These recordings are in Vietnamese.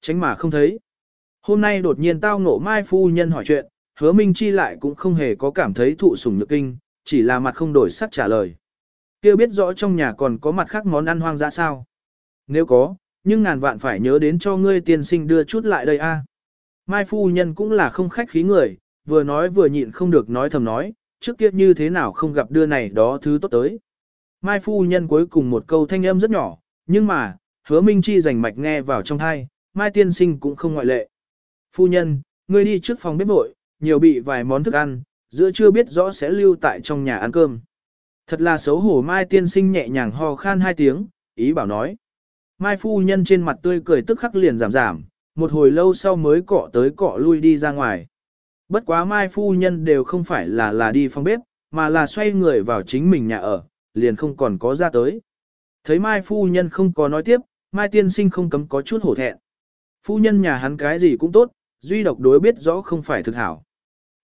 Tránh mà không thấy. Hôm nay đột nhiên tao ngộ Mai Phu Nhân hỏi chuyện, hứa Minh Chi lại cũng không hề có cảm thấy thụ sủng nhược kinh, chỉ là mặt không đổi sắc trả lời. Kêu biết rõ trong nhà còn có mặt khác món ăn hoang dã sao. Nếu có, nhưng ngàn vạn phải nhớ đến cho ngươi tiên sinh đưa chút lại đây a. À. Mai Phu Nhân cũng là không khách khí người, vừa nói vừa nhịn không được nói thầm nói, trước kia như thế nào không gặp đưa này đó thứ tốt tới. Mai Phu Nhân cuối cùng một câu thanh âm rất nhỏ, nhưng mà, hứa Minh Chi rành mạch nghe vào trong thai, Mai Tiên Sinh cũng không ngoại lệ. Phu Nhân, ngươi đi trước phòng bếp vội, nhiều bị vài món thức ăn, giữa chưa biết rõ sẽ lưu tại trong nhà ăn cơm. Thật là xấu hổ Mai Tiên Sinh nhẹ nhàng ho khan hai tiếng, ý bảo nói. Mai Phu Nhân trên mặt tươi cười tức khắc liền giảm giảm, một hồi lâu sau mới cọ tới cọ lui đi ra ngoài. Bất quá Mai Phu Nhân đều không phải là là đi phòng bếp, mà là xoay người vào chính mình nhà ở, liền không còn có ra tới. Thấy Mai Phu Nhân không có nói tiếp, Mai Tiên Sinh không cấm có chút hổ thẹn. Phu nhân nhà hắn cái gì cũng tốt, duy độc đối biết rõ không phải thực hảo.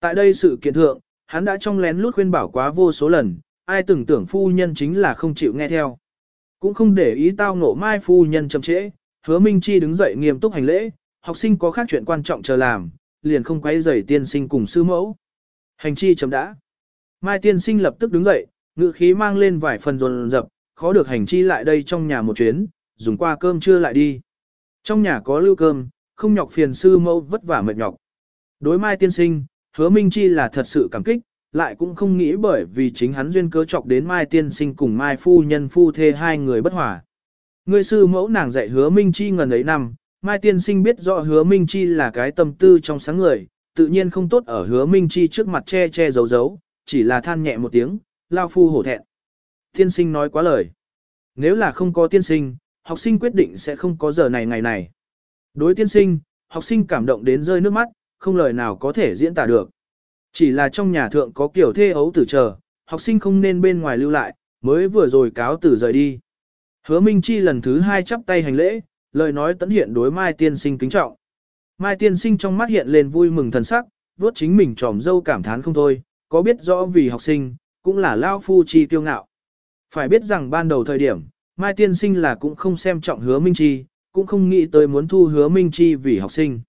Tại đây sự kiện thượng, hắn đã trong lén lút khuyên bảo quá vô số lần, ai tưởng tưởng phu nhân chính là không chịu nghe theo. Cũng không để ý tao ngộ mai phu nhân chậm trễ, hứa Minh Chi đứng dậy nghiêm túc hành lễ, học sinh có khác chuyện quan trọng chờ làm, liền không quay rầy tiên sinh cùng sư mẫu. Hành chi chấm đã. Mai tiên sinh lập tức đứng dậy, ngự khí mang lên vài phần rồn rập, khó được hành chi lại đây trong nhà một chuyến, dùng qua cơm trưa lại đi. Trong nhà có lưu cơm, không nhọc phiền sư mẫu vất vả mệt nhọc. Đối mai tiên sinh, hứa Minh Chi là thật sự cảm kích, lại cũng không nghĩ bởi vì chính hắn duyên cớ chọc đến mai tiên sinh cùng mai phu nhân phu thê hai người bất hòa. Người sư mẫu nàng dạy hứa Minh Chi ngần ấy năm, mai tiên sinh biết rõ hứa Minh Chi là cái tâm tư trong sáng người, tự nhiên không tốt ở hứa Minh Chi trước mặt che che giấu giấu, chỉ là than nhẹ một tiếng, lao phu hổ thẹn. Tiên sinh nói quá lời. Nếu là không có tiên sinh, học sinh quyết định sẽ không có giờ này ngày này. Đối tiên sinh, học sinh cảm động đến rơi nước mắt, không lời nào có thể diễn tả được. Chỉ là trong nhà thượng có kiểu thê ấu tử chờ, học sinh không nên bên ngoài lưu lại, mới vừa rồi cáo tử rời đi. Hứa Minh Chi lần thứ hai chắp tay hành lễ, lời nói tấn hiện đối Mai Tiên Sinh kính trọng. Mai Tiên Sinh trong mắt hiện lên vui mừng thần sắc, vuốt chính mình tròm dâu cảm thán không thôi, có biết rõ vì học sinh, cũng là lao phu chi tiêu ngạo. Phải biết rằng ban đầu thời điểm, Mai Tiên Sinh là cũng không xem trọng hứa Minh Chi, cũng không nghĩ tới muốn thu hứa Minh Chi vì học sinh.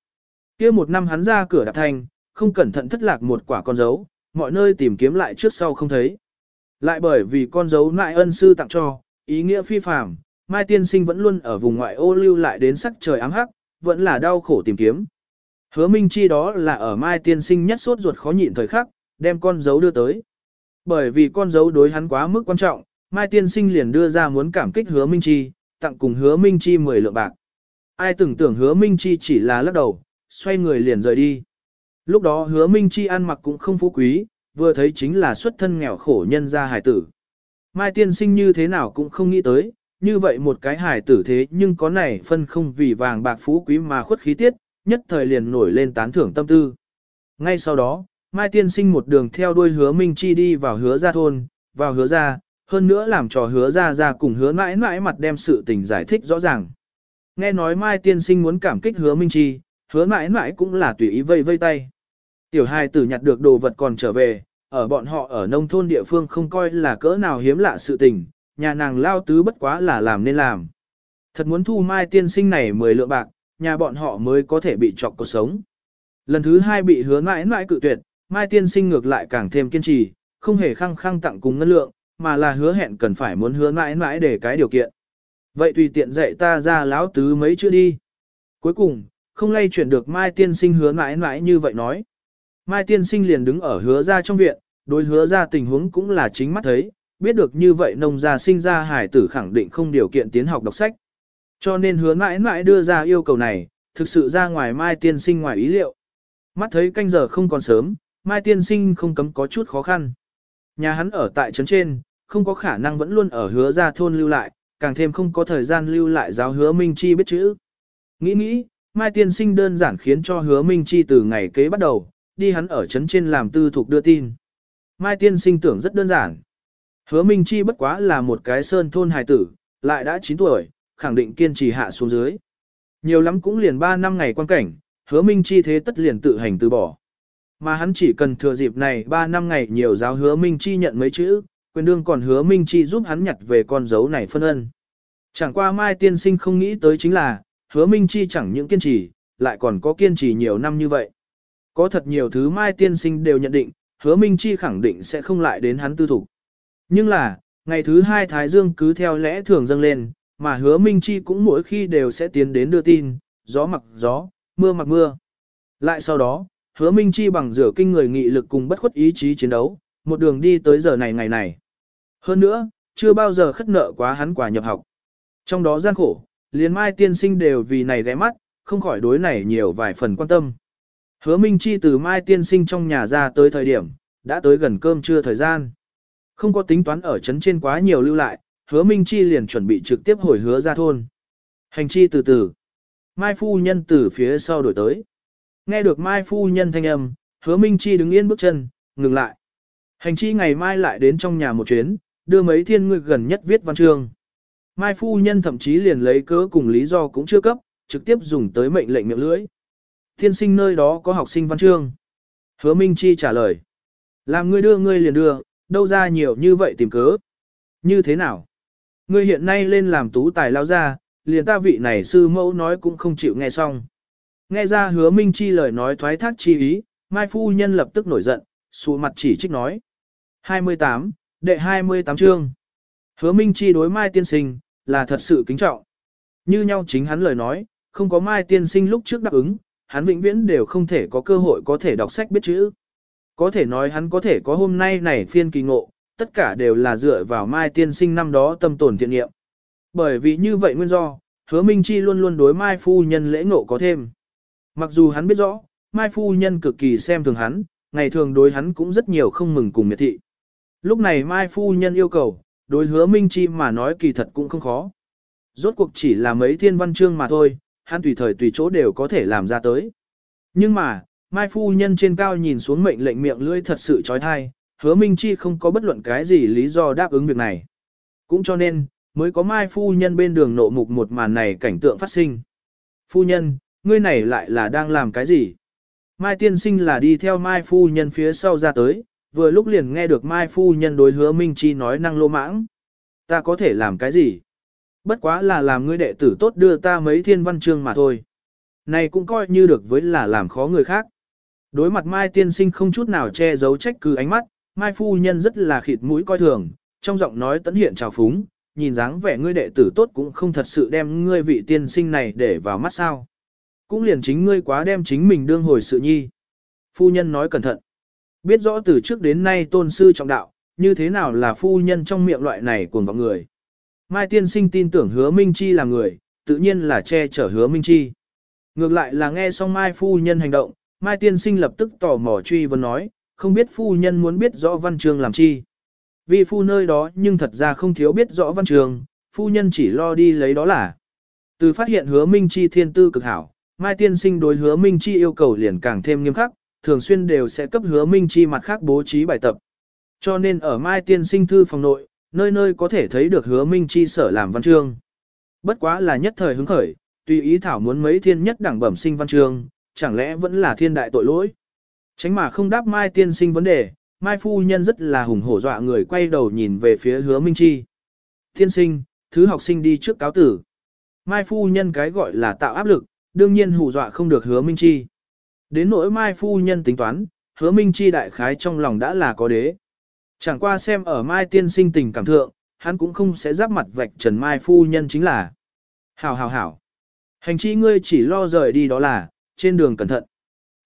kia một năm hắn ra cửa đạp thành, không cẩn thận thất lạc một quả con dấu, mọi nơi tìm kiếm lại trước sau không thấy. Lại bởi vì con dấu nại ân sư tặng cho, ý nghĩa phi phàm, Mai Tiên Sinh vẫn luôn ở vùng ngoại ô lưu lại đến sắc trời ám hắc, vẫn là đau khổ tìm kiếm. Hứa Minh Chi đó là ở Mai Tiên Sinh nhất sốt ruột khó nhịn thời khắc, đem con dấu đưa tới. Bởi vì con dấu đối hắn quá mức quan trọng, Mai Tiên Sinh liền đưa ra muốn cảm kích Hứa Minh Chi, tặng cùng Hứa Minh Chi 10 lượng bạc. Ai tưởng tưởng Hứa Minh Chi chỉ là lắc đầu, xoay người liền rời đi. Lúc đó Hứa Minh Chi ăn mặc cũng không phú quý, vừa thấy chính là xuất thân nghèo khổ nhân gia hải tử. Mai Tiên Sinh như thế nào cũng không nghĩ tới, như vậy một cái hải tử thế nhưng có này phân không vì vàng bạc phú quý mà khuất khí tiết, nhất thời liền nổi lên tán thưởng tâm tư. Ngay sau đó, Mai Tiên Sinh một đường theo đuôi hứa Minh Chi đi vào hứa gia thôn, vào hứa gia, hơn nữa làm trò hứa ra ra cùng hứa mãi mãi mặt đem sự tình giải thích rõ ràng. Nghe nói Mai tiên sinh muốn cảm kích hứa Minh Chi, hứa mãi mãi cũng là tùy ý vây vây tay. Tiểu hài tử nhặt được đồ vật còn trở về, ở bọn họ ở nông thôn địa phương không coi là cỡ nào hiếm lạ sự tình, nhà nàng lao tứ bất quá là làm nên làm. Thật muốn thu Mai tiên sinh này 10 lượng bạc, nhà bọn họ mới có thể bị trọc cuộc sống. Lần thứ hai bị hứa mãi mãi cự tuyệt, Mai tiên sinh ngược lại càng thêm kiên trì, không hề khăng khăng tặng cùng ngân lượng, mà là hứa hẹn cần phải muốn hứa mãi mãi để cái điều kiện. Vậy tùy tiện dạy ta ra láo tứ mấy chữ đi. Cuối cùng, không lay chuyển được Mai Tiên Sinh hứa mãi mãi như vậy nói. Mai Tiên Sinh liền đứng ở hứa ra trong viện, đối hứa ra tình huống cũng là chính mắt thấy, biết được như vậy nông gia sinh ra hải tử khẳng định không điều kiện tiến học đọc sách. Cho nên hứa mãi mãi đưa ra yêu cầu này, thực sự ra ngoài Mai Tiên Sinh ngoài ý liệu. Mắt thấy canh giờ không còn sớm, Mai Tiên Sinh không cấm có chút khó khăn. Nhà hắn ở tại trấn trên, không có khả năng vẫn luôn ở hứa ra thôn lưu lại, càng thêm không có thời gian lưu lại giáo hứa Minh Chi biết chữ. Nghĩ nghĩ, Mai Tiên Sinh đơn giản khiến cho hứa Minh Chi từ ngày kế bắt đầu, đi hắn ở trấn trên làm tư thuộc đưa tin. Mai Tiên Sinh tưởng rất đơn giản. Hứa Minh Chi bất quá là một cái sơn thôn hài tử, lại đã 9 tuổi, khẳng định kiên trì hạ xuống dưới. Nhiều lắm cũng liền 3 năm ngày quan cảnh, hứa Minh Chi thế tất liền tự hành từ bỏ. Mà hắn chỉ cần thừa dịp này 3 năm ngày nhiều giáo hứa Minh Chi nhận mấy chữ, quyền đương còn hứa Minh Chi giúp hắn nhặt về con dấu này phân ân. Chẳng qua Mai tiên sinh không nghĩ tới chính là, hứa Minh Chi chẳng những kiên trì, lại còn có kiên trì nhiều năm như vậy. Có thật nhiều thứ Mai tiên sinh đều nhận định, hứa Minh Chi khẳng định sẽ không lại đến hắn tư thủ. Nhưng là, ngày thứ hai Thái Dương cứ theo lẽ thường dâng lên, mà hứa Minh Chi cũng mỗi khi đều sẽ tiến đến đưa tin, gió mặc gió, mưa mặc mưa. Lại sau đó, hứa Minh Chi bằng rửa kinh người nghị lực cùng bất khuất ý chí chiến đấu, một đường đi tới giờ này ngày này. Hơn nữa, chưa bao giờ khất nợ quá hắn quả nhập học. Trong đó gian khổ, liền mai tiên sinh đều vì này ghé mắt, không khỏi đối này nhiều vài phần quan tâm. Hứa Minh Chi từ mai tiên sinh trong nhà ra tới thời điểm, đã tới gần cơm trưa thời gian. Không có tính toán ở trấn trên quá nhiều lưu lại, hứa Minh Chi liền chuẩn bị trực tiếp hồi hứa ra thôn. Hành chi từ từ. Mai phu nhân từ phía sau đổi tới. Nghe được Mai phu nhân thanh âm, hứa Minh Chi đứng yên bước chân, ngừng lại. Hành chi ngày mai lại đến trong nhà một chuyến, đưa mấy thiên người gần nhất viết văn chương. Mai phu nhân thậm chí liền lấy cớ cùng lý do cũng chưa cấp, trực tiếp dùng tới mệnh lệnh miệng lưỡi. Thiên sinh nơi đó có học sinh văn chương. Hứa Minh Chi trả lời. Làm ngươi đưa ngươi liền đưa, đâu ra nhiều như vậy tìm cớ. Như thế nào? Ngươi hiện nay lên làm tú tài lao ra, liền ta vị này sư mẫu nói cũng không chịu nghe xong. Nghe ra hứa Minh Chi lời nói thoái thác chi ý, Mai Phu Nhân lập tức nổi giận, xù mặt chỉ trích nói. 28, đệ 28 chương. Hứa Minh Chi đối Mai Tiên Sinh, là thật sự kính trọng. Như nhau chính hắn lời nói, không có Mai Tiên Sinh lúc trước đáp ứng, hắn vĩnh viễn đều không thể có cơ hội có thể đọc sách biết chữ. Có thể nói hắn có thể có hôm nay này phiên kỳ ngộ, tất cả đều là dựa vào Mai Tiên Sinh năm đó tâm tổn thiện nghiệm. Bởi vì như vậy nguyên do, hứa Minh Chi luôn luôn đối Mai Phu Nhân lễ ngộ có thêm. Mặc dù hắn biết rõ, Mai Phu Nhân cực kỳ xem thường hắn, ngày thường đối hắn cũng rất nhiều không mừng cùng miệt thị. Lúc này Mai Phu Nhân yêu cầu, đối hứa Minh Chi mà nói kỳ thật cũng không khó. Rốt cuộc chỉ là mấy thiên văn chương mà thôi, hắn tùy thời tùy chỗ đều có thể làm ra tới. Nhưng mà, Mai Phu Nhân trên cao nhìn xuống mệnh lệnh miệng lưỡi thật sự trói thai, hứa Minh Chi không có bất luận cái gì lý do đáp ứng việc này. Cũng cho nên, mới có Mai Phu Nhân bên đường nộ mục một màn này cảnh tượng phát sinh. Phu Nhân, ngươi này lại là đang làm cái gì? Mai Tiên Sinh là đi theo Mai Phu Nhân phía sau ra tới, vừa lúc liền nghe được Mai Phu Nhân đối hứa Minh Chi nói năng lô mãng. Ta có thể làm cái gì? Bất quá là làm ngươi đệ tử tốt đưa ta mấy thiên văn chương mà thôi. Này cũng coi như được với là làm khó người khác. Đối mặt Mai Tiên Sinh không chút nào che giấu trách cứ ánh mắt, Mai Phu Nhân rất là khịt mũi coi thường, trong giọng nói tấn hiện trào phúng, nhìn dáng vẻ ngươi đệ tử tốt cũng không thật sự đem ngươi vị tiên sinh này để vào mắt sao. Cũng liền chính ngươi quá đem chính mình đương hồi sự nhi. Phu Nhân nói cẩn thận. Biết rõ từ trước đến nay tôn sư trọng đạo, như thế nào là phu nhân trong miệng loại này cuồng vọng người. Mai tiên sinh tin tưởng hứa Minh Chi là người, tự nhiên là che chở hứa Minh Chi. Ngược lại là nghe xong Mai phu nhân hành động, Mai tiên sinh lập tức tò mò truy vấn nói, không biết phu nhân muốn biết rõ văn trường làm chi. Vì phu nơi đó nhưng thật ra không thiếu biết rõ văn trường, phu nhân chỉ lo đi lấy đó là. Từ phát hiện hứa Minh Chi thiên tư cực hảo, Mai tiên sinh đối hứa Minh Chi yêu cầu liền càng thêm nghiêm khắc, thường xuyên đều sẽ cấp hứa Minh Chi mặt khác bố trí bài tập. Cho nên ở Mai tiên sinh thư phòng nội, nơi nơi có thể thấy được hứa Minh Chi sở làm văn chương. Bất quá là nhất thời hứng khởi, tùy ý thảo muốn mấy thiên nhất đẳng bẩm sinh văn chương, chẳng lẽ vẫn là thiên đại tội lỗi. Tránh mà không đáp Mai tiên sinh vấn đề, Mai phu nhân rất là hùng hổ dọa người quay đầu nhìn về phía hứa Minh Chi. Tiên sinh, thứ học sinh đi trước cáo tử. Mai phu nhân cái gọi là tạo áp lực, đương nhiên hù dọa không được hứa Minh Chi. Đến nỗi Mai phu nhân tính toán, hứa Minh Chi đại khái trong lòng đã là có đế. Chẳng qua xem ở Mai tiên sinh tình cảm thượng, hắn cũng không sẽ giáp mặt vạch trần Mai phu nhân chính là. Hảo hảo hảo. Hành chi ngươi chỉ lo rời đi đó là, trên đường cẩn thận.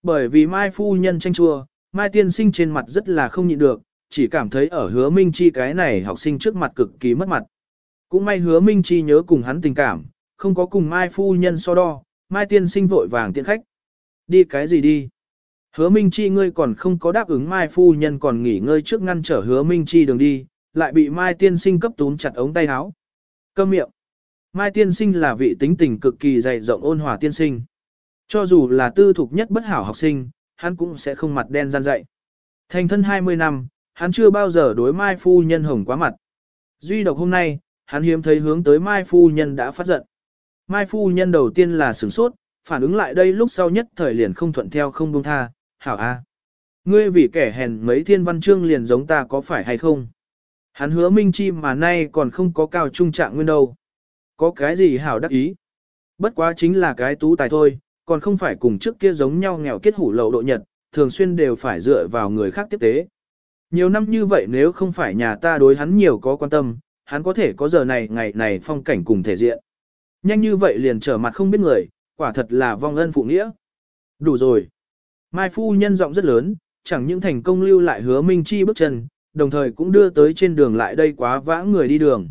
Bởi vì Mai phu nhân tranh chua, Mai tiên sinh trên mặt rất là không nhịn được, chỉ cảm thấy ở hứa Minh Chi cái này học sinh trước mặt cực kỳ mất mặt. Cũng may hứa Minh Chi nhớ cùng hắn tình cảm, không có cùng Mai phu nhân so đo, Mai tiên sinh vội vàng tiện khách. Đi cái gì đi? Hứa Minh Chi ngươi còn không có đáp ứng Mai phu nhân còn nghỉ ngơi trước ngăn trở hứa Minh Chi đường đi, lại bị Mai tiên sinh cấp túm chặt ống tay áo. Câm miệng. Mai tiên sinh là vị tính tình cực kỳ dày rộng ôn hòa tiên sinh. Cho dù là tư thục nhất bất hảo học sinh, hắn cũng sẽ không mặt đen gian dạy. Thành thân 20 năm, hắn chưa bao giờ đối Mai phu nhân hồng quá mặt. Duy độc hôm nay, hắn hiếm thấy hướng tới Mai phu nhân đã phát giận. Mai phu nhân đầu tiên là sửng sốt, phản ứng lại đây lúc sau nhất thời liền không thuận theo không buông tha, hảo a. Ngươi vì kẻ hèn mấy thiên văn chương liền giống ta có phải hay không? Hắn hứa minh chi mà nay còn không có cao trung trạng nguyên đâu. Có cái gì hảo đắc ý? Bất quá chính là cái tú tài thôi, còn không phải cùng trước kia giống nhau nghèo kết hủ lậu độ nhật, thường xuyên đều phải dựa vào người khác tiếp tế. Nhiều năm như vậy nếu không phải nhà ta đối hắn nhiều có quan tâm, hắn có thể có giờ này ngày này phong cảnh cùng thể diện. Nhanh như vậy liền trở mặt không biết người, quả thật là vong ân phụ nghĩa. Đủ rồi. Mai phu nhân giọng rất lớn, chẳng những thành công lưu lại hứa Minh Chi bước chân, đồng thời cũng đưa tới trên đường lại đây quá vã người đi đường.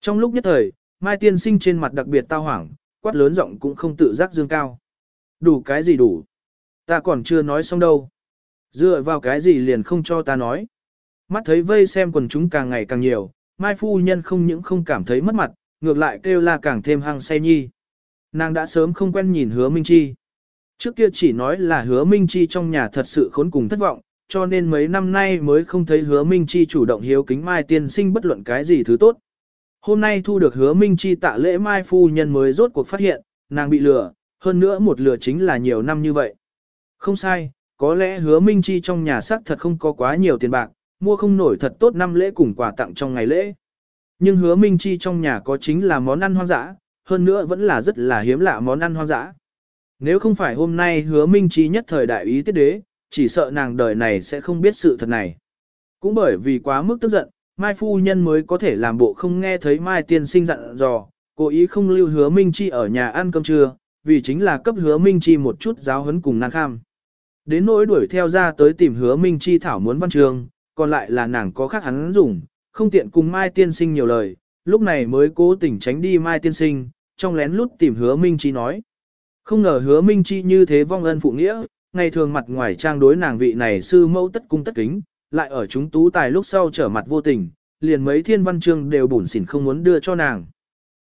Trong lúc nhất thời, Mai tiên sinh trên mặt đặc biệt tao hoảng, quát lớn giọng cũng không tự giác dương cao. Đủ cái gì đủ? Ta còn chưa nói xong đâu. Dựa vào cái gì liền không cho ta nói. Mắt thấy vây xem quần chúng càng ngày càng nhiều, Mai phu nhân không những không cảm thấy mất mặt, ngược lại kêu la càng thêm hăng say nhi. Nàng đã sớm không quen nhìn hứa Minh Chi. Trước kia chỉ nói là hứa Minh Chi trong nhà thật sự khốn cùng thất vọng, cho nên mấy năm nay mới không thấy hứa Minh Chi chủ động hiếu kính Mai tiên sinh bất luận cái gì thứ tốt. Hôm nay thu được hứa Minh Chi tạ lễ Mai phu nhân mới rốt cuộc phát hiện, nàng bị lừa, hơn nữa một lừa chính là nhiều năm như vậy. Không sai, có lẽ hứa Minh Chi trong nhà xác thật không có quá nhiều tiền bạc, mua không nổi thật tốt năm lễ cùng quà tặng trong ngày lễ. Nhưng hứa Minh Chi trong nhà có chính là món ăn hoang dã, hơn nữa vẫn là rất là hiếm lạ món ăn hoang dã. Nếu không phải hôm nay hứa Minh Chi nhất thời đại ý tiết đế, chỉ sợ nàng đời này sẽ không biết sự thật này. Cũng bởi vì quá mức tức giận, Mai Phu Nhân mới có thể làm bộ không nghe thấy Mai Tiên sinh dặn dò, cố ý không lưu hứa Minh Chi ở nhà ăn cơm trưa, vì chính là cấp hứa Minh Chi một chút giáo huấn cùng nàng kham. Đến nỗi đuổi theo ra tới tìm hứa Minh Chi thảo muốn văn trường, còn lại là nàng có khác hắn dùng, không tiện cùng Mai Tiên sinh nhiều lời, lúc này mới cố tình tránh đi Mai Tiên sinh, trong lén lút tìm hứa Minh Chi nói. Không ngờ hứa Minh Chi như thế vong ân phụ nghĩa, ngày thường mặt ngoài trang đối nàng vị này sư mẫu tất cung tất kính, lại ở chúng tú tài lúc sau trở mặt vô tình, liền mấy thiên văn chương đều bủn xỉn không muốn đưa cho nàng.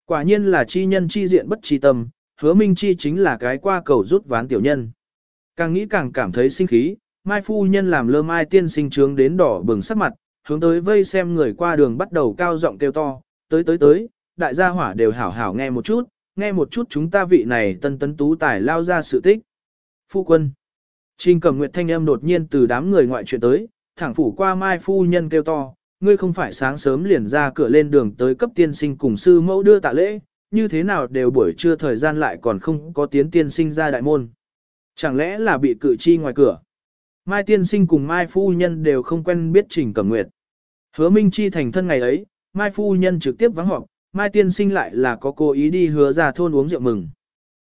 Quả nhiên là chi nhân chi diện bất chi tâm, hứa Minh Chi chính là cái qua cầu rút ván tiểu nhân. Càng nghĩ càng cảm thấy sinh khí, Mai Phu Nhân làm lơ Mai tiên sinh trướng đến đỏ bừng sắc mặt, hướng tới vây xem người qua đường bắt đầu cao giọng kêu to, tới tới tới, đại gia hỏa đều hảo hảo nghe một chút, nghe một chút chúng ta vị này tân tấn tú tài lao ra sự tích. Phu quân. Trình cầm nguyệt thanh âm đột nhiên từ đám người ngoại chuyện tới, thẳng phủ qua Mai Phu Nhân kêu to, ngươi không phải sáng sớm liền ra cửa lên đường tới cấp tiên sinh cùng sư mẫu đưa tạ lễ, như thế nào đều buổi trưa thời gian lại còn không có tiến tiên sinh ra đại môn. Chẳng lẽ là bị cự chi ngoài cửa? Mai tiên sinh cùng Mai phu nhân đều không quen biết Trình Cẩm Nguyệt. Hứa Minh Chi thành thân ngày ấy, Mai phu nhân trực tiếp vắng họp, Mai tiên sinh lại là có cố ý đi hứa ra thôn uống rượu mừng.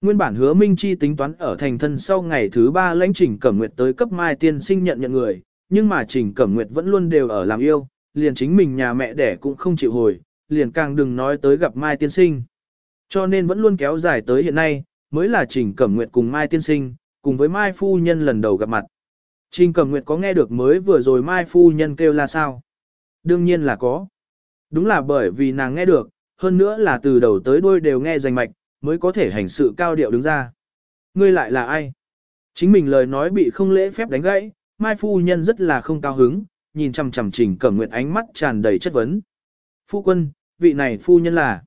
Nguyên bản hứa Minh Chi tính toán ở thành thân sau ngày thứ ba lãnh Trình Cẩm Nguyệt tới cấp Mai tiên sinh nhận nhận người, nhưng mà Trình Cẩm Nguyệt vẫn luôn đều ở làm yêu, liền chính mình nhà mẹ đẻ cũng không chịu hồi, liền càng đừng nói tới gặp Mai tiên sinh. Cho nên vẫn luôn kéo dài tới hiện nay, mới là Trình Cẩm Nguyệt cùng Mai tiên sinh, cùng với Mai phu nhân lần đầu gặp mặt. Trình Cẩm Nguyệt có nghe được mới vừa rồi Mai phu nhân kêu là sao? Đương nhiên là có. Đúng là bởi vì nàng nghe được, hơn nữa là từ đầu tới đuôi đều nghe danh mạch, mới có thể hành sự cao điệu đứng ra. Ngươi lại là ai? Chính mình lời nói bị không lễ phép đánh gãy, Mai phu nhân rất là không cao hứng, nhìn chằm chằm Trình Cẩm Nguyệt ánh mắt tràn đầy chất vấn. Phu quân, vị này phu nhân là...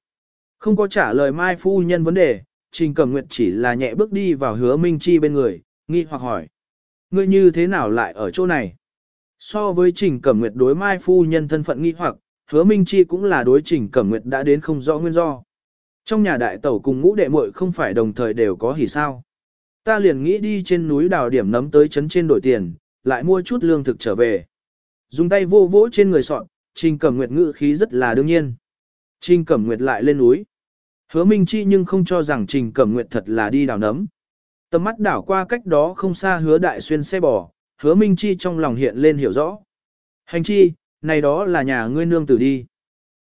Không có trả lời Mai phu nhân vấn đề, Trình Cẩm Nguyệt chỉ là nhẹ bước đi vào hứa Minh Chi bên người, nghi hoặc hỏi. Ngươi như thế nào lại ở chỗ này? So với Trình Cẩm Nguyệt đối Mai phu nhân thân phận nghi hoặc, hứa Minh Chi cũng là đối Trình Cẩm Nguyệt đã đến không rõ nguyên do. Trong nhà đại tẩu cùng ngũ đệ muội không phải đồng thời đều có hỉ sao. Ta liền nghĩ đi trên núi đào điểm nấm tới chấn trên đổi tiền, lại mua chút lương thực trở về. Dùng tay vô vỗ trên người sọn, Trình Cẩm Nguyệt ngự khí rất là đương nhiên. Trình Cẩm Nguyệt lại lên núi. Hứa Minh Chi nhưng không cho rằng Trình Cẩm Nguyệt thật là đi đào nấm. Tầm mắt đảo qua cách đó không xa hứa đại xuyên xe bò, hứa Minh Chi trong lòng hiện lên hiểu rõ. Hành chi, này đó là nhà ngươi nương tử đi.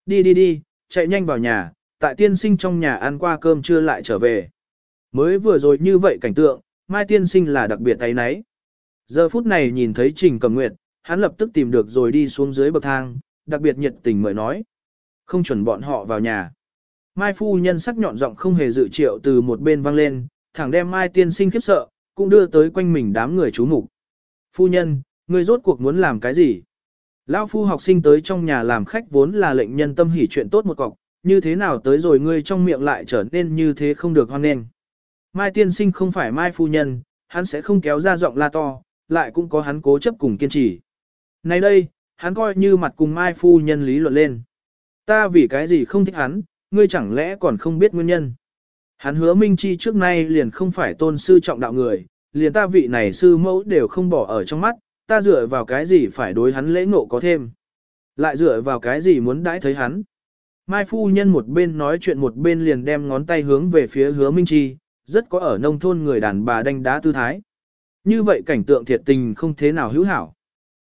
Đi đi đi, chạy nhanh vào nhà, tại tiên sinh trong nhà ăn qua cơm trưa lại trở về. Mới vừa rồi như vậy cảnh tượng, Mai tiên sinh là đặc biệt thấy nấy. Giờ phút này nhìn thấy Trình cầm Nguyệt, hắn lập tức tìm được rồi đi xuống dưới bậc thang, đặc biệt nhiệt tình mời nói. Không chuẩn bọn họ vào nhà. Mai phu nhân sắc nhọn giọng không hề dự triệu từ một bên vang lên, thẳng đem Mai tiên sinh khiếp sợ, cũng đưa tới quanh mình đám người chú mục. Phu nhân, ngươi rốt cuộc muốn làm cái gì? Lão phu học sinh tới trong nhà làm khách vốn là lệnh nhân tâm hỉ chuyện tốt một cọc, như thế nào tới rồi ngươi trong miệng lại trở nên như thế không được hoan nghênh. Mai tiên sinh không phải Mai phu nhân, hắn sẽ không kéo ra giọng la to, lại cũng có hắn cố chấp cùng kiên trì. Này đây, hắn coi như mặt cùng Mai phu nhân lý luận lên. Ta vì cái gì không thích hắn, ngươi chẳng lẽ còn không biết nguyên nhân. Hắn hứa Minh Chi trước nay liền không phải tôn sư trọng đạo người, liền ta vị này sư mẫu đều không bỏ ở trong mắt, ta dựa vào cái gì phải đối hắn lễ ngộ có thêm. Lại dựa vào cái gì muốn đãi thấy hắn. Mai phu nhân một bên nói chuyện một bên liền đem ngón tay hướng về phía hứa Minh Chi, rất có ở nông thôn người đàn bà đánh đá tư thái. Như vậy cảnh tượng thiệt tình không thế nào hữu hảo.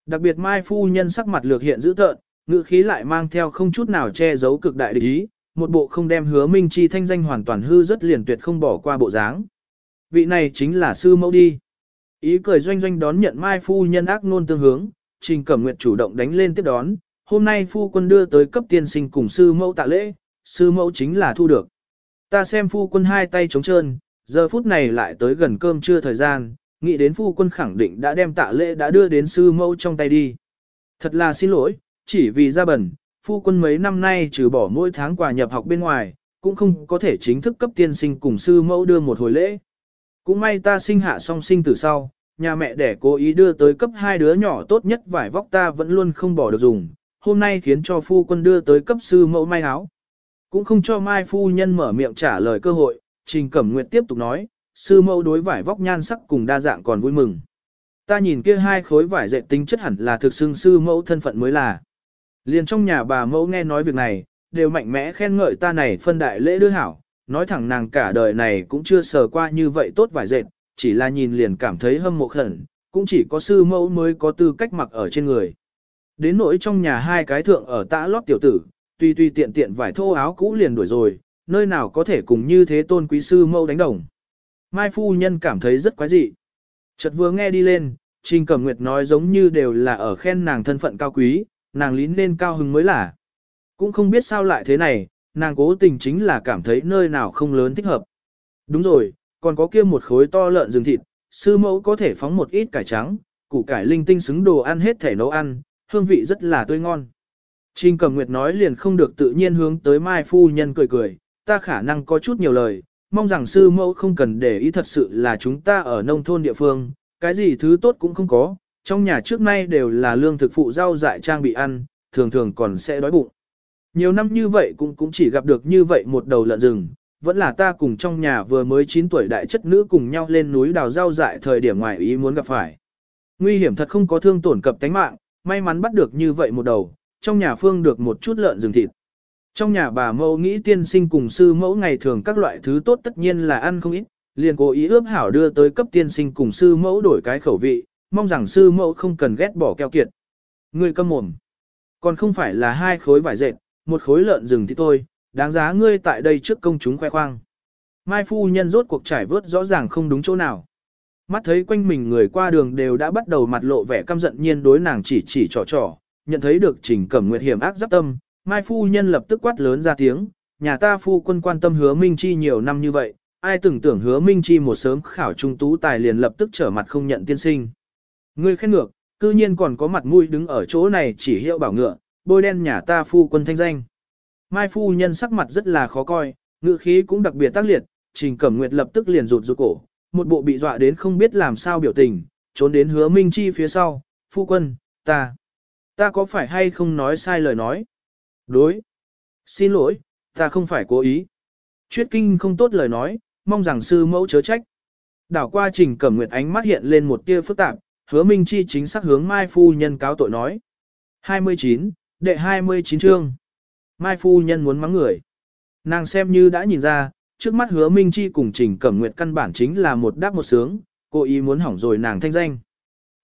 Đặc biệt Mai phu nhân sắc mặt lược hiện dữ tợn, ngữ khí lại mang theo không chút nào che giấu cực đại địch ý, một bộ không đem hứa Minh Chi thanh danh hoàn toàn hư rất liền tuyệt không bỏ qua bộ dáng. Vị này chính là sư mẫu đi. Ý cười doanh doanh đón nhận Mai phu nhân ác nôn tương hướng, Trình Cẩm Nguyệt chủ động đánh lên tiếp đón, hôm nay phu quân đưa tới cấp tiên sinh cùng sư mẫu tạ lễ, sư mẫu chính là thu được. Ta xem phu quân hai tay trống trơn, giờ phút này lại tới gần cơm trưa thời gian, nghĩ đến phu quân khẳng định đã đem tạ lễ đã đưa đến sư mẫu trong tay đi. Thật là xin lỗi, chỉ vì ra bẩn, phu quân mấy năm nay trừ bỏ mỗi tháng quà nhập học bên ngoài, cũng không có thể chính thức cấp tiên sinh cùng sư mẫu đưa một hồi lễ. Cũng may ta sinh hạ song sinh từ sau, nhà mẹ đẻ cố ý đưa tới cấp hai đứa nhỏ tốt nhất vải vóc ta vẫn luôn không bỏ được dùng, hôm nay khiến cho phu quân đưa tới cấp sư mẫu may áo. Cũng không cho mai phu nhân mở miệng trả lời cơ hội, Trình Cẩm Nguyệt tiếp tục nói, sư mẫu đối vải vóc nhan sắc cùng đa dạng còn vui mừng. Ta nhìn kia hai khối vải dệt tính chất hẳn là thực xưng sư mẫu thân phận mới là. Liền trong nhà bà mẫu nghe nói việc này, đều mạnh mẽ khen ngợi ta này phân đại lễ đưa hảo, nói thẳng nàng cả đời này cũng chưa sờ qua như vậy tốt vải dệt, chỉ là nhìn liền cảm thấy hâm mộ khẩn, cũng chỉ có sư mẫu mới có tư cách mặc ở trên người. Đến nỗi trong nhà hai cái thượng ở tã lót tiểu tử, tuy tuy tiện tiện vải thô áo cũ liền đuổi rồi, nơi nào có thể cùng như thế tôn quý sư mẫu đánh đồng. Mai phu nhân cảm thấy rất quái dị. Chợt vừa nghe đi lên, Trình Cẩm Nguyệt nói giống như đều là ở khen nàng thân phận cao quý, nàng lín nên cao hứng mới là. Cũng không biết sao lại thế này, nàng cố tình chính là cảm thấy nơi nào không lớn thích hợp. Đúng rồi, còn có kia một khối to lợn rừng thịt, sư mẫu có thể phóng một ít cải trắng, củ cải linh tinh xứng đồ ăn hết thể nấu ăn, hương vị rất là tươi ngon. Trình Cẩm Nguyệt nói liền không được tự nhiên hướng tới Mai Phu Nhân cười cười, ta khả năng có chút nhiều lời, mong rằng sư mẫu không cần để ý thật sự là chúng ta ở nông thôn địa phương, cái gì thứ tốt cũng không có, trong nhà trước nay đều là lương thực phụ rau dại trang bị ăn, thường thường còn sẽ đói bụng. Nhiều năm như vậy cũng cũng chỉ gặp được như vậy một đầu lợn rừng, vẫn là ta cùng trong nhà vừa mới 9 tuổi đại chất nữ cùng nhau lên núi đào rau dại thời điểm ngoài ý muốn gặp phải. Nguy hiểm thật không có thương tổn cập tánh mạng, may mắn bắt được như vậy một đầu, trong nhà phương được một chút lợn rừng thịt. Trong nhà bà mẫu nghĩ tiên sinh cùng sư mẫu ngày thường các loại thứ tốt tất nhiên là ăn không ít, liền cố ý ướp hảo đưa tới cấp tiên sinh cùng sư mẫu đổi cái khẩu vị, mong rằng sư mẫu không cần ghét bỏ keo kiệt. người câm mồm. Còn không phải là hai khối vải dệt, một khối lợn rừng thì thôi, đáng giá ngươi tại đây trước công chúng khoe khoang. Mai phu nhân rốt cuộc trải vớt rõ ràng không đúng chỗ nào. Mắt thấy quanh mình người qua đường đều đã bắt đầu mặt lộ vẻ căm giận nhiên đối nàng chỉ chỉ trò trò, nhận thấy được trình cẩm nguyệt hiểm ác giáp tâm, Mai phu nhân lập tức quát lớn ra tiếng, nhà ta phu quân quan tâm hứa Minh Chi nhiều năm như vậy, ai từng tưởng hứa Minh Chi một sớm khảo trung tú tài liền lập tức trở mặt không nhận tiên sinh. Ngươi khen ngược, cư nhiên còn có mặt mũi đứng ở chỗ này chỉ hiệu bảo ngựa, bôi đen nhà ta phu quân thanh danh. Mai phu nhân sắc mặt rất là khó coi, ngữ khí cũng đặc biệt tác liệt, Trình Cẩm Nguyệt lập tức liền rụt rụt cổ, một bộ bị dọa đến không biết làm sao biểu tình, trốn đến hứa Minh Chi phía sau, phu quân, ta, ta có phải hay không nói sai lời nói? Đối, xin lỗi, ta không phải cố ý. Chuyết kinh không tốt lời nói, mong rằng sư mẫu chớ trách. Đảo qua Trình Cẩm Nguyệt ánh mắt hiện lên một tia phức tạp, hứa Minh Chi chính xác hướng Mai Phu Nhân cáo tội nói. 29, đệ 29 chương. Mai Phu Nhân muốn mắng người. Nàng xem như đã nhìn ra, trước mắt hứa Minh Chi cùng Trình Cẩm Nguyệt căn bản chính là một đáp một sướng, cô ý muốn hỏng rồi nàng thanh danh.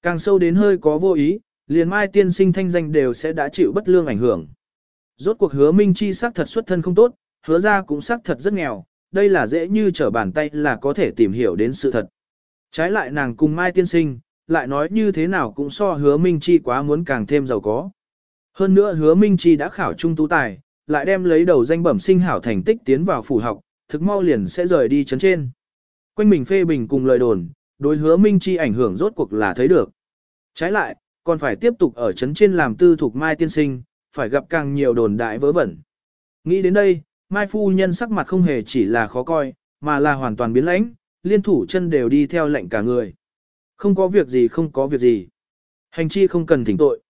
Càng sâu đến hơi có vô ý, liền Mai tiên sinh thanh danh đều sẽ đã chịu bất lương ảnh hưởng. Rốt cuộc hứa Minh Chi xác thật xuất thân không tốt, hứa ra cũng xác thật rất nghèo, đây là dễ như trở bàn tay là có thể tìm hiểu đến sự thật. Trái lại nàng cùng Mai tiên sinh, lại nói như thế nào cũng so hứa Minh Chi quá muốn càng thêm giàu có. Hơn nữa hứa Minh Chi đã khảo trung tú tài, lại đem lấy đầu danh bẩm sinh hảo thành tích tiến vào phủ học, thực mau liền sẽ rời đi chấn trên. Quanh mình phê bình cùng lời đồn, đối hứa Minh Chi ảnh hưởng rốt cuộc là thấy được. Trái lại, còn phải tiếp tục ở chấn trên làm tư thuộc Mai tiên sinh, phải gặp càng nhiều đồn đại vớ vẩn. Nghĩ đến đây, Mai phu nhân sắc mặt không hề chỉ là khó coi, mà là hoàn toàn biến lãnh, liên thủ chân đều đi theo lệnh cả người. Không có việc gì không có việc gì. Hành chi không cần thỉnh tội.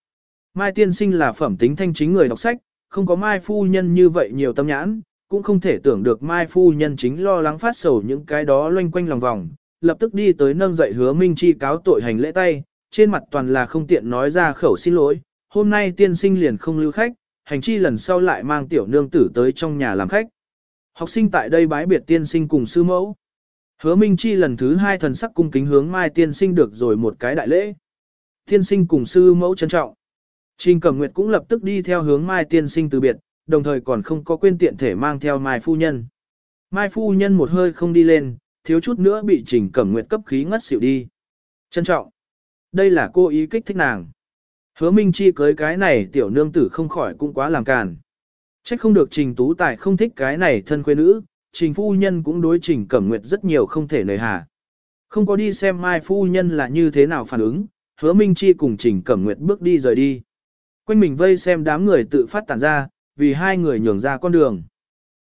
Mai tiên sinh là phẩm tính thanh chính người đọc sách, không có Mai phu nhân như vậy nhiều tâm nhãn, cũng không thể tưởng được Mai Phu Nhân chính lo lắng phát sầu những cái đó loanh quanh lòng vòng, lập tức đi tới nâng dậy hứa Minh Chi cáo tội hành lễ tay, trên mặt toàn là không tiện nói ra khẩu xin lỗi, hôm nay tiên sinh liền không lưu khách, hành chi lần sau lại mang tiểu nương tử tới trong nhà làm khách. Học sinh tại đây bái biệt tiên sinh cùng sư mẫu. Hứa Minh Chi lần thứ hai thần sắc cung kính hướng Mai tiên sinh được rồi một cái đại lễ. Tiên sinh cùng sư mẫu trân trọng. Trình Cẩm Nguyệt cũng lập tức đi theo hướng Mai tiên sinh từ biệt, đồng thời còn không có quên tiện thể mang theo Mai phu nhân. Mai phu nhân một hơi không đi lên, thiếu chút nữa bị Trình Cẩm Nguyệt cấp khí ngất xỉu đi. Trân trọng. Đây là cô ý kích thích nàng. Hứa Minh Chi cưới cái này tiểu nương tử không khỏi cũng quá làm càn. Trách không được Trình Tú Tài không thích cái này thân quê nữ, Trình Phu Nhân cũng đối Trình Cẩm Nguyệt rất nhiều không thể nời hà. Không có đi xem Mai Phu Nhân là như thế nào phản ứng, Hứa Minh Chi cùng Trình Cẩm Nguyệt bước đi rời đi. Quanh mình vây xem đám người tự phát tản ra, vì hai người nhường ra con đường.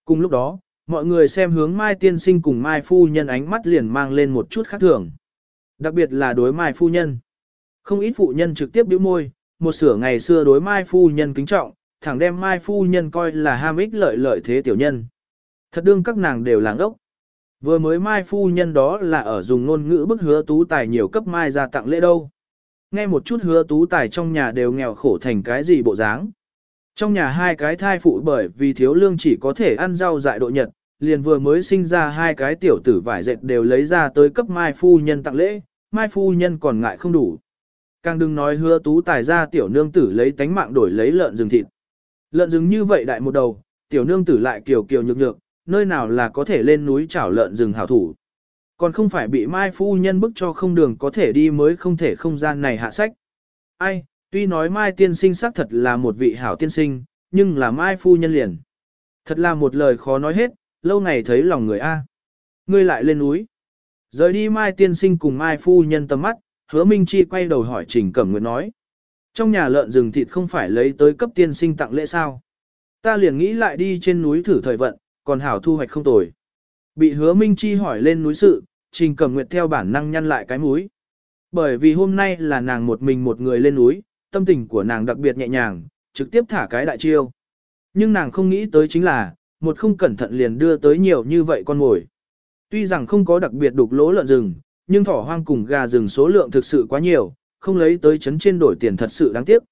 Cùng lúc đó, mọi người xem hướng Mai Tiên Sinh cùng Mai Phu Nhân ánh mắt liền mang lên một chút khác thường. Đặc biệt là đối Mai Phu Nhân. Không ít phụ nhân trực tiếp biểu môi, một sửa ngày xưa đối Mai Phu Nhân kính trọng, thẳng đem Mai Phu Nhân coi là ham ích lợi lợi thế tiểu nhân. Thật đương các nàng đều làng ốc. Vừa mới Mai Phu Nhân đó là ở dùng ngôn ngữ bức hứa tú tài nhiều cấp Mai ra tặng lễ đâu. Nghe một chút hứa tú tài trong nhà đều nghèo khổ thành cái gì bộ dáng. Trong nhà hai cái thai phụ bởi vì thiếu lương chỉ có thể ăn rau dại độ nhật, liền vừa mới sinh ra hai cái tiểu tử vải dệt đều lấy ra tới cấp Mai Phu Nhân tặng lễ, Mai Phu Nhân còn ngại không đủ. Càng đừng nói hứa tú tài ra tiểu nương tử lấy tánh mạng đổi lấy lợn rừng thịt. Lợn rừng như vậy đại một đầu, tiểu nương tử lại kiều kiều nhược nhược, nơi nào là có thể lên núi chảo lợn rừng hảo thủ. Còn không phải bị Mai Phu Nhân bức cho không đường có thể đi mới không thể không gian này hạ sách. Ai, tuy nói Mai tiên sinh xác thật là một vị hảo tiên sinh, nhưng là Mai Phu Nhân liền. Thật là một lời khó nói hết, lâu ngày thấy lòng người A. Ngươi lại lên núi. Rời đi Mai tiên sinh cùng Mai Phu Nhân tầm mắt, hứa Minh Chi quay đầu hỏi Trình Cẩm Nguyệt nói. Trong nhà lợn rừng thịt không phải lấy tới cấp tiên sinh tặng lễ sao. Ta liền nghĩ lại đi trên núi thử thời vận, còn hảo thu hoạch không tồi. Bị hứa Minh Chi hỏi lên núi sự, Trình Cẩm Nguyệt theo bản năng nhăn lại cái mũi. Bởi vì hôm nay là nàng một mình một người lên núi, tâm tình của nàng đặc biệt nhẹ nhàng, trực tiếp thả cái đại chiêu. Nhưng nàng không nghĩ tới chính là, một không cẩn thận liền đưa tới nhiều như vậy con mồi. Tuy rằng không có đặc biệt đục lỗ lợn rừng, nhưng thỏ hoang cùng gà rừng số lượng thực sự quá nhiều, không lấy tới chấn trên đổi tiền thật sự đáng tiếc.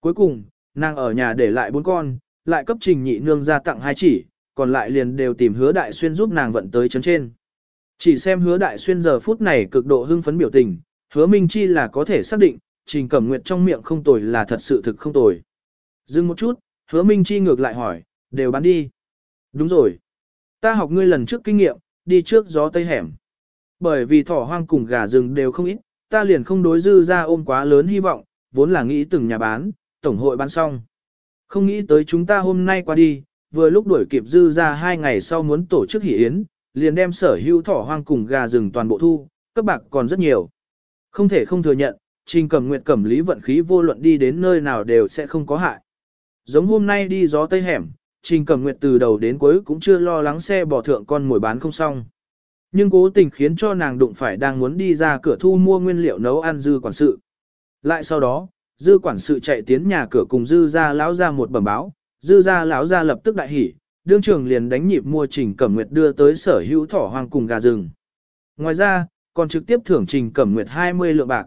Cuối cùng, nàng ở nhà để lại bốn con, lại cấp trình nhị nương ra tặng hai chỉ, còn lại liền đều tìm hứa đại xuyên giúp nàng vận tới chấn trên. Chỉ xem hứa đại xuyên giờ phút này cực độ hưng phấn biểu tình, hứa minh chi là có thể xác định, trình cẩm nguyệt trong miệng không tồi là thật sự thực không tồi. Dừng một chút, hứa minh chi ngược lại hỏi, đều bán đi. Đúng rồi. Ta học ngươi lần trước kinh nghiệm, đi trước gió tây hẻm. Bởi vì thỏ hoang cùng gà rừng đều không ít, ta liền không đối dư ra ôm quá lớn hy vọng, vốn là nghĩ từng nhà bán, tổng hội bán xong. Không nghĩ tới chúng ta hôm nay qua đi, vừa lúc đuổi kịp dư ra hai ngày sau muốn tổ chức hỷ yến, liền đem sở hữu thỏ hoang cùng gà rừng toàn bộ thu, các bạc còn rất nhiều. Không thể không thừa nhận, trình cầm nguyệt cẩm lý vận khí vô luận đi đến nơi nào đều sẽ không có hại. Giống hôm nay đi gió tây hẻm, trình cầm nguyệt từ đầu đến cuối cũng chưa lo lắng xe bỏ thượng con mồi bán không xong. Nhưng cố tình khiến cho nàng đụng phải đang muốn đi ra cửa thu mua nguyên liệu nấu ăn dư quản sự. Lại sau đó, dư quản sự chạy tiến nhà cửa cùng dư ra lão ra một bẩm báo, dư gia lão gia lập tức đại hỉ, đương trường liền đánh nhịp mua trình cẩm nguyệt đưa tới sở hữu thỏ hoang cùng gà rừng. Ngoài ra, còn trực tiếp thưởng trình cẩm nguyệt 20 lượng bạc.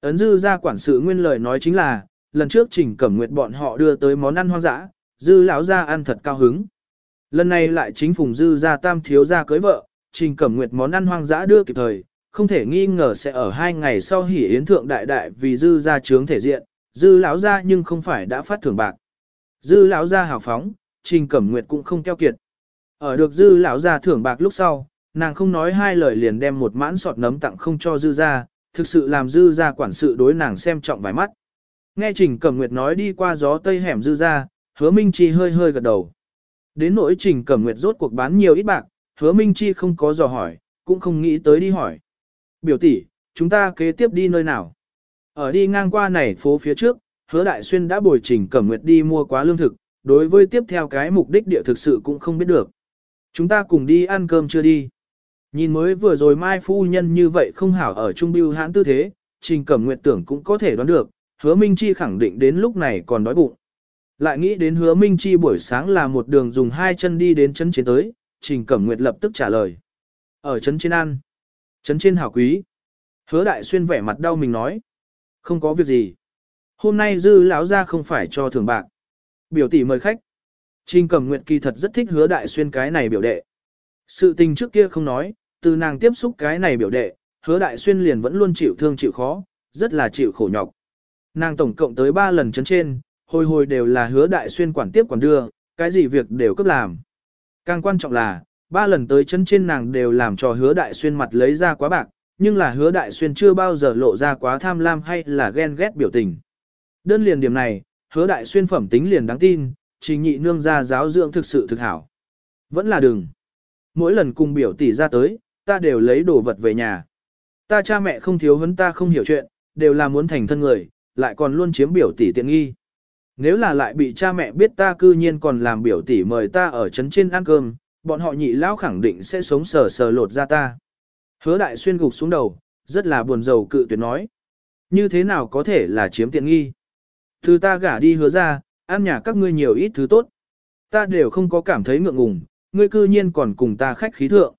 Ấn dư gia quản sự nguyên lời nói chính là, lần trước trình cẩm nguyệt bọn họ đưa tới món ăn hoang dã, dư lão gia ăn thật cao hứng. Lần này lại chính phùng dư gia tam thiếu gia cưới vợ, trình cẩm nguyệt món ăn hoang dã đưa kịp thời, không thể nghi ngờ sẽ ở hai ngày sau hỉ yến thượng đại đại vì dư ra trướng thể diện, dư lão ra nhưng không phải đã phát thưởng bạc. Dư lão gia hào phóng, trình cẩm nguyệt cũng không keo kiệt. Ở được dư lão gia thưởng bạc lúc sau, nàng không nói hai lời liền đem một mãn sọt nấm tặng không cho dư gia, thực sự làm dư gia quản sự đối nàng xem trọng vài mắt. Nghe trình cẩm nguyệt nói đi qua gió tây hẻm dư gia, hứa minh chi hơi hơi gật đầu. Đến nỗi trình cẩm nguyệt rốt cuộc bán nhiều ít bạc, hứa Minh Chi không có dò hỏi, cũng không nghĩ tới đi hỏi. Biểu tỷ, chúng ta kế tiếp đi nơi nào? Ở đi ngang qua này phố phía trước, hứa đại xuyên đã bồi trình cẩm nguyệt đi mua quá lương thực, đối với tiếp theo cái mục đích địa thực sự cũng không biết được. Chúng ta cùng đi ăn cơm chưa đi. Nhìn mới vừa rồi Mai Phu Nhân như vậy không hảo ở Trung Biêu hãn tư thế, trình cẩm nguyệt tưởng cũng có thể đoán được, hứa Minh Chi khẳng định đến lúc này còn đói bụng. Lại nghĩ đến hứa Minh Chi buổi sáng là một đường dùng hai chân đi đến chân chiến tới, Trình Cẩm Nguyệt lập tức trả lời. Ở chân trên ăn. Chân trên hảo quý. Hứa đại xuyên vẻ mặt đau mình nói. Không có việc gì. Hôm nay dư lão ra không phải cho thưởng bạc. Biểu tỷ mời khách. Trình Cẩm Nguyệt kỳ thật rất thích hứa đại xuyên cái này biểu đệ. Sự tình trước kia không nói, từ nàng tiếp xúc cái này biểu đệ, hứa đại xuyên liền vẫn luôn chịu thương chịu khó, rất là chịu khổ nhọc. Nàng tổng cộng tới 3 lần chấn trên, hồi hồi đều là hứa đại xuyên quản tiếp quản đưa, cái gì việc đều cấp làm. Càng quan trọng là, ba lần tới chân trên nàng đều làm cho hứa đại xuyên mặt lấy ra quá bạc, nhưng là hứa đại xuyên chưa bao giờ lộ ra quá tham lam hay là ghen ghét biểu tình. Đơn liền điểm này, hứa đại xuyên phẩm tính liền đáng tin, trình nhị nương ra giáo dưỡng thực sự thực hảo. Vẫn là đừng. Mỗi lần cùng biểu tỷ ra tới, ta đều lấy đồ vật về nhà. Ta cha mẹ không thiếu hấn ta không hiểu chuyện, đều là muốn thành thân người, lại còn luôn chiếm biểu tỷ tiện nghi. Nếu là lại bị cha mẹ biết ta cư nhiên còn làm biểu tỷ mời ta ở trấn trên ăn cơm, bọn họ nhị lão khẳng định sẽ sống sờ sờ lột ra ta. Hứa đại xuyên gục xuống đầu, rất là buồn rầu cự tuyệt nói. Như thế nào có thể là chiếm tiện nghi? Thứ ta gả đi hứa ra, ăn nhà các ngươi nhiều ít thứ tốt. Ta đều không có cảm thấy ngượng ngùng, ngươi cư nhiên còn cùng ta khách khí thượng.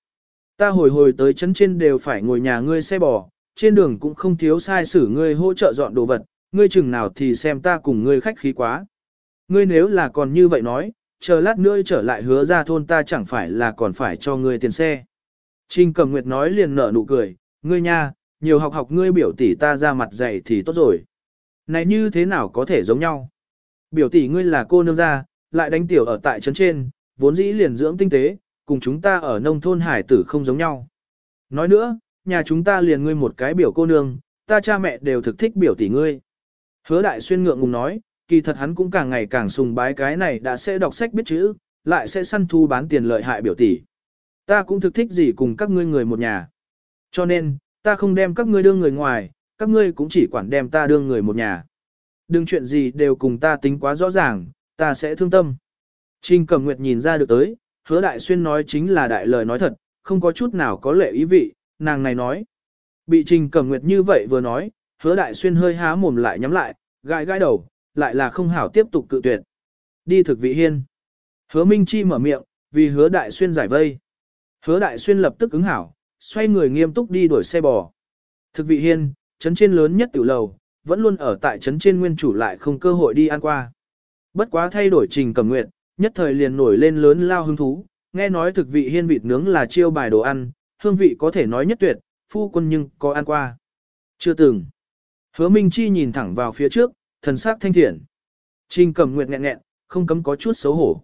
Ta hồi hồi tới chấn trên đều phải ngồi nhà ngươi xe bò, trên đường cũng không thiếu sai xử ngươi hỗ trợ dọn đồ vật, ngươi chừng nào thì xem ta cùng ngươi khách khí quá. Ngươi nếu là còn như vậy nói, chờ lát nữa trở lại hứa ra thôn ta chẳng phải là còn phải cho ngươi tiền xe. Trình cầm nguyệt nói liền nở nụ cười, ngươi nha, nhiều học học ngươi biểu tỷ ta ra mặt dạy thì tốt rồi. Này như thế nào có thể giống nhau? Biểu tỷ ngươi là cô nương gia, lại đánh tiểu ở tại trấn trên, vốn dĩ liền dưỡng tinh tế, cùng chúng ta ở nông thôn hải tử không giống nhau. Nói nữa, nhà chúng ta liền ngươi một cái biểu cô nương, ta cha mẹ đều thực thích biểu tỷ ngươi. Hứa đại xuyên ngượng ngùng nói, kỳ thật hắn cũng càng ngày càng sùng bái cái này đã sẽ đọc sách biết chữ, lại sẽ săn thu bán tiền lợi hại biểu tỷ. Ta cũng thực thích gì cùng các ngươi người một nhà. Cho nên, ta không đem các ngươi đưa người ngoài, các ngươi cũng chỉ quản đem ta đương người một nhà. Đừng chuyện gì đều cùng ta tính quá rõ ràng, ta sẽ thương tâm. Trình Cẩm Nguyệt nhìn ra được tới, hứa đại xuyên nói chính là đại lời nói thật, không có chút nào có lệ ý vị, nàng này nói. Bị Trình Cẩm Nguyệt như vậy vừa nói, hứa đại xuyên hơi há mồm lại nhắm lại, gãi gãi đầu, lại là không hảo tiếp tục cự tuyệt. Đi thực vị hiên. Hứa Minh Chi mở miệng, vì hứa đại xuyên giải vây. Hứa đại xuyên lập tức ứng hảo, xoay người nghiêm túc đi đuổi xe bò. Thực vị hiên, trấn trên lớn nhất tiểu lầu, vẫn luôn ở tại trấn trên nguyên chủ lại không cơ hội đi ăn qua. Bất quá thay đổi trình cầm nguyện, nhất thời liền nổi lên lớn lao hứng thú, nghe nói thực vị hiên vịt nướng là chiêu bài đồ ăn, hương vị có thể nói nhất tuyệt, phu quân nhưng có ăn qua. Chưa từng. Hứa Minh Chi nhìn thẳng vào phía trước, thần sắc thanh thiện. Trình cầm nguyện nghẹn nghẹn, không cấm có chút xấu hổ.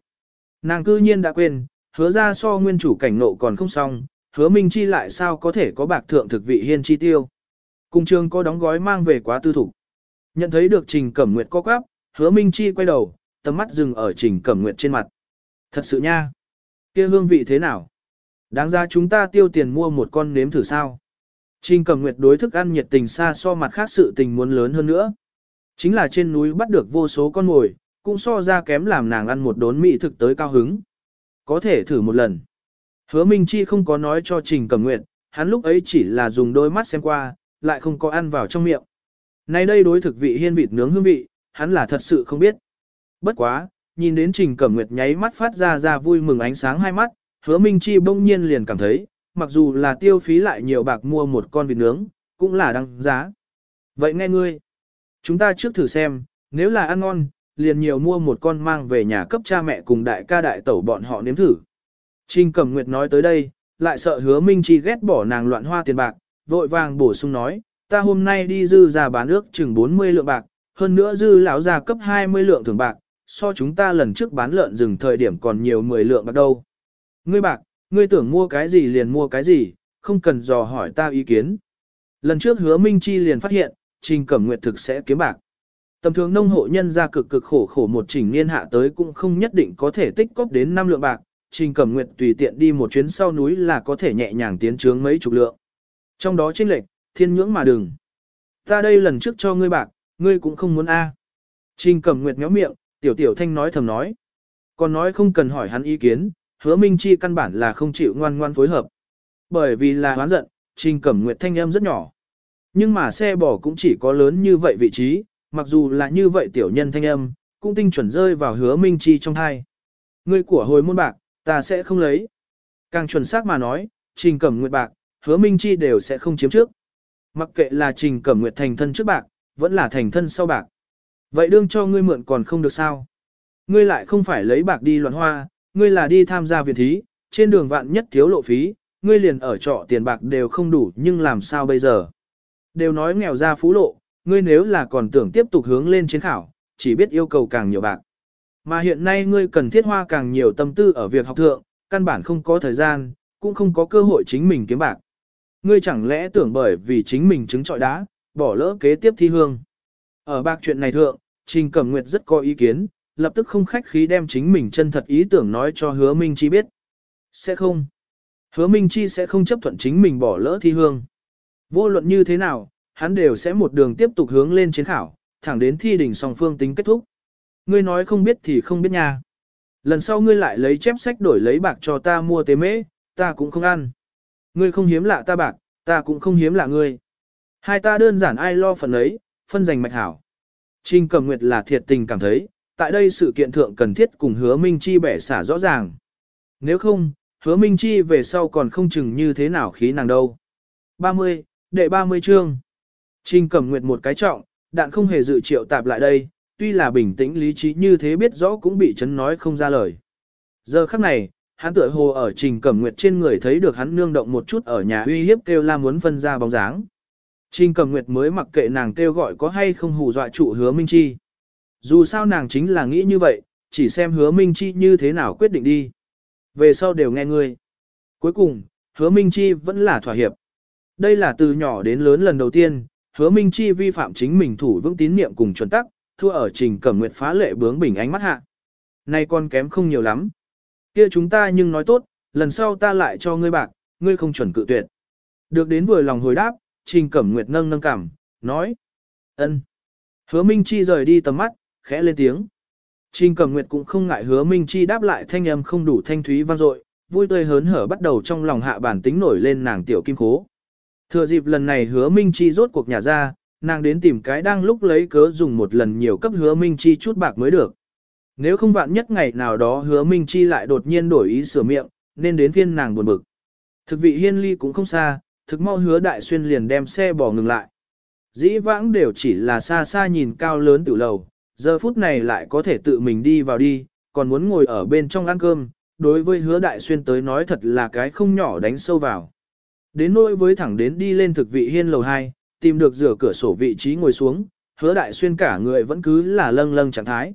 Nàng cư nhiên đã quên, hứa ra so nguyên chủ cảnh nộ còn không xong, hứa Minh Chi lại sao có thể có bạc thượng thực vị hiên chi tiêu. Cùng trường có đóng gói mang về quá tư thủ. Nhận thấy được Trình Cẩm Nguyệt co quắp, hứa Minh Chi quay đầu, tầm mắt dừng ở Trình Cẩm Nguyệt trên mặt. Thật sự nha. kia hương vị thế nào? Đáng ra chúng ta tiêu tiền mua một con nếm thử sao? Trình Cẩm Nguyệt đối thức ăn nhiệt tình xa so mặt khác sự tình muốn lớn hơn nữa. Chính là trên núi bắt được vô số con mồi, cũng so ra kém làm nàng ăn một đốn mỹ thực tới cao hứng. Có thể thử một lần. Hứa Minh Chi không có nói cho Trình Cẩm Nguyệt, hắn lúc ấy chỉ là dùng đôi mắt xem qua, lại không có ăn vào trong miệng. Nay đây đối thực vị hiên vịt nướng hương vị, hắn là thật sự không biết. Bất quá, nhìn đến Trình Cẩm Nguyệt nháy mắt phát ra ra vui mừng ánh sáng hai mắt, hứa Minh Chi bỗng nhiên liền cảm thấy, mặc dù là tiêu phí lại nhiều bạc mua một con vịt nướng, cũng là đăng giá. Vậy nghe ngươi, chúng ta trước thử xem, nếu là ăn ngon, liền nhiều mua một con mang về nhà cấp cha mẹ cùng đại ca đại tẩu bọn họ nếm thử. Trình Cẩm Nguyệt nói tới đây, lại sợ hứa Minh Chi ghét bỏ nàng loạn hoa tiền bạc, vội vàng bổ sung nói, ta hôm nay đi dư ra bán ước chừng 40 lượng bạc, hơn nữa dư lão ra cấp 20 lượng thường bạc, so chúng ta lần trước bán lợn rừng thời điểm còn nhiều 10 lượng bạc đâu. Ngươi bạc, ngươi tưởng mua cái gì liền mua cái gì, không cần dò hỏi ta ý kiến. Lần trước hứa Minh Chi liền phát hiện, Trình Cẩm Nguyệt thực sẽ kiếm bạc. Tầm thường nông hộ nhân ra cực cực khổ khổ một trình niên hạ tới cũng không nhất định có thể tích cóp đến 5 lượng bạc, Trình Cẩm Nguyệt tùy tiện đi một chuyến sau núi là có thể nhẹ nhàng tiến trướng mấy chục lượng. Trong đó chênh lệch, thiên nhưỡng mà đừng. Ta đây lần trước cho ngươi bạc, ngươi cũng không muốn a. À. Trình Cẩm Nguyệt méo miệng, tiểu tiểu thanh nói thầm nói. Còn nói không cần hỏi hắn ý kiến, hứa Minh Chi căn bản là không chịu ngoan ngoan phối hợp. Bởi vì là hoán giận, Trình Cẩm Nguyệt thanh âm rất nhỏ. Nhưng mà xe bò cũng chỉ có lớn như vậy vị trí, mặc dù là như vậy tiểu nhân thanh âm, cũng tinh chuẩn rơi vào hứa Minh Chi trong thai. Ngươi của hồi môn bạc, ta sẽ không lấy. Càng chuẩn xác mà nói, trình cẩm nguyệt bạc, hứa Minh Chi đều sẽ không chiếm trước. Mặc kệ là trình cẩm nguyệt thành thân trước bạc, vẫn là thành thân sau bạc. Vậy đương cho ngươi mượn còn không được sao? Ngươi lại không phải lấy bạc đi loạn hoa, ngươi là đi tham gia viện thí, trên đường vạn nhất thiếu lộ phí, ngươi liền ở trọ tiền bạc đều không đủ nhưng làm sao bây giờ? Đều nói nghèo ra phú lộ, ngươi nếu là còn tưởng tiếp tục hướng lên chiến khảo, chỉ biết yêu cầu càng nhiều bạc. Mà hiện nay ngươi cần thiết hoa càng nhiều tâm tư ở việc học thượng, căn bản không có thời gian, cũng không có cơ hội chính mình kiếm bạc. Ngươi chẳng lẽ tưởng bởi vì chính mình chứng trọi đá, bỏ lỡ kế tiếp thi hương. Ở bạc chuyện này thượng, Trình Cẩm Nguyệt rất có ý kiến, lập tức không khách khí đem chính mình chân thật ý tưởng nói cho hứa Minh Chi biết. Sẽ không. Hứa Minh Chi sẽ không chấp thuận chính mình bỏ lỡ thi hương. Vô luận như thế nào, hắn đều sẽ một đường tiếp tục hướng lên chiến khảo, thẳng đến thi đỉnh song phương tính kết thúc. Ngươi nói không biết thì không biết nha. Lần sau ngươi lại lấy chép sách đổi lấy bạc cho ta mua tế mễ, ta cũng không ăn. Ngươi không hiếm lạ ta bạc, ta cũng không hiếm lạ ngươi. Hai ta đơn giản ai lo phần ấy, phân giành mạch hảo. Trình Cẩm Nguyệt là thiệt tình cảm thấy, tại đây sự kiện thượng cần thiết cùng hứa Minh Chi bẻ xả rõ ràng. Nếu không, hứa Minh Chi về sau còn không chừng như thế nào khí nàng đâu. 30, đệ 30 chương. Trình Cẩm Nguyệt một cái trọng, đạn không hề dự triệu tạp lại đây, tuy là bình tĩnh lý trí như thế biết rõ cũng bị chấn nói không ra lời. Giờ khắc này, hắn tựa hồ ở Trình Cẩm Nguyệt trên người thấy được hắn nương động một chút ở nhà uy hiếp kêu la muốn phân ra bóng dáng. Trình Cẩm Nguyệt mới mặc kệ nàng kêu gọi có hay không hù dọa trụ hứa Minh Chi. Dù sao nàng chính là nghĩ như vậy, chỉ xem hứa Minh Chi như thế nào quyết định đi. Về sau đều nghe ngươi. Cuối cùng, hứa Minh Chi vẫn là thỏa hiệp. Đây là từ nhỏ đến lớn lần đầu tiên, hứa Minh Chi vi phạm chính mình thủ vững tín niệm cùng chuẩn tắc, thua ở trình cẩm nguyệt phá lệ bướng bình ánh mắt hạ. Nay con kém không nhiều lắm. Kia chúng ta nhưng nói tốt, lần sau ta lại cho ngươi bạc, ngươi không chuẩn cự tuyệt. Được đến vừa lòng hồi đáp, trình cẩm nguyệt nâng nâng cảm, nói. ân. Hứa Minh Chi rời đi tầm mắt, khẽ lên tiếng. Trình cẩm nguyệt cũng không ngại hứa Minh Chi đáp lại thanh âm không đủ thanh thúy vang dội, vui tươi hớn hở bắt đầu trong lòng hạ bản tính nổi lên nàng tiểu kim khố. Thừa dịp lần này hứa Minh Chi rốt cuộc nhà ra, nàng đến tìm cái đang lúc lấy cớ dùng một lần nhiều cấp hứa Minh Chi chút bạc mới được. Nếu không vạn nhất ngày nào đó hứa Minh Chi lại đột nhiên đổi ý sửa miệng, nên đến phiên nàng buồn bực. Thực vị hiên ly cũng không xa, thực mau hứa đại xuyên liền đem xe bỏ ngừng lại. Dĩ vãng đều chỉ là xa xa nhìn cao lớn tiểu lầu, giờ phút này lại có thể tự mình đi vào đi, còn muốn ngồi ở bên trong ăn cơm, đối với hứa đại xuyên tới nói thật là cái không nhỏ đánh sâu vào. Đến nỗi với thẳng đến đi lên thực vị hiên lầu 2, tìm được rửa cửa sổ vị trí ngồi xuống, hứa đại xuyên cả người vẫn cứ là lâng lâng trạng thái.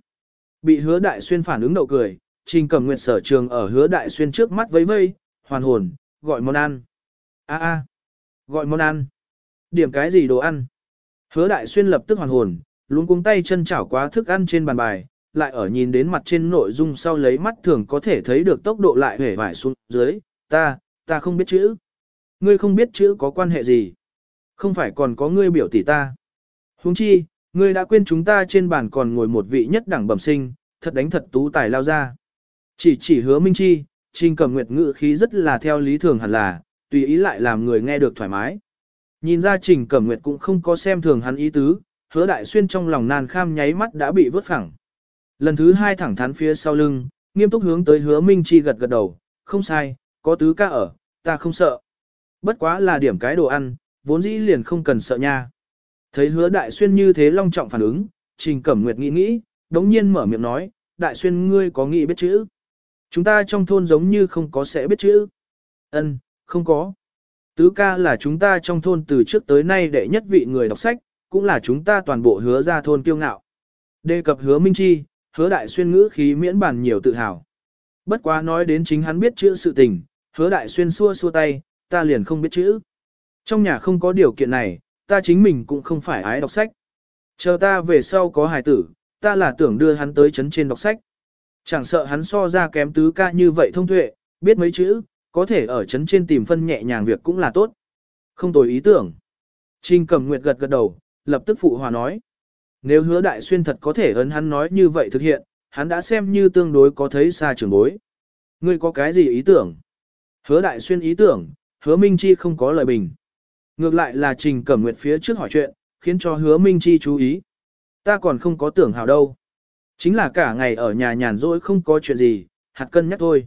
Bị hứa đại xuyên phản ứng đậu cười, trình cầm nguyệt sở trường ở hứa đại xuyên trước mắt vây vây, hoàn hồn, gọi món ăn. a a gọi món ăn. Điểm cái gì đồ ăn? Hứa đại xuyên lập tức hoàn hồn, luôn cuống tay chân chảo quá thức ăn trên bàn bài, lại ở nhìn đến mặt trên nội dung sau lấy mắt thường có thể thấy được tốc độ lại hể vải xuống dưới, ta, ta không biết chữ. Ngươi không biết chữ có quan hệ gì. Không phải còn có ngươi biểu tỷ ta. Huống chi, ngươi đã quên chúng ta trên bàn còn ngồi một vị nhất đẳng bẩm sinh, thật đánh thật tú tài lao ra. Chỉ chỉ hứa minh chi, trình cầm nguyệt ngữ khí rất là theo lý thường hẳn là, tùy ý lại làm người nghe được thoải mái. Nhìn ra trình cẩm nguyệt cũng không có xem thường hắn ý tứ, hứa đại xuyên trong lòng nan kham nháy mắt đã bị vớt phẳng. Lần thứ hai thẳng thắn phía sau lưng, nghiêm túc hướng tới hứa minh chi gật gật đầu, không sai, có tứ ca ở, ta không sợ. Bất quá là điểm cái đồ ăn, vốn dĩ liền không cần sợ nha. Thấy hứa đại xuyên như thế long trọng phản ứng, trình cẩm nguyệt nghĩ nghĩ, đống nhiên mở miệng nói, đại xuyên ngươi có nghĩ biết chữ. Chúng ta trong thôn giống như không có sẽ biết chữ. Ân, không có. Tứ ca là chúng ta trong thôn từ trước tới nay đệ nhất vị người đọc sách, cũng là chúng ta toàn bộ hứa ra thôn kiêu ngạo. Đề cập hứa minh chi, hứa đại xuyên ngữ khí miễn bản nhiều tự hào. Bất quá nói đến chính hắn biết chữ sự tình, hứa đại xuyên xua xua tay, ta liền không biết chữ. Trong nhà không có điều kiện này, ta chính mình cũng không phải ái đọc sách. Chờ ta về sau có hài tử, ta là tưởng đưa hắn tới chấn trên đọc sách. Chẳng sợ hắn so ra kém tứ ca như vậy thông tuệ, biết mấy chữ, có thể ở chấn trên tìm phân nhẹ nhàng việc cũng là tốt. Không tồi ý tưởng. Trình cầm nguyệt gật gật đầu, lập tức phụ hòa nói. Nếu hứa đại xuyên thật có thể ấn hắn nói như vậy thực hiện, hắn đã xem như tương đối có thấy xa trường bối. Ngươi có cái gì ý tưởng? Hứa đại xuyên ý tưởng, hứa Minh Chi không có lời bình. Ngược lại là Trình Cẩm Nguyệt phía trước hỏi chuyện, khiến cho hứa Minh Chi chú ý. Ta còn không có tưởng hào đâu. Chính là cả ngày ở nhà nhàn rỗi không có chuyện gì, hạt cân nhắc thôi.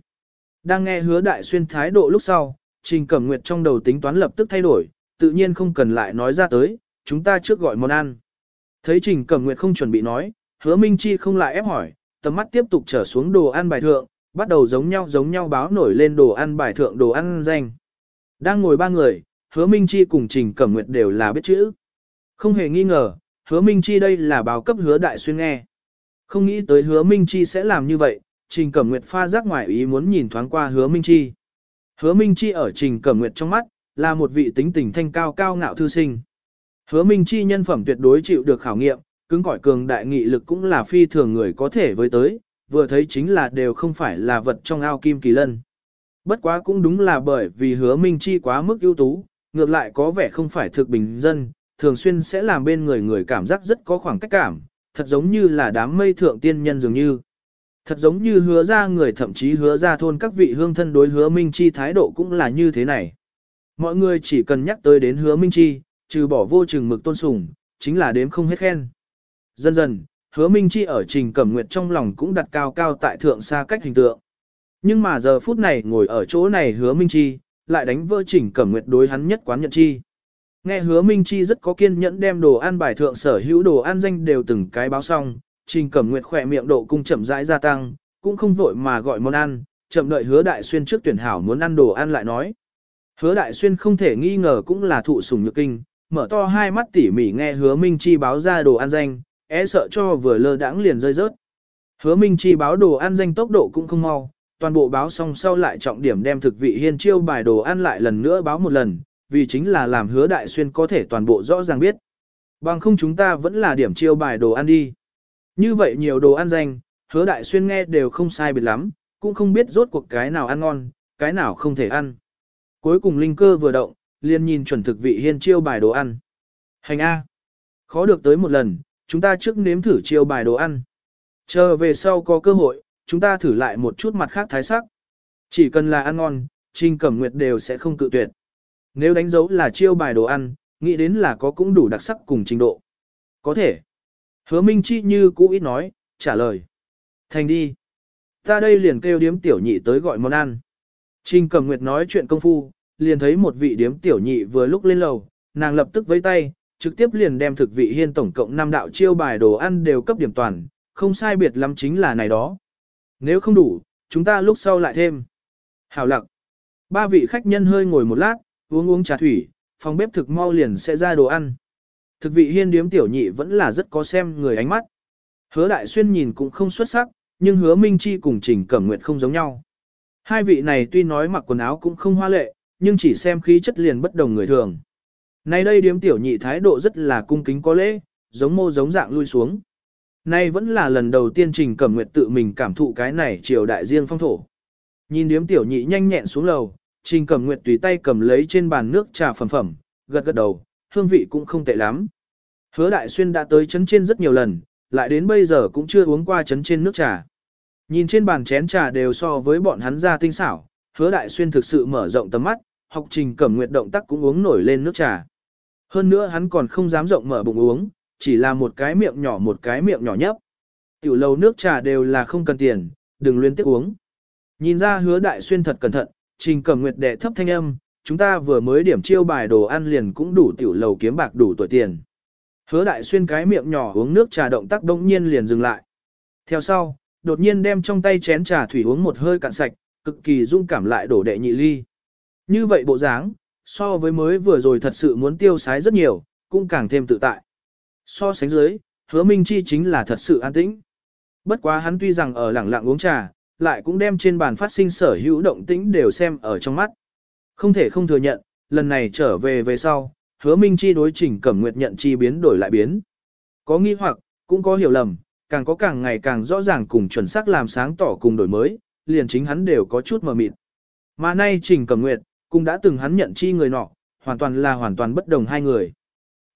Đang nghe hứa đại xuyên thái độ lúc sau, Trình Cẩm Nguyệt trong đầu tính toán lập tức thay đổi, tự nhiên không cần lại nói ra tới, chúng ta trước gọi món ăn. Thấy Trình Cẩm Nguyệt không chuẩn bị nói, hứa Minh Chi không lại ép hỏi, tầm mắt tiếp tục trở xuống đồ ăn bài thượng, bắt đầu giống nhau giống nhau báo nổi lên đồ ăn bài thượng đồ ăn danh. Đang ngồi ba người, hứa Minh Chi cùng Trình Cẩm Nguyệt đều là biết chữ. Không hề nghi ngờ, hứa Minh Chi đây là báo cấp hứa đại xuyên nghe. Không nghĩ tới hứa Minh Chi sẽ làm như vậy, Trình Cẩm Nguyệt pha giác ngoài ý muốn nhìn thoáng qua hứa Minh Chi. Hứa Minh Chi ở Trình Cẩm Nguyệt trong mắt, là một vị tính tình thanh cao cao ngạo thư sinh. Hứa Minh Chi nhân phẩm tuyệt đối chịu được khảo nghiệm, cứng cỏi cường đại nghị lực cũng là phi thường người có thể với tới, vừa thấy chính là đều không phải là vật trong ao kim kỳ lân. Bất quá cũng đúng là bởi vì hứa Minh Chi quá mức ưu tú, ngược lại có vẻ không phải thực bình dân, thường xuyên sẽ làm bên người người cảm giác rất có khoảng cách cảm, thật giống như là đám mây thượng tiên nhân dường như. Thật giống như hứa ra người thậm chí hứa ra thôn các vị hương thân đối hứa Minh Chi thái độ cũng là như thế này. Mọi người chỉ cần nhắc tới đến hứa Minh Chi, trừ bỏ vô chừng mực tôn sùng, chính là đếm không hết khen. Dần dần, hứa Minh Chi ở trình cẩm nguyệt trong lòng cũng đặt cao cao tại thượng xa cách hình tượng. Nhưng mà giờ phút này ngồi ở chỗ này hứa Minh Chi, lại đánh vỡ trình cẩm nguyệt đối hắn nhất quán nhận chi. Nghe hứa Minh Chi rất có kiên nhẫn đem đồ ăn bài thượng sở hữu đồ ăn danh đều từng cái báo xong, trình cẩm nguyệt khỏe miệng độ cung chậm rãi gia tăng, cũng không vội mà gọi món ăn, chậm đợi hứa đại xuyên trước tuyển hảo muốn ăn đồ ăn lại nói. Hứa đại xuyên không thể nghi ngờ cũng là thụ sủng nhược kinh, mở to hai mắt tỉ mỉ nghe hứa Minh Chi báo ra đồ ăn danh, é sợ cho vừa lơ đãng liền rơi rớt. Hứa Minh Chi báo đồ ăn danh tốc độ cũng không mau, toàn bộ báo xong sau lại trọng điểm đem thực vị hiên chiêu bài đồ ăn lại lần nữa báo một lần, vì chính là làm hứa đại xuyên có thể toàn bộ rõ ràng biết. Bằng không chúng ta vẫn là điểm chiêu bài đồ ăn đi. Như vậy nhiều đồ ăn danh, hứa đại xuyên nghe đều không sai biệt lắm, cũng không biết rốt cuộc cái nào ăn ngon, cái nào không thể ăn. Cuối cùng linh cơ vừa động, liền nhìn chuẩn thực vị hiên chiêu bài đồ ăn. Hành A. Khó được tới một lần, chúng ta trước nếm thử chiêu bài đồ ăn. Chờ về sau có cơ hội, chúng ta thử lại một chút mặt khác thái sắc. Chỉ cần là ăn ngon, Trình Cẩm Nguyệt đều sẽ không cự tuyệt. Nếu đánh dấu là chiêu bài đồ ăn, nghĩ đến là có cũng đủ đặc sắc cùng trình độ. Có thể. Hứa Minh Chi như cũ ít nói, trả lời. Thành đi. Ta đây liền kêu điếm tiểu nhị tới gọi món ăn. Trình Cẩm Nguyệt nói chuyện công phu, liền thấy một vị điếm tiểu nhị vừa lúc lên lầu, nàng lập tức vẫy tay, trực tiếp liền đem thực vị hiên tổng cộng 5 đạo chiêu bài đồ ăn đều cấp điểm toàn, không sai biệt lắm chính là này đó. Nếu không đủ, chúng ta lúc sau lại thêm. Hảo lặng. Ba vị khách nhân hơi ngồi một lát, uống uống trà thủy, phòng bếp thực mau liền sẽ ra đồ ăn. Thực vị hiên điếm tiểu nhị vẫn là rất có xem người ánh mắt. Hứa đại xuyên nhìn cũng không xuất sắc, nhưng hứa minh chi cùng trình cẩm nguyệt không giống nhau. Hai vị này tuy nói mặc quần áo cũng không hoa lệ, nhưng chỉ xem khí chất liền bất đồng người thường. Nay đây điếm tiểu nhị thái độ rất là cung kính có lễ, giống mô giống dạng lui xuống. Nay vẫn là lần đầu tiên Trình Cẩm Nguyệt tự mình cảm thụ cái này triều đại riêng phong thổ. Nhìn điếm tiểu nhị nhanh nhẹn xuống lầu, Trình Cẩm Nguyệt tùy tay cầm lấy trên bàn nước trà phẩm phẩm, gật gật đầu, hương vị cũng không tệ lắm. Hứa Đại Xuyên đã tới chấn trên rất nhiều lần, lại đến bây giờ cũng chưa uống qua chấn trên nước trà. Nhìn trên bàn chén trà đều so với bọn hắn ra tinh xảo, Hứa Đại Xuyên thực sự mở rộng tầm mắt, học Trình Cẩm Nguyệt động tác cũng uống nổi lên nước trà. Hơn nữa hắn còn không dám rộng mở bụng uống, chỉ là một cái miệng nhỏ một cái miệng nhỏ nhấp. Tiểu lầu nước trà đều là không cần tiền, đừng liên tiếp uống. Nhìn ra hứa đại xuyên thật cẩn thận, trình cầm nguyệt đệ thấp thanh âm, chúng ta vừa mới điểm chiêu bài đồ ăn liền cũng đủ tiểu lầu kiếm bạc đủ tuổi tiền. Hứa đại xuyên cái miệng nhỏ uống nước trà động tác đông nhiên liền dừng lại. Theo sau, đột nhiên đem trong tay chén trà thủy uống một hơi cạn sạch, cực kỳ dung cảm lại đổ đệ nhị ly. Như vậy bộ dáng, so với mới vừa rồi thật sự muốn tiêu sái rất nhiều, cũng càng thêm tự tại. So sánh dưới, hứa Minh Chi chính là thật sự an tĩnh. Bất quá hắn tuy rằng ở lẳng lặng uống trà, lại cũng đem trên bàn phát sinh sở hữu động tĩnh đều xem ở trong mắt. Không thể không thừa nhận, lần này trở về về sau, hứa Minh Chi đối trình cẩm nguyệt nhận chi biến đổi lại biến. Có nghi hoặc, cũng có hiểu lầm, càng có càng ngày càng rõ ràng cùng chuẩn xác làm sáng tỏ cùng đổi mới, liền chính hắn đều có chút mờ mịt. Mà nay trình cẩm nguyệt, cũng đã từng hắn nhận chi người nọ, hoàn toàn là hoàn toàn bất đồng hai người.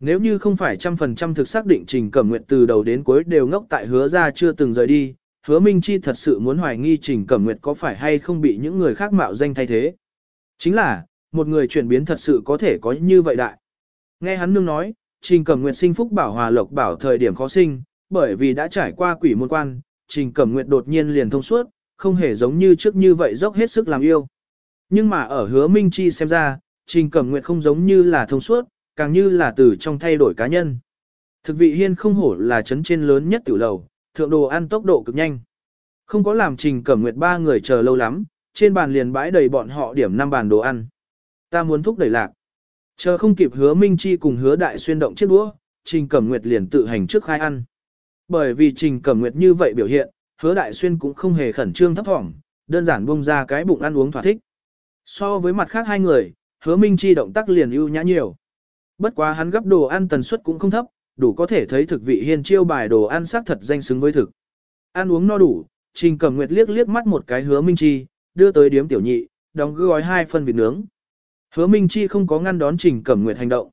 Nếu như không phải trăm phần trăm thực xác định Trình Cẩm Nguyệt từ đầu đến cuối đều ngốc tại hứa ra chưa từng rời đi, hứa Minh Chi thật sự muốn hoài nghi Trình Cẩm Nguyệt có phải hay không bị những người khác mạo danh thay thế. Chính là, một người chuyển biến thật sự có thể có như vậy đại. Nghe hắn nương nói, Trình Cẩm Nguyệt sinh phúc bảo hòa lộc bảo thời điểm khó sinh, bởi vì đã trải qua quỷ môn quan, Trình Cẩm Nguyệt đột nhiên liền thông suốt, không hề giống như trước như vậy dốc hết sức làm yêu. Nhưng mà ở hứa Minh Chi xem ra, Trình Cẩm Nguyệt không giống như là thông suốt, càng như là từ trong thay đổi cá nhân. Thực vị hiên không hổ là chấn trên lớn nhất tiểu lầu, thượng đồ ăn tốc độ cực nhanh. Không có làm Trình Cẩm Nguyệt ba người chờ lâu lắm, trên bàn liền bãi đầy bọn họ điểm năm bàn đồ ăn. Ta muốn thúc đẩy lạc. Chờ không kịp hứa Minh Chi cùng hứa đại xuyên động chiếc đũa, Trình Cẩm Nguyệt liền tự hành trước khai ăn. Bởi vì Trình Cẩm Nguyệt như vậy biểu hiện, hứa đại xuyên cũng không hề khẩn trương thấp thỏm, đơn giản bung ra cái bụng ăn uống thỏa thích. So với mặt khác hai người, hứa Minh Chi động tác liền ưu nhã nhiều. Bất quá hắn gấp đồ ăn tần suất cũng không thấp, đủ có thể thấy thực vị hiên chiêu bài đồ ăn sắc thật danh xứng với thực. Ăn uống no đủ, Trình Cẩm Nguyệt liếc liếc mắt một cái hứa Minh Chi, đưa tới điếm tiểu nhị, đóng gói hai phần vịt nướng. Hứa Minh Chi không có ngăn đón Trình Cẩm Nguyệt hành động.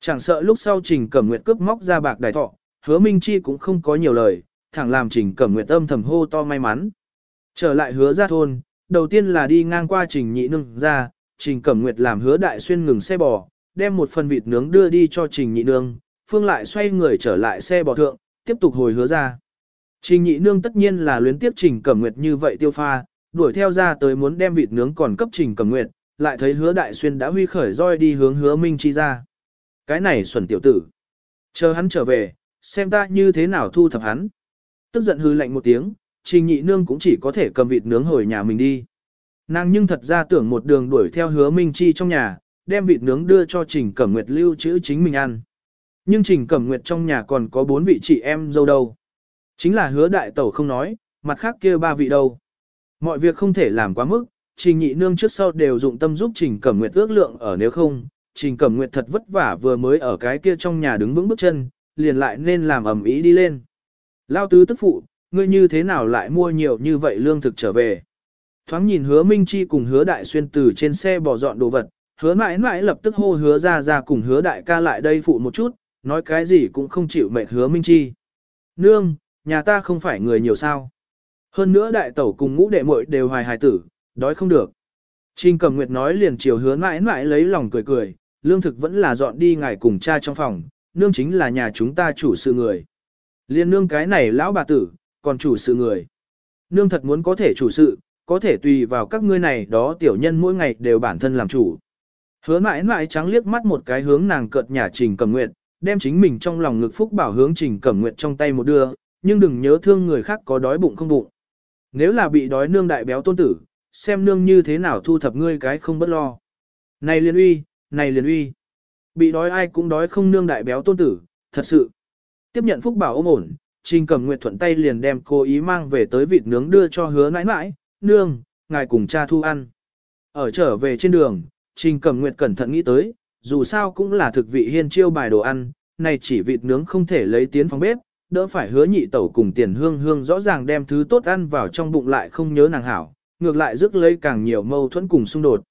Chẳng sợ lúc sau Trình Cẩm Nguyệt cướp móc ra bạc đài thọ, hứa Minh Chi cũng không có nhiều lời, thẳng làm Trình Cẩm Nguyệt âm thầm hô to may mắn. Trở lại hứa ra thôn, đầu tiên là đi ngang qua Trình Nhị Nương ra, Trình Cẩm Nguyệt làm hứa đại xuyên ngừng xe bò, đem một phần vịt nướng đưa đi cho Trình Nhị Nương, Phương lại xoay người trở lại xe bò thượng, tiếp tục hồi hứa ra. Trình Nhị Nương tất nhiên là luyến tiếp Trình Cẩm Nguyệt như vậy tiêu pha, đuổi theo ra tới muốn đem vịt nướng còn cấp Trình Cẩm Nguyệt, lại thấy hứa đại xuyên đã huy khởi roi đi hướng hứa Minh Chi ra. Cái này xuẩn tiểu tử. Chờ hắn trở về, xem ta như thế nào thu thập hắn. Tức giận hư lạnh một tiếng, trình nhị nương cũng chỉ có thể cầm vịt nướng hồi nhà mình đi. Nàng nhưng thật ra tưởng một đường đuổi theo hứa Minh Chi trong nhà, đem vịt nướng đưa cho Trình Cẩm Nguyệt lưu trữ chính mình ăn. Nhưng Trình Cẩm Nguyệt trong nhà còn có bốn vị chị em dâu đâu. Chính là hứa đại tẩu không nói, mặt khác kia ba vị đâu. Mọi việc không thể làm quá mức, Trình nhị nương trước sau đều dụng tâm giúp Trình Cẩm Nguyệt ước lượng ở nếu không, Trình Cẩm Nguyệt thật vất vả vừa mới ở cái kia trong nhà đứng vững bước chân, liền lại nên làm ẩm ý đi lên. Lao tứ tức phụ, ngươi như thế nào lại mua nhiều như vậy lương thực trở về. Thoáng nhìn hứa Minh Chi cùng hứa đại xuyên từ trên xe bỏ dọn đồ vật, hứa mãi mãi lập tức hô hứa ra ra cùng hứa đại ca lại đây phụ một chút, nói cái gì cũng không chịu mệt hứa Minh Chi. Nương, nhà ta không phải người nhiều sao. Hơn nữa đại tẩu cùng ngũ đệ muội đều hoài hài tử, đói không được. Trình cầm nguyệt nói liền chiều hứa mãi mãi lấy lòng cười cười, lương thực vẫn là dọn đi ngài cùng cha trong phòng, nương chính là nhà chúng ta chủ sự người. Liên nương cái này lão bà tử, còn chủ sự người. Nương thật muốn có thể chủ sự, có thể tùy vào các ngươi này đó tiểu nhân mỗi ngày đều bản thân làm chủ. Hứa mãi mãi trắng liếc mắt một cái hướng nàng cợt nhà trình cẩm nguyệt, đem chính mình trong lòng ngực phúc bảo hướng trình cẩm nguyệt trong tay một đưa, nhưng đừng nhớ thương người khác có đói bụng không bụng. Nếu là bị đói nương đại béo tôn tử, xem nương như thế nào thu thập ngươi cái không bất lo. Này liền uy, này liền uy. Bị đói ai cũng đói không nương đại béo tôn tử, thật sự. Tiếp nhận phúc bảo ôm ổn, Trình Cẩm Nguyệt thuận tay liền đem cô ý mang về tới vịt nướng đưa cho hứa mãi mãi, nương, ngài cùng cha thu ăn. Ở trở về trên đường, Trình Cẩm Nguyệt cẩn thận nghĩ tới, dù sao cũng là thực vị hiên chiêu bài đồ ăn, này chỉ vịt nướng không thể lấy tiến phòng bếp, đỡ phải hứa nhị tẩu cùng tiền hương hương rõ ràng đem thứ tốt ăn vào trong bụng lại không nhớ nàng hảo, ngược lại rước lấy càng nhiều mâu thuẫn cùng xung đột.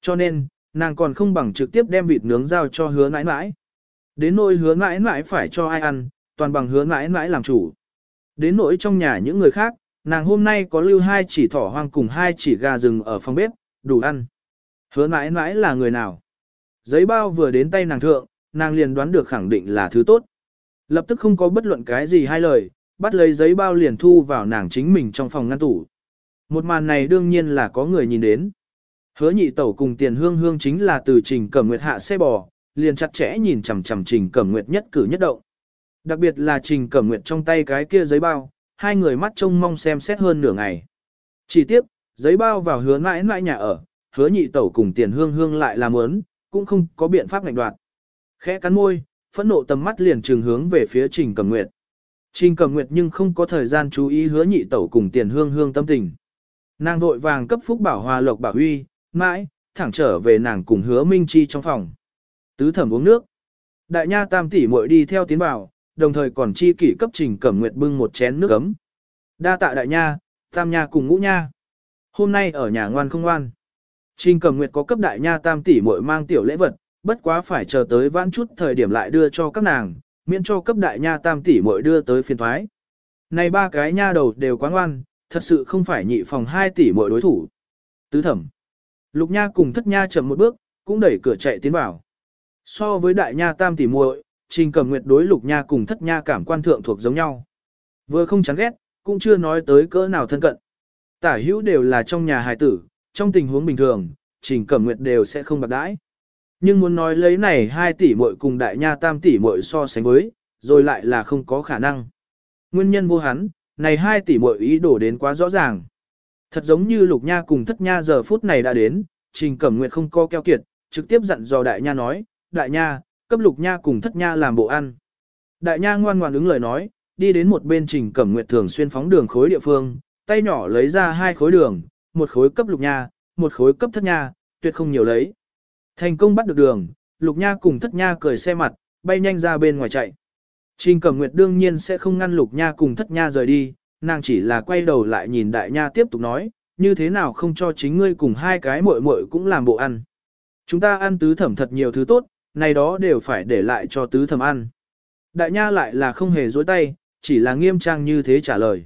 Cho nên, nàng còn không bằng trực tiếp đem vịt nướng giao cho hứa nãi nãi. Đến nỗi hứa nãi nãi phải cho ai ăn, toàn bằng hứa nãi nãi làm chủ. Đến nỗi trong nhà những người khác, nàng hôm nay có lưu hai chỉ thỏ hoang cùng hai chỉ gà rừng ở phòng bếp, đủ ăn. Hứa nãi nãi là người nào? Giấy bao vừa đến tay nàng thượng, nàng liền đoán được khẳng định là thứ tốt. Lập tức không có bất luận cái gì hai lời, bắt lấy giấy bao liền thu vào nàng chính mình trong phòng ngăn tủ. Một màn này đương nhiên là có người nhìn đến. Hứa nhị tẩu cùng tiền hương hương chính là từ trình cẩm nguyệt hạ xe bò, liền chặt chẽ nhìn chằm chằm trình cẩm nguyệt nhất cử nhất động. Đặc biệt là trình cẩm nguyệt trong tay cái kia giấy bao, hai người mắt trông mong xem xét hơn nửa ngày. Chỉ tiếp, giấy bao vào hứa mãi mãi nhà ở, hứa nhị tẩu cùng tiền hương hương lại làm ớn, cũng không có biện pháp ngạch đoạt. Khẽ cắn môi, phẫn nộ tầm mắt liền trường hướng về phía trình cẩm nguyệt. Trình cẩm nguyệt nhưng không có thời gian chú ý hứa nhị tẩu cùng tiền hương hương tâm tình. Nàng vội vàng cấp phúc bảo hòa lộc bảo huy, mãi, thẳng trở về nàng cùng hứa minh chi trong phòng. Tứ thẩm uống nước. Đại nha tam tỷ muội đi theo tiến bảo, đồng thời còn chi kỷ cấp trình cẩm nguyệt bưng một chén nước ấm. Đa tạ đại nha, tam nha cùng ngũ nha. Hôm nay ở nhà ngoan không ngoan. Trình cẩm nguyệt có cấp đại nha tam tỷ muội mang tiểu lễ vật, bất quá phải chờ tới vãn chút thời điểm lại đưa cho các nàng, miễn cho cấp đại nha tam tỷ muội đưa tới phiên thoái. Này ba cái nha đầu đều quá ngoan, thật sự không phải nhị phòng 2 tỷ muội đối thủ. Tứ thẩm. Lục nha cùng thất nha chậm một bước, cũng đẩy cửa chạy tiến vào. So với đại nha tam tỷ muội, trình cầm nguyệt đối lục nha cùng thất nha cảm quan thượng thuộc giống nhau. Vừa không chán ghét, cũng chưa nói tới cỡ nào thân cận. Tả hữu đều là trong nhà hài tử, trong tình huống bình thường, Trình Cẩm Nguyệt đều sẽ không bạc đãi. Nhưng muốn nói lấy này 2 tỷ muội cùng đại nha tam tỷ muội so sánh với, rồi lại là không có khả năng. Nguyên nhân vô hắn, này 2 tỷ muội ý đổ đến quá rõ ràng. Thật giống như lục nha cùng thất nha giờ phút này đã đến, Trình Cẩm Nguyệt không co keo kiệt, trực tiếp dặn dò đại nha nói, đại nha, cấp lục nha cùng thất nha làm bộ ăn. Đại nha ngoan ngoãn ứng lời nói, đi đến một bên Trình Cẩm Nguyệt thường xuyên phóng đường khối địa phương, tay nhỏ lấy ra hai khối đường, một khối cấp lục nha, một khối cấp thất nha, tuyệt không nhiều lấy. Thành công bắt được đường, lục nha cùng thất nha cười xe mặt, bay nhanh ra bên ngoài chạy. Trình Cẩm Nguyệt đương nhiên sẽ không ngăn lục nha cùng thất nha rời đi, nàng chỉ là quay đầu lại nhìn đại nha tiếp tục nói, như thế nào không cho chính ngươi cùng hai cái muội muội cũng làm bộ ăn. Chúng ta ăn tứ thẩm thật nhiều thứ tốt, này đó đều phải để lại cho tứ thẩm ăn. Đại nha lại là không hề dối tay, chỉ là nghiêm trang như thế trả lời.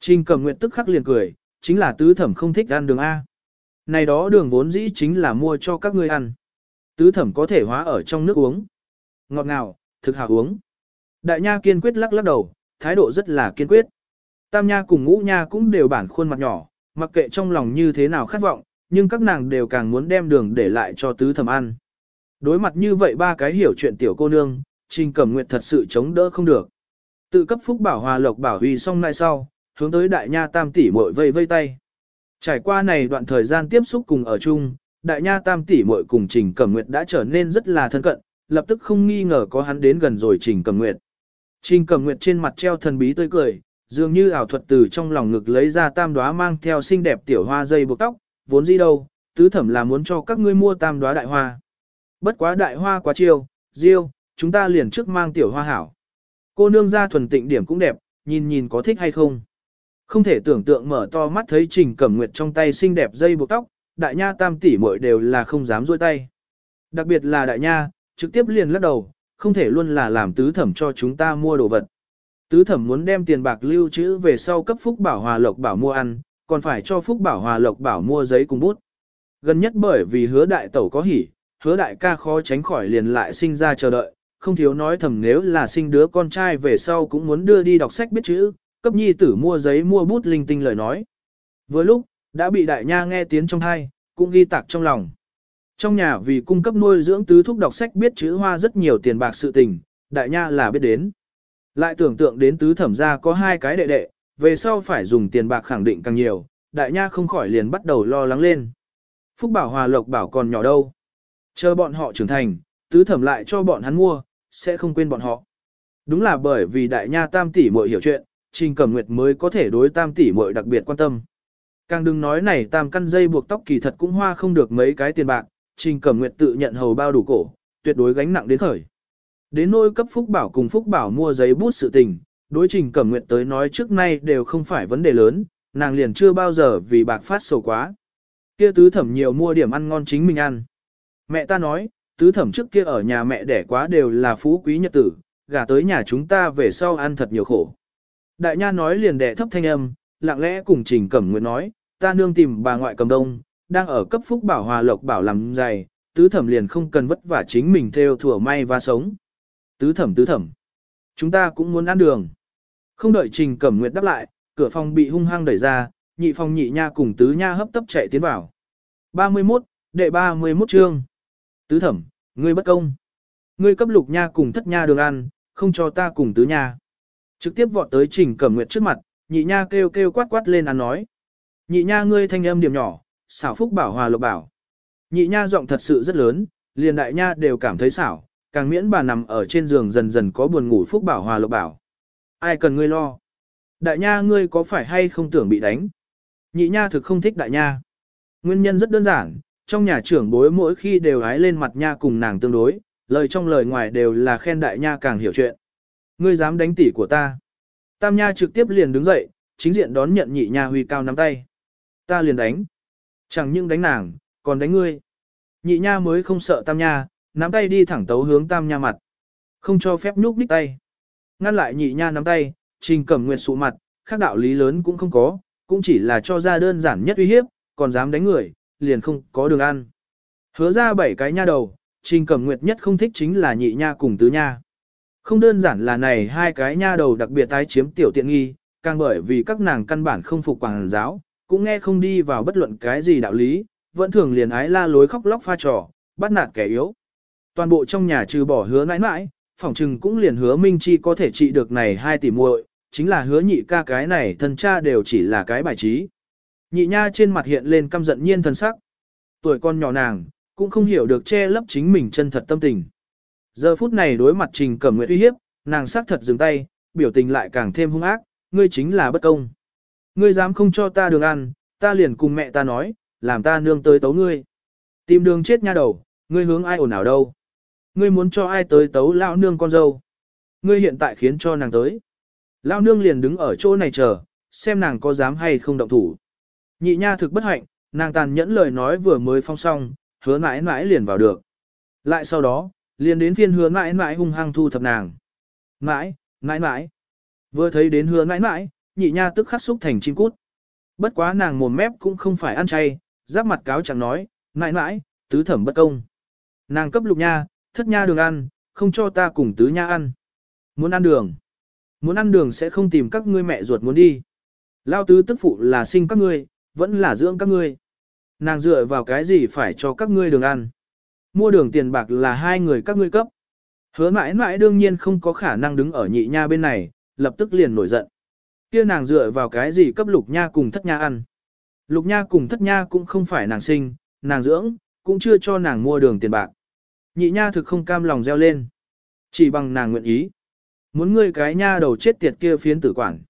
Trình cầm nguyện tức khắc liền cười, chính là tứ thẩm không thích ăn đường A. Này đó đường vốn dĩ chính là mua cho các ngươi ăn. Tứ thẩm có thể hóa ở trong nước uống. Ngọt ngào, thực hảo uống. Đại nha kiên quyết lắc lắc đầu, thái độ rất là kiên quyết. Tam nha cùng ngũ nha cũng đều bản khuôn mặt nhỏ, mặc kệ trong lòng như thế nào khát vọng, nhưng các nàng đều càng muốn đem đường để lại cho tứ thẩm ăn. Đối mặt như vậy ba cái hiểu chuyện tiểu cô nương, Trình Cẩm Nguyệt thật sự chống đỡ không được. Tự cấp phúc bảo hòa lộc bảo huy xong nay sau, hướng tới đại nha tam tỷ muội vây vây tay. Trải qua này đoạn thời gian tiếp xúc cùng ở chung, đại nha tam tỷ muội cùng Trình Cẩm Nguyệt đã trở nên rất là thân cận, lập tức không nghi ngờ có hắn đến gần rồi Trình Cẩm Nguyệt. Trình Cẩm Nguyệt trên mặt treo thần bí tươi cười, dường như ảo thuật từ trong lòng ngực lấy ra tam đóa mang theo xinh đẹp tiểu hoa dây buộc tóc, vốn gì đâu, tứ thẩm là muốn cho các ngươi mua tam đóa đại hoa. Bất quá đại hoa quá chiêu, diêu, chúng ta liền trước mang tiểu hoa hảo. Cô nương ra thuần tịnh điểm cũng đẹp, nhìn nhìn có thích hay không. Không thể tưởng tượng mở to mắt thấy Trình Cẩm Nguyệt trong tay xinh đẹp dây buộc tóc, đại nha tam tỷ muội đều là không dám rôi tay. Đặc biệt là đại nha, trực tiếp liền lắc đầu, không thể luôn là làm tứ thẩm cho chúng ta mua đồ vật. Tứ thẩm muốn đem tiền bạc lưu trữ về sau cấp Phúc Bảo Hòa Lộc Bảo mua ăn, còn phải cho Phúc Bảo Hòa Lộc Bảo mua giấy cùng bút. Gần nhất bởi vì hứa đại tẩu có hỉ, hứa đại ca khó tránh khỏi liền lại sinh ra chờ đợi, không thiếu nói thầm nếu là sinh đứa con trai về sau cũng muốn đưa đi đọc sách biết chữ, cấp nhi tử mua giấy mua bút linh tinh lời nói. Vừa lúc, đã bị đại nha nghe tiếng trong hai, cũng ghi tạc trong lòng. Trong nhà vì cung cấp nuôi dưỡng tứ thúc đọc sách biết chữ hoa rất nhiều tiền bạc sự tình, đại nha là biết đến. Lại tưởng tượng đến tứ thẩm gia có hai cái đệ đệ, về sau phải dùng tiền bạc khẳng định càng nhiều, đại nha không khỏi liền bắt đầu lo lắng lên. Phúc bảo hòa lộc bảo còn nhỏ đâu. Chờ bọn họ trưởng thành, tứ thẩm lại cho bọn hắn mua, sẽ không quên bọn họ. Đúng là bởi vì đại nha tam tỷ muội hiểu chuyện, Trình Cẩm Nguyệt mới có thể đối tam tỷ muội đặc biệt quan tâm. Càng đừng nói này tam căn dây buộc tóc kỳ thật cũng hoa không được mấy cái tiền bạc, Trình Cẩm Nguyệt tự nhận hầu bao đủ cổ, tuyệt đối gánh nặng đến khởi. Đến nôi cấp Phúc Bảo cùng Phúc Bảo mua giấy bút sự tình, đối Trình Cẩm Nguyệt tới nói trước nay đều không phải vấn đề lớn, nàng liền chưa bao giờ vì bạc phát sầu quá. Kia tứ thẩm nhiều mua điểm ăn ngon chính mình ăn. Mẹ ta nói, tứ thẩm trước kia ở nhà mẹ đẻ quá đều là phú quý nhật tử, gả tới nhà chúng ta về sau ăn thật nhiều khổ. Đại nha nói liền đẻ thấp thanh âm, lặng lẽ cùng Trình Cẩm Nguyệt nói, ta nương tìm bà ngoại cầm đông, đang ở cấp phúc bảo hòa lộc bảo làm dày, tứ thẩm liền không cần vất vả chính mình theo thủa may và sống. Tứ thẩm tứ thẩm, chúng ta cũng muốn ăn đường. Không đợi Trình Cẩm Nguyệt đáp lại, cửa phòng bị hung hăng đẩy ra, nhị phòng nhị nha cùng tứ nha hấp tấp chạy tiến vào. 31, đệ 31 chương. Tứ thẩm, ngươi bất công. Ngươi cấp lục nha cùng thất nha đường ăn, không cho ta cùng tứ nha. Trực tiếp vọt tới Trình Cẩm Nguyệt trước mặt, nhị nha kêu kêu quát quát lên ăn nói. Nhị nha ngươi thanh âm điểm nhỏ, xảo phúc bảo hòa lộc bảo. Nhị nha giọng thật sự rất lớn, liền đại nha đều cảm thấy xảo, càng miễn bà nằm ở trên giường dần dần có buồn ngủ phúc bảo hòa lộc bảo. Ai cần ngươi lo? Đại nha ngươi có phải hay không tưởng bị đánh? Nhị nha thực không thích đại nha. Nguyên nhân rất đơn giản, trong nhà trưởng bối mỗi khi đều hái lên mặt nha cùng nàng tương đối, lời trong lời ngoài đều là khen đại nha càng hiểu chuyện. Ngươi dám đánh tỷ của ta. Tam nha trực tiếp liền đứng dậy, chính diện đón nhận nhị nha huy cao nắm tay. Ta liền đánh. Chẳng những đánh nàng, còn đánh ngươi. Nhị nha mới không sợ tam nha, nắm tay đi thẳng tấu hướng tam nha mặt. Không cho phép nhúc đích tay. Ngăn lại nhị nha nắm tay, trình cẩm nguyệt sụ mặt, khác đạo lý lớn cũng không có, cũng chỉ là cho ra đơn giản nhất uy hiếp, còn dám đánh người, liền không có đường ăn. Hứa ra bảy cái nha đầu, trình cẩm nguyệt nhất không thích chính là nhị nha cùng tứ nha. Không đơn giản là này hai cái nha đầu đặc biệt tái chiếm tiểu tiện nghi, càng bởi vì các nàng căn bản không phục quảng giáo, cũng nghe không đi vào bất luận cái gì đạo lý, vẫn thường liền ái la lối khóc lóc pha trò, bắt nạt kẻ yếu. Toàn bộ trong nhà trừ bỏ hứa mãi mãi, phỏng trừng cũng liền hứa Minh Chi có thể trị được này hai tỷ muội, chính là hứa nhị ca cái này thân cha đều chỉ là cái bài trí. Nhị nha trên mặt hiện lên căm giận nhiên thân sắc. Tuổi con nhỏ nàng, cũng không hiểu được che lấp chính mình chân thật tâm tình. Giờ phút này đối mặt Trình Cẩm Nguyệt uy hiếp, nàng sắc thật dừng tay, biểu tình lại càng thêm hung ác, ngươi chính là bất công. Ngươi dám không cho ta đường ăn, ta liền cùng mẹ ta nói, làm ta nương tới tấu ngươi. Tìm đường chết nha đầu, ngươi hướng ai ổn nào đâu. Ngươi muốn cho ai tới tấu lão nương con dâu. Ngươi hiện tại khiến cho nàng tới. Lão nương liền đứng ở chỗ này chờ, xem nàng có dám hay không động thủ. Nhị nha thực bất hạnh, nàng tàn nhẫn lời nói vừa mới phong xong, hứa mãi mãi liền vào được. Lại sau đó, liền đến phiên hứa mãi mãi hung hăng thu thập nàng. Mãi, mãi mãi. Vừa thấy đến hứa mãi mãi, nhị nha tức khắc xúc thành chim cút. Bất quá nàng mồm mép cũng không phải ăn chay, giáp mặt cáo chẳng nói, mãi mãi, tứ thẩm bất công. Nàng cấp lục nha, thất nha đường ăn, không cho ta cùng tứ nha ăn. Muốn ăn đường. Muốn ăn đường sẽ không tìm các ngươi mẹ ruột muốn đi. Lao tứ tức phụ là sinh các ngươi, vẫn là dưỡng các ngươi. Nàng dựa vào cái gì phải cho các ngươi đường ăn. Mua đường tiền bạc là hai người các ngươi cấp. Hứa mãi mãi đương nhiên không có khả năng đứng ở nhị nha bên này, lập tức liền nổi giận. Kia nàng dựa vào cái gì cấp lục nha cùng thất nha ăn. Lục nha cùng thất nha cũng không phải nàng sinh, nàng dưỡng, cũng chưa cho nàng mua đường tiền bạc. Nhị nha thực không cam lòng reo lên. Chỉ bằng nàng nguyện ý. Muốn ngươi cái nha đầu chết tiệt kia phiến tử quản.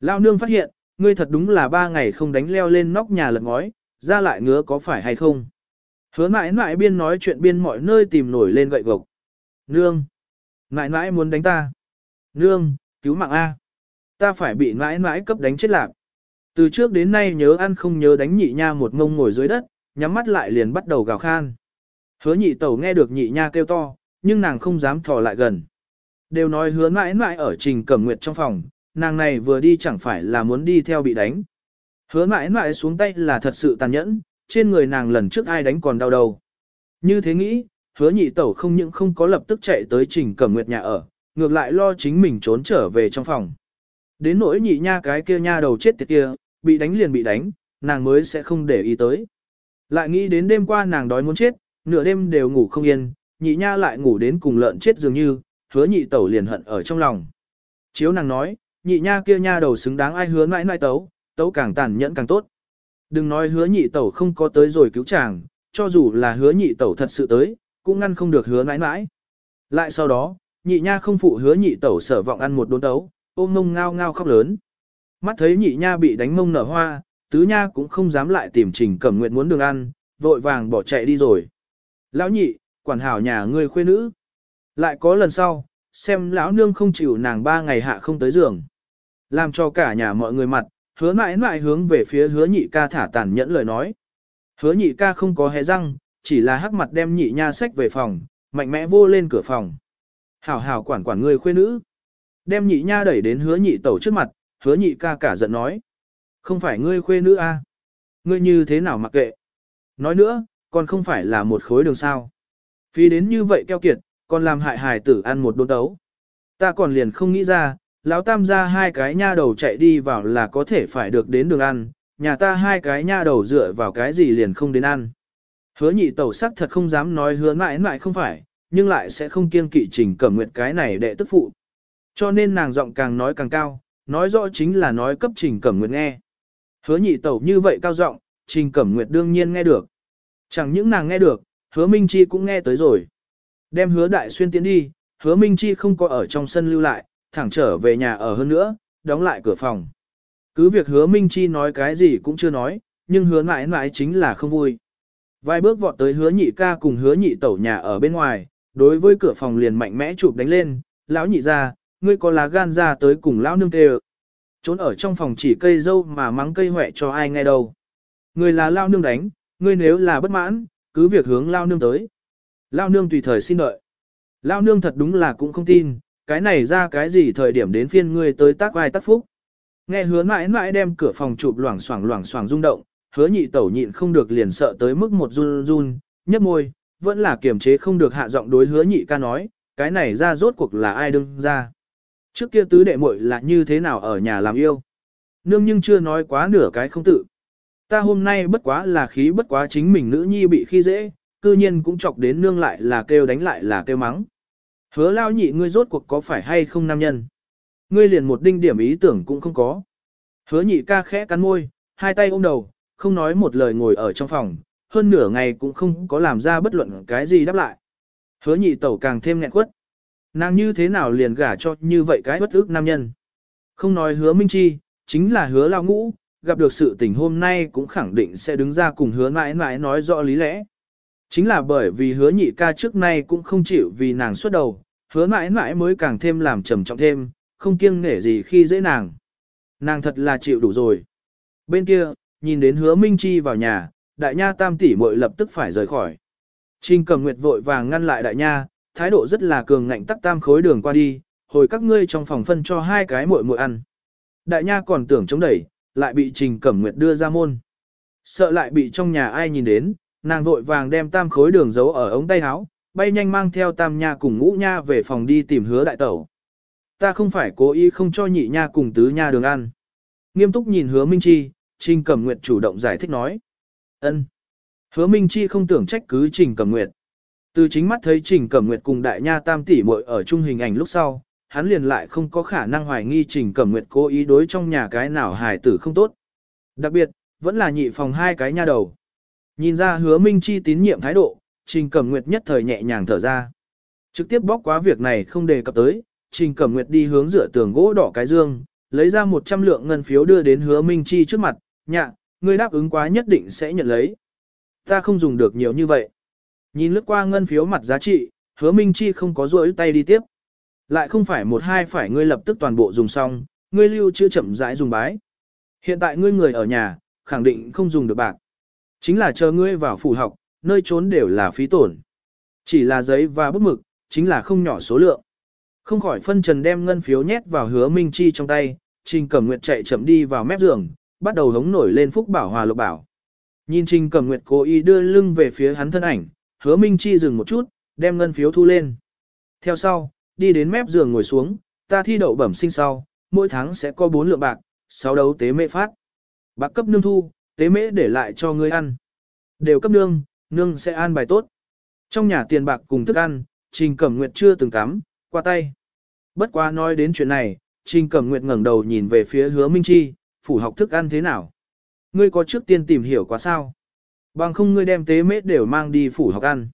Lao nương phát hiện, ngươi thật đúng là ba ngày không đánh leo lên nóc nhà lật ngói, ra lại ngứa có phải hay không. Hứa mãi mãi biên nói chuyện biên mọi nơi tìm nổi lên gậy gộc. Nương! Mãi mãi muốn đánh ta. Nương, cứu mạng A. Ta phải bị mãi mãi cấp đánh chết lạc. Từ trước đến nay nhớ ăn không nhớ đánh nhị nha một ngông ngồi dưới đất, nhắm mắt lại liền bắt đầu gào khan. Hứa nhị tẩu nghe được nhị nha kêu to, nhưng nàng không dám thò lại gần. Đều nói hứa mãi mãi ở trình cẩm nguyệt trong phòng, nàng này vừa đi chẳng phải là muốn đi theo bị đánh. Hứa mãi mãi xuống tay là thật sự tàn nhẫn, trên người nàng lần trước ai đánh còn đau đầu. Như thế nghĩ, hứa nhị tẩu không những không có lập tức chạy tới trình cẩm nguyệt nhà ở, ngược lại lo chính mình trốn trở về trong phòng. Đến nỗi nhị nha cái kia nha đầu chết tiệt kia, bị đánh liền bị đánh, nàng mới sẽ không để ý tới. Lại nghĩ đến đêm qua nàng đói muốn chết, nửa đêm đều ngủ không yên, nhị nha lại ngủ đến cùng lợn chết dường như, hứa nhị tẩu liền hận ở trong lòng. Chiếu nàng nói, nhị nha kia nha đầu xứng đáng ai hứa mãi mãi tấu, tấu càng tàn nhẫn càng tốt. Đừng nói hứa nhị tẩu không có tới rồi cứu chàng, cho dù là hứa nhị tẩu thật sự tới, cũng ngăn không được hứa mãi mãi. Lại sau đó, nhị nha không phụ hứa nhị tẩu sở vọng ăn một đốn tấu, ôm mông ngao ngao khóc lớn. Mắt thấy nhị nha bị đánh mông nở hoa, tứ nha cũng không dám lại tìm trình cẩm nguyện muốn đường ăn, vội vàng bỏ chạy đi rồi. Lão nhị, quản hảo nhà ngươi khuê nữ. Lại có lần sau, xem lão nương không chịu nàng ba ngày hạ không tới giường. Làm cho cả nhà mọi người mặt, hứa mãi mãi hướng về phía hứa nhị ca thả tàn nhẫn lời nói. Hứa nhị ca không có hé răng, chỉ là hắc mặt đem nhị nha sách về phòng, mạnh mẽ vô lên cửa phòng. Hảo hảo quản quản người khuê nữ. Đem nhị nha đẩy đến hứa nhị tẩu trước mặt, hứa nhị ca cả giận nói. Không phải ngươi khuê nữ a à? Ngươi như thế nào mặc kệ? Nói nữa, còn không phải là một khối đường sao. Phí đến như vậy keo kiệt, còn làm hại hài tử ăn một đốn tấu. Ta còn liền không nghĩ ra, lão tam ra hai cái nha đầu chạy đi vào là có thể phải được đến đường ăn, nhà ta hai cái nha đầu dựa vào cái gì liền không đến ăn. Hứa nhị tẩu sắc thật không dám nói hứa mãi mãi không phải, nhưng lại sẽ không kiêng kỵ trình cẩm nguyệt cái này đệ tức phụ. Cho nên nàng giọng càng nói càng cao, nói rõ chính là nói cấp trình cẩm nguyệt nghe. Hứa nhị tẩu như vậy cao giọng, trình cẩm nguyệt đương nhiên nghe được. Chẳng những nàng nghe được, hứa Minh Chi cũng nghe tới rồi. Đem hứa đại xuyên tiến đi, hứa Minh Chi không có ở trong sân lưu lại, thẳng trở về nhà ở hơn nữa, đóng lại cửa phòng. Cứ việc hứa Minh Chi nói cái gì cũng chưa nói, nhưng hứa mãi mãi chính là không vui. Vài bước vọt tới hứa nhị ca cùng hứa nhị tẩu nhà ở bên ngoài, đối với cửa phòng liền mạnh mẽ chụp đánh lên, lão nhị ra, ngươi có lá gan ra tới cùng lão nương tê Trốn ở trong phòng chỉ cây dâu mà mắng cây huệ cho ai nghe đâu. Ngươi là lão nương đánh, ngươi nếu là bất mãn, cứ việc hướng lão nương tới. Lão nương tùy thời xin đợi. Lão nương thật đúng là cũng không tin, cái này ra cái gì thời điểm đến phiên ngươi tới tác vai tác phúc. Nghe hứa mãi mãi đem cửa phòng chụp loảng xoảng loảng xoảng rung động, hứa nhị tẩu nhịn không được liền sợ tới mức một run run, nhấp môi, vẫn là kiềm chế không được hạ giọng đối hứa nhị ca nói, cái này ra rốt cuộc là ai đương ra. Trước kia tứ đệ muội là như thế nào ở nhà làm yêu. Nương nhưng chưa nói quá nửa cái không tự. Ta hôm nay bất quá là khí bất quá chính mình nữ nhi bị khi dễ, cư nhiên cũng chọc đến nương lại là kêu đánh lại là kêu mắng. Hứa lao nhị ngươi rốt cuộc có phải hay không nam nhân? Ngươi liền một đinh điểm ý tưởng cũng không có. Hứa nhị ca khẽ cắn môi, hai tay ôm đầu, không nói một lời ngồi ở trong phòng, hơn nửa ngày cũng không có làm ra bất luận cái gì đáp lại. Hứa nhị tẩu càng thêm nghẹn quất. Nàng như thế nào liền gả cho như vậy cái bất ước nam nhân. Không nói hứa minh chi, chính là hứa lao ngũ, gặp được sự tình hôm nay cũng khẳng định sẽ đứng ra cùng hứa mãi mãi nói rõ lý lẽ. Chính là bởi vì hứa nhị ca trước nay cũng không chịu vì nàng xuất đầu, hứa mãi mãi mới càng thêm làm trầm trọng thêm, không kiêng nể gì khi dễ nàng. Nàng thật là chịu đủ rồi. Bên kia, nhìn đến hứa Minh Chi vào nhà, đại nha tam tỷ muội lập tức phải rời khỏi. Trình cầm nguyệt vội vàng ngăn lại đại nha, thái độ rất là cường ngạnh tắc tam khối đường qua đi, hồi các ngươi trong phòng phân cho hai cái muội muội ăn. Đại nha còn tưởng chống đẩy, lại bị trình cẩm nguyệt đưa ra môn. Sợ lại bị trong nhà ai nhìn đến, nàng vội vàng đem tam khối đường giấu ở ống tay áo, bay nhanh mang theo tam nha cùng ngũ nha về phòng đi tìm hứa đại tẩu. Ta không phải cố ý không cho nhị nha cùng tứ nha đường ăn. Nghiêm túc nhìn hứa Minh Chi, Trình Cẩm Nguyệt chủ động giải thích nói. ân. Hứa Minh Chi không tưởng trách cứ Trình Cẩm Nguyệt. Từ chính mắt thấy Trình Cẩm Nguyệt cùng đại nha tam tỷ muội ở chung hình ảnh lúc sau, hắn liền lại không có khả năng hoài nghi Trình Cẩm Nguyệt cố ý đối trong nhà cái nào hài tử không tốt. Đặc biệt, vẫn là nhị phòng hai cái nha đầu. Nhìn ra hứa Minh Chi tín nhiệm thái độ, Trình Cẩm Nguyệt nhất thời nhẹ nhàng thở ra. Trực tiếp bóc quá việc này không đề cập tới, Trình Cẩm Nguyệt đi hướng giữa tường gỗ đỏ cái dương, lấy ra 100 lượng ngân phiếu đưa đến hứa Minh Chi trước mặt, nhạ, ngươi đáp ứng quá nhất định sẽ nhận lấy. Ta không dùng được nhiều như vậy. Nhìn lướt qua ngân phiếu mặt giá trị, hứa Minh Chi không có rỗi tay đi tiếp. Lại không phải một hai phải ngươi lập tức toàn bộ dùng xong, ngươi lưu chưa chậm rãi dùng bái. Hiện tại ngươi người ở nhà, khẳng định không dùng được bạc. Chính là chờ ngươi vào phủ học, nơi trốn đều là phí tổn. Chỉ là giấy và bút mực, chính là không nhỏ số lượng. Không khỏi phân trần đem ngân phiếu nhét vào hứa Minh Chi trong tay, Trình Cẩm Nguyệt chạy chậm đi vào mép giường, bắt đầu hống nổi lên Phúc Bảo Hòa Lộc Bảo. Nhìn Trình Cẩm Nguyệt cố ý đưa lưng về phía hắn thân ảnh, hứa Minh Chi dừng một chút, đem ngân phiếu thu lên. Theo sau, đi đến mép giường ngồi xuống, ta thi đậu bẩm sinh sau, mỗi tháng sẽ có 4 lượng bạc, sau đấu tế mễ phát. Bạc cấp nương thu, tế mễ để lại cho ngươi ăn. Đều cấp nương, nương sẽ an bài tốt. Trong nhà tiền bạc cùng thức ăn, Trình Cẩm Nguyệt chưa từng cắm, qua tay. Bất quá nói đến chuyện này, Trình Cẩm Nguyệt ngẩng đầu nhìn về phía hứa Minh Chi, phủ học thức ăn thế nào? Ngươi có trước tiên tìm hiểu quá sao? Bằng không ngươi đem tế mết đều mang đi phủ học ăn.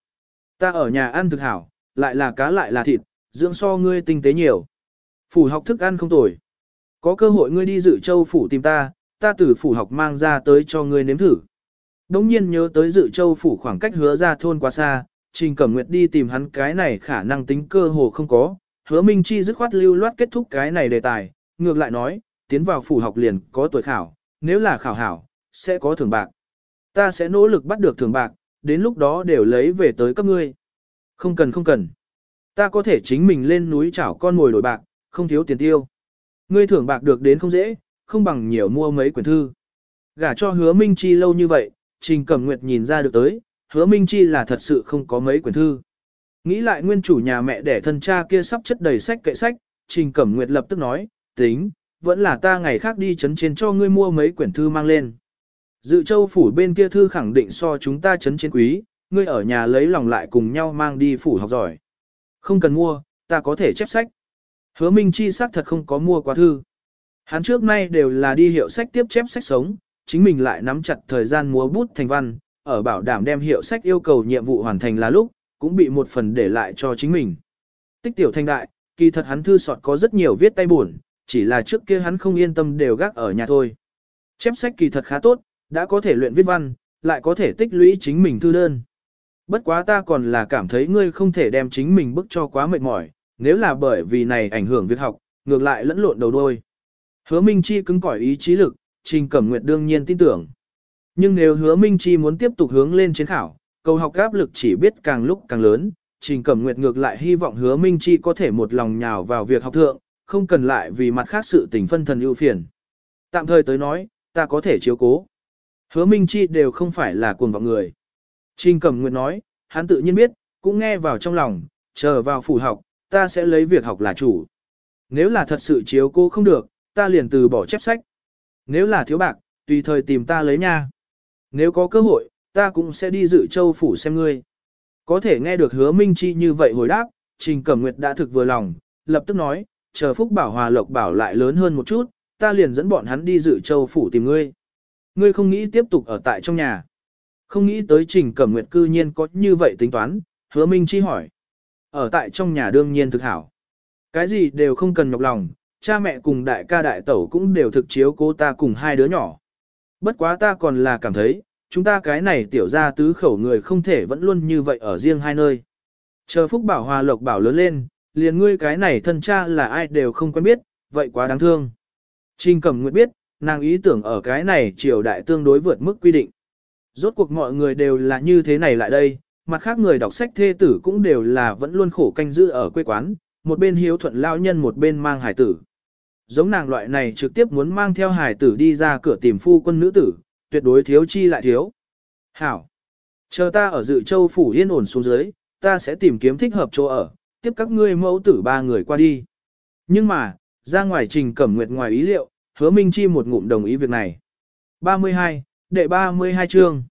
Ta ở nhà ăn thực hảo, lại là cá lại là thịt, dưỡng so ngươi tinh tế nhiều. Phủ học thức ăn không tồi. Có cơ hội ngươi đi dự châu phủ tìm ta, ta từ phủ học mang ra tới cho ngươi nếm thử. Đống nhiên nhớ tới dự châu phủ khoảng cách hứa ra thôn quá xa, Trình Cẩm Nguyệt đi tìm hắn cái này khả năng tính cơ hồ không có, hứa Minh Chi dứt khoát lưu loát kết thúc cái này đề tài, ngược lại nói, tiến vào phủ học liền có tuổi khảo, nếu là khảo hảo, sẽ có thưởng bạc. Ta sẽ nỗ lực bắt được thưởng bạc, đến lúc đó đều lấy về tới các ngươi. Không cần không cần. Ta có thể chính mình lên núi chảo con ngồi đổi bạc, không thiếu tiền tiêu. Ngươi thưởng bạc được đến không dễ, không bằng nhiều mua mấy quyển thư. Gả cho hứa Minh Chi lâu như vậy, Trình Cẩm Nguyệt nhìn ra được tới, hứa Minh Chi là thật sự không có mấy quyển thư. Nghĩ lại nguyên chủ nhà mẹ đẻ thân cha kia sắp chất đầy sách kệ sách, Trình Cẩm Nguyệt lập tức nói, tính, vẫn là ta ngày khác đi chấn trên cho ngươi mua mấy quyển thư mang lên. Dự châu phủ bên kia thư khẳng định so chúng ta chấn trên quý, ngươi ở nhà lấy lòng lại cùng nhau mang đi phủ học giỏi. Không cần mua, ta có thể chép sách. Hứa Minh Chi xác thật không có mua quá thư. Hắn trước nay đều là đi hiệu sách tiếp chép sách sống, chính mình lại nắm chặt thời gian múa bút thành văn, ở bảo đảm đem hiệu sách yêu cầu nhiệm vụ hoàn thành là lúc, cũng bị một phần để lại cho chính mình. Tích tiểu thanh đại, kỳ thật hắn thư sọt có rất nhiều viết tay buồn, chỉ là trước kia hắn không yên tâm đều gác ở nhà thôi. Chép sách kỳ thật khá tốt, đã có thể luyện viết văn, lại có thể tích lũy chính mình thư đơn. Bất quá ta còn là cảm thấy ngươi không thể đem chính mình bức cho quá mệt mỏi, nếu là bởi vì này ảnh hưởng việc học, ngược lại lẫn lộn đầu đôi. Hứa Minh Chi cứng cỏi ý chí lực, Trình Cẩm Nguyệt đương nhiên tin tưởng. Nhưng nếu hứa Minh Chi muốn tiếp tục hướng lên chiến khảo, cầu học áp lực chỉ biết càng lúc càng lớn, Trình Cẩm Nguyệt ngược lại hy vọng hứa Minh Chi có thể một lòng nhào vào việc học thượng, không cần lại vì mặt khác sự tình phân thần ưu phiền. Tạm thời tới nói, ta có thể chiếu cố. Hứa Minh Chi đều không phải là cuồng vọng người. Trình Cẩm Nguyệt nói, hắn tự nhiên biết, cũng nghe vào trong lòng, chờ vào phủ học, ta sẽ lấy việc học là chủ. nếu là thật sự chiếu cô không được, ta liền từ bỏ chép sách. Nếu là thiếu bạc, tùy thời tìm ta lấy nha. Nếu có cơ hội, ta cũng sẽ đi dự châu phủ xem ngươi. Có thể nghe được hứa Minh Chi như vậy hồi đáp, Trình Cẩm Nguyệt đã thực vừa lòng, lập tức nói, chờ Phúc Bảo Hòa Lộc Bảo lại lớn hơn một chút, ta liền dẫn bọn hắn đi dự châu phủ tìm ngươi. Ngươi không nghĩ tiếp tục ở tại trong nhà. Không nghĩ tới Trình Cẩm Nguyệt cư nhiên có như vậy tính toán, hứa Minh Chi hỏi. Ở tại trong nhà đương nhiên thực hảo. Cái gì đều không cần nhọc lòng, cha mẹ cùng đại ca đại tẩu cũng đều thực chiếu cô ta cùng hai đứa nhỏ. Bất quá ta còn là cảm thấy, chúng ta cái này tiểu ra tứ khẩu người không thể vẫn luôn như vậy ở riêng hai nơi. Chờ Phúc Bảo Hòa Lộc Bảo lớn lên, liền ngươi cái này thân cha là ai đều không quen biết, vậy quá đáng thương. Trình Cẩm Nguyệt biết, nàng ý tưởng ở cái này triều đại tương đối vượt mức quy định. Rốt cuộc mọi người đều là như thế này lại đây, mặt khác người đọc sách thê tử cũng đều là vẫn luôn khổ canh giữ ở quê quán, một bên hiếu thuận lao nhân một bên mang hải tử. Giống nàng loại này trực tiếp muốn mang theo hải tử đi ra cửa tìm phu quân nữ tử, tuyệt đối thiếu chi lại thiếu. Hảo! Chờ ta ở dự châu phủ yên ổn xuống dưới, ta sẽ tìm kiếm thích hợp chỗ ở, tiếp các ngươi mẫu tử ba người qua đi. Nhưng mà, ra ngoài trình cẩm nguyệt ngoài ý liệu, hứa Minh Chi một ngụm đồng ý việc này. 32, đệ 32 chương.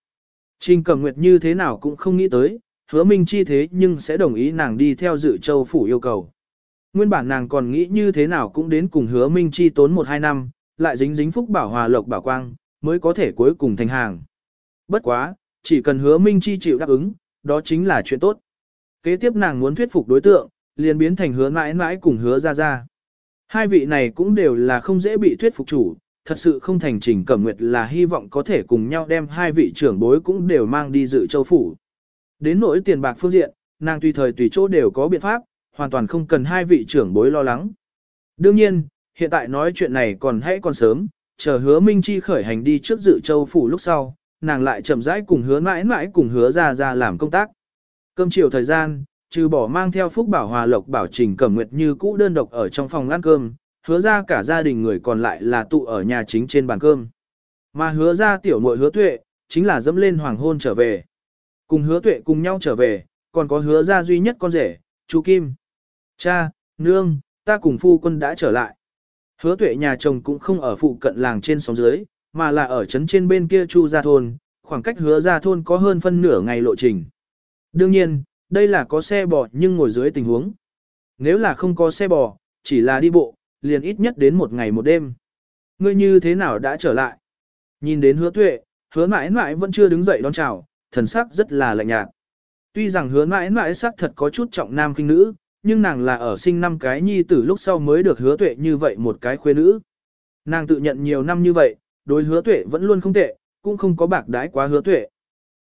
Trình cẩm nguyệt như thế nào cũng không nghĩ tới, hứa Minh Chi thế nhưng sẽ đồng ý nàng đi theo dự châu phủ yêu cầu. Nguyên bản nàng còn nghĩ như thế nào cũng đến cùng hứa Minh Chi tốn 1-2 năm, lại dính dính phúc bảo hòa lộc bảo quang, mới có thể cuối cùng thành hàng. Bất quá, chỉ cần hứa Minh Chi chịu đáp ứng, đó chính là chuyện tốt. Kế tiếp nàng muốn thuyết phục đối tượng, liền biến thành hứa mãi mãi cùng hứa ra ra. Hai vị này cũng đều là không dễ bị thuyết phục chủ, thật sự không thành trình cẩm nguyệt là hy vọng có thể cùng nhau đem hai vị trưởng bối cũng đều mang đi dự châu phủ. Đến nỗi tiền bạc phương diện, nàng tùy thời tùy chỗ đều có biện pháp, hoàn toàn không cần hai vị trưởng bối lo lắng. Đương nhiên, hiện tại nói chuyện này còn hãy còn sớm, chờ hứa Minh Chi khởi hành đi trước dự châu phủ lúc sau, nàng lại chậm rãi cùng hứa mãi mãi cùng hứa ra ra làm công tác. Cơm chiều thời gian, trừ bỏ mang theo phúc bảo hòa lộc bảo trình cẩm nguyệt như cũ đơn độc ở trong phòng ăn cơm, hứa ra cả gia đình người còn lại là tụ ở nhà chính trên bàn cơm. Mà hứa ra tiểu muội hứa tuệ, chính là dẫm lên hoàng hôn trở về. Cùng hứa tuệ cùng nhau trở về, còn có hứa ra duy nhất con rể, chú Kim. Cha, nương, ta cùng phu quân đã trở lại. Hứa tuệ nhà chồng cũng không ở phụ cận làng trên sóng dưới, mà là ở trấn trên bên kia chu gia thôn, khoảng cách hứa gia thôn có hơn phân nửa ngày lộ trình. Đương nhiên, đây là có xe bò nhưng ngồi dưới tình huống. Nếu là không có xe bò, chỉ là đi bộ, liền ít nhất đến một ngày một đêm. Ngươi như thế nào đã trở lại? Nhìn đến hứa tuệ, hứa mãi mãi vẫn chưa đứng dậy đón chào, thần sắc rất là lạnh nhạt. Tuy rằng hứa mãi mãi sắc thật có chút trọng nam kinh nữ, nhưng nàng là ở sinh năm cái nhi tử lúc sau mới được hứa tuệ như vậy một cái khuê nữ. Nàng tự nhận nhiều năm như vậy, đối hứa tuệ vẫn luôn không tệ, cũng không có bạc đái quá hứa tuệ.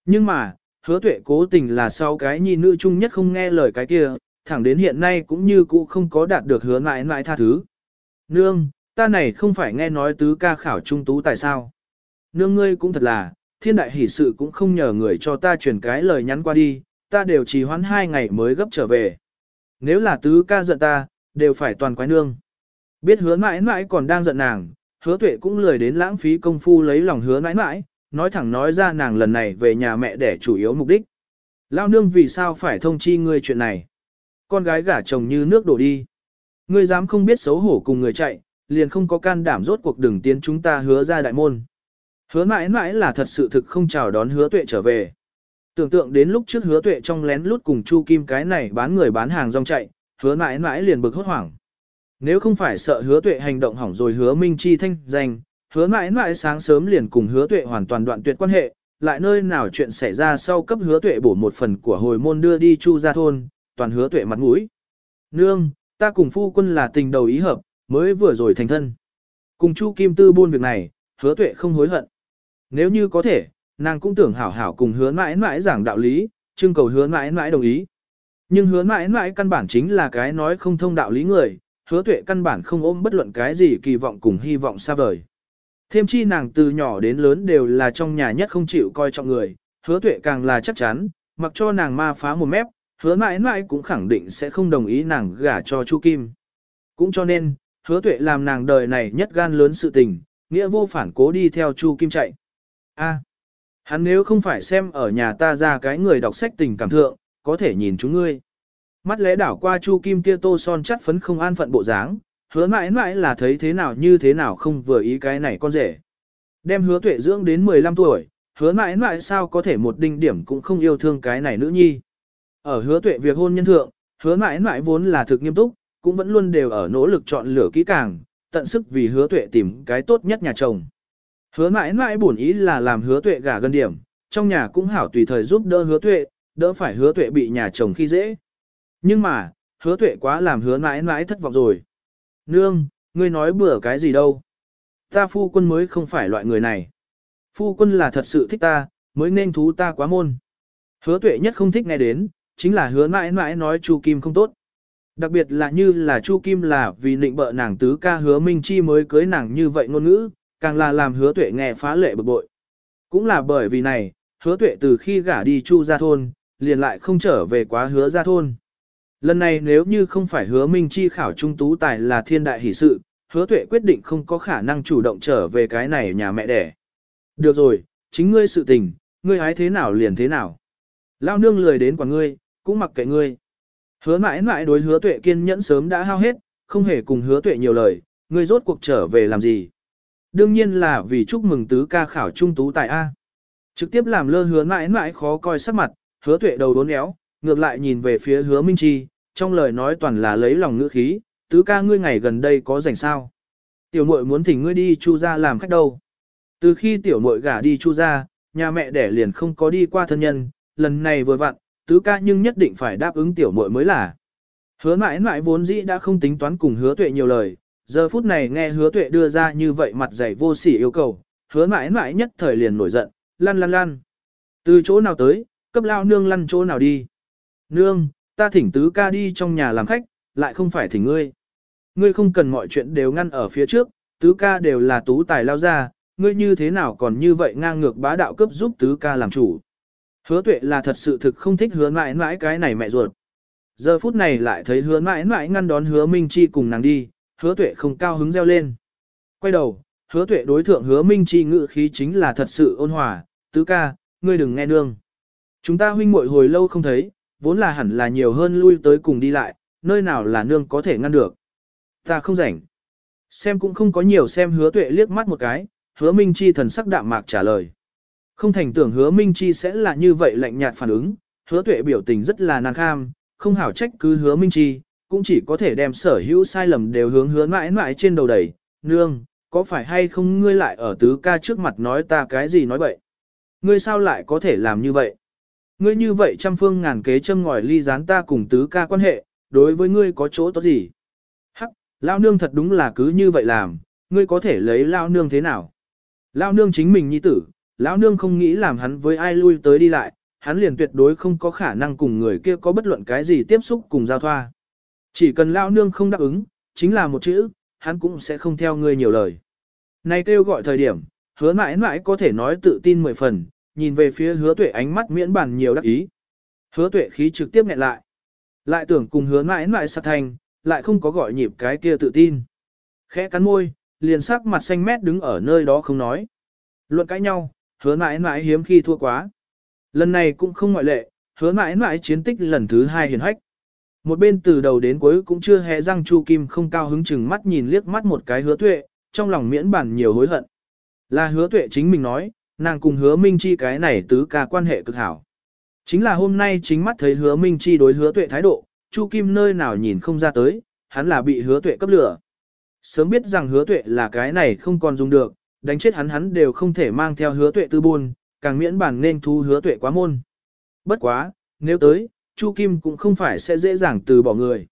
Nhưng mà, hứa tuệ cố tình là sau cái nhi nữ chung nhất không nghe lời cái kia, thẳng đến hiện nay cũng như cũ không có đạt được hứa mãi mãi tha thứ. Nương, ta này không phải nghe nói tứ ca khảo trung tú tại sao. Nương ngươi cũng thật là, thiên đại hỷ sự cũng không nhờ người cho ta truyền cái lời nhắn qua đi, ta đều trì hoãn hai ngày mới gấp trở về. Nếu là tứ ca giận ta, đều phải toàn quái nương. Biết hứa mãi mãi còn đang giận nàng, hứa tuệ cũng lười đến lãng phí công phu lấy lòng hứa mãi mãi, nói thẳng nói ra nàng lần này về nhà mẹ để chủ yếu mục đích. Lao nương vì sao phải thông chi ngươi chuyện này? Con gái gả chồng như nước đổ đi. Ngươi dám không biết xấu hổ cùng người chạy, liền không có can đảm rốt cuộc đừng tiến chúng ta hứa ra đại môn. Hứa mãi mãi là thật sự thực không chào đón hứa tuệ trở về. Tưởng tượng đến lúc trước hứa tuệ trong lén lút cùng Chu Kim cái này bán người bán hàng rong chạy, hứa mãi mãi liền bực hốt hoảng. Nếu không phải sợ hứa tuệ hành động hỏng rồi hứa minh chi thanh danh, hứa mãi mãi sáng sớm liền cùng hứa tuệ hoàn toàn đoạn tuyệt quan hệ, lại nơi nào chuyện xảy ra sau cấp hứa tuệ bổ một phần của hồi môn đưa đi chu ra thôn, toàn hứa tuệ mặt mũi. Nương, ta cùng phu quân là tình đầu ý hợp, mới vừa rồi thành thân. Cùng chu kim tư buôn việc này, hứa tuệ không hối hận. Nếu như có thể, nàng cũng tưởng hảo hảo cùng hứa mãi mãi giảng đạo lý, trưng cầu hứa mãi mãi đồng ý. Nhưng hứa mãi mãi căn bản chính là cái nói không thông đạo lý người, hứa tuệ căn bản không ôm bất luận cái gì kỳ vọng cùng hy vọng xa vời. Thêm chi nàng từ nhỏ đến lớn đều là trong nhà nhất không chịu coi trọng người, hứa tuệ càng là chắc chắn, mặc cho nàng ma phá một mép, hứa mãi mãi cũng khẳng định sẽ không đồng ý nàng gả cho Chu Kim. Cũng cho nên, hứa tuệ làm nàng đời này nhất gan lớn sự tình, nghĩa vô phản cố đi theo Chu Kim chạy. A, hắn nếu không phải xem ở nhà ta ra cái người đọc sách tình cảm thượng, có thể nhìn chúng ngươi. Mắt lẽ đảo qua Chu Kim kia tô son chắt phấn không an phận bộ dáng, hứa mãi mãi là thấy thế nào như thế nào không vừa ý cái này con rể. Đem hứa tuệ dưỡng đến 15 tuổi, hứa mãi mãi sao có thể một đinh điểm cũng không yêu thương cái này nữ nhi. Ở hứa tuệ việc hôn nhân thượng, hứa mãi mãi vốn là thực nghiêm túc, cũng vẫn luôn đều ở nỗ lực chọn lựa kỹ càng, tận sức vì hứa tuệ tìm cái tốt nhất nhà chồng. Hứa mãi mãi bổn ý là làm hứa tuệ gả gần điểm, trong nhà cũng hảo tùy thời giúp đỡ hứa tuệ, đỡ phải hứa tuệ bị nhà chồng khi dễ. Nhưng mà, hứa tuệ quá làm hứa mãi mãi thất vọng rồi. Nương, ngươi nói bừa cái gì đâu. Ta phu quân mới không phải loại người này. Phu quân là thật sự thích ta, mới nên thú ta quá môn. Hứa tuệ nhất không thích nghe đến, chính là hứa mãi mãi nói Chu Kim không tốt. Đặc biệt là như là Chu Kim là vì nịnh bợ nàng tứ ca hứa Minh Chi mới cưới nàng như vậy ngôn ngữ, càng là làm hứa tuệ nghe phá lệ bực bội. Cũng là bởi vì này, hứa tuệ từ khi gả đi Chu ra thôn, liền lại không trở về quá hứa ra thôn. Lần này nếu như không phải hứa Minh Chi khảo trung tú tài là thiên đại hỷ sự, hứa tuệ quyết định không có khả năng chủ động trở về cái này nhà mẹ đẻ. Được rồi, chính ngươi sự tình, ngươi hái thế nào liền thế nào. Lao nương lười đến quả ngươi, cũng mặc kệ ngươi. Hứa mãi mãi đối hứa tuệ kiên nhẫn sớm đã hao hết, không hề cùng hứa tuệ nhiều lời, ngươi rốt cuộc trở về làm gì. Đương nhiên là vì chúc mừng tứ ca khảo trung tú tại A. Trực tiếp làm lơ hứa mãi mãi khó coi sắc mặt, hứa tuệ đầu đốn éo, ngược lại nhìn về phía hứa Minh Chi, trong lời nói toàn là lấy lòng ngữ khí, tứ ca ngươi ngày gần đây có rảnh sao. Tiểu muội muốn thỉnh ngươi đi chu ra làm khách đâu. Từ khi tiểu muội gả đi chu ra, nhà mẹ đẻ liền không có đi qua thân nhân, lần này vừa vặn, tứ ca nhưng nhất định phải đáp ứng tiểu muội mới là. Hứa mãi mãi vốn dĩ đã không tính toán cùng hứa tuệ nhiều lời, giờ phút này nghe hứa tuệ đưa ra như vậy mặt dày vô sỉ yêu cầu, hứa mãi mãi nhất thời liền nổi giận, lăn lăn lăn. Từ chỗ nào tới, cấp lao nương lăn chỗ nào đi. Nương, ta thỉnh tứ ca đi trong nhà làm khách, lại không phải thỉnh ngươi. Ngươi không cần mọi chuyện đều ngăn ở phía trước, tứ ca đều là tú tài lao ra, ngươi như thế nào còn như vậy ngang ngược bá đạo cấp giúp tứ ca làm chủ. Hứa tuệ là thật sự thực không thích hứa mãi mãi cái này mẹ ruột. Giờ phút này lại thấy hứa mãi mãi ngăn đón hứa Minh Chi cùng nàng đi, hứa tuệ không cao hứng reo lên. Quay đầu, hứa tuệ đối thượng hứa Minh Chi ngự khí chính là thật sự ôn hòa, tứ ca, ngươi đừng nghe nương. Chúng ta huynh muội hồi lâu không thấy, vốn là hẳn là nhiều hơn lui tới cùng đi lại, nơi nào là nương có thể ngăn được. Ta không rảnh. Xem cũng không có nhiều xem hứa tuệ liếc mắt một cái, hứa Minh Chi thần sắc đạm mạc trả lời. Không thành tưởng hứa Minh Chi sẽ là như vậy lạnh nhạt phản ứng, hứa tuệ biểu tình rất là nàng kham, không hảo trách cứ hứa Minh Chi, cũng chỉ có thể đem sở hữu sai lầm đều hướng hứa mãi mãi trên đầu đẩy, nương, có phải hay không ngươi lại ở tứ ca trước mặt nói ta cái gì nói bậy? Ngươi sao lại có thể làm như vậy? Ngươi như vậy trăm phương ngàn kế châm ngòi ly gián ta cùng tứ ca quan hệ, đối với ngươi có chỗ tốt gì? Hắc, lao nương thật đúng là cứ như vậy làm, ngươi có thể lấy lao nương thế nào? Lao nương chính mình nhi tử, lão nương không nghĩ làm hắn với ai lui tới đi lại, hắn liền tuyệt đối không có khả năng cùng người kia có bất luận cái gì tiếp xúc cùng giao thoa. Chỉ cần lao nương không đáp ứng, chính là một chữ, hắn cũng sẽ không theo ngươi nhiều lời. Này kêu gọi thời điểm, hứa mãi mãi có thể nói tự tin mười phần, nhìn về phía hứa tuệ ánh mắt miễn bản nhiều đắc ý. Hứa tuệ khí trực tiếp nghẹn lại. Lại tưởng cùng hứa mãi mãi sát thành, lại không có gọi nhịp cái kia tự tin. Khẽ cắn môi, liền sắc mặt xanh mét đứng ở nơi đó không nói. Luận cãi nhau, hứa mãi mãi hiếm khi thua quá. Lần này cũng không ngoại lệ, hứa mãi mãi chiến tích lần thứ hai hiển hách. Một bên từ đầu đến cuối cũng chưa hề răng Chu Kim không cao hứng chừng mắt nhìn liếc mắt một cái hứa tuệ, trong lòng miễn bản nhiều hối hận. Là hứa tuệ chính mình nói, nàng cùng hứa Minh Chi cái này tứ ca quan hệ cực hảo. Chính là hôm nay chính mắt thấy hứa Minh Chi đối hứa tuệ thái độ, Chu Kim nơi nào nhìn không ra tới, hắn là bị hứa tuệ cấp lửa. Sớm biết rằng hứa tuệ là cái này không còn dùng được, đánh chết hắn hắn đều không thể mang theo hứa tuệ tư buôn, càng miễn bản nên thu hứa tuệ quá môn. Bất quá, nếu tới, Chu Kim cũng không phải sẽ dễ dàng từ bỏ người.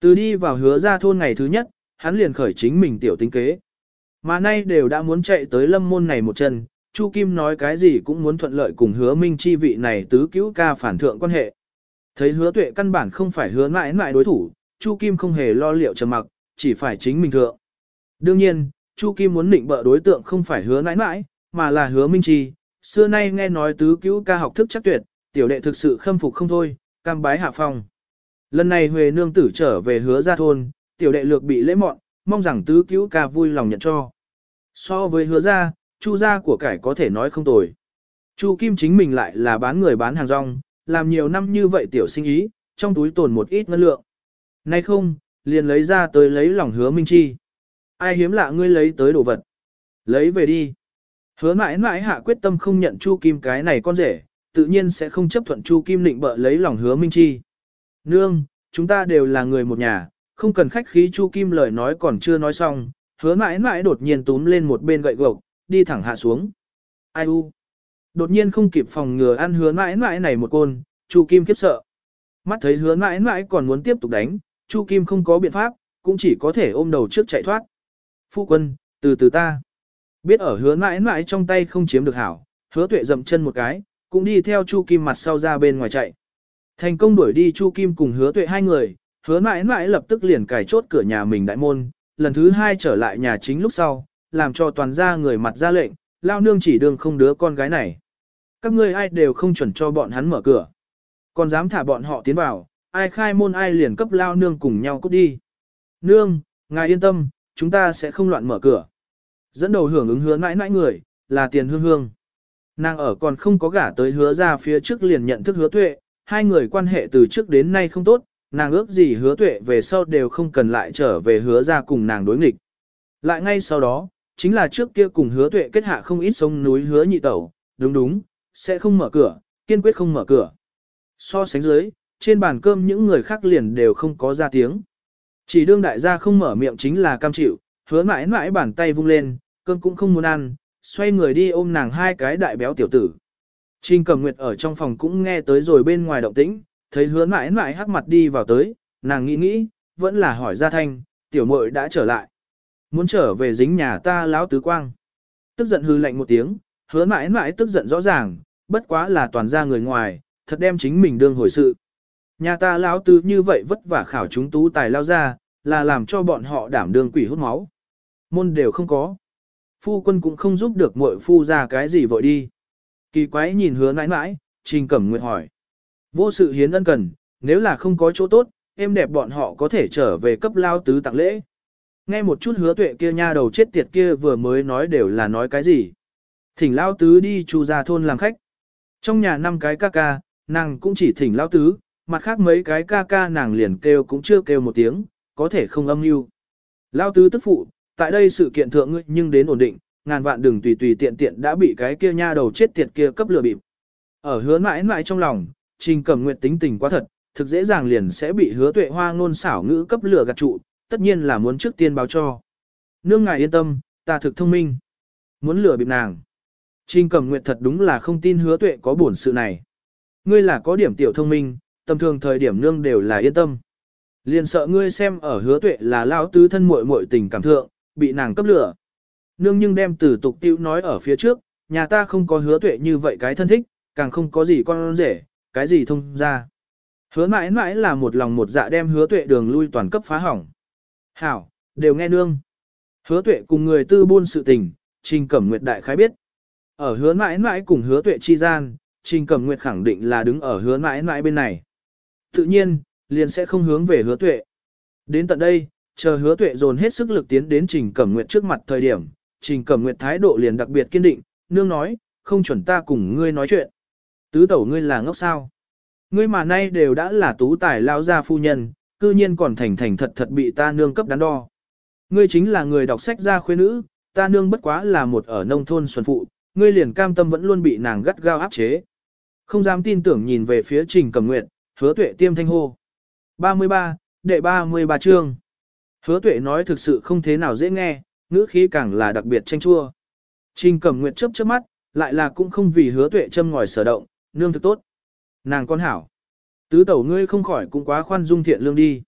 Từ đi vào hứa ra thôn ngày thứ nhất, hắn liền khởi chính mình tiểu tính kế. Mà nay đều đã muốn chạy tới lâm môn này một chân, Chu Kim nói cái gì cũng muốn thuận lợi cùng hứa minh chi vị này tứ cứu ca phản thượng quan hệ. Thấy hứa tuệ căn bản không phải hứa mãi mãi đối thủ, Chu Kim không hề lo liệu trầm mặc, chỉ phải chính mình thượng. Đương nhiên, Chu Kim muốn định bợ đối tượng không phải hứa mãi mãi, mà là hứa minh chi. Xưa nay nghe nói tứ cứu ca học thức chắc tuyệt, tiểu đệ thực sự khâm phục không thôi, cam bái hạ phong. Lần này Huệ nương tử trở về hứa ra thôn, tiểu đệ lược bị lễ mọn, mong rằng tứ cứu ca vui lòng nhận cho. So với hứa ra, chu gia của cải có thể nói không tồi. Chu Kim chính mình lại là bán người bán hàng rong, làm nhiều năm như vậy tiểu sinh ý, trong túi tồn một ít ngân lượng. Nay không, liền lấy ra tới lấy lòng hứa Minh Chi. Ai hiếm lạ ngươi lấy tới đồ vật. Lấy về đi. Hứa mãi mãi hạ quyết tâm không nhận Chu Kim cái này con rể, tự nhiên sẽ không chấp thuận Chu Kim định bợ lấy lòng hứa Minh Chi. Nương, chúng ta đều là người một nhà, không cần khách khí Chu Kim lời nói còn chưa nói xong, hứa mãi mãi đột nhiên túm lên một bên gậy gộc, đi thẳng hạ xuống. Ai u? Đột nhiên không kịp phòng ngừa ăn hứa mãi mãi này một côn, Chu Kim khiếp sợ. Mắt thấy hứa mãi mãi còn muốn tiếp tục đánh, Chu Kim không có biện pháp, cũng chỉ có thể ôm đầu trước chạy thoát. Phu quân, từ từ ta. Biết ở hứa mãi mãi trong tay không chiếm được hảo, hứa tuệ dậm chân một cái, cũng đi theo Chu Kim mặt sau ra bên ngoài chạy. Thành công đuổi đi Chu Kim cùng hứa tuệ hai người, hứa mãi mãi lập tức liền cài chốt cửa nhà mình đại môn, lần thứ hai trở lại nhà chính lúc sau, làm cho toàn gia người mặt ra lệnh, lao nương chỉ đường không đứa con gái này. Các ngươi ai đều không chuẩn cho bọn hắn mở cửa. Còn dám thả bọn họ tiến vào, ai khai môn ai liền cấp lao nương cùng nhau cút đi. Nương, ngài yên tâm, chúng ta sẽ không loạn mở cửa. Dẫn đầu hưởng ứng hứa mãi mãi người, là tiền hương hương. Nàng ở còn không có gả tới hứa ra phía trước liền nhận thức hứa tuệ, hai người quan hệ từ trước đến nay không tốt, nàng ước gì hứa tuệ về sau đều không cần lại trở về hứa ra cùng nàng đối nghịch. Lại ngay sau đó, chính là trước kia cùng hứa tuệ kết hạ không ít sông núi hứa nhị tẩu, đúng đúng, sẽ không mở cửa, kiên quyết không mở cửa. So sánh dưới, trên bàn cơm những người khác liền đều không có ra tiếng. Chỉ đương đại gia không mở miệng chính là cam chịu, hứa mãi mãi bàn tay vung lên, cơm cũng không muốn ăn, xoay người đi ôm nàng hai cái đại béo tiểu tử. Trình cầm nguyệt ở trong phòng cũng nghe tới rồi bên ngoài động tĩnh, thấy hứa mãi mãi hắc mặt đi vào tới, nàng nghĩ nghĩ, vẫn là hỏi ra thanh, tiểu muội đã trở lại. Muốn trở về dính nhà ta lão tứ quang. Tức giận hư lạnh một tiếng, hứa mãi mãi tức giận rõ ràng, bất quá là toàn ra người ngoài, thật đem chính mình đương hồi sự. Nhà ta lão tứ như vậy vất vả khảo chúng tú tài lao ra, là làm cho bọn họ đảm đương quỷ hút máu. Môn đều không có. Phu quân cũng không giúp được muội phu ra cái gì vội đi. Kỳ quái nhìn hứa mãi mãi, trình cẩm nguyện hỏi. Vô sự hiến ân cần, nếu là không có chỗ tốt, em đẹp bọn họ có thể trở về cấp lao tứ tặng lễ. Nghe một chút hứa tuệ kia nha đầu chết tiệt kia vừa mới nói đều là nói cái gì. Thỉnh lao tứ đi chu ra thôn làm khách. Trong nhà năm cái ca ca, nàng cũng chỉ thỉnh lao tứ, mặt khác mấy cái ca ca nàng liền kêu cũng chưa kêu một tiếng, có thể không âm mưu. Lao tứ tức phụ, tại đây sự kiện thượng ngươi nhưng đến ổn định, ngàn vạn đừng tùy tùy tiện tiện đã bị cái kia nha đầu chết tiệt kia cấp lừa bịp. Ở hứa mãi mãi trong lòng, Trình Cẩm Nguyệt tính tình quá thật, thực dễ dàng liền sẽ bị hứa tuệ hoa ngôn xảo ngữ cấp lửa gạt trụ, tất nhiên là muốn trước tiên báo cho. Nương ngài yên tâm, ta thực thông minh. Muốn lừa bịp nàng. Trình Cẩm Nguyệt thật đúng là không tin hứa tuệ có buồn sự này. Ngươi là có điểm tiểu thông minh, tầm thường thời điểm nương đều là yên tâm. Liền sợ ngươi xem ở hứa tuệ là lão tứ thân muội muội tình cảm thượng, bị nàng cấp lửa. Nương nhưng đem từ tục tiêu nói ở phía trước, nhà ta không có hứa tuệ như vậy cái thân thích, càng không có gì con rể, cái gì thông ra. Hứa mãi mãi là một lòng một dạ đem hứa tuệ đường lui toàn cấp phá hỏng. Hảo, đều nghe nương. Hứa tuệ cùng người tư buôn sự tình, Trình Cẩm Nguyệt đại khái biết. Ở hứa mãi mãi cùng hứa tuệ chi gian, Trình Cẩm Nguyệt khẳng định là đứng ở hứa mãi mãi bên này. Tự nhiên, liền sẽ không hướng về hứa tuệ. Đến tận đây, chờ hứa tuệ dồn hết sức lực tiến đến Trình Cẩm Nguyệt trước mặt thời điểm, Trình Cẩm Nguyệt thái độ liền đặc biệt kiên định, nương nói, không chuẩn ta cùng ngươi nói chuyện. Tứ tẩu ngươi là ngốc sao? Ngươi mà nay đều đã là tú tài lao gia phu nhân, cư nhiên còn thành thành thật thật bị ta nương cấp đắn đo. Ngươi chính là người đọc sách gia khuê nữ, ta nương bất quá là một ở nông thôn xuân phụ, ngươi liền cam tâm vẫn luôn bị nàng gắt gao áp chế. Không dám tin tưởng nhìn về phía Trình Cẩm Nguyệt, hứa tuệ tiêm thanh hô. 33, đệ 33 chương. Hứa tuệ nói thực sự không thế nào dễ nghe, ngữ khí càng là đặc biệt tranh chua. Trình Cẩm Nguyệt chớp chớp mắt, lại là cũng không vì hứa tuệ châm ngòi sở động, nương thực tốt. Nàng con hảo. Tứ tẩu ngươi không khỏi cũng quá khoan dung thiện lương đi.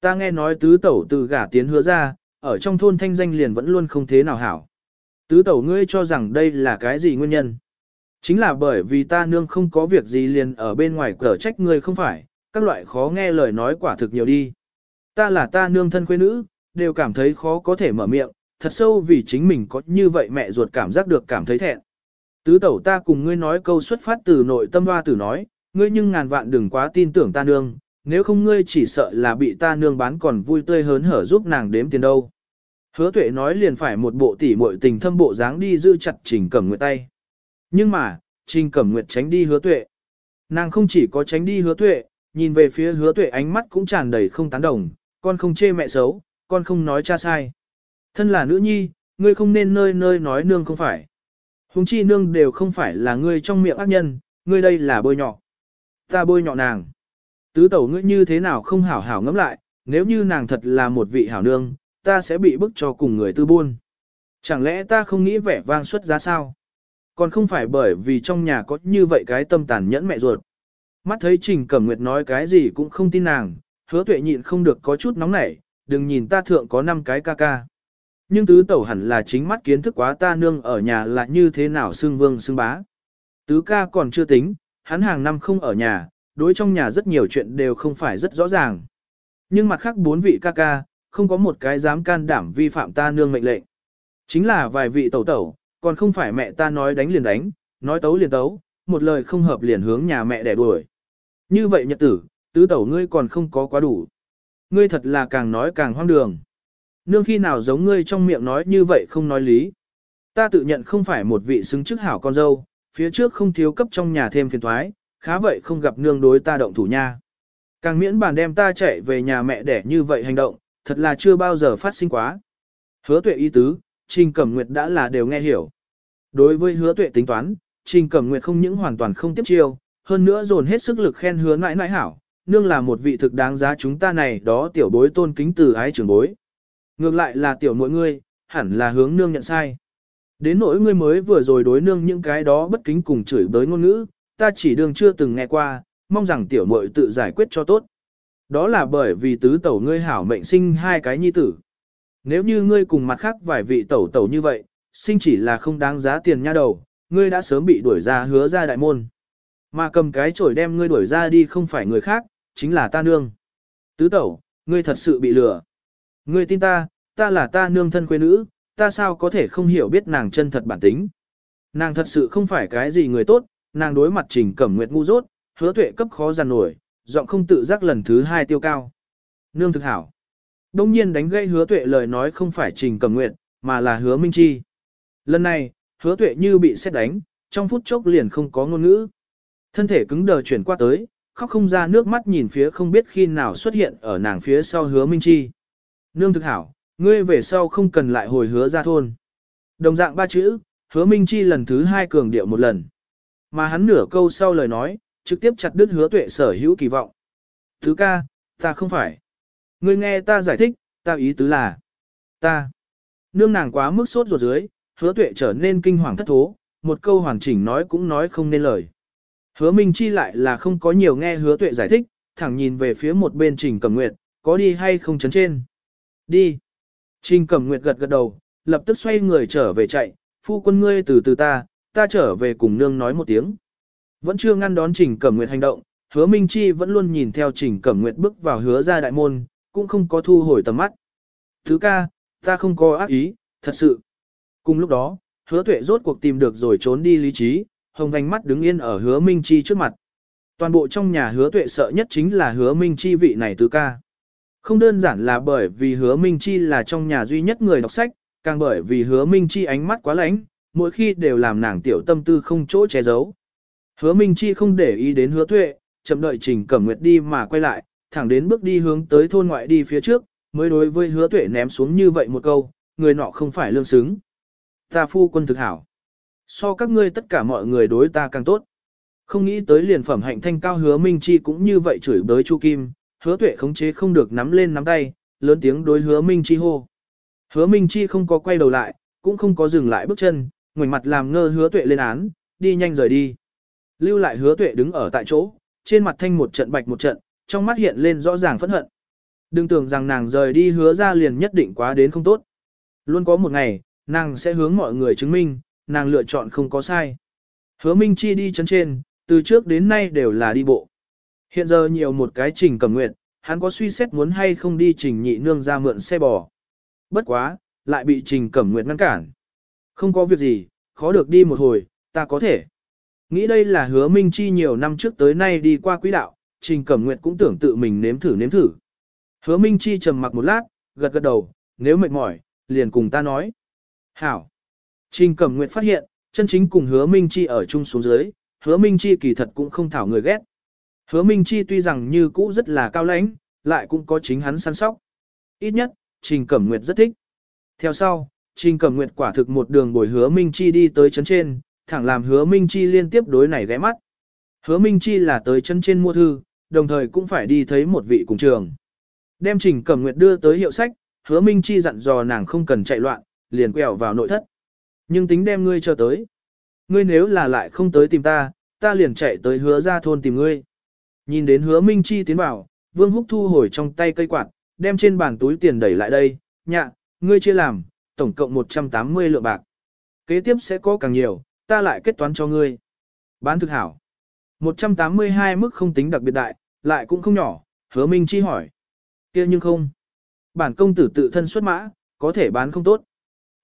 Ta nghe nói tứ tẩu từ gả tiến hứa ra, ở trong thôn thanh danh liền vẫn luôn không thế nào hảo. Tứ tẩu ngươi cho rằng đây là cái gì nguyên nhân? Chính là bởi vì ta nương không có việc gì liền ở bên ngoài cở trách ngươi không phải, các loại khó nghe lời nói quả thực nhiều đi. Ta là ta nương thân quê nữ, đều cảm thấy khó có thể mở miệng, thật sâu vì chính mình có như vậy mẹ ruột cảm giác được cảm thấy thẹn. Tứ tẩu ta cùng ngươi nói câu xuất phát từ nội tâm hoa tử nói, ngươi nhưng ngàn vạn đừng quá tin tưởng ta nương, nếu không ngươi chỉ sợ là bị ta nương bán còn vui tươi hớn hở giúp nàng đếm tiền đâu. Hứa tuệ nói liền phải một bộ tỉ muội tình thâm bộ dáng đi giữ chặt trình cẩm nguyệt tay. Nhưng mà, trình cẩm nguyệt tránh đi hứa tuệ. Nàng không chỉ có tránh đi hứa tuệ, nhìn về phía hứa tuệ ánh mắt cũng tràn đầy không tán đồng, con không chê mẹ xấu, con không nói cha sai. Thân là nữ nhi, ngươi không nên nơi nơi nói nương không phải. Hùng chi nương đều không phải là ngươi trong miệng ác nhân, ngươi đây là bôi nhọ. Ta bôi nhọ nàng. Tứ tẩu ngươi như thế nào không hảo hảo ngẫm lại, nếu như nàng thật là một vị hảo nương, ta sẽ bị bức cho cùng người tư buôn. Chẳng lẽ ta không nghĩ vẻ vang xuất giá sao? Còn không phải bởi vì trong nhà có như vậy cái tâm tàn nhẫn mẹ ruột. Mắt thấy Trình Cẩm Nguyệt nói cái gì cũng không tin nàng, hứa tuệ nhịn không được có chút nóng nảy, đừng nhìn ta thượng có 5 cái ca ca. Nhưng tứ tẩu hẳn là chính mắt kiến thức quá ta nương ở nhà là như thế nào xương vương xương bá. Tứ ca còn chưa tính, hắn hàng năm không ở nhà, đối trong nhà rất nhiều chuyện đều không phải rất rõ ràng. Nhưng mặt khác bốn vị ca ca, không có một cái dám can đảm vi phạm ta nương mệnh lệnh. Chính là vài vị tẩu tẩu, còn không phải mẹ ta nói đánh liền đánh, nói tấu liền tấu, một lời không hợp liền hướng nhà mẹ đẻ đuổi. Như vậy nhật tử, tứ tẩu ngươi còn không có quá đủ. Ngươi thật là càng nói càng hoang đường. Nương khi nào giống ngươi trong miệng nói như vậy không nói lý. Ta tự nhận không phải một vị xứng chức hảo con dâu, phía trước không thiếu cấp trong nhà thêm phiền thoái, khá vậy không gặp nương đối ta động thủ nha. Càng miễn bàn đem ta chạy về nhà mẹ để như vậy hành động, thật là chưa bao giờ phát sinh quá. Hứa tuệ ý tứ, Trình Cẩm Nguyệt đã là đều nghe hiểu. Đối với hứa tuệ tính toán, Trình Cẩm Nguyệt không những hoàn toàn không tiếp chiêu, hơn nữa dồn hết sức lực khen hứa mãi mãi hảo, nương là một vị thực đáng giá chúng ta này đó tiểu bối tôn kính từ ái trưởng bối. Ngược lại là tiểu nội ngươi, hẳn là hướng nương nhận sai. Đến nỗi ngươi mới vừa rồi đối nương những cái đó bất kính cùng chửi bới ngôn ngữ, ta chỉ đường chưa từng nghe qua, mong rằng tiểu muội tự giải quyết cho tốt. Đó là bởi vì tứ tẩu ngươi hảo mệnh sinh hai cái nhi tử. Nếu như ngươi cùng mặt khác vài vị tẩu tẩu như vậy, sinh chỉ là không đáng giá tiền nha đầu, ngươi đã sớm bị đuổi ra hứa ra đại môn. Mà cầm cái chổi đem ngươi đuổi ra đi không phải người khác, chính là ta nương. Tứ tẩu, ngươi thật sự bị lừa. Ngươi tin ta, ta là ta nương thân quê nữ, ta sao có thể không hiểu biết nàng chân thật bản tính. Nàng thật sự không phải cái gì người tốt, nàng đối mặt trình cẩm nguyệt ngu dốt, hứa tuệ cấp khó giàn nổi, giọng không tự giác lần thứ hai tiêu cao. Nương thực hảo. Đông nhiên đánh gây hứa tuệ lời nói không phải trình cẩm nguyệt, mà là hứa minh chi. Lần này, hứa tuệ như bị xét đánh, trong phút chốc liền không có ngôn ngữ. Thân thể cứng đờ chuyển qua tới, khóc không ra nước mắt nhìn phía không biết khi nào xuất hiện ở nàng phía sau hứa minh chi. Nương thực hảo, ngươi về sau không cần lại hồi hứa ra thôn. Đồng dạng ba chữ, hứa minh chi lần thứ hai cường điệu một lần. Mà hắn nửa câu sau lời nói, trực tiếp chặt đứt hứa tuệ sở hữu kỳ vọng. Thứ ca, ta không phải. Ngươi nghe ta giải thích, ta ý tứ là. Ta. Nương nàng quá mức sốt ruột dưới, hứa tuệ trở nên kinh hoàng thất thố, một câu hoàn chỉnh nói cũng nói không nên lời. Hứa Minh Chi lại là không có nhiều nghe hứa tuệ giải thích, thẳng nhìn về phía một bên Trình Cẩm Nguyệt, có đi hay không chấn trên. Đi. Trình Cẩm Nguyệt gật gật đầu, lập tức xoay người trở về chạy, phu quân ngươi từ từ ta, ta trở về cùng nương nói một tiếng. Vẫn chưa ngăn đón Trình Cẩm Nguyệt hành động, hứa Minh Chi vẫn luôn nhìn theo Trình Cẩm Nguyệt bước vào hứa ra đại môn, cũng không có thu hồi tầm mắt. Thứ ca, ta không có ác ý, thật sự. Cùng lúc đó, hứa tuệ rốt cuộc tìm được rồi trốn đi lý trí, hồng vành mắt đứng yên ở hứa Minh Chi trước mặt. Toàn bộ trong nhà hứa tuệ sợ nhất chính là hứa Minh Chi vị này tứ ca. Không đơn giản là bởi vì hứa Minh Chi là trong nhà duy nhất người đọc sách, càng bởi vì hứa Minh Chi ánh mắt quá lánh, mỗi khi đều làm nàng tiểu tâm tư không chỗ che giấu. Hứa Minh Chi không để ý đến hứa tuệ, chậm đợi Trình Cẩm Nguyệt đi mà quay lại, thẳng đến bước đi hướng tới thôn ngoại đi phía trước, mới đối với hứa tuệ ném xuống như vậy một câu, người nọ không phải lương xứng. Ta phu quân thực hảo. So các ngươi tất cả mọi người đối ta càng tốt. Không nghĩ tới liền phẩm hạnh thanh cao hứa Minh Chi cũng như vậy chửi bới Chu Kim, hứa tuệ khống chế không được nắm lên nắm tay, lớn tiếng đối hứa Minh Chi hô. Hứa Minh Chi không có quay đầu lại, cũng không có dừng lại bước chân, ngoảnh mặt làm ngơ hứa tuệ lên án, đi nhanh rời đi. Lưu lại hứa tuệ đứng ở tại chỗ, trên mặt thanh một trận bạch một trận, trong mắt hiện lên rõ ràng phẫn hận. Đừng tưởng rằng nàng rời đi hứa ra liền nhất định quá đến không tốt. Luôn có một ngày, nàng sẽ hướng mọi người chứng minh, nàng lựa chọn không có sai. Hứa Minh Chi đi chân trên, từ trước đến nay đều là đi bộ. Hiện giờ nhiều một cái trình cầm nguyện, hắn có suy xét muốn hay không đi trình nhị nương ra mượn xe bò. Bất quá, lại bị trình cẩm nguyện ngăn cản. Không có việc gì, khó được đi một hồi, ta có thể. Nghĩ đây là hứa Minh Chi nhiều năm trước tới nay đi qua quỹ đạo, trình cẩm nguyện cũng tưởng tự mình nếm thử nếm thử. Hứa Minh Chi trầm mặc một lát, gật gật đầu, nếu mệt mỏi, liền cùng ta nói. Hảo. Trình Cẩm Nguyệt phát hiện, chân chính cùng Hứa Minh Chi ở chung xuống dưới, Hứa Minh Chi kỳ thật cũng không thảo người ghét. Hứa Minh Chi tuy rằng như cũ rất là cao lãnh, lại cũng có chính hắn săn sóc. Ít nhất, Trình Cẩm Nguyệt rất thích. Theo sau, Trình Cẩm Nguyệt quả thực một đường bồi hứa Minh Chi đi tới chấn trên, thẳng làm hứa Minh Chi liên tiếp đối này ghé mắt. Hứa Minh Chi là tới chân trên mua thư, đồng thời cũng phải đi thấy một vị cùng trường. Đem Trình Cẩm Nguyệt đưa tới hiệu sách, hứa Minh Chi dặn dò nàng không cần chạy loạn, liền quẹo vào nội thất. Nhưng tính đem ngươi cho tới. Ngươi nếu là lại không tới tìm ta, ta liền chạy tới hứa ra thôn tìm ngươi. Nhìn đến hứa Minh Chi tiến vào, Vương Húc thu hồi trong tay cây quạt, đem trên bàn túi tiền đẩy lại đây, nhạ, ngươi chia làm, tổng cộng 180 lượng bạc. Kế tiếp sẽ có càng nhiều, ta lại kết toán cho ngươi. Bán thực hảo. 182 mức không tính đặc biệt đại, lại cũng không nhỏ, hứa Minh Chi hỏi. kia nhưng không. Bản công tử tự thân xuất mã, có thể bán không tốt.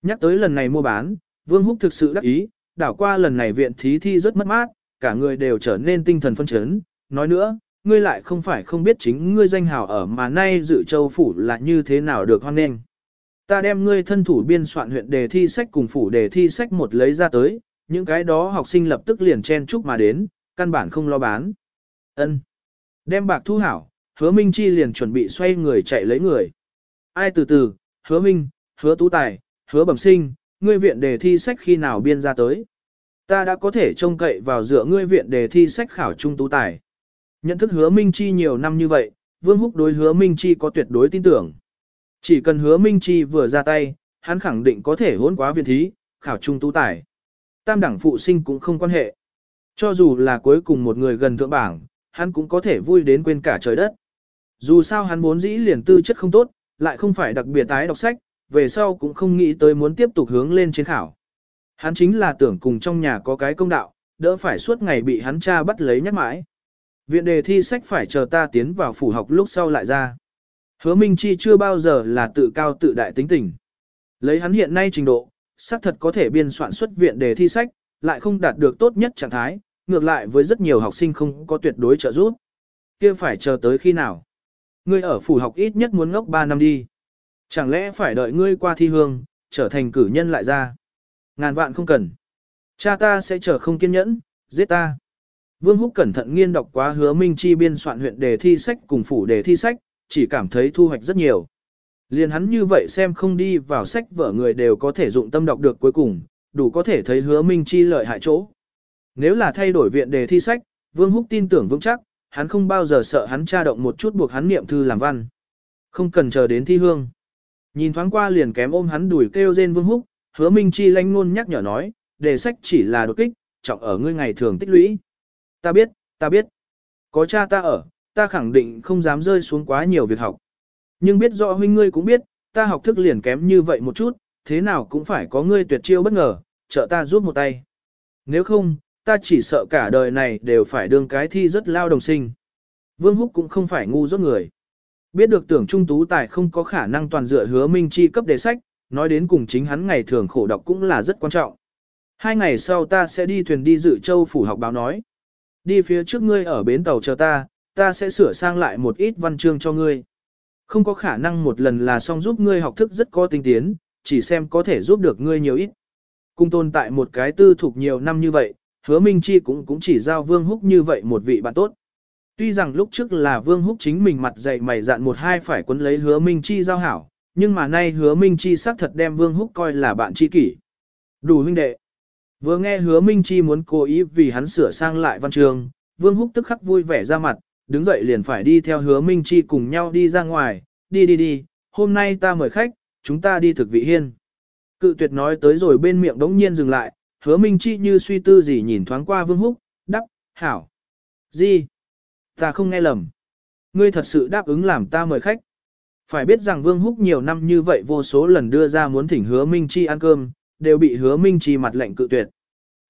Nhắc tới lần này mua bán, Vương Húc thực sự đắc ý, đảo qua lần này viện thí thi rất mất mát, cả người đều trở nên tinh thần phân chấn. Nói nữa, ngươi lại không phải không biết chính ngươi danh hào ở mà nay dự châu phủ là như thế nào được hoan nghênh. Ta đem ngươi thân thủ biên soạn huyện đề thi sách cùng phủ đề thi sách một lấy ra tới, những cái đó học sinh lập tức liền chen chúc mà đến, căn bản không lo bán. Ân, Đem bạc thu hảo, hứa Minh Chi liền chuẩn bị xoay người chạy lấy người. Ai từ từ, hứa Minh, hứa tú tài, hứa bẩm sinh, ngươi viện đề thi sách khi nào biên ra tới. Ta đã có thể trông cậy vào dựa ngươi viện đề thi sách khảo trung tú tài. Nhận thức hứa Minh Chi nhiều năm như vậy, Vương Húc đối hứa Minh Chi có tuyệt đối tin tưởng. Chỉ cần hứa Minh Chi vừa ra tay, hắn khẳng định có thể hỗn quá viện thí, khảo trung tú tài. Tam đẳng phụ sinh cũng không quan hệ. Cho dù là cuối cùng một người gần thượng bảng, hắn cũng có thể vui đến quên cả trời đất. Dù sao hắn vốn dĩ liền tư chất không tốt, lại không phải đặc biệt tái đọc sách, về sau cũng không nghĩ tới muốn tiếp tục hướng lên trên khảo. Hắn chính là tưởng cùng trong nhà có cái công đạo, đỡ phải suốt ngày bị hắn cha bắt lấy nhắc mãi. Viện đề thi sách phải chờ ta tiến vào phủ học lúc sau lại ra. Hứa Minh Chi chưa bao giờ là tự cao tự đại tính tình. Lấy hắn hiện nay trình độ, xác thật có thể biên soạn xuất viện đề thi sách, lại không đạt được tốt nhất trạng thái, ngược lại với rất nhiều học sinh không có tuyệt đối trợ giúp. kia phải chờ tới khi nào? Ngươi ở phủ học ít nhất muốn ngốc 3 năm đi. Chẳng lẽ phải đợi ngươi qua thi hương, trở thành cử nhân lại ra? Ngàn vạn không cần. Cha ta sẽ chờ không kiên nhẫn, giết ta. Vương Húc cẩn thận nghiên đọc quá hứa Minh Chi biên soạn huyện đề thi sách cùng phủ đề thi sách, chỉ cảm thấy thu hoạch rất nhiều. Liên hắn như vậy xem không đi vào sách vở người đều có thể dụng tâm đọc được cuối cùng, đủ có thể thấy hứa Minh Chi lợi hại chỗ. Nếu là thay đổi viện đề thi sách, Vương Húc tin tưởng vững chắc, hắn không bao giờ sợ hắn tra động một chút buộc hắn niệm thư làm văn. Không cần chờ đến thi hương. Nhìn thoáng qua liền kém ôm hắn đuổi kêu rên Vương Húc, hứa Minh Chi lanh ngôn nhắc nhở nói, đề sách chỉ là đột kích, trọng ở ngươi ngày thường tích lũy. Ta biết, ta biết. Có cha ta ở, ta khẳng định không dám rơi xuống quá nhiều việc học. Nhưng biết rõ huynh ngươi cũng biết, ta học thức liền kém như vậy một chút, thế nào cũng phải có ngươi tuyệt chiêu bất ngờ, trợ ta giúp một tay. Nếu không, ta chỉ sợ cả đời này đều phải đương cái thi rất lao đồng sinh. Vương Húc cũng không phải ngu dốt người. Biết được tưởng trung tú tài không có khả năng toàn dựa hứa minh chi cấp đề sách, nói đến cùng chính hắn ngày thường khổ đọc cũng là rất quan trọng. Hai ngày sau ta sẽ đi thuyền đi dự châu phủ học báo nói. Đi phía trước ngươi ở bến tàu chờ ta, ta sẽ sửa sang lại một ít văn chương cho ngươi. Không có khả năng một lần là xong giúp ngươi học thức rất có tinh tiến, chỉ xem có thể giúp được ngươi nhiều ít. cung tồn tại một cái tư thuộc nhiều năm như vậy, hứa Minh Chi cũng cũng chỉ giao Vương Húc như vậy một vị bạn tốt. Tuy rằng lúc trước là Vương Húc chính mình mặt dậy mày dạn một hai phải quấn lấy hứa Minh Chi giao hảo, nhưng mà nay hứa Minh Chi xác thật đem Vương Húc coi là bạn tri kỷ. Đủ huynh đệ. Vừa nghe hứa Minh Chi muốn cố ý vì hắn sửa sang lại văn trường, Vương Húc tức khắc vui vẻ ra mặt, đứng dậy liền phải đi theo hứa Minh Chi cùng nhau đi ra ngoài, đi đi đi, hôm nay ta mời khách, chúng ta đi thực vị hiên. Cự tuyệt nói tới rồi bên miệng đống nhiên dừng lại, hứa Minh Chi như suy tư gì nhìn thoáng qua Vương Húc, đắp, hảo. Gì? Ta không nghe lầm. Ngươi thật sự đáp ứng làm ta mời khách. Phải biết rằng Vương Húc nhiều năm như vậy vô số lần đưa ra muốn thỉnh hứa Minh Chi ăn cơm, đều bị hứa Minh Chi mặt lệnh cự tuyệt.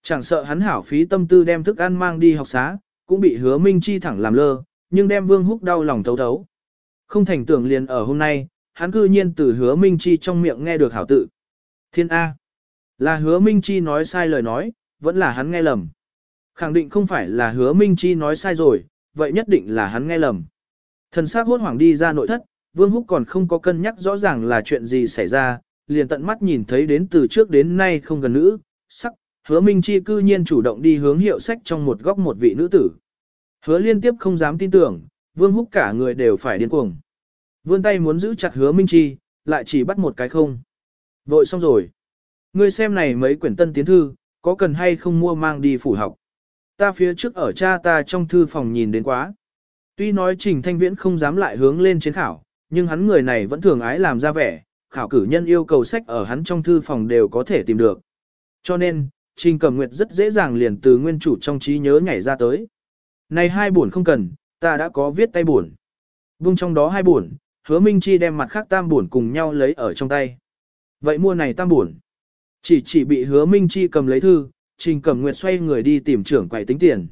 Chẳng sợ hắn hảo phí tâm tư đem thức ăn mang đi học xá, cũng bị hứa Minh Chi thẳng làm lơ, nhưng đem Vương Húc đau lòng thấu thấu. Không thành tưởng liền ở hôm nay, hắn cư nhiên từ hứa Minh Chi trong miệng nghe được hảo tự. Thiên A. Là hứa Minh Chi nói sai lời nói, vẫn là hắn nghe lầm. Khẳng định không phải là hứa Minh Chi nói sai rồi, vậy nhất định là hắn nghe lầm. Thần xác hốt hoảng đi ra nội thất, Vương Húc còn không có cân nhắc rõ ràng là chuyện gì xảy ra, liền tận mắt nhìn thấy đến từ trước đến nay không gần nữ, sắc, hứa Minh Chi cư nhiên chủ động đi hướng hiệu sách trong một góc một vị nữ tử. Hứa liên tiếp không dám tin tưởng, Vương Húc cả người đều phải điên cuồng. Vươn tay muốn giữ chặt hứa Minh Chi, lại chỉ bắt một cái không. Vội xong rồi. Ngươi xem này mấy quyển tân tiến thư, có cần hay không mua mang đi phủ học. Ta phía trước ở cha ta trong thư phòng nhìn đến quá. Tuy nói Trình Thanh Viễn không dám lại hướng lên chiến khảo, nhưng hắn người này vẫn thường ái làm ra vẻ, khảo cử nhân yêu cầu sách ở hắn trong thư phòng đều có thể tìm được. Cho nên, Trình Cẩm Nguyệt rất dễ dàng liền từ nguyên chủ trong trí nhớ nhảy ra tới. Này hai buồn không cần, ta đã có viết tay buồn. Vung trong đó hai buồn, hứa Minh Chi đem mặt khác tam buồn cùng nhau lấy ở trong tay. Vậy mua này tam buồn. Chỉ chỉ bị hứa Minh Chi cầm lấy thư, Trình Cẩm Nguyệt xoay người đi tìm trưởng quầy tính tiền.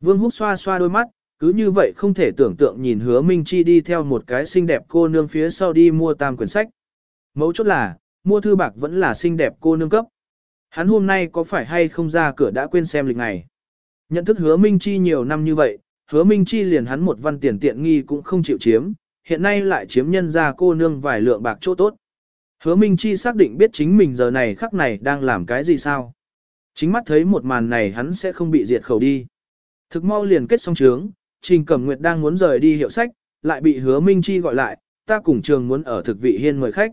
Vương Húc xoa xoa đôi mắt, cứ như vậy không thể tưởng tượng nhìn hứa Minh Chi đi theo một cái xinh đẹp cô nương phía sau đi mua tam quyển sách. Mấu chốt là, mua thư bạc vẫn là xinh đẹp cô nương cấp. Hắn hôm nay có phải hay không ra cửa đã quên xem lịch ngày. Nhận thức hứa Minh Chi nhiều năm như vậy, hứa Minh Chi liền hắn một văn tiền tiện nghi cũng không chịu chiếm, hiện nay lại chiếm nhân ra cô nương vài lượng bạc chỗ tốt. Hứa Minh Chi xác định biết chính mình giờ này khắc này đang làm cái gì sao. Chính mắt thấy một màn này hắn sẽ không bị diệt khẩu đi. Thực mau liền kết xong trướng, Trình Cẩm Nguyệt đang muốn rời đi hiệu sách, lại bị Hứa Minh Chi gọi lại, ta cùng trường muốn ở thực vị hiên mời khách.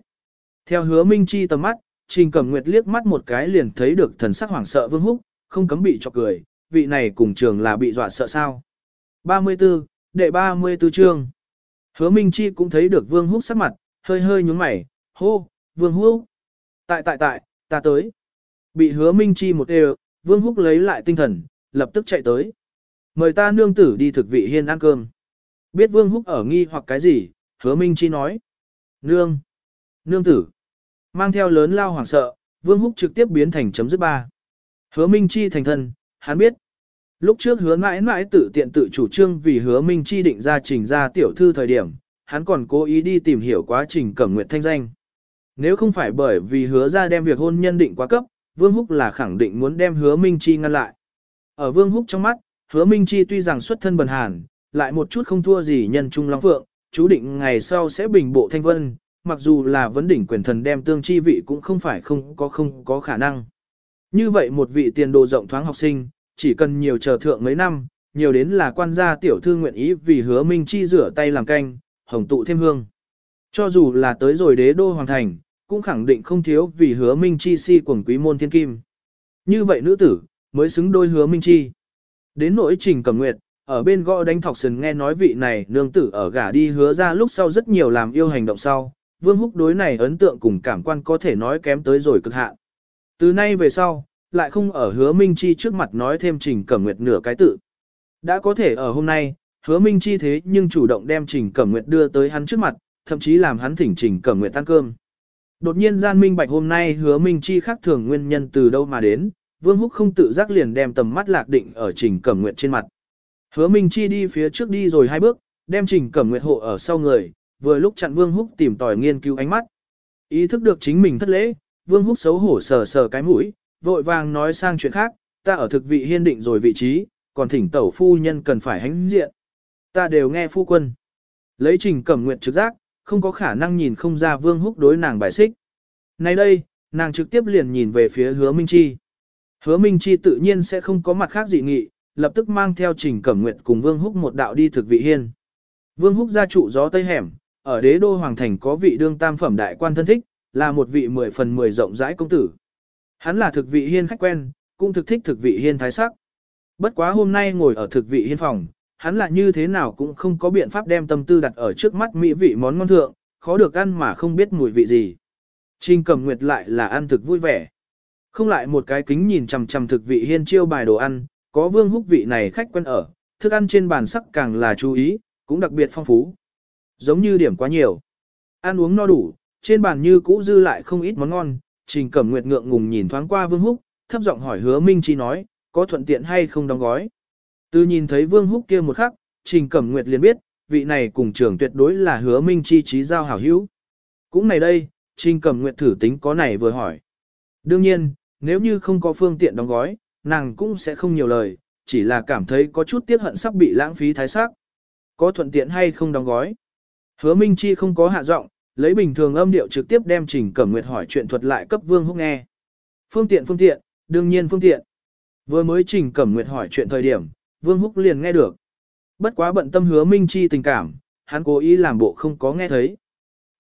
Theo Hứa Minh Chi tầm mắt, Trình Cẩm Nguyệt liếc mắt một cái liền thấy được thần sắc hoảng sợ Vương Húc, không cấm bị cho cười, vị này cùng trường là bị dọa sợ sao. 34, đệ 34 chương. Hứa Minh Chi cũng thấy được Vương Húc sắc mặt, hơi hơi nhúng mày, hô, Vương Húc. Tại tại tại, ta tới. Bị Hứa Minh Chi một đều, Vương Húc lấy lại tinh thần, lập tức chạy tới. Mời ta nương tử đi thực vị hiên ăn cơm. Biết Vương Húc ở nghi hoặc cái gì, Hứa Minh Chi nói. Nương. Nương tử. Mang theo lớn lao hoảng sợ, Vương Húc trực tiếp biến thành chấm dứt ba. Hứa Minh Chi thành thân, hắn biết. Lúc trước hứa mãi mãi tự tiện tự chủ trương vì hứa Minh Chi định ra trình ra tiểu thư thời điểm, hắn còn cố ý đi tìm hiểu quá trình cẩm nguyện thanh danh. Nếu không phải bởi vì hứa ra đem việc hôn nhân định quá cấp, Vương Húc là khẳng định muốn đem hứa Minh Chi ngăn lại. Ở Vương Húc trong mắt, hứa Minh Chi tuy rằng xuất thân bần hàn, lại một chút không thua gì nhân trung long phượng, chú định ngày sau sẽ bình bộ thanh vân, mặc dù là vấn đỉnh quyền thần đem tương chi vị cũng không phải không có không có khả năng. Như vậy một vị tiền đồ rộng thoáng học sinh, chỉ cần nhiều chờ thượng mấy năm, nhiều đến là quan gia tiểu thư nguyện ý vì hứa minh chi rửa tay làm canh, hồng tụ thêm hương. Cho dù là tới rồi đế đô hoàng thành, cũng khẳng định không thiếu vì hứa minh chi si quần quý môn thiên kim. Như vậy nữ tử, mới xứng đôi hứa minh chi. Đến nỗi trình cầm nguyệt, ở bên gõ đánh thọc sừng nghe nói vị này nương tử ở gả đi hứa ra lúc sau rất nhiều làm yêu hành động sau, Vương Húc đối này ấn tượng cùng cảm quan có thể nói kém tới rồi cực hạn. Từ nay về sau, lại không ở hứa Minh Chi trước mặt nói thêm Trình Cẩm Nguyệt nửa cái tự. Đã có thể ở hôm nay, hứa Minh Chi thế nhưng chủ động đem Trình Cẩm Nguyệt đưa tới hắn trước mặt, thậm chí làm hắn thỉnh Trình Cẩm Nguyệt ăn cơm. Đột nhiên gian minh bạch hôm nay hứa Minh Chi khác thường nguyên nhân từ đâu mà đến, Vương Húc không tự giác liền đem tầm mắt lạc định ở Trình Cẩm Nguyệt trên mặt. Hứa Minh Chi đi phía trước đi rồi hai bước, đem Trình Cẩm Nguyệt hộ ở sau người, vừa lúc chặn Vương Húc tìm tòi nghiên cứu ánh mắt. Ý thức được chính mình thất lễ, Vương Húc xấu hổ sờ sờ cái mũi, vội vàng nói sang chuyện khác, ta ở thực vị hiên định rồi vị trí, còn thỉnh tẩu phu nhân cần phải hãnh diện. Ta đều nghe phu quân. Lấy trình cẩm nguyệt trực giác, không có khả năng nhìn không ra Vương Húc đối nàng bài xích. Nay đây, nàng trực tiếp liền nhìn về phía hứa Minh Chi. Hứa Minh Chi tự nhiên sẽ không có mặt khác dị nghị, lập tức mang theo trình cẩm Nguyệt cùng Vương Húc một đạo đi thực vị hiên. Vương Húc gia trụ gió tây hẻm, ở đế đô hoàng thành có vị đương tam phẩm đại quan thân thích, là một vị mười phần mười rộng rãi công tử. Hắn là thực vị hiên khách quen, cũng thực thích thực vị hiên thái sắc. Bất quá hôm nay ngồi ở thực vị hiên phòng, hắn là như thế nào cũng không có biện pháp đem tâm tư đặt ở trước mắt mỹ vị món ngon thượng, khó được ăn mà không biết mùi vị gì. Trình cầm nguyệt lại là ăn thực vui vẻ. Không lại một cái kính nhìn chằm chằm thực vị hiên chiêu bài đồ ăn, có vương húc vị này khách quen ở, thức ăn trên bàn sắc càng là chú ý, cũng đặc biệt phong phú. Giống như điểm quá nhiều. Ăn uống no đủ, trên bàn như cũ dư lại không ít món ngon, Trình Cẩm Nguyệt ngượng ngùng nhìn thoáng qua Vương Húc, thấp giọng hỏi Hứa Minh Chi nói, có thuận tiện hay không đóng gói. Từ nhìn thấy Vương Húc kia một khắc, Trình Cẩm Nguyệt liền biết, vị này cùng trưởng tuyệt đối là Hứa Minh Chi trí giao hảo hữu. Cũng này đây, Trình Cẩm Nguyệt thử tính có này vừa hỏi. Đương nhiên, nếu như không có phương tiện đóng gói, nàng cũng sẽ không nhiều lời, chỉ là cảm thấy có chút tiếc hận sắp bị lãng phí thái sắc. Có thuận tiện hay không đóng gói? Hứa Minh Chi không có hạ giọng, lấy bình thường âm điệu trực tiếp đem Trình Cẩm Nguyệt hỏi chuyện thuật lại cấp Vương Húc nghe. Phương tiện phương tiện, đương nhiên phương tiện. Vừa mới Trình Cẩm Nguyệt hỏi chuyện thời điểm, Vương Húc liền nghe được. Bất quá bận tâm hứa Minh Chi tình cảm, hắn cố ý làm bộ không có nghe thấy.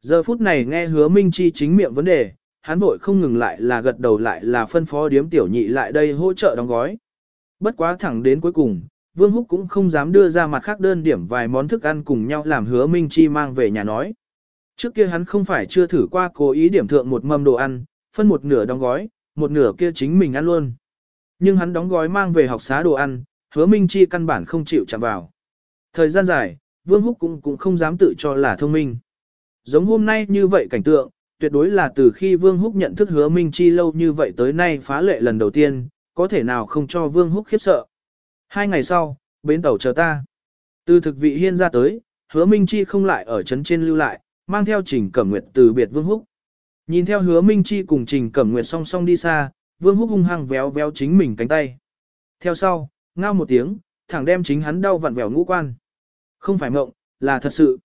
Giờ phút này nghe hứa Minh Chi chính miệng vấn đề, hắn vội không ngừng lại là gật đầu lại là phân phó điếm tiểu nhị lại đây hỗ trợ đóng gói. Bất quá thẳng đến cuối cùng, Vương Húc cũng không dám đưa ra mặt khác đơn điểm vài món thức ăn cùng nhau làm hứa Minh Chi mang về nhà nói. Trước kia hắn không phải chưa thử qua cố ý điểm thượng một mâm đồ ăn, phân một nửa đóng gói, một nửa kia chính mình ăn luôn. Nhưng hắn đóng gói mang về học xá đồ ăn, hứa Minh Chi căn bản không chịu chạm vào. Thời gian dài, Vương Húc cũng cũng không dám tự cho là thông minh. Giống hôm nay như vậy cảnh tượng, tuyệt đối là từ khi Vương Húc nhận thức hứa Minh Chi lâu như vậy tới nay phá lệ lần đầu tiên, có thể nào không cho Vương Húc khiếp sợ. Hai ngày sau, bến tàu chờ ta. Từ thực vị hiên ra tới, hứa Minh Chi không lại ở trấn trên lưu lại, mang theo Trình Cẩm Nguyệt từ biệt Vương Húc. Nhìn theo hứa Minh Chi cùng Trình Cẩm Nguyệt song song đi xa, Vương Húc hung hăng véo véo chính mình cánh tay. Theo sau, ngao một tiếng, thẳng đem chính hắn đau vặn vẹo ngũ quan. Không phải mộng, là thật sự.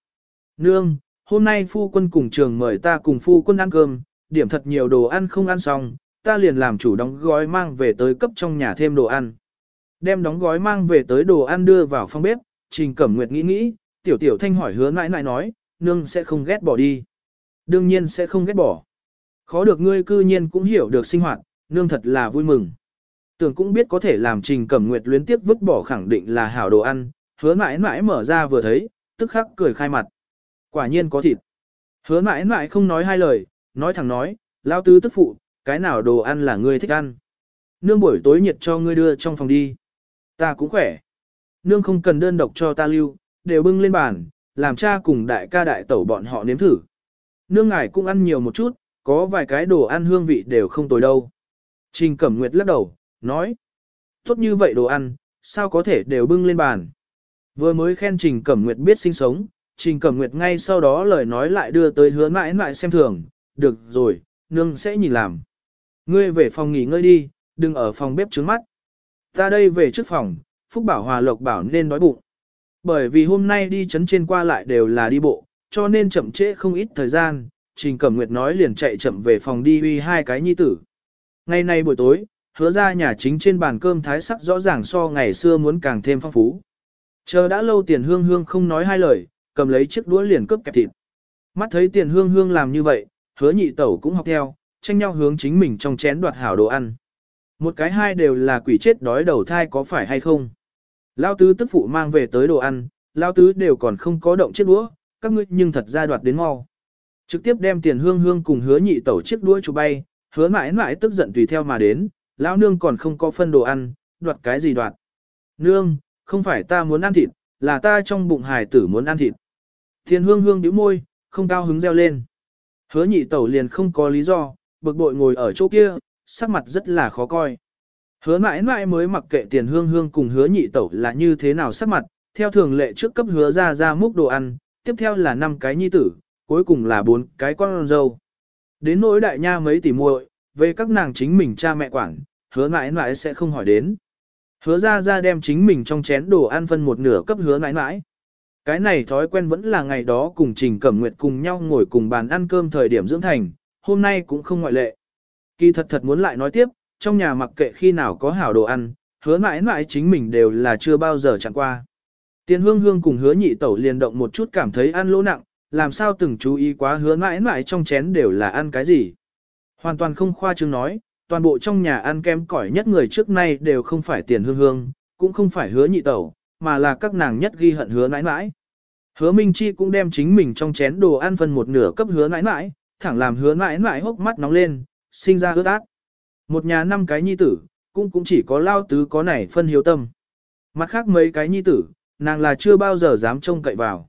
Nương, hôm nay phu quân cùng trường mời ta cùng phu quân ăn cơm, điểm thật nhiều đồ ăn không ăn xong, ta liền làm chủ đóng gói mang về tới cấp trong nhà thêm đồ ăn. Đem đóng gói mang về tới đồ ăn đưa vào phòng bếp, Trình Cẩm Nguyệt nghĩ nghĩ, tiểu tiểu thanh hỏi hứa nãi nãi nói, nương sẽ không ghét bỏ đi. Đương nhiên sẽ không ghét bỏ. Khó được ngươi cư nhiên cũng hiểu được sinh hoạt, nương thật là vui mừng. Tưởng cũng biết có thể làm Trình Cẩm Nguyệt luyến tiếp vứt bỏ khẳng định là hảo đồ ăn, hứa mãi mãi mở ra vừa thấy, tức khắc cười khai mặt. Quả nhiên có thịt. Hứa mãi mãi không nói hai lời, nói thẳng nói, lao tứ tức phụ, cái nào đồ ăn là ngươi thích ăn. Nương buổi tối nhiệt cho ngươi đưa trong phòng đi. Ta cũng khỏe. Nương không cần đơn độc cho ta lưu, đều bưng lên bàn, làm cha cùng đại ca đại tẩu bọn họ nếm thử. Nương ngài cũng ăn nhiều một chút, có vài cái đồ ăn hương vị đều không tồi đâu. Trình Cẩm Nguyệt lắc đầu, nói. Tốt như vậy đồ ăn, sao có thể đều bưng lên bàn. Vừa mới khen Trình Cẩm Nguyệt biết sinh sống, Trình Cẩm Nguyệt ngay sau đó lời nói lại đưa tới hứa mãi mãi xem thường, được rồi, nương sẽ nhìn làm. Ngươi về phòng nghỉ ngơi đi, đừng ở phòng bếp trứng mắt. Ta đây về trước phòng, Phúc Bảo Hòa Lộc bảo nên đói bụng. Bởi vì hôm nay đi chấn trên qua lại đều là đi bộ, cho nên chậm trễ không ít thời gian, Trình Cẩm Nguyệt nói liền chạy chậm về phòng đi uy hai cái nhi tử. Ngày nay buổi tối, hứa ra nhà chính trên bàn cơm thái sắc rõ ràng so ngày xưa muốn càng thêm phong phú. Chờ đã lâu tiền hương hương không nói hai lời, cầm lấy chiếc đũa liền cướp kẹp thịt. Mắt thấy tiền hương hương làm như vậy, hứa nhị tẩu cũng học theo, tranh nhau hướng chính mình trong chén đoạt hảo đồ ăn. Một cái hai đều là quỷ chết đói đầu thai có phải hay không. Lao tứ tức phụ mang về tới đồ ăn, lao tứ đều còn không có động chiếc đũa, các ngươi nhưng thật ra đoạt đến mau. Trực tiếp đem tiền hương hương cùng hứa nhị tẩu chiếc đũa chụp bay, hứa mãi mãi tức giận tùy theo mà đến, lão nương còn không có phân đồ ăn, đoạt cái gì đoạt. Nương, không phải ta muốn ăn thịt, là ta trong bụng hài tử muốn ăn thịt. thiên hương hương bĩu môi, không cao hứng reo lên. Hứa nhị tẩu liền không có lý do, bực bội ngồi ở chỗ kia, sắc mặt rất là khó coi. Hứa mãi mãi mới mặc kệ tiền hương hương cùng hứa nhị tẩu là như thế nào sắc mặt, theo thường lệ trước cấp hứa ra ra múc đồ ăn, tiếp theo là 5 cái nhi tử, cuối cùng là 4 cái con dâu. Đến nỗi đại nha mấy tỷ muội, về các nàng chính mình cha mẹ quản, hứa mãi mãi sẽ không hỏi đến. Hứa ra ra đem chính mình trong chén đồ ăn phân một nửa cấp hứa mãi mãi. Cái này thói quen vẫn là ngày đó cùng Trình Cẩm Nguyệt cùng nhau ngồi cùng bàn ăn cơm thời điểm dưỡng thành, hôm nay cũng không ngoại lệ. Kỳ thật thật muốn lại nói tiếp, trong nhà mặc kệ khi nào có hảo đồ ăn, hứa mãi mãi chính mình đều là chưa bao giờ chẳng qua. Tiền hương hương cùng hứa nhị tẩu liền động một chút cảm thấy ăn lỗ nặng, làm sao từng chú ý quá hứa mãi mãi trong chén đều là ăn cái gì. Hoàn toàn không khoa trương nói, toàn bộ trong nhà ăn kem cỏi nhất người trước nay đều không phải tiền hương hương, cũng không phải hứa nhị tẩu, mà là các nàng nhất ghi hận hứa nãi nãi. Hứa Minh Chi cũng đem chính mình trong chén đồ ăn phân một nửa cấp hứa nãi nãi, thẳng làm hứa nãi nãi hốc mắt nóng lên, sinh ra ướt át. Một nhà năm cái nhi tử, cũng cũng chỉ có lao tứ có này phân hiếu tâm. Mặt khác mấy cái nhi tử, nàng là chưa bao giờ dám trông cậy vào.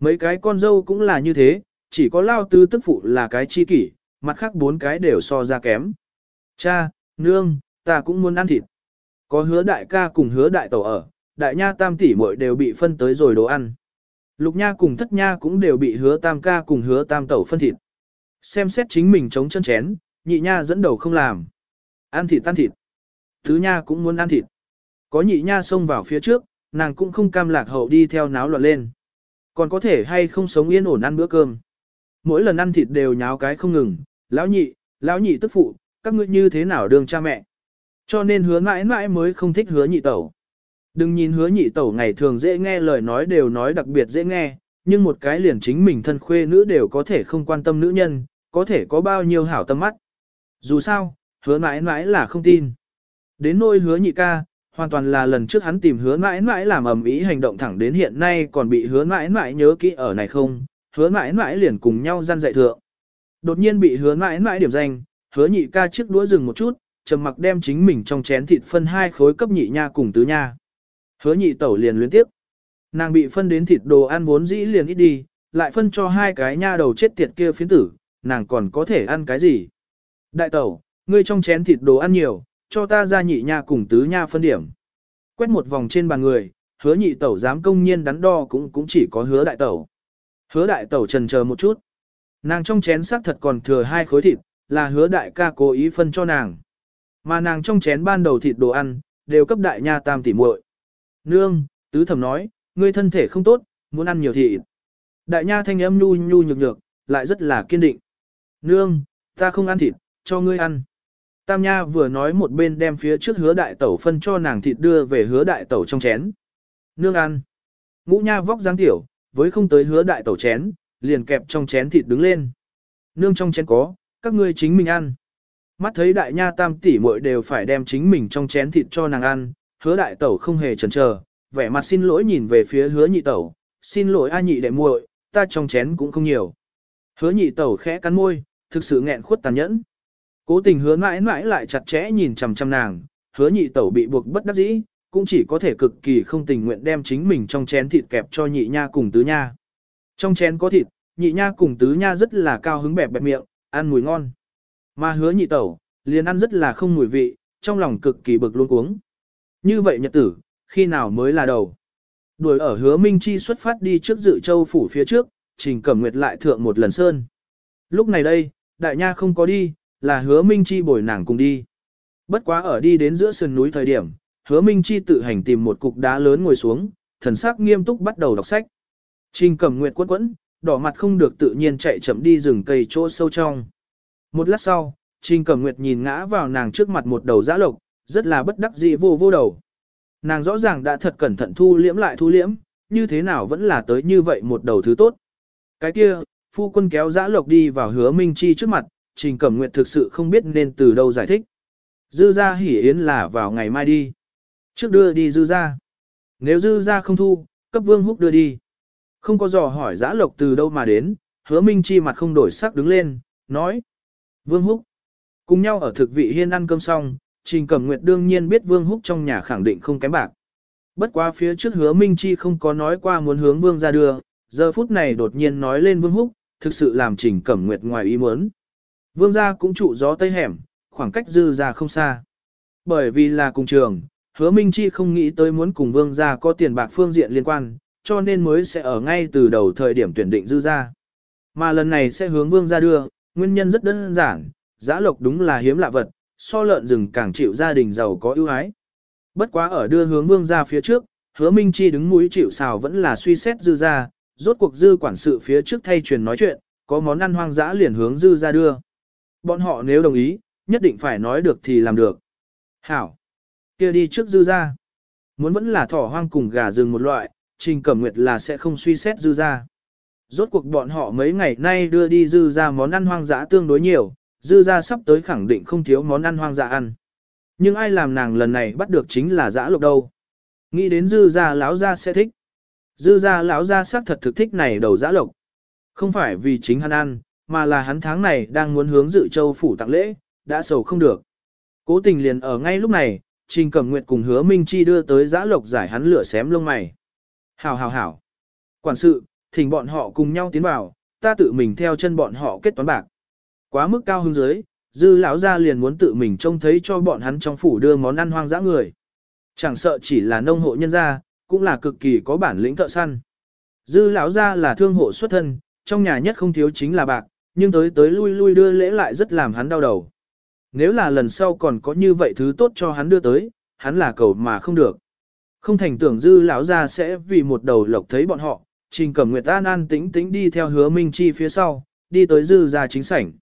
Mấy cái con dâu cũng là như thế, chỉ có lao tứ tức phụ là cái chi kỷ, mặt khác bốn cái đều so ra kém. Cha, nương, ta cũng muốn ăn thịt. Có hứa đại ca cùng hứa đại tẩu ở, đại nha tam tỷ muội đều bị phân tới rồi đồ ăn. Lục nha cùng thất nha cũng đều bị hứa tam ca cùng hứa tam tẩu phân thịt. Xem xét chính mình chống chân chén, nhị nha dẫn đầu không làm. Ăn thịt tan thịt. Thứ nha cũng muốn ăn thịt. Có nhị nha xông vào phía trước, nàng cũng không cam lạc hậu đi theo náo loạn lên. Còn có thể hay không sống yên ổn ăn bữa cơm. Mỗi lần ăn thịt đều nháo cái không ngừng, lão nhị, lão nhị tức phụ, các ngươi như thế nào đương cha mẹ. Cho nên hứa mãi mãi mới không thích hứa nhị tẩu. Đừng nhìn hứa nhị tẩu ngày thường dễ nghe lời nói đều nói đặc biệt dễ nghe, nhưng một cái liền chính mình thân khuê nữ đều có thể không quan tâm nữ nhân, có thể có bao nhiêu hảo tâm mắt. Dù sao, hứa mãi mãi là không tin. Đến nôi hứa nhị ca, hoàn toàn là lần trước hắn tìm hứa mãi mãi làm ầm ĩ hành động thẳng đến hiện nay còn bị hứa mãi mãi nhớ kỹ ở này không, hứa mãi mãi liền cùng nhau gian dạy thượng. Đột nhiên bị hứa mãi mãi điểm danh, hứa nhị ca chiếc đũa dừng một chút, trầm mặc đem chính mình trong chén thịt phân hai khối cấp nhị nha cùng tứ nha. Hứa nhị tẩu liền luyến tiếp. Nàng bị phân đến thịt đồ ăn vốn dĩ liền ít đi, lại phân cho hai cái nha đầu chết tiệt kia phiến tử, nàng còn có thể ăn cái gì. Đại tẩu, ngươi trong chén thịt đồ ăn nhiều, cho ta ra nhị nha cùng tứ nha phân điểm. Quét một vòng trên bàn người, hứa nhị tẩu dám công nhiên đắn đo cũng cũng chỉ có hứa đại tẩu. Hứa đại tẩu trần chờ một chút. Nàng trong chén xác thật còn thừa hai khối thịt, là hứa đại ca cố ý phân cho nàng. Mà nàng trong chén ban đầu thịt đồ ăn, đều cấp đại nha tam tỉ muội. Nương, tứ thẩm nói, ngươi thân thể không tốt, muốn ăn nhiều thịt. Đại nha thanh âm nhu nhu nhược nhược, lại rất là kiên định. Nương, ta không ăn thịt, cho ngươi ăn. Tam nha vừa nói một bên đem phía trước hứa đại tẩu phân cho nàng thịt đưa về hứa đại tẩu trong chén. Nương ăn. Ngũ nha vóc dáng tiểu, với không tới hứa đại tẩu chén, liền kẹp trong chén thịt đứng lên. Nương trong chén có, các ngươi chính mình ăn. Mắt thấy đại nha tam tỷ muội đều phải đem chính mình trong chén thịt cho nàng ăn, hứa đại tẩu không hề chần chờ, vẻ mặt xin lỗi nhìn về phía hứa nhị tẩu, xin lỗi a nhị đệ muội, ta trong chén cũng không nhiều. Hứa nhị tẩu khẽ cắn môi, thực sự nghẹn khuất tàn nhẫn. Cố tình hứa mãi mãi lại chặt chẽ nhìn chằm chằm nàng, hứa nhị tẩu bị buộc bất đắc dĩ, cũng chỉ có thể cực kỳ không tình nguyện đem chính mình trong chén thịt kẹp cho nhị nha cùng tứ nha. Trong chén có thịt, nhị nha cùng tứ nha rất là cao hứng bẹp bẹp miệng, ăn mùi ngon. Mà hứa nhị tẩu, liền ăn rất là không mùi vị, trong lòng cực kỳ bực luôn cuống. Như vậy nhật tử, khi nào mới là đầu. Đuổi ở hứa Minh Chi xuất phát đi trước dự châu phủ phía trước, trình cẩm nguyệt lại thượng một lần sơn. Lúc này đây, đại nha không có đi, là hứa Minh Chi bồi nàng cùng đi. Bất quá ở đi đến giữa sườn núi thời điểm, hứa Minh Chi tự hành tìm một cục đá lớn ngồi xuống, thần sắc nghiêm túc bắt đầu đọc sách. Trình cẩm nguyệt quấn quẫn, đỏ mặt không được tự nhiên chạy chậm đi rừng cây chỗ sâu trong. Một lát sau, Trình Cẩm Nguyệt nhìn ngã vào nàng trước mặt một đầu dã lộc, rất là bất đắc dĩ vô vô đầu. Nàng rõ ràng đã thật cẩn thận thu liễm lại thu liễm, như thế nào vẫn là tới như vậy một đầu thứ tốt. Cái kia, phu quân kéo dã lộc đi vào hứa Minh Chi trước mặt, Trình Cẩm Nguyệt thực sự không biết nên từ đâu giải thích. Dư ra hỉ yến là vào ngày mai đi. Trước đưa đi dư ra. Nếu dư ra không thu, cấp vương húc đưa đi. Không có dò hỏi giã lộc từ đâu mà đến, hứa Minh Chi mặt không đổi sắc đứng lên, nói. Vương húc. Cùng nhau ở thực vị hiên ăn cơm xong, Trình Cẩm Nguyệt đương nhiên biết Vương Húc trong nhà khẳng định không kém bạc. Bất quá phía trước hứa Minh Chi không có nói qua muốn hướng Vương ra đưa, giờ phút này đột nhiên nói lên Vương Húc, thực sự làm Trình Cẩm Nguyệt ngoài ý muốn. Vương gia cũng trụ gió tây hẻm, khoảng cách dư ra không xa. Bởi vì là cùng trường, hứa Minh Chi không nghĩ tới muốn cùng Vương gia có tiền bạc phương diện liên quan, cho nên mới sẽ ở ngay từ đầu thời điểm tuyển định dư ra. Mà lần này sẽ hướng Vương gia đưa, nguyên nhân rất đơn giản, giã lộc đúng là hiếm lạ vật, so lợn rừng càng chịu gia đình giàu có ưu ái. Bất quá ở đưa hướng vương ra phía trước, hứa Minh Chi đứng mũi chịu xào vẫn là suy xét dư ra, rốt cuộc dư quản sự phía trước thay truyền nói chuyện, có món ăn hoang dã liền hướng dư ra đưa. Bọn họ nếu đồng ý, nhất định phải nói được thì làm được. Hảo! kia đi trước dư ra. Muốn vẫn là thỏ hoang cùng gà rừng một loại, Trình Cẩm Nguyệt là sẽ không suy xét dư ra. Rốt cuộc bọn họ mấy ngày nay đưa đi dư ra món ăn hoang dã tương đối nhiều, dư ra sắp tới khẳng định không thiếu món ăn hoang dã ăn. Nhưng ai làm nàng lần này bắt được chính là dã lộc đâu. Nghĩ đến dư ra lão ra sẽ thích. Dư ra lão ra xác thật thực thích này đầu dã lộc. Không phải vì chính hắn ăn, mà là hắn tháng này đang muốn hướng dự châu phủ tặng lễ, đã sầu không được. Cố tình liền ở ngay lúc này, Trình Cẩm Nguyệt cùng hứa Minh Chi đưa tới dã lộc giải hắn lửa xém lông mày. Hảo hảo hảo. Quản sự, thỉnh bọn họ cùng nhau tiến vào, ta tự mình theo chân bọn họ kết toán bạc. Quá mức cao hứng dưới, dư lão gia liền muốn tự mình trông thấy cho bọn hắn trong phủ đưa món ăn hoang dã người. Chẳng sợ chỉ là nông hộ nhân gia, cũng là cực kỳ có bản lĩnh thợ săn. Dư lão gia là thương hộ xuất thân, trong nhà nhất không thiếu chính là bạc, nhưng tới tới lui lui đưa lễ lại rất làm hắn đau đầu. Nếu là lần sau còn có như vậy thứ tốt cho hắn đưa tới, hắn là cầu mà không được. Không thành tưởng dư lão gia sẽ vì một đầu lộc thấy bọn họ, trình cẩm nguyệt an an tĩnh tĩnh đi theo hứa minh chi phía sau, đi tới dư gia chính sảnh.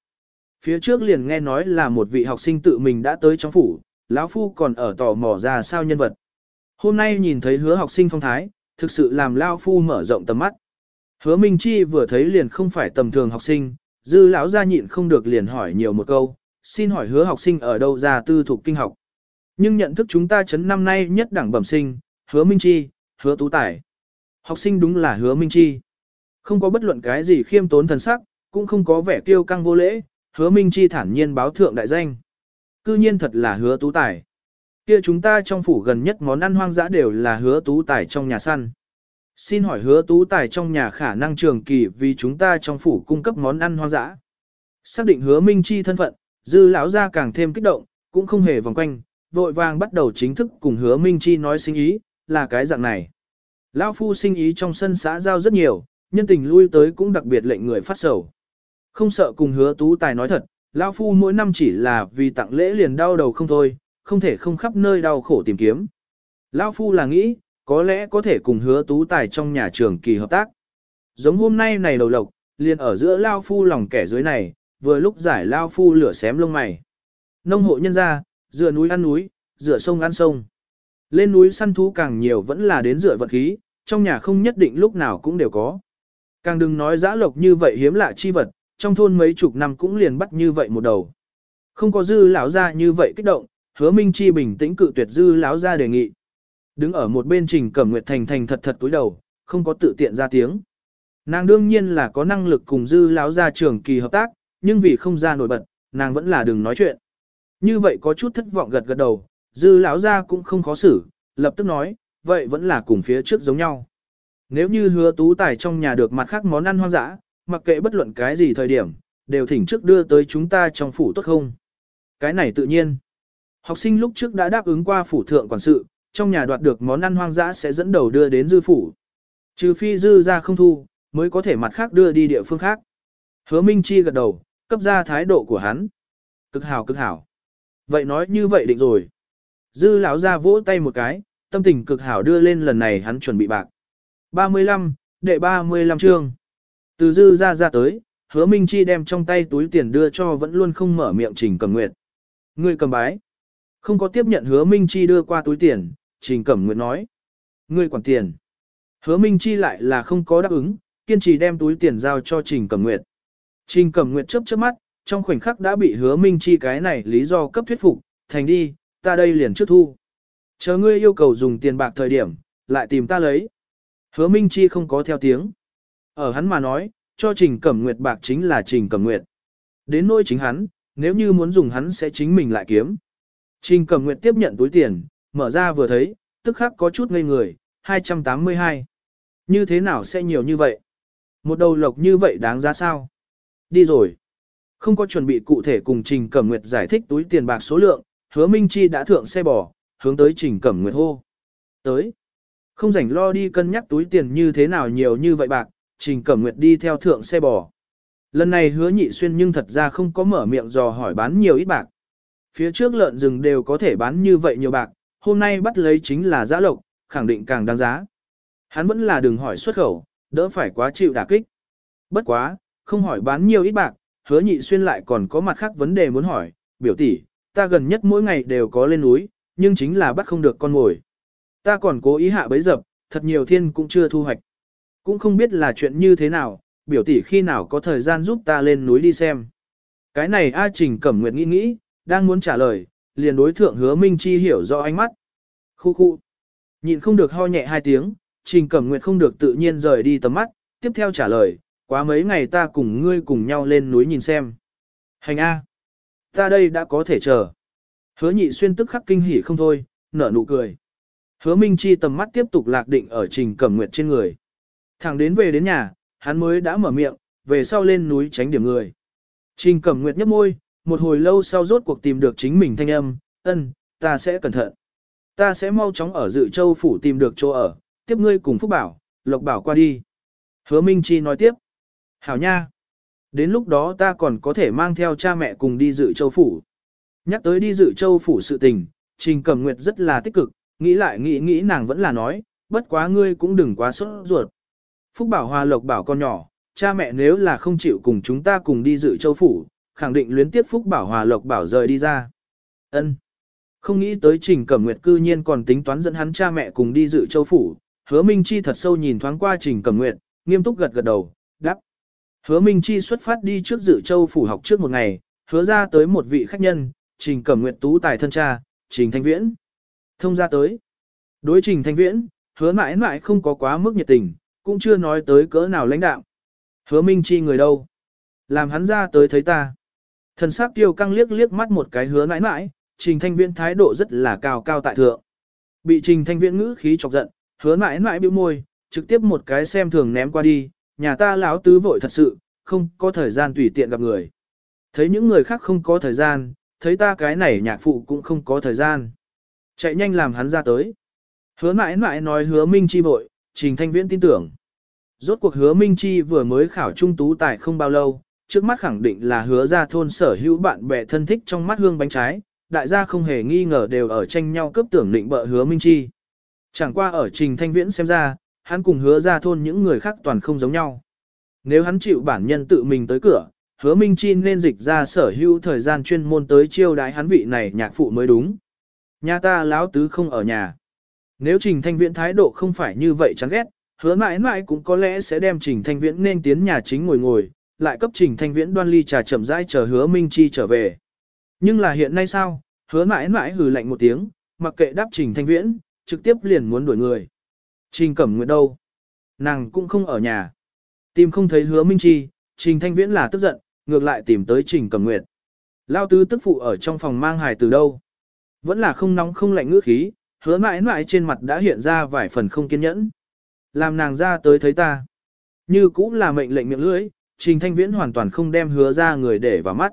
Phía trước liền nghe nói là một vị học sinh tự mình đã tới trong phủ, lão phu còn ở tò mò ra sao nhân vật. Hôm nay nhìn thấy hứa học sinh phong thái, thực sự làm lão phu mở rộng tầm mắt. Hứa Minh Chi vừa thấy liền không phải tầm thường học sinh, dư lão gia nhịn không được liền hỏi nhiều một câu, xin hỏi hứa học sinh ở đâu ra tư thuộc kinh học. Nhưng nhận thức chúng ta chấn năm nay nhất đẳng bẩm sinh, hứa Minh Chi, hứa tú tài. Học sinh đúng là hứa Minh Chi. Không có bất luận cái gì khiêm tốn thần sắc, cũng không có vẻ kiêu căng vô lễ, hứa Minh Chi thản nhiên báo thượng đại danh. Cư nhiên thật là hứa tú tài. Kia chúng ta trong phủ gần nhất món ăn hoang dã đều là hứa tú tài trong nhà săn. Xin hỏi hứa tú tài trong nhà khả năng trường kỳ vì chúng ta trong phủ cung cấp món ăn hoang dã. Xác định hứa Minh Chi thân phận, dư lão gia càng thêm kích động, cũng không hề vòng quanh, vội vàng bắt đầu chính thức cùng hứa Minh Chi nói sinh ý, là cái dạng này. Lão phu sinh ý trong sân xã giao rất nhiều, nhân tình lui tới cũng đặc biệt lệnh người phát sầu. Không sợ cùng hứa tú tài nói thật, Lão phu mỗi năm chỉ là vì tặng lễ liền đau đầu không thôi, không thể không khắp nơi đau khổ tìm kiếm. Lão phu là nghĩ, có lẽ có thể cùng hứa tú tài trong nhà trường kỳ hợp tác. Giống hôm nay này đầu lộc, liền ở giữa Lao phu lòng kẻ dưới này, vừa lúc giải Lao phu lửa xém lông mày. Nông hộ nhân ra, dựa núi ăn núi, dựa sông ăn sông. Lên núi săn thú càng nhiều vẫn là đến dựa vật khí, trong nhà không nhất định lúc nào cũng đều có. Càng đừng nói giã lộc như vậy hiếm lạ chi vật, trong thôn mấy chục năm cũng liền bắt như vậy một đầu. Không có dư lão ra như vậy kích động, hứa Minh Chi bình tĩnh cự tuyệt dư lão ra đề nghị. Đứng ở một bên trình cẩm nguyệt thành thành thật thật túi đầu, không có tự tiện ra tiếng. Nàng đương nhiên là có năng lực cùng dư lão ra trường kỳ hợp tác, nhưng vì không ra nổi bật, nàng vẫn là đừng nói chuyện. Như vậy có chút thất vọng gật gật đầu, dư lão gia cũng không khó xử, lập tức nói, vậy vẫn là cùng phía trước giống nhau. Nếu như hứa tú tài trong nhà được mặt khác món ăn hoang dã, mặc kệ bất luận cái gì thời điểm, đều thỉnh trước đưa tới chúng ta trong phủ tốt không? Cái này tự nhiên. Học sinh lúc trước đã đáp ứng qua phủ thượng quản sự, trong nhà đoạt được món ăn hoang dã sẽ dẫn đầu đưa đến dư phủ. Trừ phi dư ra không thu, mới có thể mặt khác đưa đi địa phương khác. Hứa Minh Chi gật đầu, cấp ra thái độ của hắn. Cực hảo cực hảo. Vậy nói như vậy định rồi. Dư lão ra vỗ tay một cái, tâm tình cực hảo đưa lên lần này hắn chuẩn bị bạc. 35, đệ 35 chương. Từ dư ra ra tới, hứa Minh Chi đem trong tay túi tiền đưa cho vẫn luôn không mở miệng Trình Cẩm Nguyệt. Người cầm bái. Không có tiếp nhận hứa Minh Chi đưa qua túi tiền, Trình Cẩm Nguyệt nói. Người quản tiền. Hứa Minh Chi lại là không có đáp ứng, kiên trì đem túi tiền giao cho Trình Cẩm Nguyệt. Trình Cẩm Nguyệt chớp chớp mắt, trong khoảnh khắc đã bị hứa Minh Chi cái này lý do cấp thuyết phục, thành đi, ta đây liền trước thu. Chờ ngươi yêu cầu dùng tiền bạc thời điểm, lại tìm ta lấy. Hứa Minh Chi không có theo tiếng. Ở hắn mà nói, cho Trình Cẩm Nguyệt bạc chính là Trình Cẩm Nguyệt. Đến nỗi chính hắn, nếu như muốn dùng hắn sẽ chính mình lại kiếm. Trình Cẩm Nguyệt tiếp nhận túi tiền, mở ra vừa thấy, tức khắc có chút ngây người, 282. Như thế nào sẽ nhiều như vậy? Một đầu lộc như vậy đáng giá sao? Đi rồi. Không có chuẩn bị cụ thể cùng Trình Cẩm Nguyệt giải thích túi tiền bạc số lượng, hứa Minh Chi đã thượng xe bò, hướng tới Trình Cẩm Nguyệt hô. Tới. Không rảnh lo đi cân nhắc túi tiền như thế nào nhiều như vậy bạc, Trình Cẩm Nguyệt đi theo thượng xe bò. Lần này hứa nhị xuyên nhưng thật ra không có mở miệng dò hỏi bán nhiều ít bạc. Phía trước lợn rừng đều có thể bán như vậy nhiều bạc, hôm nay bắt lấy chính là giã lộc, khẳng định càng đáng giá. Hắn vẫn là đừng hỏi xuất khẩu, đỡ phải quá chịu đả kích. Bất quá, không hỏi bán nhiều ít bạc, hứa nhị xuyên lại còn có mặt khác vấn đề muốn hỏi, biểu tỷ, ta gần nhất mỗi ngày đều có lên núi, nhưng chính là bắt không được con mồi. Ta còn cố ý hạ bấy dập, thật nhiều thiên cũng chưa thu hoạch. Cũng không biết là chuyện như thế nào, biểu tỷ khi nào có thời gian giúp ta lên núi đi xem. Cái này A Trình Cẩm Nguyệt nghĩ nghĩ, đang muốn trả lời, liền đối thượng hứa Minh Chi hiểu rõ ánh mắt. Khu khu. Nhịn không được ho nhẹ hai tiếng, Trình Cẩm Nguyệt không được tự nhiên rời đi tầm mắt, tiếp theo trả lời, quá mấy ngày ta cùng ngươi cùng nhau lên núi nhìn xem. Hành A. Ta đây đã có thể chờ. Hứa nhị xuyên tức khắc kinh hỉ không thôi, nở nụ cười. Hứa Minh Chi tầm mắt tiếp tục lạc định ở Trình Cẩm Nguyệt trên người. Thẳng đến về đến nhà, hắn mới đã mở miệng, về sau lên núi tránh điểm người. Trình Cẩm Nguyệt nhấp môi, một hồi lâu sau rốt cuộc tìm được chính mình thanh âm, ân, ta sẽ cẩn thận. Ta sẽ mau chóng ở dự châu phủ tìm được chỗ ở, tiếp ngươi cùng Phúc Bảo, Lộc Bảo qua đi. Hứa Minh Chi nói tiếp. Hảo nha. Đến lúc đó ta còn có thể mang theo cha mẹ cùng đi dự châu phủ. Nhắc tới đi dự châu phủ sự tình, Trình Cẩm Nguyệt rất là tích cực, nghĩ lại nghĩ nghĩ nàng vẫn là nói, bất quá ngươi cũng đừng quá sốt ruột. Phúc Bảo Hòa Lộc bảo con nhỏ, cha mẹ nếu là không chịu cùng chúng ta cùng đi dự châu phủ, khẳng định luyến tiếp Phúc Bảo Hòa Lộc bảo rời đi ra. Ân. Không nghĩ tới Trình Cẩm Nguyệt cư nhiên còn tính toán dẫn hắn cha mẹ cùng đi dự châu phủ, hứa Minh Chi thật sâu nhìn thoáng qua Trình Cẩm Nguyệt, nghiêm túc gật gật đầu. Hứa Minh Chi xuất phát đi trước dự châu phủ học trước một ngày, hứa ra tới một vị khách nhân, Trình Cẩm Nguyệt Tú tài thân cha, Trình Thanh Viễn. Thông ra tới. Đối Trình Thanh Viễn, hứa mãi mãi không có quá mức nhiệt tình, cũng chưa nói tới cỡ nào lãnh đạo. Hứa Minh Chi người đâu? Làm hắn ra tới thấy ta. Thần sắc tiêu căng liếc liếc mắt một cái hứa mãi mãi, Trình Thanh Viễn thái độ rất là cao cao tại thượng. Bị Trình Thanh Viễn ngữ khí chọc giận, hứa mãi mãi bĩu môi, trực tiếp một cái xem thường ném qua đi, nhà ta lão tứ vội thật sự, không có thời gian tùy tiện gặp người. Thấy những người khác không có thời gian, thấy ta cái này nhạc phụ cũng không có thời gian. Chạy nhanh làm hắn ra tới. Hứa mãi mãi nói hứa Minh Chi vội, Trình Thanh Viễn tin tưởng. Rốt cuộc hứa Minh Chi vừa mới khảo trung tú tài không bao lâu, trước mắt khẳng định là hứa ra thôn sở hữu bạn bè thân thích trong mắt hương bánh trái, đại gia không hề nghi ngờ đều ở tranh nhau cấp tưởng định bợ hứa Minh Chi. Chẳng qua ở Trình Thanh Viễn xem ra, hắn cùng hứa ra thôn những người khác toàn không giống nhau. Nếu hắn chịu bản nhân tự mình tới cửa, hứa Minh Chi nên dịch ra sở hữu thời gian chuyên môn tới chiêu đái hắn vị này nhạc phụ mới đúng. Nhà ta láo tứ không ở nhà. Nếu Trình Thanh Viễn thái độ không phải như vậy chán ghét, hứa mãi mãi cũng có lẽ sẽ đem Trình Thanh Viễn nên tiến nhà chính ngồi ngồi, lại cấp Trình Thanh Viễn đoan ly trà chậm rãi chờ hứa Minh Chi trở về. Nhưng là hiện nay sao, hứa mãi mãi hừ lạnh một tiếng, mặc kệ đáp Trình Thanh Viễn, trực tiếp liền muốn đuổi người. Trình Cẩm Nguyệt đâu? Nàng cũng không ở nhà. Tìm không thấy hứa Minh Chi, Trình Thanh Viễn là tức giận, ngược lại tìm tới Trình Cẩm Nguyệt. Lao tứ tức phụ ở trong phòng mang hài từ đâu? Vẫn là không nóng không lạnh ngữ khí, hứa mãi mãi trên mặt đã hiện ra vài phần không kiên nhẫn. Làm nàng ra tới thấy ta. Như cũng là mệnh lệnh miệng lưỡi, Trình Thanh Viễn hoàn toàn không đem hứa ra người để vào mắt.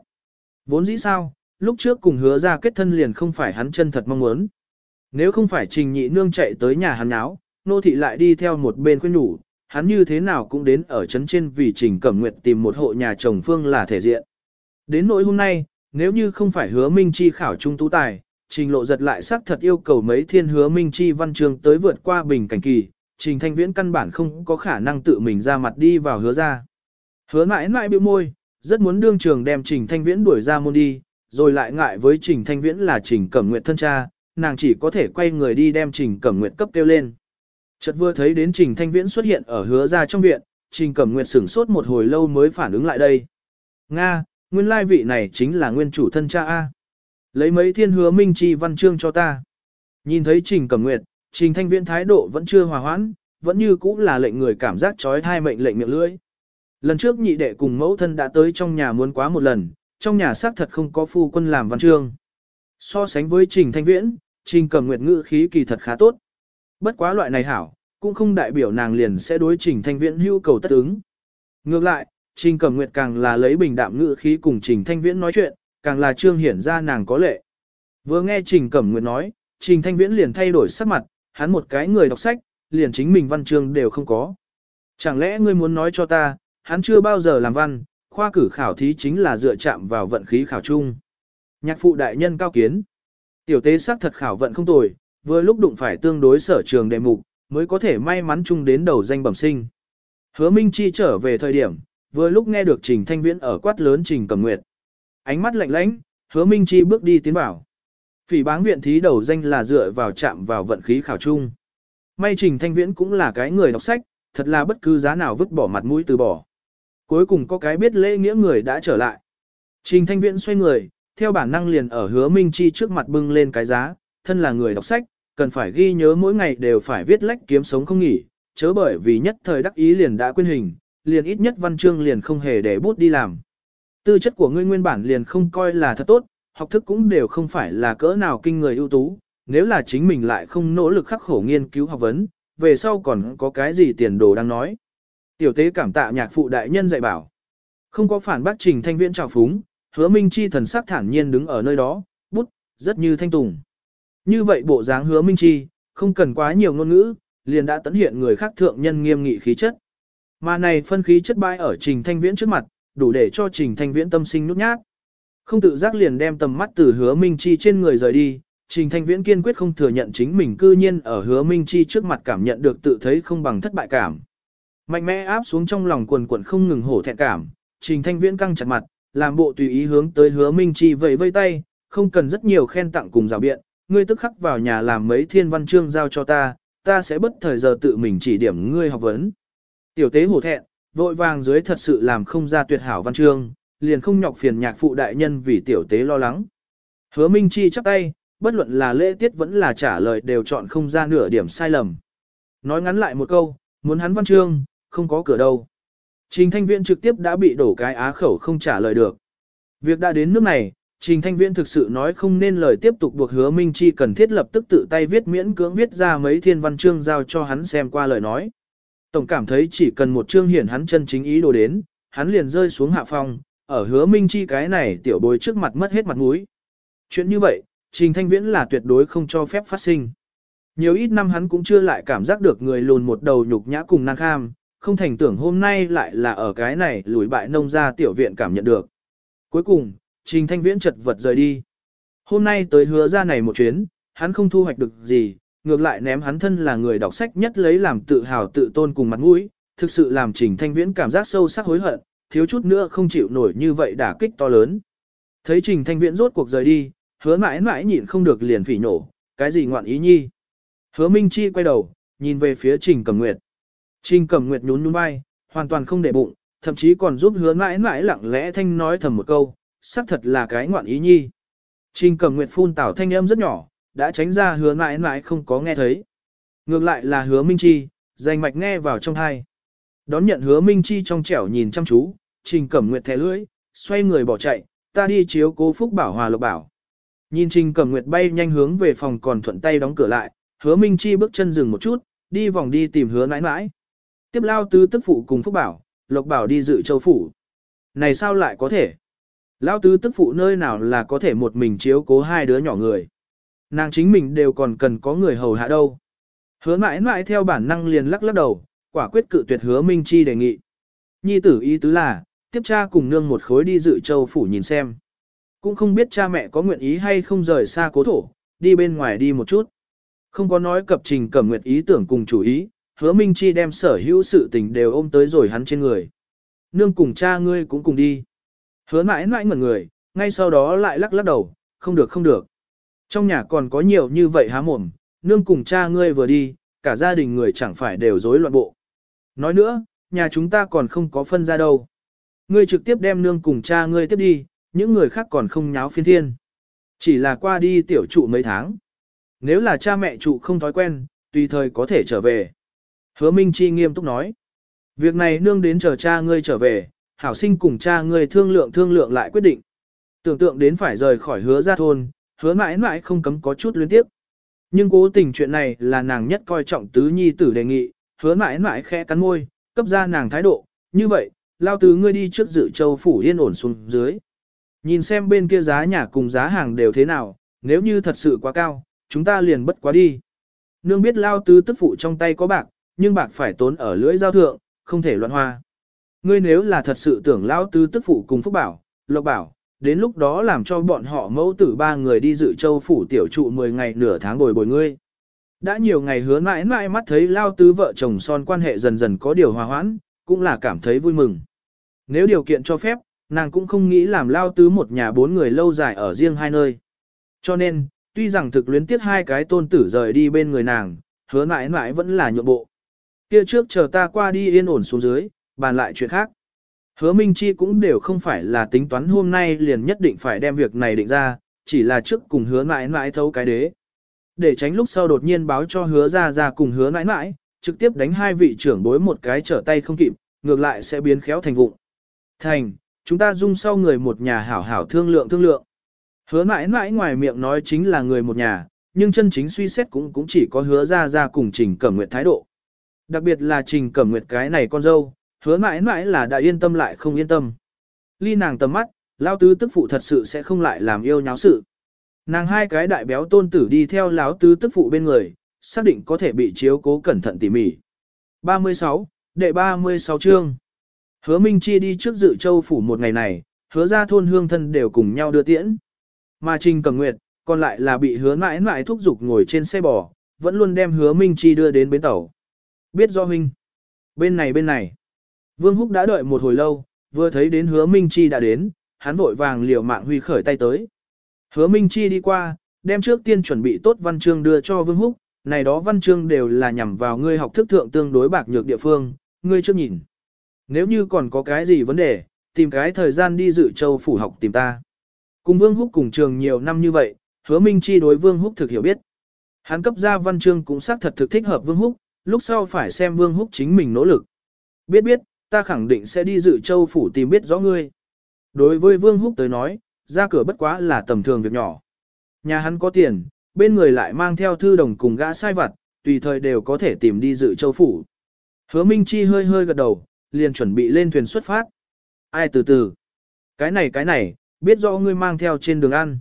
Vốn dĩ sao, lúc trước cùng hứa ra kết thân liền không phải hắn chân thật mong muốn. Nếu không phải Trình Nhị Nương chạy tới nhà hắn áo, nô thị lại đi theo một bên khuyên nhủ, hắn như thế nào cũng đến ở trấn trên vì Trình Cẩm Nguyệt tìm một hộ nhà chồng phương là thể diện. Đến nỗi hôm nay, nếu như không phải hứa Minh Chi khảo trung tú tài, Trình Lộ giật lại xác thật yêu cầu mấy thiên hứa Minh Chi văn trường tới vượt qua bình cảnh kỳ, Trình Thanh Viễn căn bản không có khả năng tự mình ra mặt đi vào hứa ra. Hứa mãi mãi bĩu môi, rất muốn đương trường đem Trình Thanh Viễn đuổi ra môn đi, rồi lại ngại với Trình Thanh Viễn là Trình Cẩm Nguyệt thân cha, nàng chỉ có thể quay người đi đem Trình Cẩm Nguyệt cấp kêu lên. Chợt vừa thấy đến Trình Thanh Viễn xuất hiện ở hứa ra trong viện, Trình Cẩm Nguyệt sửng sốt một hồi lâu mới phản ứng lại đây. Nga, nguyên lai vị này chính là nguyên chủ thân cha A. Lấy mấy thiên hứa minh chi văn chương cho ta. Nhìn thấy Trình Cẩm Nguyệt, Trình Thanh Viễn thái độ vẫn chưa hòa hoãn, vẫn như cũ là lệnh người cảm giác trói thai mệnh lệnh miệng lưỡi. Lần trước nhị đệ cùng mẫu thân đã tới trong nhà muốn quá một lần, trong nhà xác thật không có phu quân làm văn chương. So sánh với Trình Thanh Viễn, Trình Cẩm Nguyệt ngữ khí kỳ thật khá tốt. Bất quá loại này hảo, cũng không đại biểu nàng liền sẽ đối Trình Thanh Viễn hưu cầu tất ứng. Ngược lại, Trình Cẩm Nguyệt càng là lấy bình đạm ngữ khí cùng Trình Thanh Viễn nói chuyện, càng là trương hiển ra nàng có lệ. Vừa nghe Trình Cẩm Nguyệt nói, Trình Thanh Viễn liền thay đổi sắc mặt, hắn một cái người đọc sách, liền chính mình văn chương đều không có. Chẳng lẽ ngươi muốn nói cho ta, hắn chưa bao giờ làm văn, khoa cử khảo thí chính là dựa chạm vào vận khí khảo chung. Nhạc phụ đại nhân cao kiến. Tiểu tế xác thật khảo vận không tồi, vừa lúc đụng phải tương đối sở trường đề mục, mới có thể may mắn chung đến đầu danh bẩm sinh. Hứa Minh Chi trở về thời điểm, vừa lúc nghe được Trình Thanh Viễn ở quát lớn Trình Cẩm Nguyệt. Ánh mắt lạnh lãnh, Hứa Minh Chi bước đi tiến vào. Phỉ báng viện thí đầu danh là dựa vào chạm vào vận khí khảo chung. May Trình Thanh Viễn cũng là cái người đọc sách, thật là bất cứ giá nào vứt bỏ mặt mũi từ bỏ. Cuối cùng có cái biết lễ nghĩa người đã trở lại. Trình Thanh Viễn xoay người, theo bản năng liền ở Hứa Minh Chi trước mặt bưng lên cái giá, thân là người đọc sách, cần phải ghi nhớ mỗi ngày đều phải viết lách kiếm sống không nghỉ, chớ bởi vì nhất thời đắc ý liền đã quên hình, liền ít nhất văn chương liền không hề để bút đi làm. Tư chất của ngươi nguyên bản liền không coi là thật tốt, học thức cũng đều không phải là cỡ nào kinh người ưu tú, nếu là chính mình lại không nỗ lực khắc khổ nghiên cứu học vấn, về sau còn có cái gì tiền đồ đang nói. Tiểu tế cảm tạ nhạc phụ đại nhân dạy bảo. Không có phản bác trình thanh viễn trào phúng, hứa minh chi thần sắc thản nhiên đứng ở nơi đó, bút, rất như thanh tùng. Như vậy bộ dáng hứa minh chi, không cần quá nhiều ngôn ngữ, liền đã tấn hiện người khác thượng nhân nghiêm nghị khí chất. Mà này phân khí chất bãi ở trình thanh viễn trước mặt, đủ để cho trình thanh viễn tâm sinh nút nhát. Không tự giác liền đem tầm mắt từ hứa minh chi trên người rời đi, trình thanh viễn kiên quyết không thừa nhận chính mình cư nhiên ở hứa minh chi trước mặt cảm nhận được tự thấy không bằng thất bại cảm. Mạnh mẽ áp xuống trong lòng quần quần không ngừng hổ thẹn cảm, trình thanh viễn căng chặt mặt, làm bộ tùy ý hướng tới hứa minh chi vẫy vây tay, không cần rất nhiều khen tặng cùng rào biện, ngươi tức khắc vào nhà làm mấy thiên văn chương giao cho ta, ta sẽ bất thời giờ tự mình chỉ điểm ngươi học vấn. Tiểu tế hổ thẹn, vội vàng dưới thật sự làm không ra tuyệt hảo văn chương, liền không nhọc phiền nhạc phụ đại nhân vì tiểu tế lo lắng. Hứa Minh Chi chắp tay, bất luận là lễ tiết vẫn là trả lời đều chọn không ra nửa điểm sai lầm. Nói ngắn lại một câu, muốn hắn văn chương, không có cửa đâu. Trình Thanh Viễn trực tiếp đã bị đổ cái á khẩu không trả lời được. Việc đã đến nước này, Trình Thanh Viễn thực sự nói không nên lời tiếp tục buộc hứa Minh Chi cần thiết lập tức tự tay viết miễn cưỡng viết ra mấy thiên văn chương giao cho hắn xem qua lời nói. Tổng cảm thấy chỉ cần một chương hiển hắn chân chính ý đồ đến, hắn liền rơi xuống hạ phong, ở hứa Minh Chi cái này tiểu bối trước mặt mất hết mặt mũi. Chuyện như vậy, Trình Thanh Viễn là tuyệt đối không cho phép phát sinh. Nhiều ít năm hắn cũng chưa lại cảm giác được người lùn một đầu nhục nhã cùng năng kham, không thành tưởng hôm nay lại là ở cái này lùi bại nông ra tiểu viện cảm nhận được. Cuối cùng, Trình Thanh Viễn chật vật rời đi. Hôm nay tới hứa ra này một chuyến, hắn không thu hoạch được gì, ngược lại ném hắn thân là người đọc sách nhất lấy làm tự hào tự tôn cùng mặt mũi, thực sự làm Trình Thanh Viễn cảm giác sâu sắc hối hận, thiếu chút nữa không chịu nổi như vậy đả kích to lớn. Thấy Trình Thanh Viễn rốt cuộc rời đi, hứa mãi mãi nhịn không được liền phỉ nổ, cái gì ngoạn ý nhi. Hứa Minh Chi quay đầu, nhìn về phía Trình Cẩm Nguyệt. Trình Cẩm Nguyệt nhún nhún vai, hoàn toàn không để bụng, thậm chí còn giúp hứa mãi mãi lặng lẽ thanh nói thầm một câu, xác thật là cái ngoạn ý nhi. Trình Cẩm Nguyệt phun tảo thanh âm rất nhỏ, đã tránh ra hứa mãi mãi không có nghe thấy. Ngược lại là hứa Minh Chi, dành mạch nghe vào trong hai. Đón nhận hứa Minh Chi trong trẻo nhìn chăm chú, Trình Cẩm Nguyệt thẻ lưỡi, xoay người bỏ chạy, ta đi chiếu cố Phúc Bảo Hòa Lộc Bảo. Nhìn Trình Cẩm Nguyệt bay nhanh hướng về phòng còn thuận tay đóng cửa lại, hứa Minh Chi bước chân dừng một chút, đi vòng đi tìm hứa nãi nãi. Tiếp lao tứ tức phụ cùng Phúc Bảo, Lộc Bảo đi dự châu phủ. Này sao lại có thể? Lao tứ tức phụ nơi nào là có thể một mình chiếu cố hai đứa nhỏ người. Nàng chính mình đều còn cần có người hầu hạ đâu. Hứa mãi mãi theo bản năng liền lắc lắc đầu, quả quyết cự tuyệt hứa Minh Chi đề nghị. Nhi tử ý tứ là, tiếp cha cùng nương một khối đi dự châu phủ nhìn xem. Cũng không biết cha mẹ có nguyện ý hay không rời xa cố thổ, đi bên ngoài đi một chút. Không có nói cập trình cẩm nguyệt ý tưởng cùng chủ ý, hứa Minh Chi đem sở hữu sự tình đều ôm tới rồi hắn trên người. Nương cùng cha ngươi cũng cùng đi. Hứa mãi mãi ngẩn người, ngay sau đó lại lắc lắc đầu, không được không được. Trong nhà còn có nhiều như vậy há mồm, nương cùng cha ngươi vừa đi, cả gia đình người chẳng phải đều rối loạn bộ. Nói nữa, nhà chúng ta còn không có phân ra đâu. Ngươi trực tiếp đem nương cùng cha ngươi tiếp đi, những người khác còn không nháo phiên thiên. Chỉ là qua đi tiểu trụ mấy tháng. Nếu là cha mẹ trụ không thói quen, tùy thời có thể trở về. Hứa Minh Chi nghiêm túc nói. Việc này nương đến chờ cha ngươi trở về, hảo sinh cùng cha ngươi thương lượng thương lượng lại quyết định. Tưởng tượng đến phải rời khỏi hứa ra thôn, hứa mãi mãi không cấm có chút liên tiếp. Nhưng cố tình chuyện này là nàng nhất coi trọng tứ nhi tử đề nghị, hứa mãi mãi khẽ cắn môi, cấp ra nàng thái độ, như vậy, lao tứ ngươi đi trước dự châu phủ yên ổn xuống dưới. Nhìn xem bên kia giá nhà cùng giá hàng đều thế nào, nếu như thật sự quá cao, chúng ta liền bất quá đi. Nương biết lao tứ tức phụ trong tay có bạc, nhưng bạc phải tốn ở lưỡi giao thượng, không thể loạn hoa. Ngươi nếu là thật sự tưởng Lão tứ tức phụ cùng phúc bảo, lộc bảo, đến lúc đó làm cho bọn họ mẫu tử ba người đi dự châu phủ tiểu trụ 10 ngày nửa tháng bồi bồi ngươi. Đã nhiều ngày hứa mãi mãi mắt thấy lao tứ vợ chồng son quan hệ dần dần có điều hòa hoãn, cũng là cảm thấy vui mừng. Nếu điều kiện cho phép, nàng cũng không nghĩ làm lao tứ một nhà bốn người lâu dài ở riêng hai nơi. Cho nên, tuy rằng thực luyến tiếc hai cái tôn tử rời đi bên người nàng, hứa mãi mãi vẫn là nhượng bộ. Kia trước chờ ta qua đi yên ổn xuống dưới, bàn lại chuyện khác. Hứa Minh Chi cũng đều không phải là tính toán hôm nay liền nhất định phải đem việc này định ra, chỉ là trước cùng hứa mãi mãi thấu cái đế. Để tránh lúc sau đột nhiên báo cho hứa ra ra cùng hứa mãi mãi, trực tiếp đánh hai vị trưởng bối một cái trở tay không kịp, ngược lại sẽ biến khéo thành vụng. Thành, chúng ta dung sau người một nhà hảo hảo thương lượng thương lượng. Hứa mãi mãi ngoài miệng nói chính là người một nhà, nhưng chân chính suy xét cũng cũng chỉ có hứa ra ra cùng Trình Cẩm Nguyệt thái độ. Đặc biệt là Trình Cẩm Nguyệt cái này con dâu, hứa mãi mãi là đã yên tâm lại không yên tâm. Ly nàng tầm mắt, lao tứ tức phụ thật sự sẽ không lại làm yêu nháo sự. Nàng hai cái đại béo tôn tử đi theo láo tứ tức phụ bên người, xác định có thể bị chiếu cố cẩn thận tỉ mỉ. 36, đệ 36 chương. Hứa Minh Chi đi trước dự châu phủ một ngày này, hứa ra thôn hương thân đều cùng nhau đưa tiễn. Mà Trình Cầm Nguyệt, còn lại là bị hứa mãi mãi thúc giục ngồi trên xe bò, vẫn luôn đem hứa Minh Chi đưa đến bến tàu. Biết do huynh. Bên này bên này. Vương Húc đã đợi một hồi lâu, vừa thấy đến hứa Minh Chi đã đến, hắn vội vàng liều mạng huy khởi tay tới. Hứa Minh Chi đi qua, đem trước tiên chuẩn bị tốt văn chương đưa cho Vương Húc, này đó văn chương đều là nhằm vào ngươi học thức thượng tương đối bạc nhược địa phương, ngươi chưa nhìn. Nếu như còn có cái gì vấn đề, tìm cái thời gian đi dự châu phủ học tìm ta. Cùng Vương Húc cùng trường nhiều năm như vậy, hứa Minh Chi đối Vương Húc thực hiểu biết. Hắn cấp ra văn chương cũng xác thật thực thích hợp Vương Húc, lúc sau phải xem Vương Húc chính mình nỗ lực. Biết biết, ta khẳng định sẽ đi dự châu phủ tìm biết rõ ngươi. Đối với Vương Húc tới nói, ra cửa bất quá là tầm thường việc nhỏ. Nhà hắn có tiền, bên người lại mang theo thư đồng cùng gã sai vặt, tùy thời đều có thể tìm đi dự châu phủ. Hứa Minh Chi hơi hơi gật đầu, liền chuẩn bị lên thuyền xuất phát. Ai từ từ? Cái này cái này, biết rõ ngươi mang theo trên đường ăn.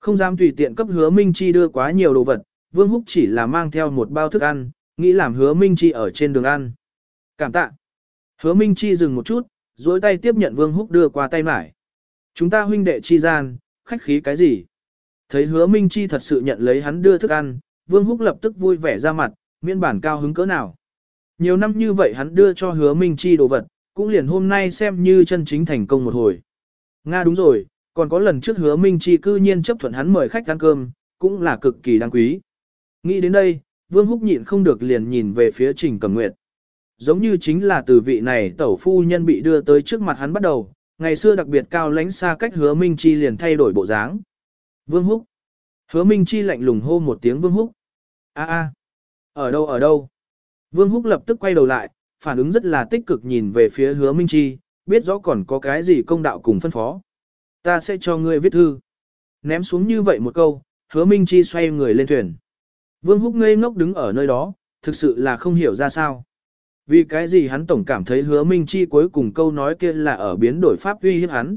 Không dám tùy tiện cấp hứa Minh Chi đưa quá nhiều đồ vật, Vương Húc chỉ là mang theo một bao thức ăn, nghĩ làm hứa Minh Chi ở trên đường ăn. Cảm tạ. Hứa Minh Chi dừng một chút, duỗi tay tiếp nhận Vương Húc đưa qua tay mải. Chúng ta huynh đệ chi gian, khách khí cái gì? Thấy hứa Minh Chi thật sự nhận lấy hắn đưa thức ăn, Vương Húc lập tức vui vẻ ra mặt, miễn bản cao hứng cỡ nào. Nhiều năm như vậy hắn đưa cho hứa Minh Chi đồ vật, cũng liền hôm nay xem như chân chính thành công một hồi. Nga đúng rồi, còn có lần trước hứa Minh Chi cư nhiên chấp thuận hắn mời khách ăn cơm, cũng là cực kỳ đáng quý. Nghĩ đến đây, Vương Húc nhịn không được liền nhìn về phía Trình Cẩm Nguyệt. Giống như chính là từ vị này tẩu phu nhân bị đưa tới trước mặt hắn bắt đầu, ngày xưa đặc biệt cao lãnh xa cách hứa Minh Chi liền thay đổi bộ dáng. Vương Húc. Hứa Minh Chi lạnh lùng hô một tiếng Vương Húc. A a. Ở đâu ở đâu? Vương Húc lập tức quay đầu lại, phản ứng rất là tích cực nhìn về phía hứa Minh Chi, biết rõ còn có cái gì công đạo cùng phân phó. Ta sẽ cho ngươi viết thư. Ném xuống như vậy một câu, hứa Minh Chi xoay người lên thuyền. Vương Húc ngây ngốc đứng ở nơi đó, thực sự là không hiểu ra sao. Vì cái gì hắn tổng cảm thấy hứa Minh Chi cuối cùng câu nói kia là ở biến đổi pháp uy hiếp hắn.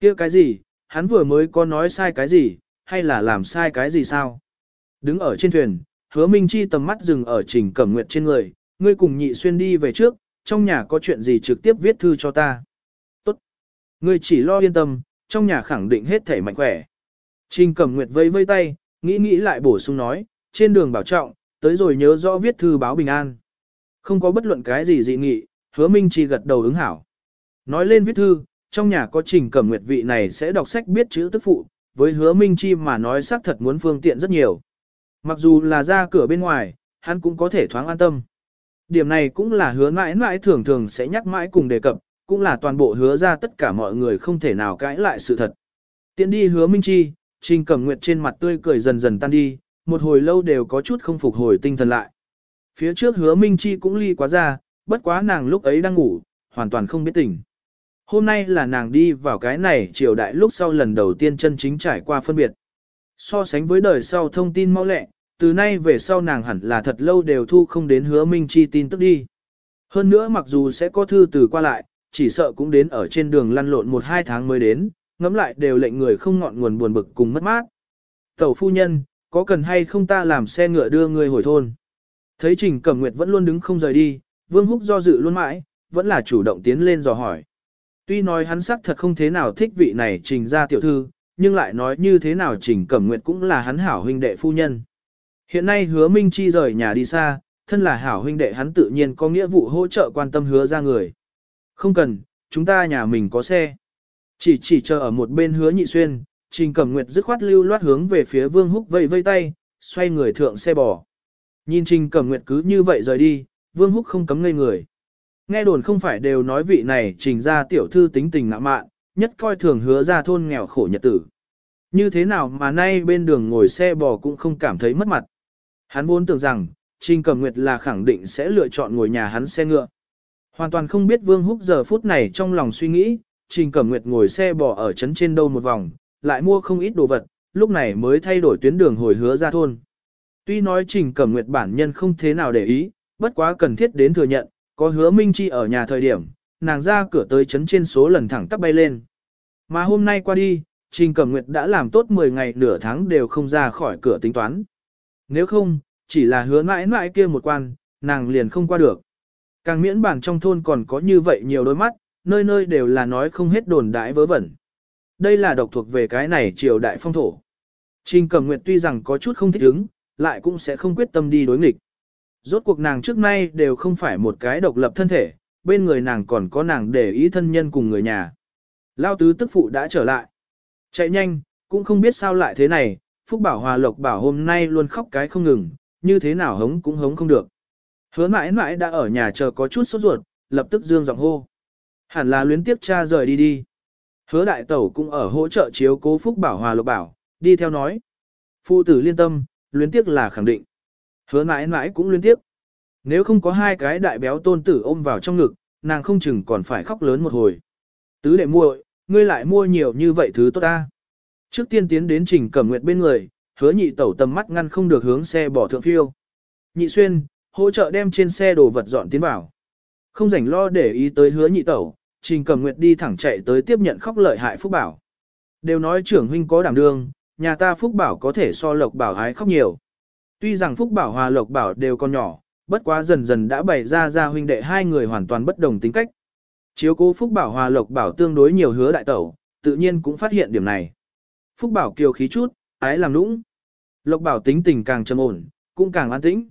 Kia cái gì, hắn vừa mới có nói sai cái gì, hay là làm sai cái gì sao? Đứng ở trên thuyền, hứa Minh Chi tầm mắt dừng ở trình cẩm nguyệt trên người, ngươi cùng nhị xuyên đi về trước, trong nhà có chuyện gì trực tiếp viết thư cho ta. Tốt. Ngươi chỉ lo yên tâm, trong nhà khẳng định hết thể mạnh khỏe. Trình cẩm nguyệt vây vây tay, nghĩ nghĩ lại bổ sung nói, trên đường bảo trọng, tới rồi nhớ rõ viết thư báo bình an. Không có bất luận cái gì dị nghị, hứa Minh Chi gật đầu ứng hảo. Nói lên viết thư, trong nhà có trình cẩm nguyệt vị này sẽ đọc sách biết chữ tức phụ, với hứa Minh Chi mà nói xác thật muốn phương tiện rất nhiều. Mặc dù là ra cửa bên ngoài, hắn cũng có thể thoáng an tâm. Điểm này cũng là hứa mãi mãi thường thường sẽ nhắc mãi cùng đề cập, cũng là toàn bộ hứa ra tất cả mọi người không thể nào cãi lại sự thật. Tiến đi hứa Minh Chi, Trình Cẩm Nguyệt trên mặt tươi cười dần dần tan đi, một hồi lâu đều có chút không phục hồi tinh thần lại. Phía trước hứa Minh Chi cũng ly quá ra, bất quá nàng lúc ấy đang ngủ, hoàn toàn không biết tỉnh. Hôm nay là nàng đi vào cái này triều đại lúc sau lần đầu tiên chân chính trải qua phân biệt. So sánh với đời sau thông tin mau lẹ, từ nay về sau nàng hẳn là thật lâu đều thu không đến hứa Minh Chi tin tức đi. Hơn nữa mặc dù sẽ có thư từ qua lại, chỉ sợ cũng đến ở trên đường lăn lộn một hai tháng mới đến, ngẫm lại đều lệnh người không ngọn nguồn buồn bực cùng mất mát. Tẩu phu nhân, có cần hay không ta làm xe ngựa đưa người hồi thôn? Thấy Trình Cẩm Nguyệt vẫn luôn đứng không rời đi, Vương Húc do dự luôn mãi, vẫn là chủ động tiến lên dò hỏi. Tuy nói hắn sắc thật không thế nào thích vị này Trình ra tiểu thư, nhưng lại nói như thế nào Trình Cẩm Nguyệt cũng là hắn hảo huynh đệ phu nhân. Hiện nay hứa Minh Chi rời nhà đi xa, thân là hảo huynh đệ hắn tự nhiên có nghĩa vụ hỗ trợ quan tâm hứa ra người. Không cần, chúng ta nhà mình có xe. Chỉ chỉ chờ ở một bên hứa nhị xuyên, Trình Cẩm Nguyệt dứt khoát lưu loát hướng về phía Vương Húc vây vây tay, xoay người thượng xe bò. Nhìn Trình Cẩm Nguyệt cứ như vậy rời đi, Vương Húc không cấm ngây người. Nghe đồn không phải đều nói vị này trình ra tiểu thư tính tình ngạ mạn, nhất coi thường hứa ra thôn nghèo khổ nhật tử. Như thế nào mà nay bên đường ngồi xe bò cũng không cảm thấy mất mặt. Hắn vốn tưởng rằng, Trình Cẩm Nguyệt là khẳng định sẽ lựa chọn ngồi nhà hắn xe ngựa. Hoàn toàn không biết Vương Húc giờ phút này trong lòng suy nghĩ, Trình Cẩm Nguyệt ngồi xe bò ở trấn trên đâu một vòng, lại mua không ít đồ vật, lúc này mới thay đổi tuyến đường hồi hứa ra thôn. Tuy nói Trình Cẩm Nguyệt bản nhân không thế nào để ý, bất quá cần thiết đến thừa nhận, có hứa Minh Chi ở nhà thời điểm, nàng ra cửa tới chấn trên số lần thẳng tắp bay lên. Mà hôm nay qua đi, Trình Cẩm Nguyệt đã làm tốt 10 ngày nửa tháng đều không ra khỏi cửa tính toán. Nếu không, chỉ là hứa mãi mãi kia một quan, nàng liền không qua được. Càng miễn bản trong thôn còn có như vậy nhiều đôi mắt, nơi nơi đều là nói không hết đồn đãi vớ vẩn. Đây là độc thuộc về cái này triều đại phong thổ. Trình Cẩm Nguyệt tuy rằng có chút không thích ứng, lại cũng sẽ không quyết tâm đi đối nghịch. Rốt cuộc nàng trước nay đều không phải một cái độc lập thân thể, bên người nàng còn có nàng để ý thân nhân cùng người nhà. Lao tứ tức phụ đã trở lại. Chạy nhanh, cũng không biết sao lại thế này, Phúc Bảo Hòa Lộc Bảo hôm nay luôn khóc cái không ngừng, như thế nào hống cũng hống không được. Hứa mãi mãi đã ở nhà chờ có chút sốt ruột, lập tức dương giọng hô. Hẳn là luyến tiếp cha rời đi đi. Hứa đại tẩu cũng ở hỗ trợ chiếu cố Phúc Bảo Hòa Lộc Bảo, đi theo nói. Phụ tử liên tâm, luyến tiếc là khẳng định. Hứa mãi mãi cũng luyến tiếc. Nếu không có hai cái đại béo tôn tử ôm vào trong ngực, nàng không chừng còn phải khóc lớn một hồi. Tứ đệ muội, ngươi lại mua nhiều như vậy thứ tốt ta. Trước tiên tiến đến trình cẩm nguyệt bên người, hứa nhị tẩu tầm mắt ngăn không được hướng xe bỏ thượng phiêu. Nhị xuyên, hỗ trợ đem trên xe đồ vật dọn tiến vào. Không rảnh lo để ý tới hứa nhị tẩu, trình cẩm nguyệt đi thẳng chạy tới tiếp nhận khóc lợi hại Phúc Bảo. Đều nói trưởng huynh có đảm đương, nhà ta Phúc Bảo có thể so Lộc Bảo hái khóc nhiều. Tuy rằng Phúc Bảo hòa Lộc Bảo đều còn nhỏ, bất quá dần dần đã bày ra ra huynh đệ hai người hoàn toàn bất đồng tính cách. Chiếu cố Phúc Bảo hòa Lộc Bảo tương đối nhiều hứa đại tẩu, tự nhiên cũng phát hiện điểm này. Phúc Bảo kiều khí chút, ái làm nũng. Lộc Bảo tính tình càng trầm ổn, cũng càng an tĩnh.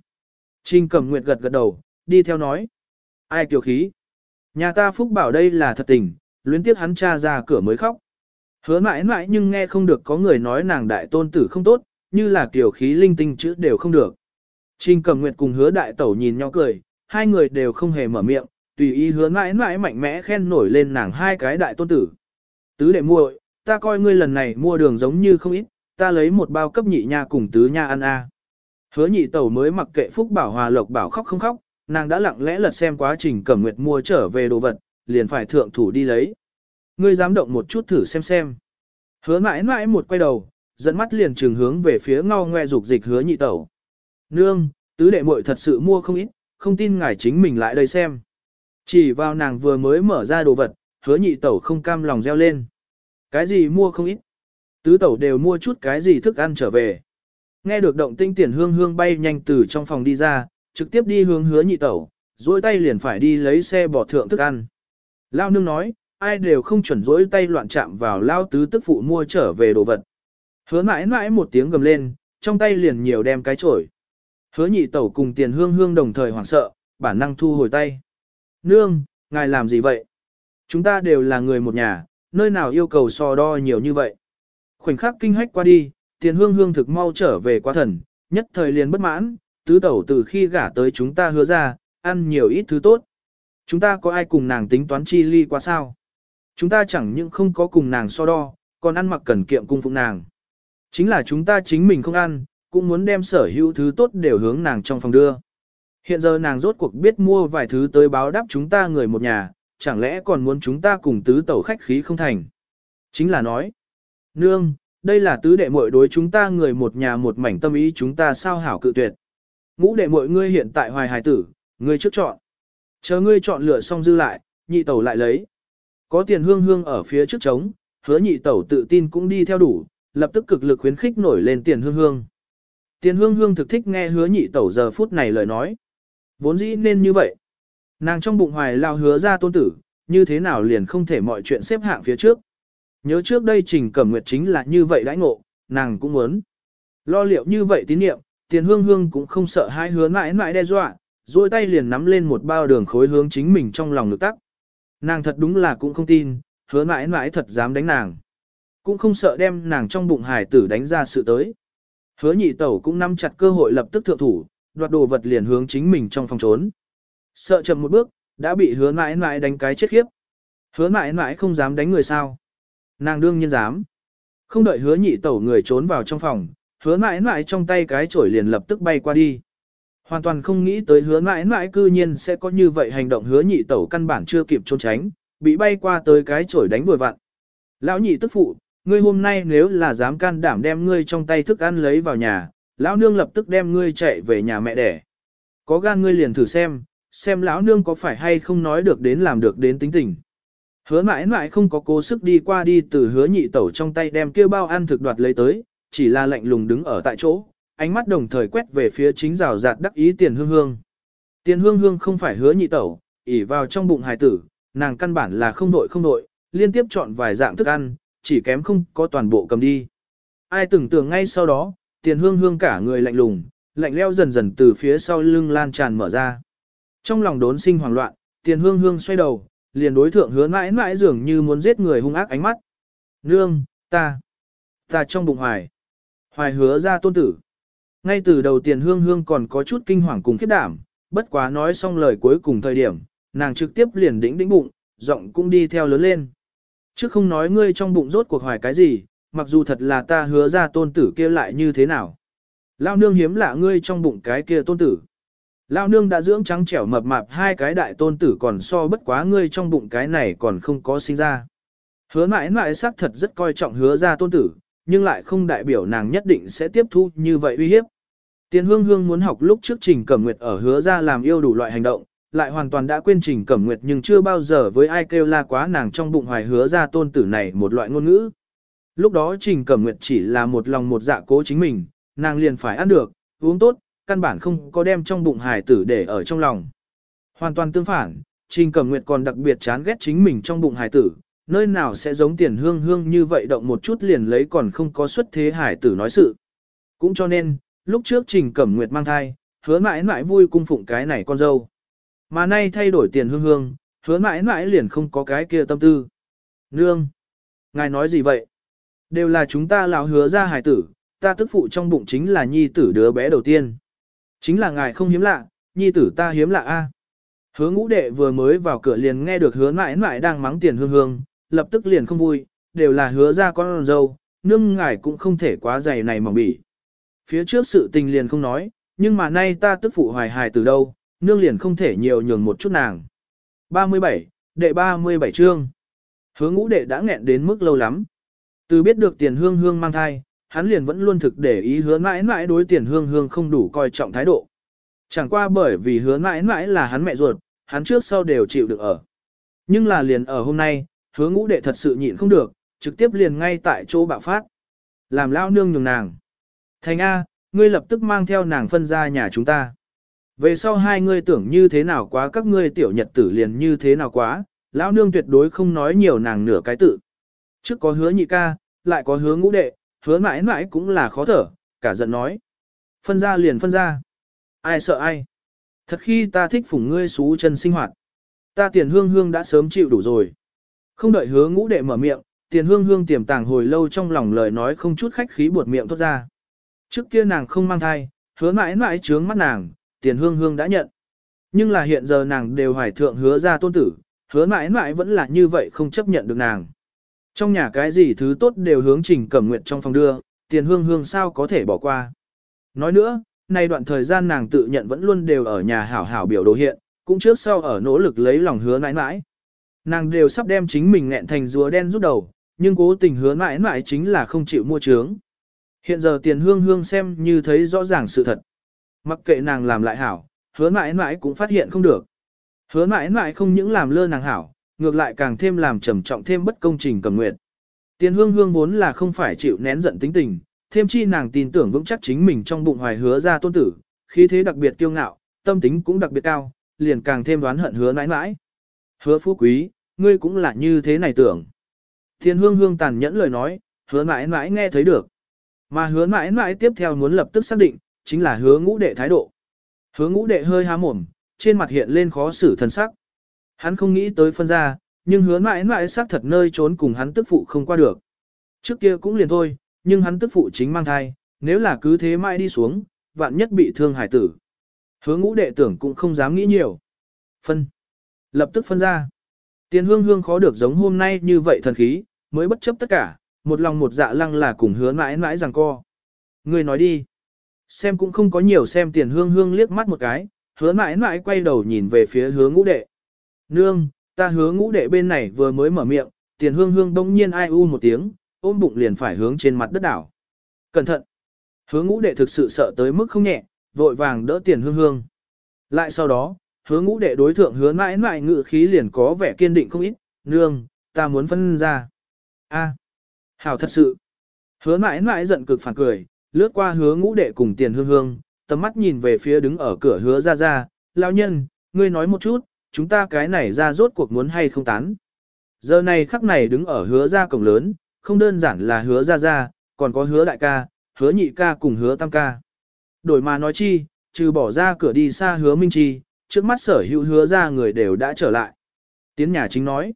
Trình Cẩm Nguyệt gật gật đầu, đi theo nói. Ai kiều khí? Nhà ta Phúc Bảo đây là thật tình, luyến tiếc hắn cha ra cửa mới khóc. Hứa mãi mãi nhưng nghe không được có người nói nàng đại tôn tử không tốt, như là tiểu khí linh tinh chữ đều không được. Trình Cẩm Nguyệt cùng hứa đại tẩu nhìn nhau cười, hai người đều không hề mở miệng, tùy ý hứa mãi mãi mạnh mẽ khen nổi lên nàng hai cái đại tôn tử. Tứ đệ muội, ta coi ngươi lần này mua đường giống như không ít, ta lấy một bao cấp nhị nha cùng tứ nha ăn a. Hứa nhị tẩu mới mặc kệ Phúc Bảo Hòa Lộc Bảo khóc không khóc, nàng đã lặng lẽ lật xem quá trình Cẩm Nguyệt mua trở về đồ vật, liền phải thượng thủ đi lấy. Ngươi dám động một chút thử xem xem. Hứa mãi mãi một quay đầu, dẫn mắt liền trường hướng về phía ngao ngoe dục dịch hứa nhị tẩu. Nương, tứ đệ muội thật sự mua không ít, không tin ngài chính mình lại đây xem. Chỉ vào nàng vừa mới mở ra đồ vật, hứa nhị tẩu không cam lòng reo lên. Cái gì mua không ít? Tứ tẩu đều mua chút cái gì thức ăn trở về. Nghe được động tinh tiền hương hương bay nhanh từ trong phòng đi ra, trực tiếp đi hướng hứa nhị tẩu, duỗi tay liền phải đi lấy xe bỏ thượng thức ăn. Lao nương nói, ai đều không chuẩn rỗi tay loạn chạm vào lao tứ tức phụ mua trở về đồ vật. Hứa mãi mãi một tiếng gầm lên, trong tay liền nhiều đem cái chổi. Hứa nhị tẩu cùng tiền hương hương đồng thời hoảng sợ, bản năng thu hồi tay. Nương, ngài làm gì vậy? Chúng ta đều là người một nhà, nơi nào yêu cầu so đo nhiều như vậy? Khoảnh khắc kinh hách qua đi, tiền hương hương thực mau trở về quá thần, nhất thời liền bất mãn, tứ tẩu từ khi gả tới chúng ta hứa ra, ăn nhiều ít thứ tốt. Chúng ta có ai cùng nàng tính toán chi ly qua sao? Chúng ta chẳng những không có cùng nàng so đo, còn ăn mặc cần kiệm cung phụng nàng. Chính là chúng ta chính mình không ăn, cũng muốn đem sở hữu thứ tốt đều hướng nàng trong phòng đưa. Hiện giờ nàng rốt cuộc biết mua vài thứ tới báo đáp chúng ta người một nhà, chẳng lẽ còn muốn chúng ta cùng tứ tẩu khách khí không thành. Chính là nói, nương, đây là tứ đệ muội đối chúng ta người một nhà một mảnh tâm ý chúng ta sao hảo cự tuyệt. Ngũ đệ muội ngươi hiện tại hoài hài tử, ngươi trước chọn. Chờ ngươi chọn lựa xong dư lại, nhị tẩu lại lấy. Có tiền hương hương ở phía trước trống, hứa nhị tẩu tự tin cũng đi theo đủ, lập tức cực lực khuyến khích nổi lên tiền hương hương. Tiền hương hương thực thích nghe hứa nhị tẩu giờ phút này lời nói. Vốn dĩ nên như vậy. Nàng trong bụng hoài lao hứa ra tôn tử, như thế nào liền không thể mọi chuyện xếp hạng phía trước. Nhớ trước đây Trình Cẩm Nguyệt chính là như vậy đãi ngộ, nàng cũng muốn. Lo liệu như vậy tín niệm, tiền hương hương cũng không sợ hai hứa mãi mãi đe dọa, duỗi tay liền nắm lên một bao đường khối hướng chính mình trong lòng lực tắc. Nàng thật đúng là cũng không tin, hứa mãi mãi thật dám đánh nàng. Cũng không sợ đem nàng trong bụng hải tử đánh ra sự tới. Hứa nhị tẩu cũng nắm chặt cơ hội lập tức thượng thủ, đoạt đồ vật liền hướng chính mình trong phòng trốn. Sợ chậm một bước, đã bị hứa mãi mãi đánh cái chết khiếp. Hứa mãi mãi không dám đánh người sao. Nàng đương nhiên dám. Không đợi hứa nhị tẩu người trốn vào trong phòng, hứa mãi mãi trong tay cái chổi liền lập tức bay qua đi. Hoàn toàn không nghĩ tới hứa mãi mãi cư nhiên sẽ có như vậy hành động hứa nhị tẩu căn bản chưa kịp trốn tránh, bị bay qua tới cái chổi đánh vừa vặn. Lão nhị tức phụ, ngươi hôm nay nếu là dám can đảm đem ngươi trong tay thức ăn lấy vào nhà, lão nương lập tức đem ngươi chạy về nhà mẹ đẻ. Có gan ngươi liền thử xem, xem lão nương có phải hay không nói được đến làm được đến tính tình. Hứa mãi mãi không có cố sức đi qua đi từ hứa nhị tẩu trong tay đem kia bao ăn thực đoạt lấy tới, chỉ là lạnh lùng đứng ở tại chỗ, ánh mắt đồng thời quét về phía chính rào rạt đắc ý tiền hương hương. Tiền hương hương không phải hứa nhị tẩu, ỉ vào trong bụng hài tử, nàng căn bản là không đội không đội, liên tiếp chọn vài dạng thức ăn, chỉ kém không có toàn bộ cầm đi. Ai tưởng tượng ngay sau đó, tiền hương hương cả người lạnh lùng, lạnh leo dần dần từ phía sau lưng lan tràn mở ra. Trong lòng đốn sinh hoảng loạn, tiền hương hương xoay đầu, liền đối thượng hứa mãi mãi dường như muốn giết người hung ác ánh mắt. Nương, ta, ta trong bụng hoài. Hoài hứa ra tôn tử. Ngay từ đầu tiền hương hương còn có chút kinh hoàng cùng khiếp đảm, bất quá nói xong lời cuối cùng thời điểm, nàng trực tiếp liền đĩnh đĩnh bụng, giọng cũng đi theo lớn lên. Chứ không nói ngươi trong bụng rốt cuộc hoài cái gì, mặc dù thật là ta hứa ra tôn tử kia lại như thế nào. Lao nương hiếm lạ ngươi trong bụng cái kia tôn tử. Lao nương đã dưỡng trắng trẻo mập mạp hai cái đại tôn tử còn so bất quá ngươi trong bụng cái này còn không có sinh ra. Hứa mãi mãi xác thật rất coi trọng hứa ra tôn tử, nhưng lại không đại biểu nàng nhất định sẽ tiếp thu như vậy uy hiếp. Tiền hương hương muốn học lúc trước trình cẩm nguyệt ở hứa ra làm yêu đủ loại hành động, lại hoàn toàn đã quên trình cẩm nguyệt nhưng chưa bao giờ với ai kêu la quá nàng trong bụng hoài hứa ra tôn tử này một loại ngôn ngữ. Lúc đó trình cẩm nguyệt chỉ là một lòng một dạ cố chính mình, nàng liền phải ăn được, uống tốt, căn bản không có đem trong bụng hài tử để ở trong lòng. Hoàn toàn tương phản, trình cẩm nguyệt còn đặc biệt chán ghét chính mình trong bụng hài tử, nơi nào sẽ giống tiền hương hương như vậy động một chút liền lấy còn không có xuất thế hải tử nói sự. Cũng cho nên, lúc trước Trình Cẩm Nguyệt mang thai, hứa mãi mãi vui cung phụng cái này con dâu. Mà nay thay đổi tiền hương hương, hứa mãi mãi liền không có cái kia tâm tư. Nương! Ngài nói gì vậy? Đều là chúng ta lão hứa ra hải tử, ta tức phụ trong bụng chính là nhi tử đứa bé đầu tiên. Chính là ngài không hiếm lạ, nhi tử ta hiếm lạ a. Hứa ngũ đệ vừa mới vào cửa liền nghe được hứa mãi mãi đang mắng tiền hương hương, lập tức liền không vui, đều là hứa ra con dâu, nương ngài cũng không thể quá dày này mà bỉ. Phía trước sự tình liền không nói, nhưng mà nay ta tức phụ hoài hài từ đâu, nương liền không thể nhiều nhường một chút nàng. 37, đệ 37 chương. Hứa ngũ đệ đã nghẹn đến mức lâu lắm. Từ biết được tiền hương hương mang thai, hắn liền vẫn luôn thực để ý hứa mãi mãi đối tiền hương hương không đủ coi trọng thái độ. Chẳng qua bởi vì hứa mãi mãi là hắn mẹ ruột, hắn trước sau đều chịu được ở. Nhưng là liền ở hôm nay, hứa ngũ đệ thật sự nhịn không được, trực tiếp liền ngay tại chỗ bạo phát. Làm lao nương nhường nàng. Thành A, ngươi lập tức mang theo nàng phân ra nhà chúng ta. Về sau hai ngươi tưởng như thế nào quá các ngươi tiểu nhật tử liền như thế nào quá, lão nương tuyệt đối không nói nhiều nàng nửa cái tự. Trước có hứa nhị ca, lại có hứa ngũ đệ, hứa mãi mãi cũng là khó thở, cả giận nói. Phân ra liền phân ra. Ai sợ ai. Thật khi ta thích phủng ngươi xú chân sinh hoạt. Ta tiền hương hương đã sớm chịu đủ rồi. Không đợi hứa ngũ đệ mở miệng, tiền hương hương tiềm tàng hồi lâu trong lòng lời nói không chút khách khí buột miệng thốt ra. Trước kia nàng không mang thai, hứa mãi mãi trướng mắt nàng, tiền hương hương đã nhận. Nhưng là hiện giờ nàng đều hoài thượng hứa ra tôn tử, hứa mãi mãi vẫn là như vậy không chấp nhận được nàng. Trong nhà cái gì thứ tốt đều hướng trình cẩm nguyện trong phòng đưa, tiền hương hương sao có thể bỏ qua. Nói nữa, nay đoạn thời gian nàng tự nhận vẫn luôn đều ở nhà hảo hảo biểu đồ hiện, cũng trước sau ở nỗ lực lấy lòng hứa mãi mãi. Nàng đều sắp đem chính mình nghẹn thành rùa đen rút đầu, nhưng cố tình hứa mãi mãi chính là không chịu mua trướng. Hiện giờ tiền hương hương xem như thấy rõ ràng sự thật. Mặc kệ nàng làm lại hảo, hứa mãi mãi cũng phát hiện không được. Hứa mãi mãi không những làm lơ nàng hảo, ngược lại càng thêm làm trầm trọng thêm bất công trình cầm nguyện. Tiền hương hương vốn là không phải chịu nén giận tính tình, thêm chi nàng tin tưởng vững chắc chính mình trong bụng hoài hứa ra tôn tử, khí thế đặc biệt kiêu ngạo, tâm tính cũng đặc biệt cao, liền càng thêm đoán hận hứa mãi mãi. Hứa phú quý, ngươi cũng là như thế này tưởng. Thiên hương hương tàn nhẫn lời nói, hứa mãi mãi nghe thấy được. Mà hứa mãi mãi tiếp theo muốn lập tức xác định, chính là hứa ngũ đệ thái độ. Hứa ngũ đệ hơi há mồm, trên mặt hiện lên khó xử thân sắc. Hắn không nghĩ tới phân ra, nhưng hứa mãi mãi xác thật nơi trốn cùng hắn tức phụ không qua được. Trước kia cũng liền thôi, nhưng hắn tức phụ chính mang thai, nếu là cứ thế mãi đi xuống, vạn nhất bị thương hải tử. Hứa ngũ đệ tưởng cũng không dám nghĩ nhiều. Phân. Lập tức phân ra. Tiền hương hương khó được giống hôm nay như vậy thần khí, mới bất chấp tất cả, một lòng một dạ lăng là cùng hứa mãi mãi rằng co. Người nói đi. Xem cũng không có nhiều xem tiền hương hương liếc mắt một cái, hứa mãi mãi quay đầu nhìn về phía hứa ngũ đệ. Nương, ta hứa ngũ đệ bên này vừa mới mở miệng, tiền hương hương đông nhiên ai u một tiếng, ôm bụng liền phải hướng trên mặt đất đảo. Cẩn thận. Hứa ngũ đệ thực sự sợ tới mức không nhẹ, vội vàng đỡ tiền hương hương. Lại sau đó, hứa ngũ đệ đối thượng hứa mãi mãi ngự khí liền có vẻ kiên định không ít, nương, ta muốn phân ra. a hảo thật sự. Hứa mãi mãi giận cực phản cười, lướt qua hứa ngũ đệ cùng tiền hương hương, tầm mắt nhìn về phía đứng ở cửa hứa ra ra, lão nhân, ngươi nói một chút, chúng ta cái này ra rốt cuộc muốn hay không tán. Giờ này khắc này đứng ở hứa ra cổng lớn, không đơn giản là hứa ra ra, còn có hứa đại ca, hứa nhị ca cùng hứa tam ca. Đổi mà nói chi, trừ bỏ ra cửa đi xa hứa minh chi, trước mắt sở hữu hứa ra người đều đã trở lại. Tiến nhà chính nói.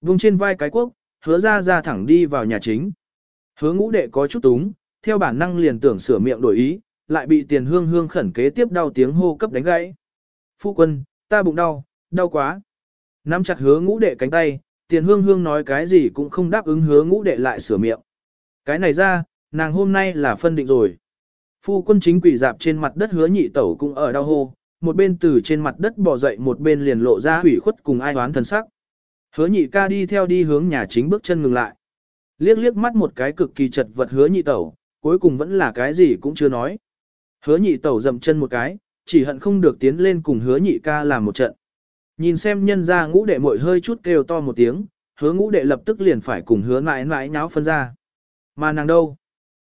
Vùng trên vai cái quốc, hứa ra ra thẳng đi vào nhà chính. Hứa ngũ đệ có chút túng, theo bản năng liền tưởng sửa miệng đổi ý, lại bị tiền hương hương khẩn kế tiếp đau tiếng hô cấp đánh gãy. Phu quân, ta bụng đau, đau quá. Nắm chặt hứa ngũ đệ cánh tay, tiền hương hương nói cái gì cũng không đáp ứng hứa ngũ đệ lại sửa miệng. Cái này ra, nàng hôm nay là phân định rồi. Phu quân chính quỷ dạp trên mặt đất hứa nhị tẩu cũng ở đau hô, một bên từ trên mặt đất bò dậy một bên liền lộ ra hủy khuất cùng ai đoán thần sắc. Hứa nhị ca đi theo đi hướng nhà chính bước chân ngừng lại. Liếc liếc mắt một cái cực kỳ chật vật hứa nhị tẩu, cuối cùng vẫn là cái gì cũng chưa nói. Hứa nhị tẩu dậm chân một cái, chỉ hận không được tiến lên cùng hứa nhị ca làm một trận. Nhìn xem nhân ra ngũ đệ mội hơi chút kêu to một tiếng, hứa ngũ đệ lập tức liền phải cùng hứa mãi mãi nháo phân ra. Mà nàng đâu?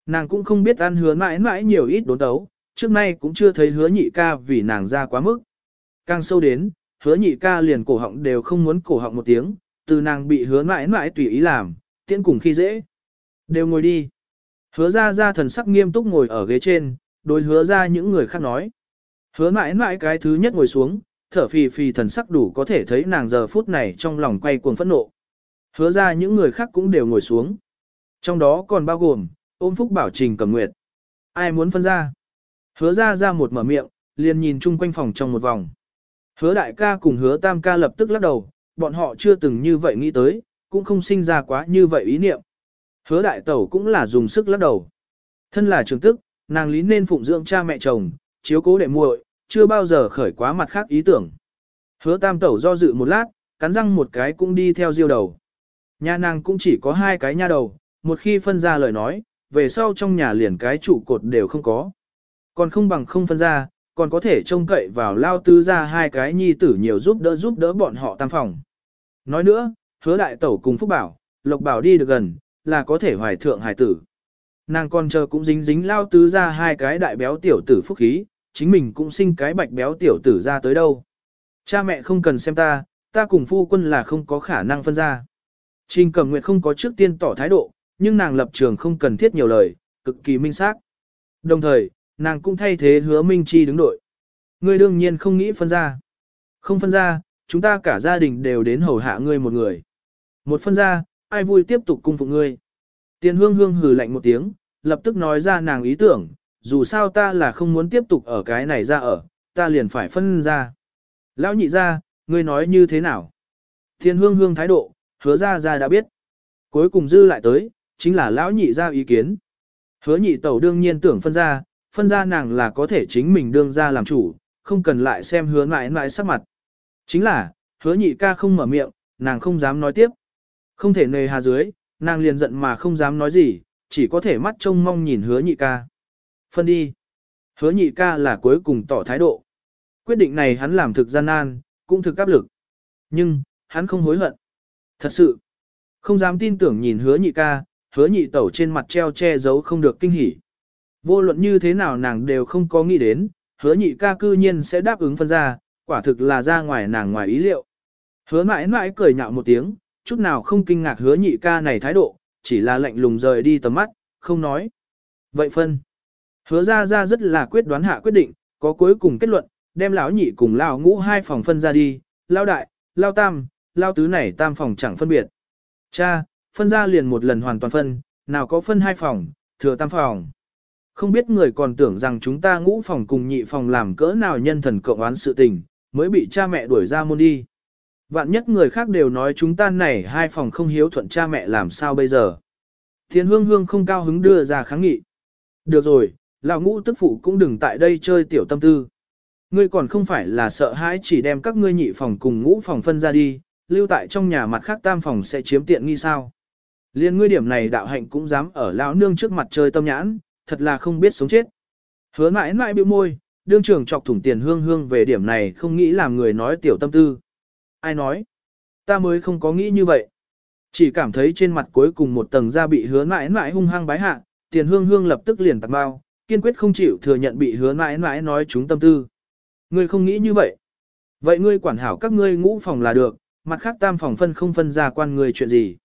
Nàng cũng không biết ăn hứa mãi mãi nhiều ít đốn tấu, trước nay cũng chưa thấy hứa nhị ca vì nàng ra quá mức. Càng sâu đến, hứa nhị ca liền cổ họng đều không muốn cổ họng một tiếng, từ nàng bị hứa mãi mãi tùy ý làm, tiễn cùng khi dễ. Đều ngồi đi. Hứa ra ra thần sắc nghiêm túc ngồi ở ghế trên, đối hứa ra những người khác nói. Hứa mãi mãi cái thứ nhất ngồi xuống, thở phì phì thần sắc đủ có thể thấy nàng giờ phút này trong lòng quay cuồng phẫn nộ. Hứa ra những người khác cũng đều ngồi xuống. Trong đó còn bao gồm, ôm phúc bảo trình cầm nguyệt. Ai muốn phân ra? Hứa ra ra một mở miệng, liền nhìn chung quanh phòng trong một vòng. Hứa đại ca cùng hứa tam ca lập tức lắc đầu, bọn họ chưa từng như vậy nghĩ tới, cũng không sinh ra quá như vậy ý niệm. Hứa đại tẩu cũng là dùng sức lắc đầu. Thân là trường tức, nàng lý nên phụng dưỡng cha mẹ chồng, chiếu cố đệ muội, chưa bao giờ khởi quá mặt khác ý tưởng. Hứa tam tẩu do dự một lát, cắn răng một cái cũng đi theo diêu đầu. Nhà nàng cũng chỉ có hai cái nha đầu, một khi phân ra lời nói, về sau trong nhà liền cái trụ cột đều không có. Còn không bằng không phân ra, còn có thể trông cậy vào lao tứ ra hai cái nhi tử nhiều giúp đỡ giúp đỡ bọn họ tam phòng. Nói nữa, hứa đại tẩu cùng Phúc Bảo, Lộc Bảo đi được gần, là có thể hoài thượng hải tử. Nàng còn chờ cũng dính dính lao tứ ra hai cái đại béo tiểu tử phúc khí, chính mình cũng sinh cái bạch béo tiểu tử ra tới đâu. Cha mẹ không cần xem ta, ta cùng phu quân là không có khả năng phân ra. Trình Cẩm Nguyệt không có trước tiên tỏ thái độ, nhưng nàng lập trường không cần thiết nhiều lời, cực kỳ minh xác. Đồng thời, nàng cũng thay thế hứa Minh Chi đứng đội. Ngươi đương nhiên không nghĩ phân ra. Không phân ra, chúng ta cả gia đình đều đến hầu hạ ngươi một người. Một phân ra, ai vui tiếp tục cung phục ngươi. Tiền hương hương hừ lạnh một tiếng, lập tức nói ra nàng ý tưởng, dù sao ta là không muốn tiếp tục ở cái này ra ở, ta liền phải phân ra. Lão nhị ra, ngươi nói như thế nào? Tiền hương hương thái độ, hứa ra ra đã biết. Cuối cùng dư lại tới, chính là lão nhị ra ý kiến. Hứa nhị tẩu đương nhiên tưởng phân ra, phân ra nàng là có thể chính mình đương ra làm chủ, không cần lại xem hứa mãi mãi sắc mặt. Chính là, hứa nhị ca không mở miệng, nàng không dám nói tiếp. Không thể nề hà dưới, nàng liền giận mà không dám nói gì, chỉ có thể mắt trông mong nhìn hứa nhị ca. Phân đi. Hứa nhị ca là cuối cùng tỏ thái độ. Quyết định này hắn làm thực gian nan, cũng thực áp lực. Nhưng, hắn không hối hận. Thật sự, không dám tin tưởng nhìn hứa nhị ca, hứa nhị tẩu trên mặt treo che giấu không được kinh hỉ. Vô luận như thế nào nàng đều không có nghĩ đến, hứa nhị ca cư nhiên sẽ đáp ứng phân ra, quả thực là ra ngoài nàng ngoài ý liệu. Hứa mãi mãi cười nhạo một tiếng, chút nào không kinh ngạc hứa nhị ca này thái độ, chỉ là lạnh lùng rời đi tầm mắt, không nói. Vậy phân. Hứa ra ra rất là quyết đoán hạ quyết định, có cuối cùng kết luận, đem lão nhị cùng lão ngũ hai phòng phân ra đi, lao đại, lao tam, lao tứ này tam phòng chẳng phân biệt. Cha, phân ra liền một lần hoàn toàn phân, nào có phân hai phòng, thừa tam phòng. Không biết người còn tưởng rằng chúng ta ngũ phòng cùng nhị phòng làm cỡ nào nhân thần cộng oán sự tình, mới bị cha mẹ đuổi ra môn đi. Vạn nhất người khác đều nói chúng ta này hai phòng không hiếu thuận cha mẹ làm sao bây giờ. Thiên hương hương không cao hứng đưa ra kháng nghị. Được rồi, lão ngũ tức phụ cũng đừng tại đây chơi tiểu tâm tư. Ngươi còn không phải là sợ hãi chỉ đem các ngươi nhị phòng cùng ngũ phòng phân ra đi, lưu tại trong nhà mặt khác tam phòng sẽ chiếm tiện nghi sao. Liên ngươi điểm này đạo hạnh cũng dám ở lão nương trước mặt chơi tâm nhãn, thật là không biết sống chết. Hứa mãi mãi bĩu môi, đương trưởng chọc thủng tiền hương hương về điểm này không nghĩ làm người nói tiểu tâm tư. Ai nói? Ta mới không có nghĩ như vậy. Chỉ cảm thấy trên mặt cuối cùng một tầng da bị hứa mãi mãi hung hăng bái hạ, tiền hương hương lập tức liền tạc bao, kiên quyết không chịu thừa nhận bị hứa mãi mãi nói chúng tâm tư. Ngươi không nghĩ như vậy. Vậy ngươi quản hảo các ngươi ngũ phòng là được, mặt khác tam phòng phân không phân ra quan ngươi chuyện gì.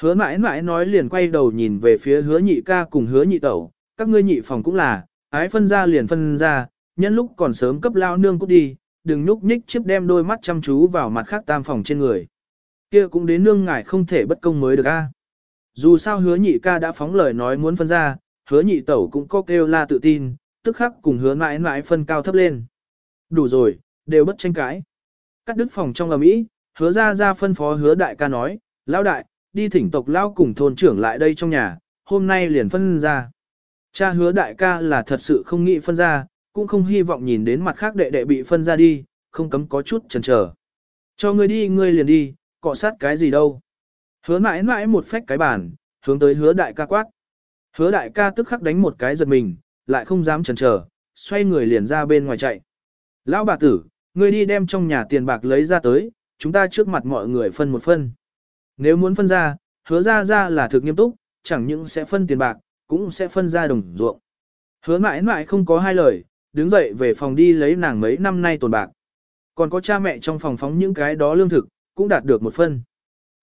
Hứa mãi mãi nói liền quay đầu nhìn về phía hứa nhị ca cùng hứa nhị tẩu, các ngươi nhị phòng cũng là, ái phân ra liền phân ra, nhân lúc còn sớm cấp lao nương cút đi, đừng nhúc nhích chiếc đem đôi mắt chăm chú vào mặt khác tam phòng trên người. Kia cũng đến nương ngài không thể bất công mới được a. Dù sao hứa nhị ca đã phóng lời nói muốn phân ra, hứa nhị tẩu cũng có kêu la tự tin, tức khắc cùng hứa mãi mãi phân cao thấp lên. Đủ rồi, đều bất tranh cãi. Cắt đứt phòng trong ầm ĩ, hứa ra ra phân phó hứa đại ca nói, lão đại, đi thỉnh tộc lao cùng thôn trưởng lại đây trong nhà, hôm nay liền phân ra. Cha hứa đại ca là thật sự không nghĩ phân ra, cũng không hy vọng nhìn đến mặt khác đệ đệ bị phân ra đi, không cấm có chút chần chờ. Cho ngươi đi ngươi liền đi, cọ sát cái gì đâu. Hứa mãi mãi một phách cái bàn, hướng tới hứa đại ca quát. Hứa đại ca tức khắc đánh một cái giật mình, lại không dám chần chờ, xoay người liền ra bên ngoài chạy. Lão bà tử, ngươi đi đem trong nhà tiền bạc lấy ra tới, chúng ta trước mặt mọi người phân một phân. Nếu muốn phân ra, hứa ra ra là thực nghiêm túc, chẳng những sẽ phân tiền bạc, cũng sẽ phân ra đồng ruộng. Hứa mãi mãi không có hai lời, đứng dậy về phòng đi lấy nàng mấy năm nay tồn bạc. Còn có cha mẹ trong phòng phóng những cái đó lương thực, cũng đạt được một phân.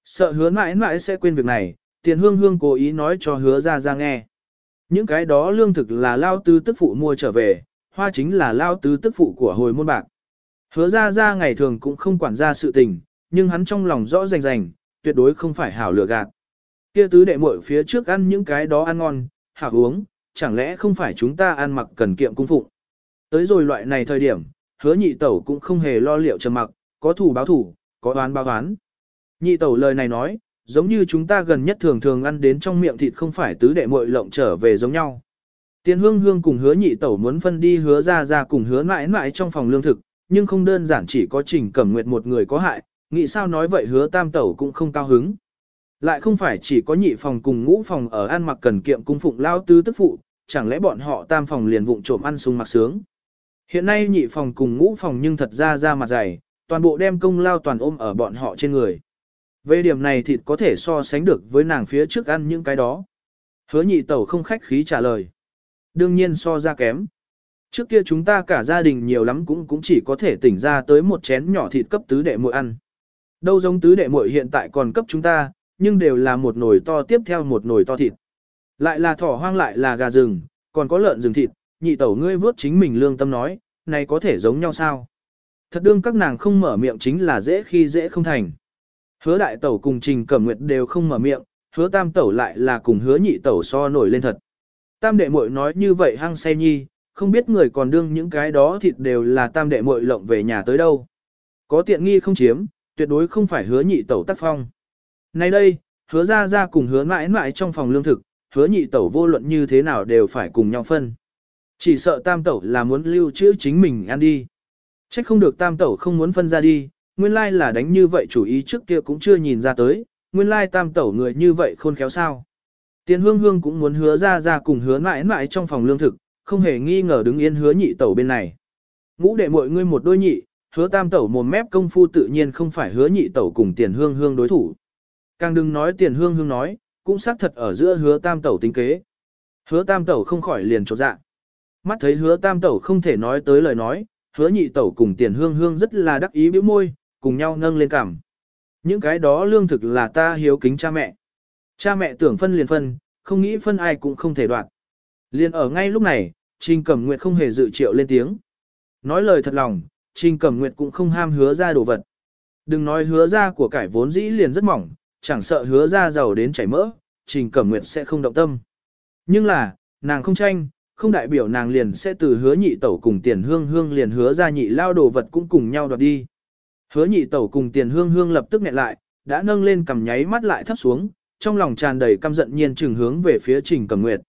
Sợ hứa mãi mãi sẽ quên việc này, tiền hương hương cố ý nói cho hứa ra ra nghe. Những cái đó lương thực là lao tư tức phụ mua trở về, hoa chính là lao tứ tức phụ của hồi môn bạc. Hứa ra ra ngày thường cũng không quản ra sự tình, nhưng hắn trong lòng rõ rành rành, tuyệt đối không phải hảo lừa gạt. Kia tứ đệ muội phía trước ăn những cái đó ăn ngon, hảo uống, chẳng lẽ không phải chúng ta ăn mặc cần kiệm cung phụng. Tới rồi loại này thời điểm, hứa nhị tẩu cũng không hề lo liệu trầm mặc, có thủ báo thủ, có đoán báo đoán. Nhị tẩu lời này nói, giống như chúng ta gần nhất thường thường ăn đến trong miệng thịt không phải tứ đệ muội lộng trở về giống nhau. Tiền hương hương cùng hứa nhị tẩu muốn phân đi hứa ra ra cùng hứa mãi mãi trong phòng lương thực, nhưng không đơn giản chỉ có trình cẩm nguyệt một người có hại, nghĩ sao nói vậy hứa tam tẩu cũng không cao hứng. Lại không phải chỉ có nhị phòng cùng ngũ phòng ở ăn mặc cần kiệm cung phụng lao tứ tức phụ, chẳng lẽ bọn họ tam phòng liền vụng trộm ăn sung mặc sướng. Hiện nay nhị phòng cùng ngũ phòng nhưng thật ra ra mặt dày, toàn bộ đem công lao toàn ôm ở bọn họ trên người. Về điểm này thịt có thể so sánh được với nàng phía trước ăn những cái đó. Hứa nhị tẩu không khách khí trả lời. Đương nhiên so ra kém. Trước kia chúng ta cả gia đình nhiều lắm cũng cũng chỉ có thể tỉnh ra tới một chén nhỏ thịt cấp tứ đệ muội ăn. Đâu giống tứ đệ muội hiện tại còn cấp chúng ta, nhưng đều là một nồi to tiếp theo một nồi to thịt. Lại là thỏ hoang lại là gà rừng, còn có lợn rừng thịt, nhị tẩu ngươi vớt chính mình lương tâm nói, này có thể giống nhau sao? Thật đương các nàng không mở miệng chính là dễ khi dễ không thành. Hứa đại tẩu cùng trình cẩm nguyệt đều không mở miệng, hứa tam tẩu lại là cùng hứa nhị tẩu so nổi lên thật. Tam đệ muội nói như vậy hăng say nhi, không biết người còn đương những cái đó thịt đều là tam đệ muội lộng về nhà tới đâu. Có tiện nghi không chiếm, tuyệt đối không phải hứa nhị tẩu tác phong. Nay đây, hứa ra ra cùng hứa mãi mãi trong phòng lương thực, hứa nhị tẩu vô luận như thế nào đều phải cùng nhau phân. Chỉ sợ tam tẩu là muốn lưu trữ chính mình ăn đi. Trách không được tam tẩu không muốn phân ra đi, nguyên lai là đánh như vậy chủ ý trước kia cũng chưa nhìn ra tới, nguyên lai tam tẩu người như vậy khôn khéo sao. Tiền hương hương cũng muốn hứa ra ra cùng hứa mãi mãi trong phòng lương thực, không hề nghi ngờ đứng yên hứa nhị tẩu bên này. Ngũ đệ mọi ngươi một đôi nhị, hứa tam tẩu mồm mép công phu tự nhiên không phải hứa nhị tẩu cùng tiền hương hương đối thủ. Càng đừng nói tiền hương hương nói, cũng xác thật ở giữa hứa tam tẩu tính kế. Hứa tam tẩu không khỏi liền trột dạ. Mắt thấy hứa tam tẩu không thể nói tới lời nói, hứa nhị tẩu cùng tiền hương hương rất là đắc ý biểu môi, cùng nhau nâng lên cảm. Những cái đó lương thực là ta hiếu kính cha mẹ. Cha mẹ tưởng phân liền phân, không nghĩ phân ai cũng không thể đoạt. Liền ở ngay lúc này, Trình Cẩm Nguyệt không hề dự triệu lên tiếng. Nói lời thật lòng, Trình Cẩm Nguyệt cũng không ham hứa ra đồ vật. Đừng nói hứa ra của cải vốn dĩ liền rất mỏng, chẳng sợ hứa ra giàu đến chảy mỡ, Trình Cẩm Nguyệt sẽ không động tâm. Nhưng là, nàng không tranh, không đại biểu nàng liền sẽ từ hứa nhị tẩu cùng tiền hương hương liền hứa ra nhị lao đồ vật cũng cùng nhau đoạt đi. Hứa nhị tẩu cùng tiền hương hương lập tức nghẹn lại, đã nâng lên cầm nháy mắt lại thấp xuống, trong lòng tràn đầy căm giận nhiên trừng hướng về phía Trình Cẩm Nguyệt.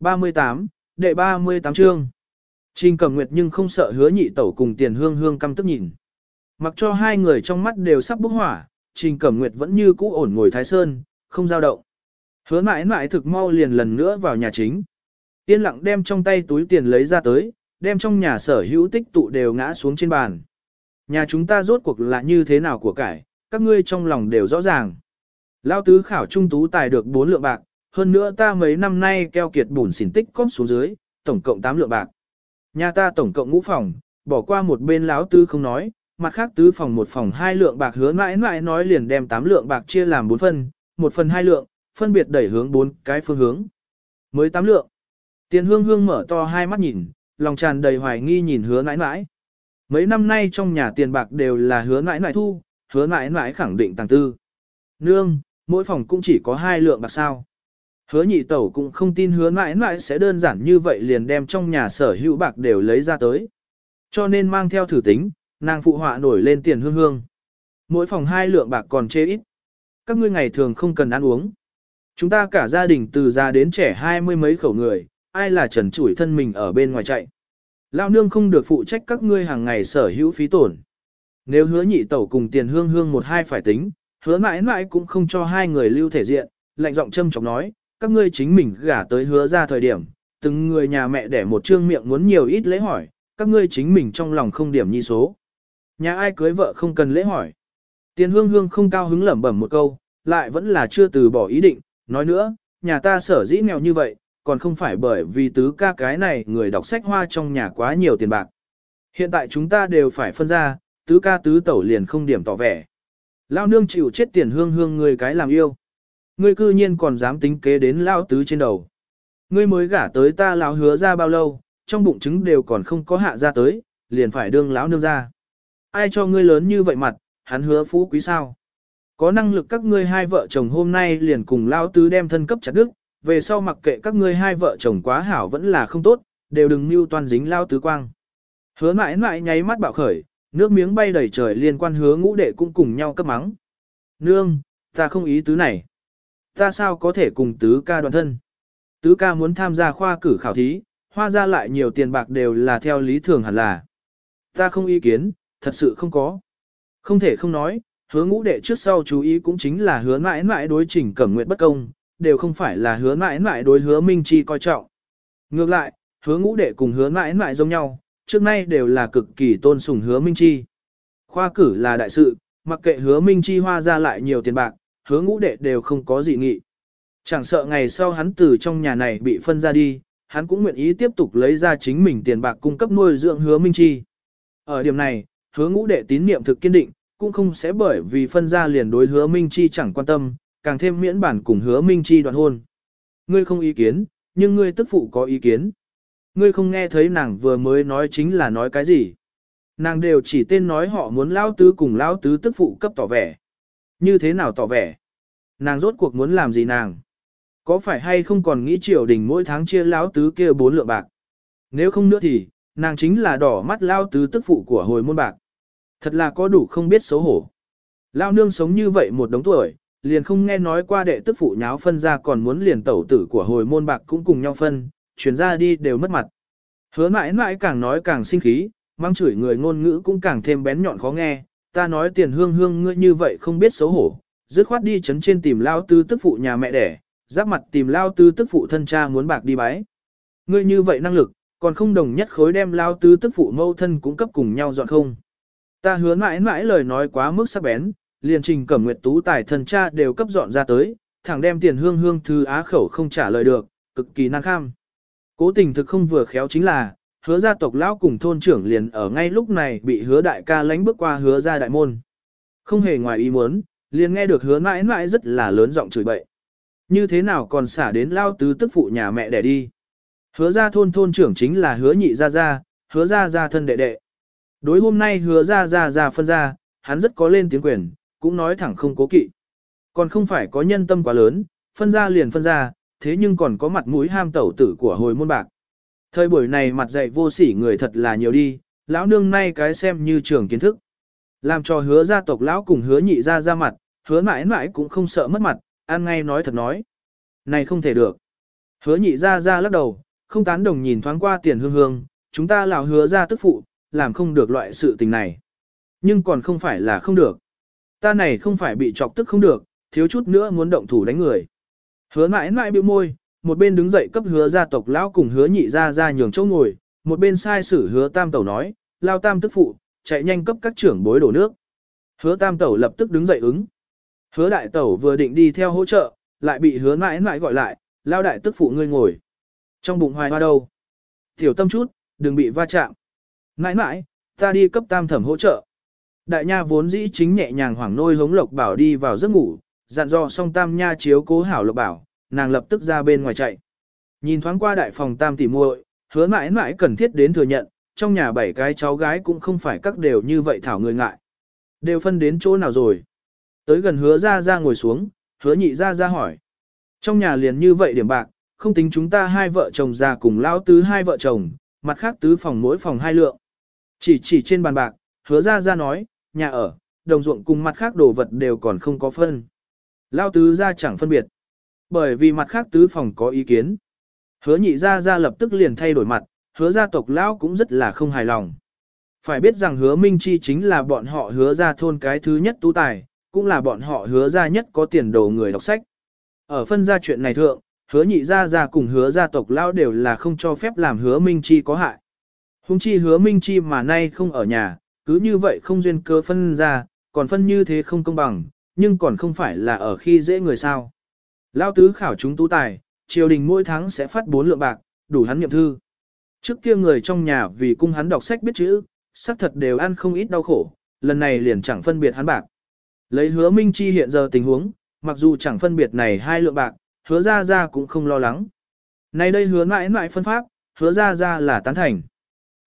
38, đệ 38 chương. Trình Cẩm Nguyệt nhưng không sợ hứa nhị tẩu cùng tiền hương hương căm tức nhìn. Mặc cho hai người trong mắt đều sắp bốc hỏa, Trình Cẩm Nguyệt vẫn như cũ ổn ngồi Thái Sơn, không dao động. Hứa mãi mãi thực mau liền lần nữa vào nhà chính. Yên lặng đem trong tay túi tiền lấy ra tới, đem trong nhà sở hữu tích tụ đều ngã xuống trên bàn. Nhà chúng ta rốt cuộc là như thế nào của cải, các ngươi trong lòng đều rõ ràng. Lao tứ khảo trung tú tài được 4 lượng bạc, hơn nữa ta mấy năm nay keo kiệt bùn xỉn tích cóp xuống dưới, tổng cộng 8 lượng bạc. Nhà ta tổng cộng ngũ phòng, bỏ qua một bên lão tứ không nói, mặt khác tứ phòng một phòng hai lượng bạc hứa mãi mãi nói liền đem 8 lượng bạc chia làm 4 phân, một phần hai lượng, phân biệt đẩy hướng bốn cái phương hướng. Mới 8 lượng. Tiền hương hương mở to hai mắt nhìn, lòng tràn đầy hoài nghi nhìn hứa mãi mãi. Mấy năm nay trong nhà tiền bạc đều là hứa mãi mãi thu, hứa mãi mãi khẳng định tàng tư. Nương, mỗi phòng cũng chỉ có hai lượng bạc sao. Hứa nhị tẩu cũng không tin hứa mãi mãi sẽ đơn giản như vậy liền đem trong nhà sở hữu bạc đều lấy ra tới. Cho nên mang theo thử tính, nàng phụ họa nổi lên tiền hương hương. mỗi phòng hai lượng bạc còn chê ít. Các ngươi ngày thường không cần ăn uống. Chúng ta cả gia đình từ già đến trẻ hai mươi mấy khẩu người, ai là trần chủi thân mình ở bên ngoài chạy. Lao nương không được phụ trách các ngươi hàng ngày sở hữu phí tổn. Nếu hứa nhị tẩu cùng tiền hương hương một hai phải tính, hứa mãi mãi cũng không cho hai người lưu thể diện, lạnh giọng châm chọc nói, các ngươi chính mình gả tới hứa ra thời điểm, từng người nhà mẹ để một trương miệng muốn nhiều ít lễ hỏi, các ngươi chính mình trong lòng không điểm nhi số. Nhà ai cưới vợ không cần lễ hỏi. Tiền hương hương không cao hứng lẩm bẩm một câu, lại vẫn là chưa từ bỏ ý định, nói nữa, nhà ta sở dĩ nghèo như vậy, còn không phải bởi vì tứ ca cái này người đọc sách hoa trong nhà quá nhiều tiền bạc. Hiện tại chúng ta đều phải phân ra, tứ ca tứ tẩu liền không điểm tỏ vẻ. Lao nương chịu chết tiền hương hương người cái làm yêu. Ngươi cư nhiên còn dám tính kế đến lao tứ trên đầu. Ngươi mới gả tới ta lão hứa ra bao lâu, trong bụng trứng đều còn không có hạ ra tới, liền phải đương lão nương ra. Ai cho ngươi lớn như vậy mặt, hắn hứa phú quý sao? Có năng lực các ngươi hai vợ chồng hôm nay liền cùng lao tứ đem thân cấp chặt đức, về sau mặc kệ các ngươi hai vợ chồng quá hảo vẫn là không tốt, đều đừng mưu toàn dính lao tứ quang. Hứa mãi mãi nháy mắt bạo khởi, nước miếng bay đầy trời liên quan hứa ngũ đệ cũng cùng nhau cấp mắng. Nương, ta không ý tứ này. Ta sao có thể cùng tứ ca đoàn thân? Tứ ca muốn tham gia khoa cử khảo thí, hoa ra lại nhiều tiền bạc đều là theo lý thường hẳn là. Ta không ý kiến, thật sự không có. Không thể không nói, hứa ngũ đệ trước sau chú ý cũng chính là hứa mãi mãi đối trình cẩm nguyện bất công, đều không phải là hứa mãi mãi đối hứa minh chi coi trọng. Ngược lại, hứa ngũ đệ cùng hứa mãi mãi giống nhau, trước nay đều là cực kỳ tôn sùng hứa minh chi. Khoa cử là đại sự, mặc kệ hứa minh chi hoa ra lại nhiều tiền bạc, hứa ngũ đệ đều không có gì nghị. Chẳng sợ ngày sau hắn từ trong nhà này bị phân ra đi, hắn cũng nguyện ý tiếp tục lấy ra chính mình tiền bạc cung cấp nuôi dưỡng hứa minh chi. Ở điểm này, hứa ngũ đệ tín niệm thực kiên định, cũng không sẽ bởi vì phân ra liền đối hứa minh chi chẳng quan tâm, càng thêm miễn bản cùng hứa minh chi đoạn hôn. Ngươi không ý kiến, nhưng ngươi tức phụ có ý kiến. Ngươi không nghe thấy nàng vừa mới nói chính là nói cái gì. Nàng đều chỉ tên nói họ muốn lao tứ cùng lao tứ tức phụ cấp tỏ vẻ. Như thế nào tỏ vẻ? Nàng rốt cuộc muốn làm gì nàng? Có phải hay không còn nghĩ triều đình mỗi tháng chia lao tứ kia bốn lượng bạc? Nếu không nữa thì, nàng chính là đỏ mắt lao tứ tức phụ của hồi môn bạc. Thật là có đủ không biết xấu hổ. Lao nương sống như vậy một đống tuổi, liền không nghe nói qua đệ tức phụ nháo phân ra còn muốn liền tẩu tử của hồi môn bạc cũng cùng nhau phân, chuyển ra đi đều mất mặt. Hứa mãi mãi càng nói càng sinh khí, mang chửi người ngôn ngữ cũng càng thêm bén nhọn khó nghe, ta nói tiền hương hương ngươi như vậy không biết xấu hổ, dứt khoát đi chấn trên tìm lao tư tức phụ nhà mẹ đẻ, giáp mặt tìm lao tư tức phụ thân cha muốn bạc đi bái. Ngươi như vậy năng lực, còn không đồng nhất khối đem lao tư tức phụ mâu thân cũng cấp cùng nhau dọn không. Ta hứa mãi mãi lời nói quá mức sắc bén, liền trình cẩm nguyệt tú tài thần cha đều cấp dọn ra tới, thẳng đem tiền hương hương thư á khẩu không trả lời được, cực kỳ nan kham. Cố tình thực không vừa khéo chính là, hứa gia tộc lão cùng thôn trưởng liền ở ngay lúc này bị hứa đại ca lánh bước qua hứa gia đại môn. Không hề ngoài ý muốn, liền nghe được hứa mãi mãi rất là lớn giọng chửi bậy. Như thế nào còn xả đến lao tứ tức phụ nhà mẹ để đi. Hứa gia thôn thôn trưởng chính là hứa nhị gia gia, hứa gia gia thân đệ đệ. Đối hôm nay hứa gia gia gia phân ra, hắn rất có lên tiếng quyền, cũng nói thẳng không cố kỵ. Còn không phải có nhân tâm quá lớn, phân ra liền phân ra, thế nhưng còn có mặt mũi ham tẩu tử của hồi môn bạc. Thời buổi này mặt dạy vô sỉ người thật là nhiều đi, lão nương nay cái xem như trường kiến thức. Làm cho hứa gia tộc lão cùng hứa nhị ra ra mặt, hứa mãi mãi cũng không sợ mất mặt, ăn ngay nói thật nói. Này không thể được. Hứa nhị ra ra lắc đầu, không tán đồng nhìn thoáng qua tiền hương hương, chúng ta lão hứa ra tức phụ, làm không được loại sự tình này. Nhưng còn không phải là không được. Ta này không phải bị chọc tức không được, thiếu chút nữa muốn động thủ đánh người. Hứa mãi mãi bĩu môi, một bên đứng dậy cấp hứa gia tộc lão cùng hứa nhị ra ra nhường chỗ ngồi, một bên sai sử hứa tam tẩu nói, lao tam tức phụ, chạy nhanh cấp các trưởng bối đổ nước. Hứa tam tẩu lập tức đứng dậy ứng. Hứa đại tẩu vừa định đi theo hỗ trợ, lại bị hứa mãi mãi gọi lại, lao đại tức phụ ngươi ngồi. Trong bụng hoài hoa đâu? Tiểu tâm chút, đừng bị va chạm nãi nãi, ta đi cấp tam thẩm hỗ trợ. Đại nha vốn dĩ chính nhẹ nhàng hoảng nôi hống lộc bảo đi vào giấc ngủ, dặn dò xong tam nha chiếu cố hảo lộc bảo, nàng lập tức ra bên ngoài chạy. Nhìn thoáng qua đại phòng tam tỷ muội, hứa mãi mãi cần thiết đến thừa nhận, trong nhà bảy cái cháu gái cũng không phải các đều như vậy thảo người ngại. Đều phân đến chỗ nào rồi? Tới gần hứa ra ra ngồi xuống, hứa nhị ra ra hỏi. Trong nhà liền như vậy điểm bạc, không tính chúng ta hai vợ chồng già cùng lão tứ hai vợ chồng, mặt khác tứ phòng mỗi phòng hai lượng. Chỉ chỉ trên bàn bạc, hứa ra ra nói, nhà ở, đồng ruộng cùng mặt khác đồ vật đều còn không có phân. Lao tứ ra chẳng phân biệt. Bởi vì mặt khác tứ phòng có ý kiến. Hứa nhị ra ra lập tức liền thay đổi mặt, hứa gia tộc lão cũng rất là không hài lòng. Phải biết rằng hứa Minh Chi chính là bọn họ hứa ra thôn cái thứ nhất tú tài, cũng là bọn họ hứa ra nhất có tiền đồ người đọc sách. Ở phân gia chuyện này thượng, hứa nhị gia gia cùng hứa gia tộc lão đều là không cho phép làm hứa Minh Chi có hại. Hùng chi hứa Minh Chi mà nay không ở nhà, cứ như vậy không duyên cơ phân ra, còn phân như thế không công bằng, nhưng còn không phải là ở khi dễ người sao. Lao tứ khảo chúng tú tài, triều đình mỗi tháng sẽ phát 4 lượng bạc, đủ hắn nghiệm thư. Trước kia người trong nhà vì cung hắn đọc sách biết chữ, xác thật đều ăn không ít đau khổ, lần này liền chẳng phân biệt hắn bạc. Lấy hứa Minh Chi hiện giờ tình huống, mặc dù chẳng phân biệt này hai lượng bạc, hứa ra ra cũng không lo lắng. Này đây hứa mãi mãi phân pháp, hứa ra ra là tán thành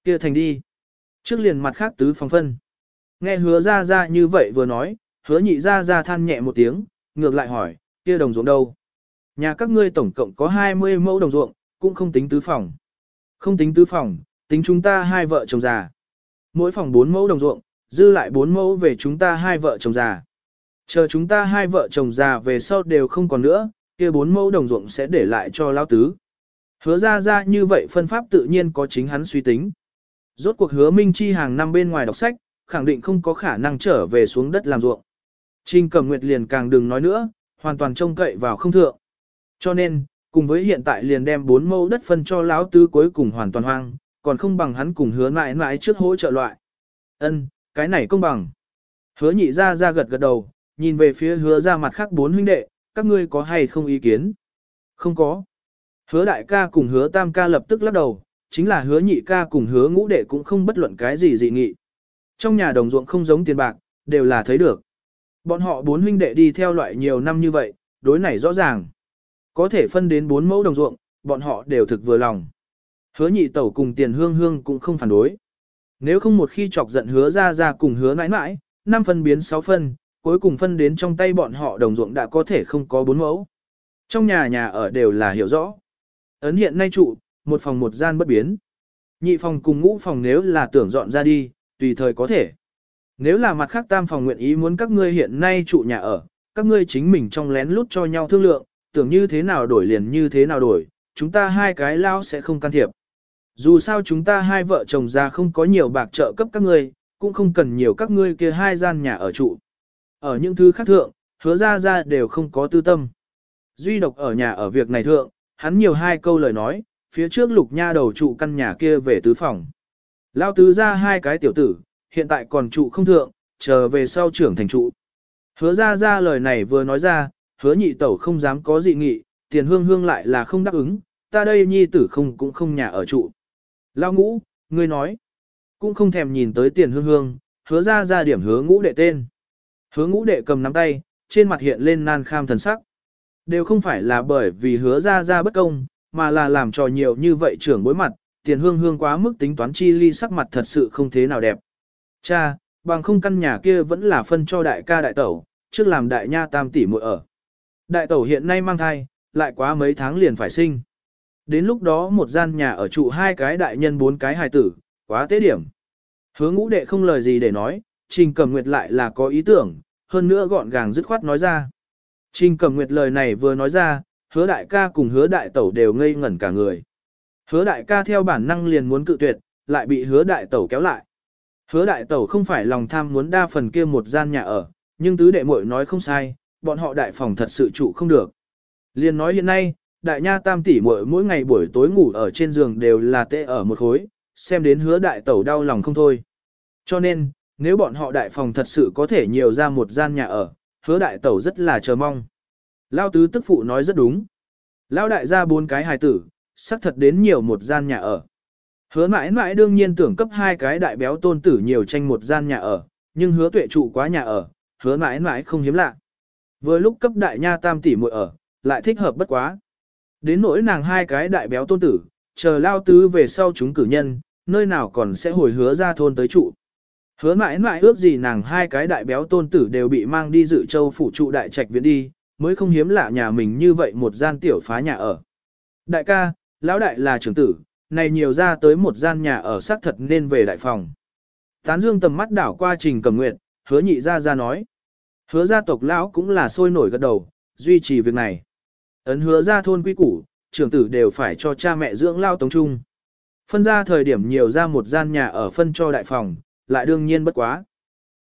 kia thành đi. Trước liền mặt khác tứ phòng phân. Nghe hứa ra ra như vậy vừa nói, hứa nhị ra ra than nhẹ một tiếng, ngược lại hỏi, kia đồng ruộng đâu? Nhà các ngươi tổng cộng có 20 mẫu đồng ruộng, cũng không tính tứ phòng. Không tính tứ phòng, tính chúng ta hai vợ chồng già. Mỗi phòng 4 mẫu đồng ruộng, dư lại 4 mẫu về chúng ta hai vợ chồng già. Chờ chúng ta hai vợ chồng già về sau đều không còn nữa, kia 4 mẫu đồng ruộng sẽ để lại cho lão tứ. Hứa ra ra như vậy phân pháp tự nhiên có chính hắn suy tính. Rốt cuộc hứa Minh Chi hàng năm bên ngoài đọc sách, khẳng định không có khả năng trở về xuống đất làm ruộng. Trình Cẩm Nguyệt liền càng đừng nói nữa, hoàn toàn trông cậy vào không thượng. Cho nên, cùng với hiện tại liền đem bốn mẫu đất phân cho lão tứ cuối cùng hoàn toàn hoang, còn không bằng hắn cùng hứa mãi mãi trước hỗ trợ loại. Ân, cái này công bằng. Hứa nhị ra ra gật gật đầu, nhìn về phía hứa ra mặt khác bốn huynh đệ, các ngươi có hay không ý kiến? Không có. Hứa đại ca cùng hứa tam ca lập tức lắc đầu, chính là hứa nhị ca cùng hứa ngũ đệ cũng không bất luận cái gì dị nghị. Trong nhà đồng ruộng không giống tiền bạc, đều là thấy được. Bọn họ bốn huynh đệ đi theo loại nhiều năm như vậy, đối này rõ ràng. Có thể phân đến bốn mẫu đồng ruộng, bọn họ đều thực vừa lòng. Hứa nhị tẩu cùng tiền hương hương cũng không phản đối. Nếu không một khi chọc giận hứa ra ra cùng hứa mãi mãi, năm phân biến sáu phân, cuối cùng phân đến trong tay bọn họ đồng ruộng đã có thể không có bốn mẫu. Trong nhà nhà ở đều là hiểu rõ. Ấn hiện nay trụ, một phòng một gian bất biến. Nhị phòng cùng ngũ phòng nếu là tưởng dọn ra đi, tùy thời có thể. Nếu là mặt khác tam phòng nguyện ý muốn các ngươi hiện nay trụ nhà ở, các ngươi chính mình trong lén lút cho nhau thương lượng, tưởng như thế nào đổi liền như thế nào đổi, chúng ta hai cái lao sẽ không can thiệp. Dù sao chúng ta hai vợ chồng ra không có nhiều bạc trợ cấp các ngươi, cũng không cần nhiều các ngươi kia hai gian nhà ở trụ. Ở những thứ khác thượng, hứa ra ra đều không có tư tâm. Duy độc ở nhà ở việc này thượng, hắn nhiều hai câu lời nói, phía trước lục nha đầu trụ căn nhà kia về tứ phòng. Lao tứ ra hai cái tiểu tử, hiện tại còn trụ không thượng, chờ về sau trưởng thành trụ. Hứa ra ra lời này vừa nói ra, hứa nhị tẩu không dám có dị nghị, tiền hương hương lại là không đáp ứng, ta đây nhi tử không cũng không nhà ở trụ. Lao ngũ, ngươi nói, cũng không thèm nhìn tới tiền hương hương, hứa ra ra điểm hứa ngũ đệ tên. Hứa ngũ đệ cầm nắm tay, trên mặt hiện lên nan kham thần sắc. Đều không phải là bởi vì hứa ra ra bất công, mà là làm trò nhiều như vậy trưởng bối mặt, tiền hương hương quá mức tính toán chi ly sắc mặt thật sự không thế nào đẹp. Cha, bằng không căn nhà kia vẫn là phân cho đại ca đại tẩu, trước làm đại nha tam tỷ muội ở. Đại tẩu hiện nay mang thai, lại quá mấy tháng liền phải sinh. Đến lúc đó một gian nhà ở trụ hai cái đại nhân bốn cái hài tử, quá tế điểm. Hứa ngũ đệ không lời gì để nói, Trình Cẩm Nguyệt lại là có ý tưởng, hơn nữa gọn gàng dứt khoát nói ra. Trình Cẩm Nguyệt lời này vừa nói ra, hứa đại ca cùng hứa đại tẩu đều ngây ngẩn cả người. Hứa đại ca theo bản năng liền muốn cự tuyệt, lại bị hứa đại tẩu kéo lại. Hứa đại tẩu không phải lòng tham muốn đa phần kia một gian nhà ở, nhưng tứ đệ muội nói không sai, bọn họ đại phòng thật sự trụ không được. Liền nói hiện nay, đại nha tam tỷ muội mỗi ngày buổi tối ngủ ở trên giường đều là tệ ở một khối, xem đến hứa đại tẩu đau lòng không thôi. Cho nên, nếu bọn họ đại phòng thật sự có thể nhiều ra một gian nhà ở, hứa đại tẩu rất là chờ mong. Lao tứ tức phụ nói rất đúng. Lao đại gia bốn cái hài tử, xác thật đến nhiều một gian nhà ở. Hứa mãi mãi đương nhiên tưởng cấp hai cái đại béo tôn tử nhiều tranh một gian nhà ở, nhưng hứa tuệ trụ quá nhà ở, hứa mãi mãi không hiếm lạ. Vừa lúc cấp đại nha tam tỷ muội ở, lại thích hợp bất quá. Đến nỗi nàng hai cái đại béo tôn tử, chờ lao tứ về sau chúng cử nhân, nơi nào còn sẽ hồi hứa ra thôn tới trụ. Hứa mãi mãi ước gì nàng hai cái đại béo tôn tử đều bị mang đi dự châu phủ trụ đại trạch viện đi, mới không hiếm lạ nhà mình như vậy một gian tiểu phá nhà ở. Đại ca, lão đại là trưởng tử, này nhiều ra tới một gian nhà ở xác thật nên về đại phòng. Tán dương tầm mắt đảo qua trình cầm nguyện, hứa nhị ra ra nói. Hứa gia tộc lão cũng là sôi nổi gật đầu, duy trì việc này. Ấn hứa ra thôn quy củ, trưởng tử đều phải cho cha mẹ dưỡng lao tống trung. Phân ra thời điểm nhiều ra một gian nhà ở phân cho đại phòng, lại đương nhiên bất quá.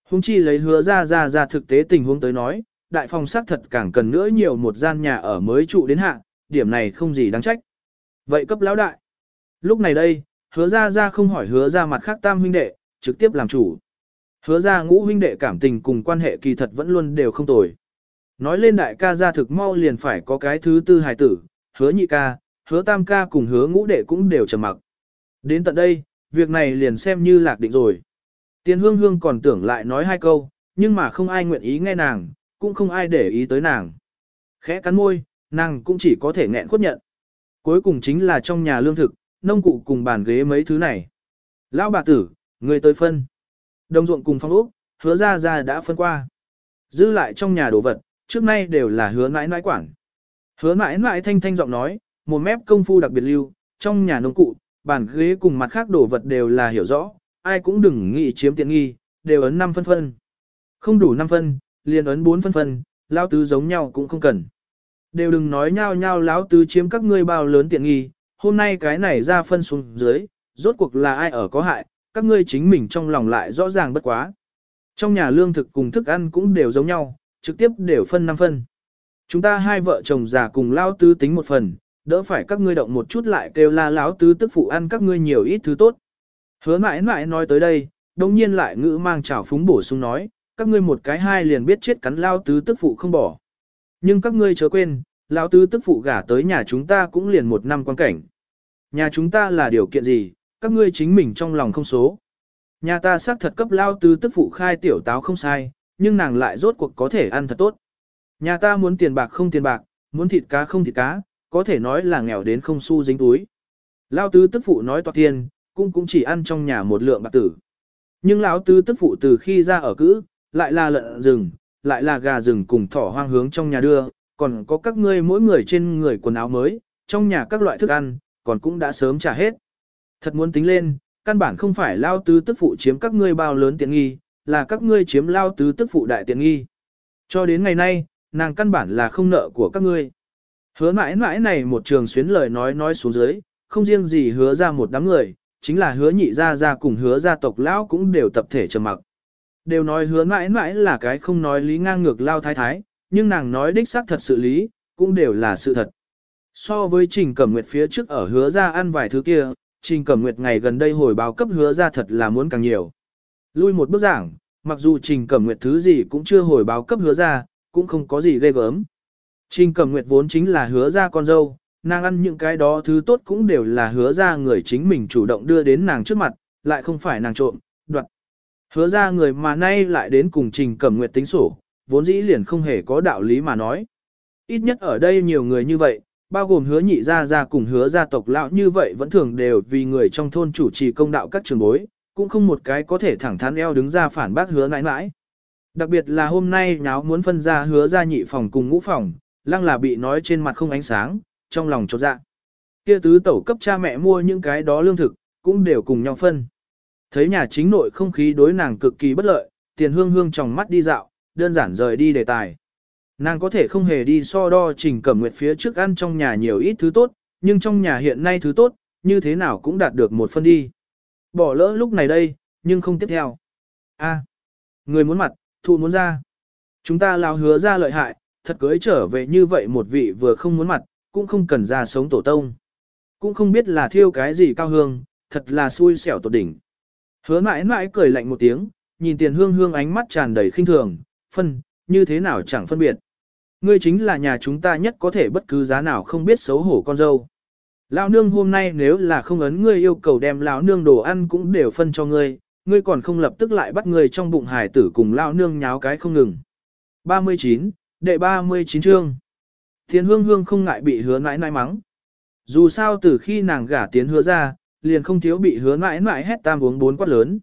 Hùng chi lấy hứa ra ra ra thực tế tình huống tới nói, đại phòng xác thật càng cần nữa nhiều một gian nhà ở mới trụ đến hạ, điểm này không gì đáng trách. Vậy cấp lão đại. Lúc này đây, hứa ra ra không hỏi hứa ra mặt khác tam huynh đệ, trực tiếp làm chủ. Hứa ra ngũ huynh đệ cảm tình cùng quan hệ kỳ thật vẫn luôn đều không tồi. Nói lên đại ca gia thực mau liền phải có cái thứ tư hài tử, hứa nhị ca, hứa tam ca cùng hứa ngũ đệ cũng đều trầm mặc. Đến tận đây, việc này liền xem như lạc định rồi. Tiền hương hương còn tưởng lại nói hai câu, nhưng mà không ai nguyện ý nghe nàng, cũng không ai để ý tới nàng. Khẽ cắn môi, nàng cũng chỉ có thể nghẹn khuất nhận. Cuối cùng chính là trong nhà lương thực, nông cụ cùng bàn ghế mấy thứ này. Lão bà tử, người tới phân. Đồng ruộng cùng phong ốc, hứa ra ra đã phân qua. Dư lại trong nhà đồ vật, trước nay đều là hứa mãi mãi quản. Hứa mãi mãi thanh thanh giọng nói, một mép công phu đặc biệt lưu, trong nhà nông cụ, bàn ghế cùng mặt khác đồ vật đều là hiểu rõ, ai cũng đừng nghĩ chiếm tiện nghi, đều ấn 5 phân phân. Không đủ 5 phân, liền ấn bốn phân phân, lão tứ giống nhau cũng không cần. Đều đừng nói nhau nhau lão tứ chiếm các ngươi bao lớn tiện nghi, hôm nay cái này ra phân xuống dưới, rốt cuộc là ai ở có hại, các ngươi chính mình trong lòng lại rõ ràng bất quá. Trong nhà lương thực cùng thức ăn cũng đều giống nhau, trực tiếp đều phân 5 phân. Chúng ta hai vợ chồng già cùng lão tứ tính một phần, đỡ phải các ngươi động một chút lại kêu la lão tứ tức phụ ăn các ngươi nhiều ít thứ tốt. Hứa mãi mãi nói tới đây, đồng nhiên lại ngữ mang trào phúng bổ sung nói, các ngươi một cái hai liền biết chết cắn lao tứ tức phụ không bỏ. Nhưng các ngươi chớ quên, lao tứ tức phụ gả tới nhà chúng ta cũng liền một năm quan cảnh. Nhà chúng ta là điều kiện gì, các ngươi chính mình trong lòng không số. Nhà ta xác thật cấp lao tứ tức phụ khai tiểu táo không sai, nhưng nàng lại rốt cuộc có thể ăn thật tốt. Nhà ta muốn tiền bạc không tiền bạc, muốn thịt cá không thịt cá, có thể nói là nghèo đến không xu dính túi. Lao tứ tức phụ nói toạc tiền, cũng cũng chỉ ăn trong nhà một lượng bạc tử. Nhưng lão tứ tức phụ từ khi ra ở cữ, lại là lợn rừng, lại là gà rừng cùng thỏ hoang hướng trong nhà đưa, còn có các ngươi mỗi người trên người quần áo mới, trong nhà các loại thức ăn, còn cũng đã sớm trả hết. Thật muốn tính lên, căn bản không phải lao tứ tức phụ chiếm các ngươi bao lớn tiện nghi, là các ngươi chiếm lao tứ tức phụ đại tiện nghi. Cho đến ngày nay, nàng căn bản là không nợ của các ngươi. Hứa mãi mãi này một trường xuyến lời nói nói xuống dưới, không riêng gì hứa ra một đám người, chính là hứa nhị ra ra cùng hứa gia tộc lão cũng đều tập thể trầm mặc. Đều nói hứa mãi mãi là cái không nói lý ngang ngược lao thái thái, nhưng nàng nói đích xác thật sự lý, cũng đều là sự thật. So với Trình Cẩm Nguyệt phía trước ở hứa ra ăn vài thứ kia, Trình Cẩm Nguyệt ngày gần đây hồi báo cấp hứa ra thật là muốn càng nhiều. Lui một bước giảng, mặc dù Trình Cẩm Nguyệt thứ gì cũng chưa hồi báo cấp hứa ra, cũng không có gì ghê gớm. Trình Cẩm Nguyệt vốn chính là hứa ra con dâu, nàng ăn những cái đó thứ tốt cũng đều là hứa ra người chính mình chủ động đưa đến nàng trước mặt, lại không phải nàng trộm, đoạt. Hứa ra người mà nay lại đến cùng Trình Cẩm Nguyệt tính sổ, vốn dĩ liền không hề có đạo lý mà nói. Ít nhất ở đây nhiều người như vậy, bao gồm hứa nhị gia gia cùng hứa gia tộc lão như vậy vẫn thường đều vì người trong thôn chủ trì công đạo các trường bối, cũng không một cái có thể thẳng thắn eo đứng ra phản bác hứa nãi nãi. Đặc biệt là hôm nay nháo muốn phân ra hứa ra nhị phòng cùng ngũ phòng, lăng là bị nói trên mặt không ánh sáng, trong lòng chột dạ. Kia tứ tẩu cấp cha mẹ mua những cái đó lương thực, cũng đều cùng nhau phân. Thấy nhà chính nội không khí đối nàng cực kỳ bất lợi, tiền hương hương trong mắt đi dạo, đơn giản rời đi đề tài. Nàng có thể không hề đi so đo trình cẩm nguyệt phía trước ăn trong nhà nhiều ít thứ tốt, nhưng trong nhà hiện nay thứ tốt, như thế nào cũng đạt được một phân đi. Bỏ lỡ lúc này đây, nhưng không tiếp theo. A, người muốn mặt, thụ muốn ra. Chúng ta lao hứa ra lợi hại, thật cưới trở về như vậy một vị vừa không muốn mặt, cũng không cần ra sống tổ tông. Cũng không biết là thiêu cái gì cao hương, thật là xui xẻo tột đỉnh. Hứa mãi mãi cười lạnh một tiếng, nhìn tiền hương hương ánh mắt tràn đầy khinh thường, phân, như thế nào chẳng phân biệt. Ngươi chính là nhà chúng ta nhất có thể bất cứ giá nào không biết xấu hổ con dâu. Lão nương hôm nay nếu là không ấn ngươi yêu cầu đem lão nương đồ ăn cũng đều phân cho ngươi, ngươi còn không lập tức lại bắt ngươi trong bụng hải tử cùng lão nương nháo cái không ngừng. 39, đệ 39 chương. Tiền hương hương không ngại bị hứa mãi mãi mắng. Dù sao từ khi nàng gả tiến hứa ra, liền không thiếu bị hứa mãi mãi hét tam uống bốn quát lớn.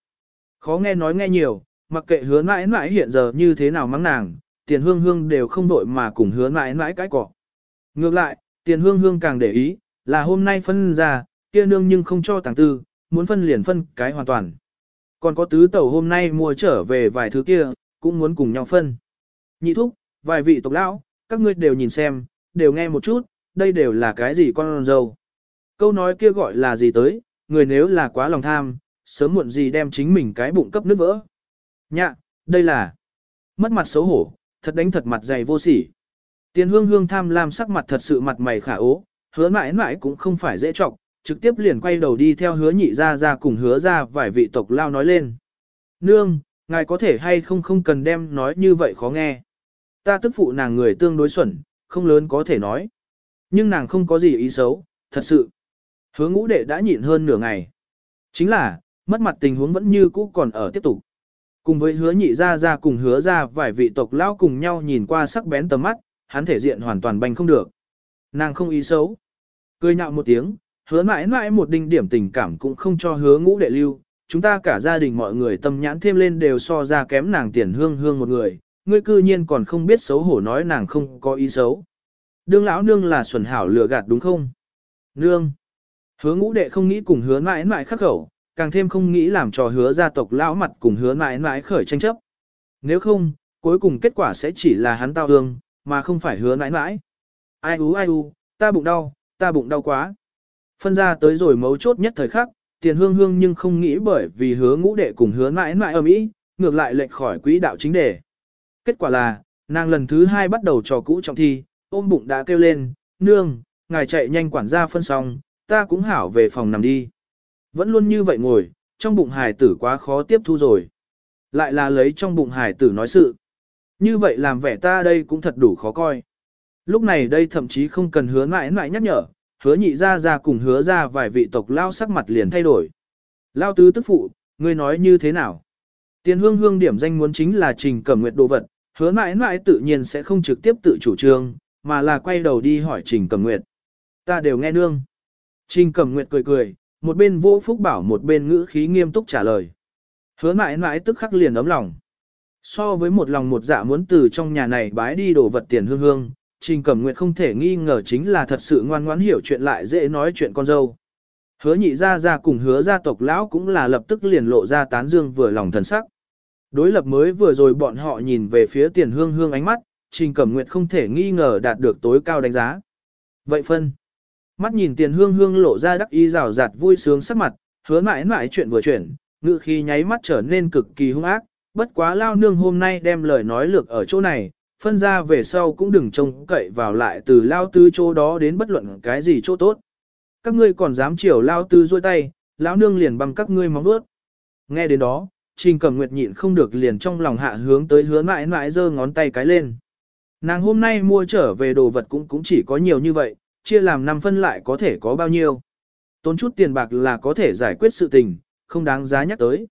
Khó nghe nói nghe nhiều, mặc kệ hứa mãi mãi hiện giờ như thế nào mắng nàng, tiền hương hương đều không đội mà cùng hứa mãi mãi cái cỏ. Ngược lại, tiền hương hương càng để ý, là hôm nay phân ra, kia nương nhưng không cho tàng tư, muốn phân liền phân cái hoàn toàn. Còn có tứ tẩu hôm nay mua trở về vài thứ kia, cũng muốn cùng nhau phân. Nhị thúc, vài vị tộc lão, các ngươi đều nhìn xem, đều nghe một chút, đây đều là cái gì con dâu. Câu nói kia gọi là gì tới, người nếu là quá lòng tham, sớm muộn gì đem chính mình cái bụng cấp nước vỡ. Nhạ, đây là mất mặt xấu hổ, thật đánh thật mặt dày vô sỉ. Tiền hương hương tham lam sắc mặt thật sự mặt mày khả ố, hứa mãi mãi cũng không phải dễ trọng, trực tiếp liền quay đầu đi theo hứa nhị ra ra cùng hứa ra vài vị tộc lao nói lên. Nương, ngài có thể hay không không cần đem nói như vậy khó nghe. Ta tức phụ nàng người tương đối xuẩn, không lớn có thể nói. Nhưng nàng không có gì ý xấu, thật sự. Hứa ngũ đệ đã nhịn hơn nửa ngày. Chính là, mất mặt tình huống vẫn như cũ còn ở tiếp tục. Cùng với hứa nhị ra ra cùng hứa ra vài vị tộc lao cùng nhau nhìn qua sắc bén tầm mắt, hắn thể diện hoàn toàn bành không được. Nàng không ý xấu. Cười nhạo một tiếng, hứa mãi mãi một đinh điểm tình cảm cũng không cho hứa ngũ đệ lưu. Chúng ta cả gia đình mọi người tâm nhãn thêm lên đều so ra kém nàng tiền hương hương một người, ngươi cư nhiên còn không biết xấu hổ nói nàng không có ý xấu. Đương lão nương là xuẩn hảo lừa gạt đúng không? Nương. Hứa ngũ đệ không nghĩ cùng hứa mãi mãi khắc khẩu, càng thêm không nghĩ làm cho hứa gia tộc lão mặt cùng hứa mãi mãi khởi tranh chấp. Nếu không, cuối cùng kết quả sẽ chỉ là hắn tao hương, mà không phải hứa mãi mãi. Ai u ai u, ta bụng đau, ta bụng đau quá. Phân ra tới rồi mấu chốt nhất thời khắc, tiền hương hương nhưng không nghĩ bởi vì hứa ngũ đệ cùng hứa mãi mãi ở Mỹ, ngược lại lệch khỏi quỹ đạo chính đề. Kết quả là, nàng lần thứ hai bắt đầu trò cũ trọng thi, ôm bụng đã kêu lên, nương, ngài chạy nhanh quản gia phân xong, ta cũng hảo về phòng nằm đi. Vẫn luôn như vậy ngồi, trong bụng hài tử quá khó tiếp thu rồi. Lại là lấy trong bụng hài tử nói sự. Như vậy làm vẻ ta đây cũng thật đủ khó coi. Lúc này đây thậm chí không cần hứa mãi mãi nhắc nhở, hứa nhị ra ra cùng hứa ra vài vị tộc lao sắc mặt liền thay đổi. Lao tứ tức phụ, ngươi nói như thế nào? Tiền hương hương điểm danh muốn chính là trình cẩm nguyệt đồ vật, hứa mãi mãi tự nhiên sẽ không trực tiếp tự chủ trương, mà là quay đầu đi hỏi trình cẩm nguyệt. Ta đều nghe nương. Trình cẩm nguyệt cười cười, một bên vô phúc bảo một bên ngữ khí nghiêm túc trả lời. Hứa mãi mãi tức khắc liền ấm lòng. So với một lòng một dạ muốn từ trong nhà này bái đi đồ vật tiền hương hương, Trình Cẩm Nguyệt không thể nghi ngờ chính là thật sự ngoan ngoãn hiểu chuyện lại dễ nói chuyện con dâu. Hứa nhị gia gia cùng hứa gia tộc lão cũng là lập tức liền lộ ra tán dương vừa lòng thần sắc. Đối lập mới vừa rồi bọn họ nhìn về phía tiền hương hương ánh mắt, Trình Cẩm Nguyệt không thể nghi ngờ đạt được tối cao đánh giá. Vậy phân. Mắt nhìn tiền hương hương lộ ra đắc ý rào rạt vui sướng sắc mặt, hứa mãi mãi chuyện vừa chuyển, ngự khi nháy mắt trở nên cực kỳ hung ác, bất quá lao nương hôm nay đem lời nói lược ở chỗ này, phân ra về sau cũng đừng trông cậy vào lại từ lao tư chỗ đó đến bất luận cái gì chỗ tốt. Các ngươi còn dám chiều lao tư dôi tay, lão nương liền bằng các ngươi móng vuốt. Nghe đến đó, Trình Cẩm Nguyệt nhịn không được liền trong lòng hạ hướng tới hứa mãi mãi giơ ngón tay cái lên. Nàng hôm nay mua trở về đồ vật cũng cũng chỉ có nhiều như vậy, chia làm 5 phân lại có thể có bao nhiêu. Tốn chút tiền bạc là có thể giải quyết sự tình, không đáng giá nhắc tới.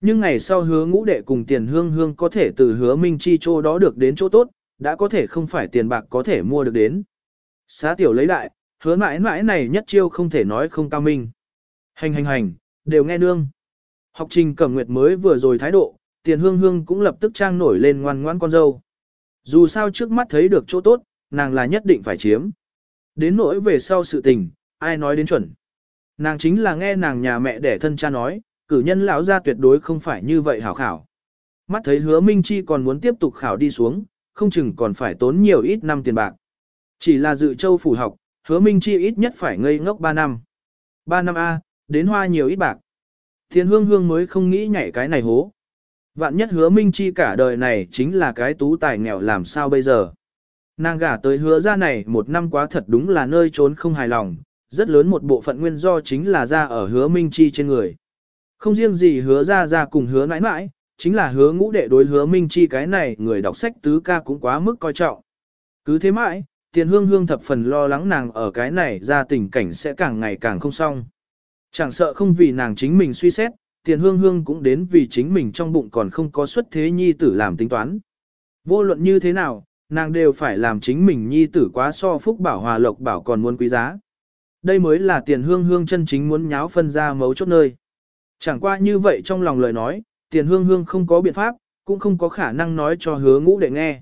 Nhưng ngày sau hứa ngũ đệ cùng tiền hương hương có thể từ hứa minh chi chỗ đó được đến chỗ tốt, đã có thể không phải tiền bạc có thể mua được đến. Xá tiểu lấy đại, hứa mãi mãi này nhất chiêu không thể nói không cao minh. Hành hành hành, đều nghe nương. Học trình cẩm nguyệt mới vừa rồi thái độ, tiền hương hương cũng lập tức trang nổi lên ngoan ngoan con dâu. Dù sao trước mắt thấy được chỗ tốt, nàng là nhất định phải chiếm. Đến nỗi về sau sự tình, ai nói đến chuẩn. Nàng chính là nghe nàng nhà mẹ đẻ thân cha nói, cử nhân lão gia tuyệt đối không phải như vậy hảo khảo. Mắt thấy hứa Minh Chi còn muốn tiếp tục khảo đi xuống, không chừng còn phải tốn nhiều ít năm tiền bạc. Chỉ là dự châu phủ học, hứa Minh Chi ít nhất phải ngây ngốc 3 năm. 3 năm A, đến hoa nhiều ít bạc. Thiên hương hương mới không nghĩ nhảy cái này hố. Vạn nhất hứa Minh Chi cả đời này chính là cái tú tài nghèo làm sao bây giờ. Nàng gả tới hứa ra này một năm quá thật đúng là nơi trốn không hài lòng, rất lớn một bộ phận nguyên do chính là ra ở hứa Minh Chi trên người. Không riêng gì hứa ra ra cùng hứa mãi mãi, chính là hứa ngũ đệ đối hứa Minh Chi cái này người đọc sách tứ ca cũng quá mức coi trọng. Cứ thế mãi, tiền hương hương thập phần lo lắng nàng ở cái này ra tình cảnh sẽ càng ngày càng không xong. Chẳng sợ không vì nàng chính mình suy xét, tiền hương hương cũng đến vì chính mình trong bụng còn không có xuất thế nhi tử làm tính toán. Vô luận như thế nào, nàng đều phải làm chính mình nhi tử quá so phúc bảo hòa lộc bảo còn muốn quý giá. Đây mới là tiền hương hương chân chính muốn nháo phân ra mấu chốt nơi. Chẳng qua như vậy trong lòng lời nói, tiền hương hương không có biện pháp, cũng không có khả năng nói cho hứa ngũ để nghe.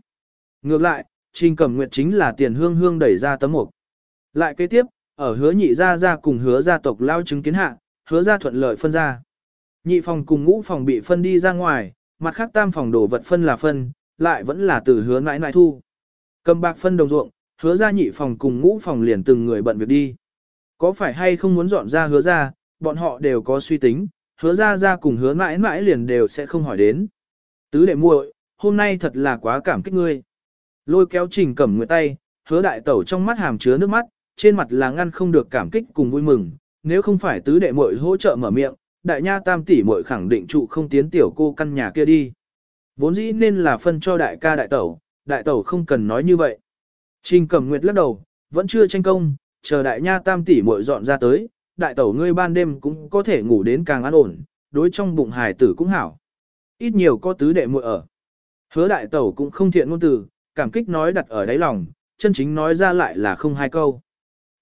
Ngược lại, Trình Cẩm Nguyệt chính là tiền hương hương đẩy ra tấm mục. Lại kế tiếp, ở hứa nhị gia gia cùng hứa gia tộc lao chứng kiến hạ, hứa gia thuận lợi phân ra. Nhị phòng cùng ngũ phòng bị phân đi ra ngoài, mặt khác tam phòng đổ vật phân là phân, lại vẫn là từ hứa mãi nãi thu. Cầm bạc phân đồng ruộng, hứa ra nhị phòng cùng ngũ phòng liền từng người bận việc đi. Có phải hay không muốn dọn ra hứa ra, bọn họ đều có suy tính, hứa ra ra cùng hứa mãi mãi liền đều sẽ không hỏi đến. Tứ đệ muội, hôm nay thật là quá cảm kích ngươi. Lôi kéo trình cẩm nguyệt tay, hứa đại tẩu trong mắt hàm chứa nước mắt, trên mặt là ngăn không được cảm kích cùng vui mừng, nếu không phải tứ đệ muội hỗ trợ mở miệng, đại nha tam tỷ muội khẳng định trụ không tiến tiểu cô căn nhà kia đi. Vốn dĩ nên là phân cho đại ca đại tẩu, đại tẩu không cần nói như vậy. Trình cẩm nguyệt lắc đầu, vẫn chưa tranh công, chờ đại nha tam tỷ muội dọn ra tới, đại tẩu ngươi ban đêm cũng có thể ngủ đến càng an ổn, đối trong bụng hài tử cũng hảo. Ít nhiều có tứ đệ muội ở. Hứa đại tẩu cũng không thiện ngôn từ, cảm kích nói đặt ở đáy lòng, chân chính nói ra lại là không hai câu.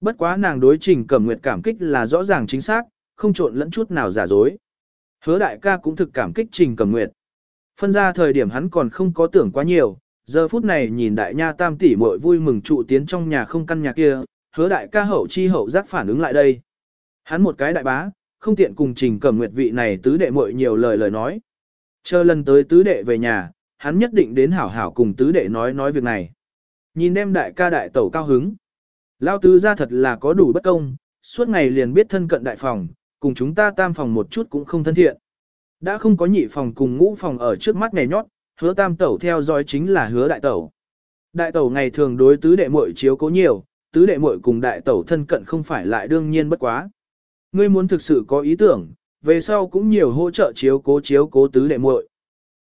Bất quá nàng đối trình cẩm nguyệt cảm kích là rõ ràng chính xác, không trộn lẫn chút nào giả dối. Hứa đại ca cũng thực cảm kích trình cẩm nguyệt. Phân ra thời điểm hắn còn không có tưởng quá nhiều, giờ phút này nhìn đại nha tam tỷ muội vui mừng trụ tiến trong nhà không căn nhà kia, hứa đại ca hậu chi hậu giác phản ứng lại đây. Hắn một cái đại bá, không tiện cùng trình cẩm nguyệt vị này tứ đệ muội nhiều lời lời nói. Chờ lần tới tứ đệ về nhà, hắn nhất định đến hảo hảo cùng tứ đệ nói nói việc này. Nhìn đem đại ca đại tẩu cao hứng. Lao tứ ra thật là có đủ bất công, suốt ngày liền biết thân cận đại phòng, cùng chúng ta tam phòng một chút cũng không thân thiện. Đã không có nhị phòng cùng ngũ phòng ở trước mắt ngày nhót, hứa tam tẩu theo dõi chính là hứa đại tẩu. Đại tẩu ngày thường đối tứ đệ muội chiếu cố nhiều, tứ đệ muội cùng đại tẩu thân cận không phải lại đương nhiên bất quá. Ngươi muốn thực sự có ý tưởng, về sau cũng nhiều hỗ trợ chiếu cố chiếu cố tứ đệ muội.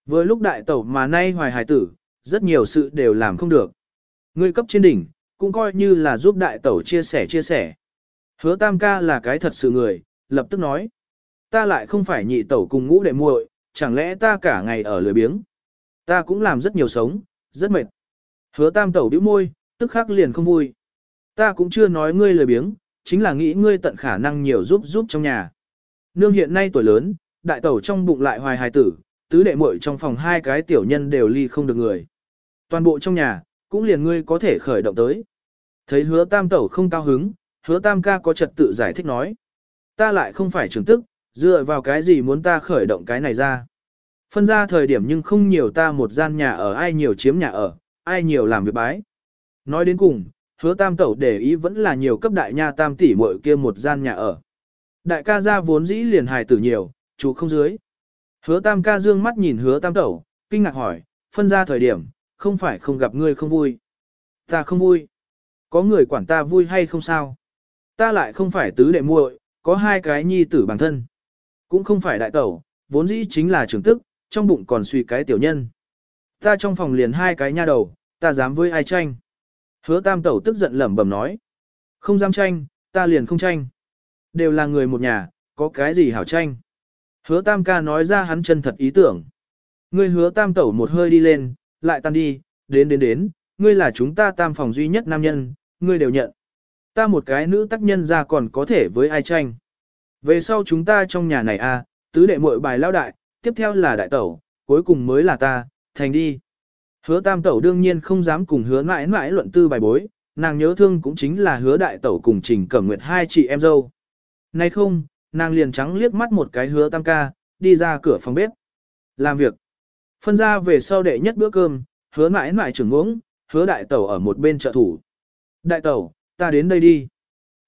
Vừa lúc đại tẩu mà nay hoài hài tử, rất nhiều sự đều làm không được. Ngươi cấp trên đỉnh, cũng coi như là giúp đại tẩu chia sẻ chia sẻ. Hứa tam ca là cái thật sự người, lập tức nói. Ta lại không phải nhị tẩu cùng ngũ đệ muội, chẳng lẽ ta cả ngày ở lười biếng. Ta cũng làm rất nhiều sống, rất mệt. Hứa tam tẩu bĩu môi, tức khắc liền không vui. Ta cũng chưa nói ngươi lười biếng, chính là nghĩ ngươi tận khả năng nhiều giúp giúp trong nhà. Nương hiện nay tuổi lớn, đại tẩu trong bụng lại hoài hài tử, tứ đệ muội trong phòng hai cái tiểu nhân đều ly không được người. Toàn bộ trong nhà, cũng liền ngươi có thể khởi động tới. Thấy hứa tam tẩu không cao hứng, hứa tam ca có trật tự giải thích nói. Ta lại không phải trưởng tức, dựa vào cái gì muốn ta khởi động cái này ra. Phân ra thời điểm nhưng không nhiều ta một gian nhà ở ai nhiều chiếm nhà ở, ai nhiều làm việc bái. Nói đến cùng, hứa tam tẩu để ý vẫn là nhiều cấp đại nha tam tỷ muội kia một gian nhà ở. Đại ca gia vốn dĩ liền hài tử nhiều, chú không dưới. Hứa tam ca dương mắt nhìn hứa tam tẩu, kinh ngạc hỏi, phân ra thời điểm, không phải không gặp ngươi không vui. Ta không vui. Có người quản ta vui hay không sao? Ta lại không phải tứ đệ muội, có hai cái nhi tử bản thân. Cũng không phải đại tẩu, vốn dĩ chính là trưởng tức, trong bụng còn suy cái tiểu nhân. Ta trong phòng liền hai cái nha đầu, ta dám với ai tranh. Hứa tam tẩu tức giận lẩm bẩm nói. Không dám tranh, ta liền không tranh. Đều là người một nhà, có cái gì hảo tranh. Hứa tam ca nói ra hắn chân thật ý tưởng. Ngươi hứa tam tẩu một hơi đi lên, lại tan đi, đến đến đến, ngươi là chúng ta tam phòng duy nhất nam nhân, ngươi đều nhận. Ta một cái nữ tác nhân ra còn có thể với ai tranh. Về sau chúng ta trong nhà này a, à, tứ đệ muội bài lao đại, tiếp theo là đại tẩu, cuối cùng mới là ta, thành đi. Hứa tam tẩu đương nhiên không dám cùng hứa mãi mãi luận tư bài bối, nàng nhớ thương cũng chính là hứa đại tẩu cùng trình cẩm nguyệt hai chị em dâu. Nay không, nàng liền trắng liếc mắt một cái hứa tam ca, đi ra cửa phòng bếp. Làm việc. Phân ra về sau đệ nhất bữa cơm, hứa mãi mãi trưởng uống, hứa đại tẩu ở một bên trợ thủ. Đại tẩu, ta đến đây đi.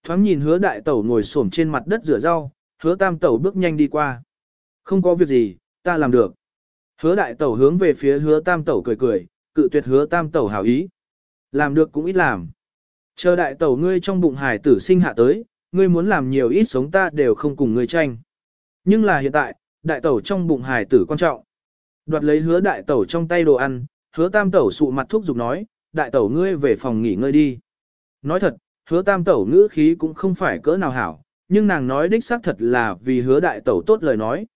Thoáng nhìn hứa đại tẩu ngồi xổm trên mặt đất rửa rau, hứa tam tẩu bước nhanh đi qua. Không có việc gì, ta làm được. Hứa đại tẩu hướng về phía hứa tam tẩu cười cười, cự tuyệt hứa tam tẩu hảo ý. Làm được cũng ít làm. Chờ đại tẩu ngươi trong bụng hải tử sinh hạ tới, ngươi muốn làm nhiều ít sống ta đều không cùng ngươi tranh. Nhưng là hiện tại, đại tẩu trong bụng hải tử quan trọng. Đoạt lấy hứa đại tẩu trong tay đồ ăn, hứa tam tẩu sụ mặt thuốc giục nói, đại tẩu ngươi về phòng nghỉ ngơi đi. Nói thật, hứa tam tẩu ngữ khí cũng không phải cỡ nào hảo, nhưng nàng nói đích xác thật là vì hứa đại tẩu tốt lời nói.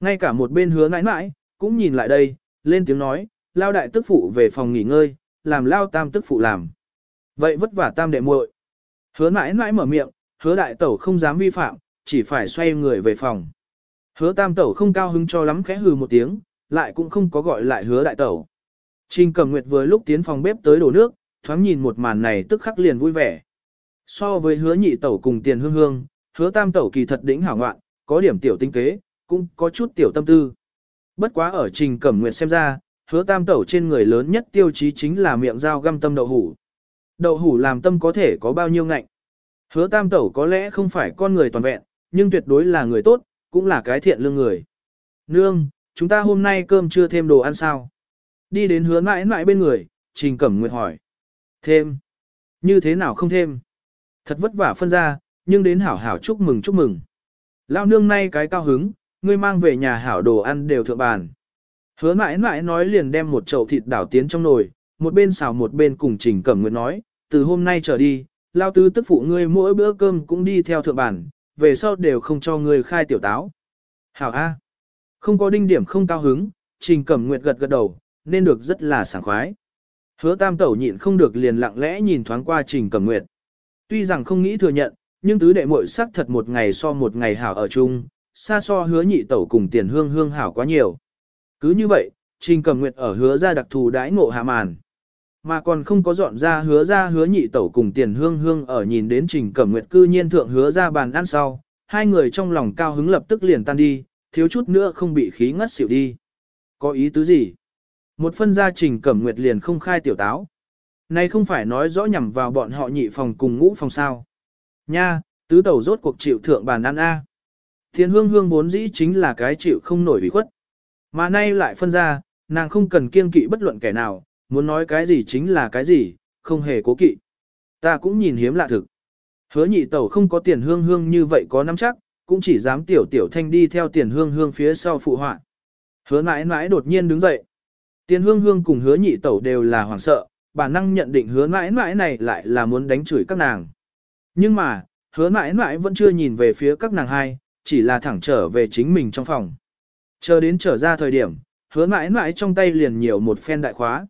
Ngay cả một bên hứa nãi nãi, cũng nhìn lại đây, lên tiếng nói, lao đại tức phụ về phòng nghỉ ngơi, làm lao tam tức phụ làm. Vậy vất vả tam đệ muội. Hứa nãi nãi mở miệng, hứa đại tẩu không dám vi phạm, chỉ phải xoay người về phòng. Hứa tam tẩu không cao hứng cho lắm khẽ hừ một tiếng, lại cũng không có gọi lại hứa đại tẩu. Trình cầm nguyệt vừa lúc tiến phòng bếp tới đổ nước, thoáng nhìn một màn này tức khắc liền vui vẻ. So với hứa nhị tẩu cùng tiền hương hương, hứa tam tẩu kỳ thật đỉnh hảo ngoạn, có điểm tiểu tinh kế, cũng có chút tiểu tâm tư. Bất quá ở Trình Cẩm Nguyệt xem ra, hứa tam tẩu trên người lớn nhất tiêu chí chính là miệng dao găm tâm đậu hủ. Đậu hủ làm tâm có thể có bao nhiêu ngạnh. Hứa tam tẩu có lẽ không phải con người toàn vẹn, nhưng tuyệt đối là người tốt, cũng là cái thiện lương người. Nương, chúng ta hôm nay cơm chưa thêm đồ ăn sao? Đi đến hứa mãi mãi bên người, Trình Cẩm Nguyệt hỏi. Thêm. Như thế nào không thêm? Thật vất vả phân ra, nhưng đến hảo hảo chúc mừng chúc mừng. Lao nương nay cái cao hứng, ngươi mang về nhà hảo đồ ăn đều thượng bàn. Hứa mãi mãi nói liền đem một chậu thịt đảo tiến trong nồi, một bên xào một bên cùng Trình Cẩm Nguyệt nói, từ hôm nay trở đi, Lao tứ tức phụ ngươi mỗi bữa cơm cũng đi theo thượng bản, về sau đều không cho ngươi khai tiểu táo. Hảo A. Không có đinh điểm không cao hứng, Trình Cẩm Nguyệt gật gật đầu, nên được rất là sảng khoái. Hứa tam tẩu nhịn không được liền lặng lẽ nhìn thoáng qua Trình Cẩm Nguyệt. Tuy rằng không nghĩ thừa nhận, nhưng tứ đệ muội sắc thật một ngày so một ngày hảo ở chung, xa so hứa nhị tẩu cùng tiền hương hương hảo quá nhiều. Cứ như vậy, Trình Cẩm Nguyệt ở hứa ra đặc thù đãi ngộ hạ màn. Mà còn không có dọn ra hứa ra hứa nhị tẩu cùng tiền hương hương ở nhìn đến Trình Cẩm Nguyệt cư nhiên thượng hứa ra bàn ăn sau, hai người trong lòng cao hứng lập tức liền tan đi, thiếu chút nữa không bị khí ngất xỉu đi. Có ý tứ gì? Một phân gia Trình Cẩm Nguyệt liền không khai tiểu táo. Này không phải nói rõ nhằm vào bọn họ nhị phòng cùng ngũ phòng sao. Nha, tứ tẩu rốt cuộc chịu thượng bàn ăn A. Thiên hương hương vốn dĩ chính là cái chịu không nổi bị khuất. Mà nay lại phân ra, nàng không cần kiên kỵ bất luận kẻ nào, muốn nói cái gì chính là cái gì, không hề cố kỵ. Ta cũng nhìn hiếm lạ thực. Hứa nhị tẩu không có tiền hương hương như vậy có nắm chắc, cũng chỉ dám tiểu tiểu thanh đi theo tiền hương hương phía sau phụ họa. Hứa mãi mãi đột nhiên đứng dậy. Tiền hương hương cùng hứa nhị tẩu đều là hoảng sợ, bản năng nhận định hứa mãi mãi này lại là muốn đánh chửi các nàng. Nhưng mà, hứa mãi mãi vẫn chưa nhìn về phía các nàng hai, chỉ là thẳng trở về chính mình trong phòng. Chờ đến trở ra thời điểm, hứa mãi mãi trong tay liền nhiều một phen đại khóa.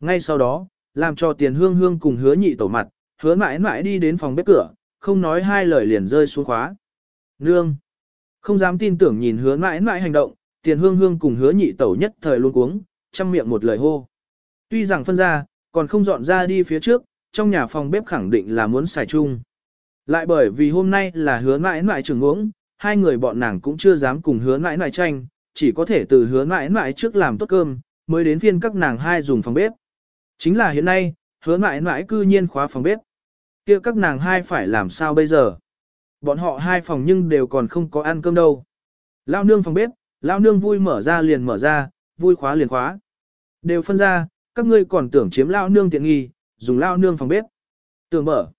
Ngay sau đó, làm cho tiền hương hương cùng hứa nhị tẩu mặt, hứa mãi mãi đi đến phòng bếp cửa, không nói hai lời liền rơi xuống khóa. Nương! Không dám tin tưởng nhìn hứa mãi mãi hành động, tiền hương hương cùng hứa nhị tẩu nhất thời luôn cuống, chăm miệng một lời hô. Tuy rằng phân ra, còn không dọn ra đi phía trước, trong nhà phòng bếp khẳng định là muốn xài chung. Lại bởi vì hôm nay là hứa mãi mãi trưởng uống, hai người bọn nàng cũng chưa dám cùng hứa mãi mãi tranh, chỉ có thể từ hứa mãi mãi trước làm tốt cơm, mới đến phiên các nàng hai dùng phòng bếp. Chính là hiện nay, hứa mãi mãi cư nhiên khóa phòng bếp. kia các nàng hai phải làm sao bây giờ? Bọn họ hai phòng nhưng đều còn không có ăn cơm đâu. Lao nương phòng bếp, lao nương vui mở ra liền mở ra, vui khóa liền khóa. Đều phân ra, các ngươi còn tưởng chiếm lao nương tiện nghi, dùng lao nương phòng bếp. Tưởng mở.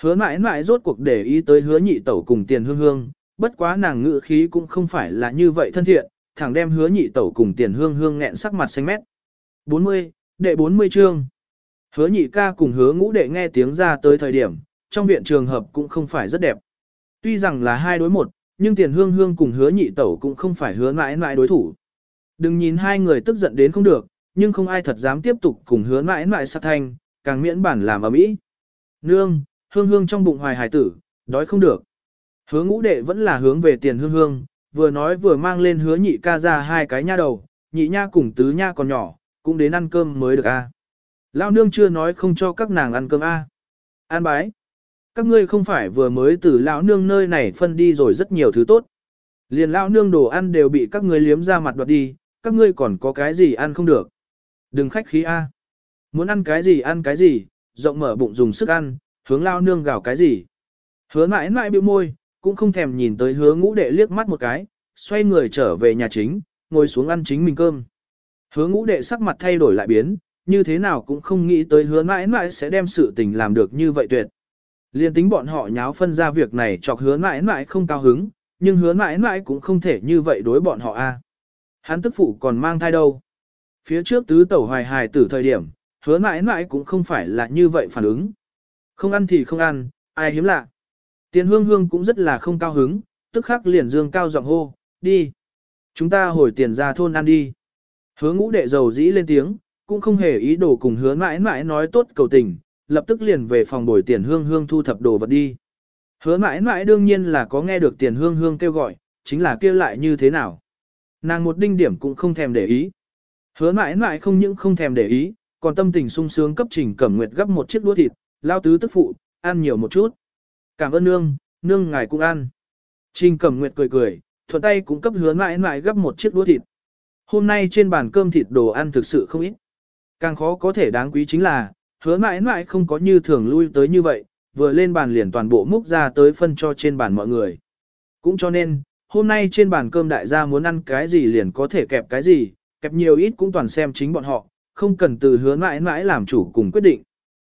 Hứa mãi mãi rốt cuộc để ý tới hứa nhị tẩu cùng tiền hương hương, bất quá nàng ngự khí cũng không phải là như vậy thân thiện, thẳng đem hứa nhị tẩu cùng tiền hương hương nghẹn sắc mặt xanh mét. 40, đệ 40 chương. Hứa nhị ca cùng hứa ngũ đệ nghe tiếng ra tới thời điểm, trong viện trường hợp cũng không phải rất đẹp. Tuy rằng là hai đối một, nhưng tiền hương hương cùng hứa nhị tẩu cũng không phải hứa mãi mãi đối thủ. Đừng nhìn hai người tức giận đến không được, nhưng không ai thật dám tiếp tục cùng hứa mãi mãi sát thanh, càng miễn bản làm ở mỹ. Nương, hương hương trong bụng hoài hải tử, đói không được. Hứa ngũ đệ vẫn là hướng về tiền hương hương, vừa nói vừa mang lên hứa nhị ca ra hai cái nha đầu, nhị nha cùng tứ nha còn nhỏ, cũng đến ăn cơm mới được a. À. Lao nương chưa nói không cho các nàng ăn cơm a. À. An bái. Các ngươi không phải vừa mới từ lão nương nơi này phân đi rồi rất nhiều thứ tốt. Liền lão nương đồ ăn đều bị các ngươi liếm ra mặt đoạt đi, các ngươi còn có cái gì ăn không được. Đừng khách khí a. Muốn ăn cái gì ăn cái gì, rộng mở bụng dùng sức ăn, hướng lao nương gào cái gì. Hứa mãi mãi bĩu môi, cũng không thèm nhìn tới hứa ngũ đệ liếc mắt một cái, xoay người trở về nhà chính, ngồi xuống ăn chính mình cơm. Hứa ngũ đệ sắc mặt thay đổi lại biến, như thế nào cũng không nghĩ tới hứa mãi mãi sẽ đem sự tình làm được như vậy tuyệt. Liên tính bọn họ nháo phân ra việc này chọc hứa mãi mãi không cao hứng, nhưng hứa mãi mãi cũng không thể như vậy đối bọn họ a. Hắn tức phụ còn mang thai đâu. Phía trước tứ tẩu hoài hài tử thời điểm, hứa mãi mãi cũng không phải là như vậy phản ứng. Không ăn thì không ăn, ai hiếm lạ. Tiền hương hương cũng rất là không cao hứng, tức khắc liền dương cao giọng hô, đi. Chúng ta hồi tiền ra thôn ăn đi. Hứa ngũ đệ dầu dĩ lên tiếng, cũng không hề ý đồ cùng hứa mãi mãi nói tốt cầu tình, lập tức liền về phòng bồi tiền hương hương thu thập đồ vật đi. Hứa mãi mãi đương nhiên là có nghe được tiền hương hương kêu gọi, chính là kêu lại như thế nào. Nàng một đinh điểm cũng không thèm để ý. Hứa mãi mãi không những không thèm để ý, còn tâm tình sung sướng cấp trình cẩm nguyệt gấp một chiếc đũa thịt, lao tứ tức phụ, ăn nhiều một chút. Cảm ơn nương, nương ngài cũng ăn. Trình cẩm nguyệt cười cười, thuận tay cũng cấp hứa mãi mãi gấp một chiếc đũa thịt. Hôm nay trên bàn cơm thịt đồ ăn thực sự không ít. Càng khó có thể đáng quý chính là, hứa mãi mãi không có như thường lui tới như vậy, vừa lên bàn liền toàn bộ múc ra tới phân cho trên bàn mọi người. Cũng cho nên, hôm nay trên bàn cơm đại gia muốn ăn cái gì liền có thể kẹp cái gì, kẹp nhiều ít cũng toàn xem chính bọn họ, không cần từ hứa mãi mãi làm chủ cùng quyết định.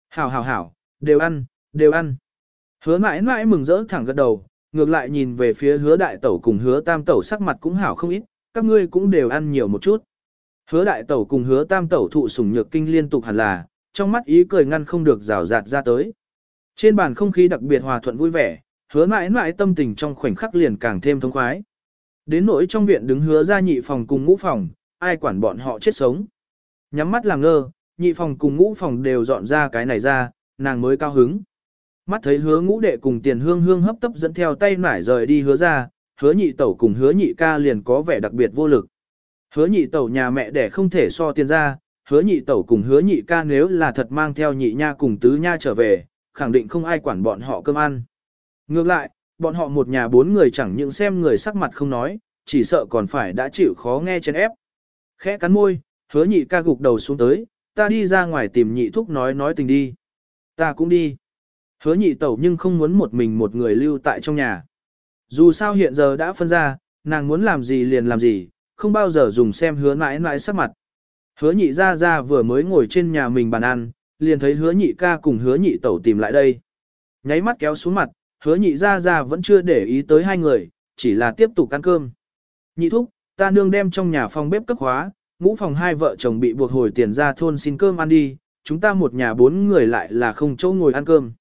Hảo hảo hảo, đều ăn, đều ăn. Hứa mãi mãi mừng rỡ thẳng gật đầu, ngược lại nhìn về phía hứa đại tẩu cùng hứa tam tẩu sắc mặt cũng hảo không ít, các ngươi cũng đều ăn nhiều một chút. Hứa đại tẩu cùng hứa tam tẩu thụ sủng nhược kinh liên tục hẳn là, trong mắt ý cười ngăn không được rào rạt ra tới. Trên bàn không khí đặc biệt hòa thuận vui vẻ, hứa mãi mãi tâm tình trong khoảnh khắc liền càng thêm thông khoái. Đến nỗi trong viện đứng hứa ra nhị phòng cùng ngũ phòng, ai quản bọn họ chết sống. Nhắm mắt làm ngơ, nhị phòng cùng ngũ phòng đều dọn ra cái này ra, nàng mới cao hứng. Mắt thấy hứa ngũ đệ cùng tiền hương hương hấp tấp dẫn theo tay nải rời đi hứa ra, hứa nhị tẩu cùng hứa nhị ca liền có vẻ đặc biệt vô lực. Hứa nhị tẩu nhà mẹ đẻ không thể so tiền ra, hứa nhị tẩu cùng hứa nhị ca nếu là thật mang theo nhị nha cùng tứ nha trở về, khẳng định không ai quản bọn họ cơm ăn. Ngược lại, bọn họ một nhà bốn người chẳng những xem người sắc mặt không nói, chỉ sợ còn phải đã chịu khó nghe chén ép. Khẽ cắn môi, hứa nhị ca gục đầu xuống tới, ta đi ra ngoài tìm nhị thúc nói nói tình đi. Ta cũng đi. Hứa nhị tẩu nhưng không muốn một mình một người lưu tại trong nhà. Dù sao hiện giờ đã phân ra, nàng muốn làm gì liền làm gì, không bao giờ dùng xem hứa mãi mãi sắc mặt. Hứa nhị ra ra vừa mới ngồi trên nhà mình bàn ăn, liền thấy hứa nhị ca cùng hứa nhị tẩu tìm lại đây. Nháy mắt kéo xuống mặt, hứa nhị ra ra vẫn chưa để ý tới hai người, chỉ là tiếp tục ăn cơm. Nhị thúc, ta nương đem trong nhà phòng bếp cấp khóa, ngũ phòng hai vợ chồng bị buộc hồi tiền ra thôn xin cơm ăn đi, chúng ta một nhà bốn người lại là không chỗ ngồi ăn cơm.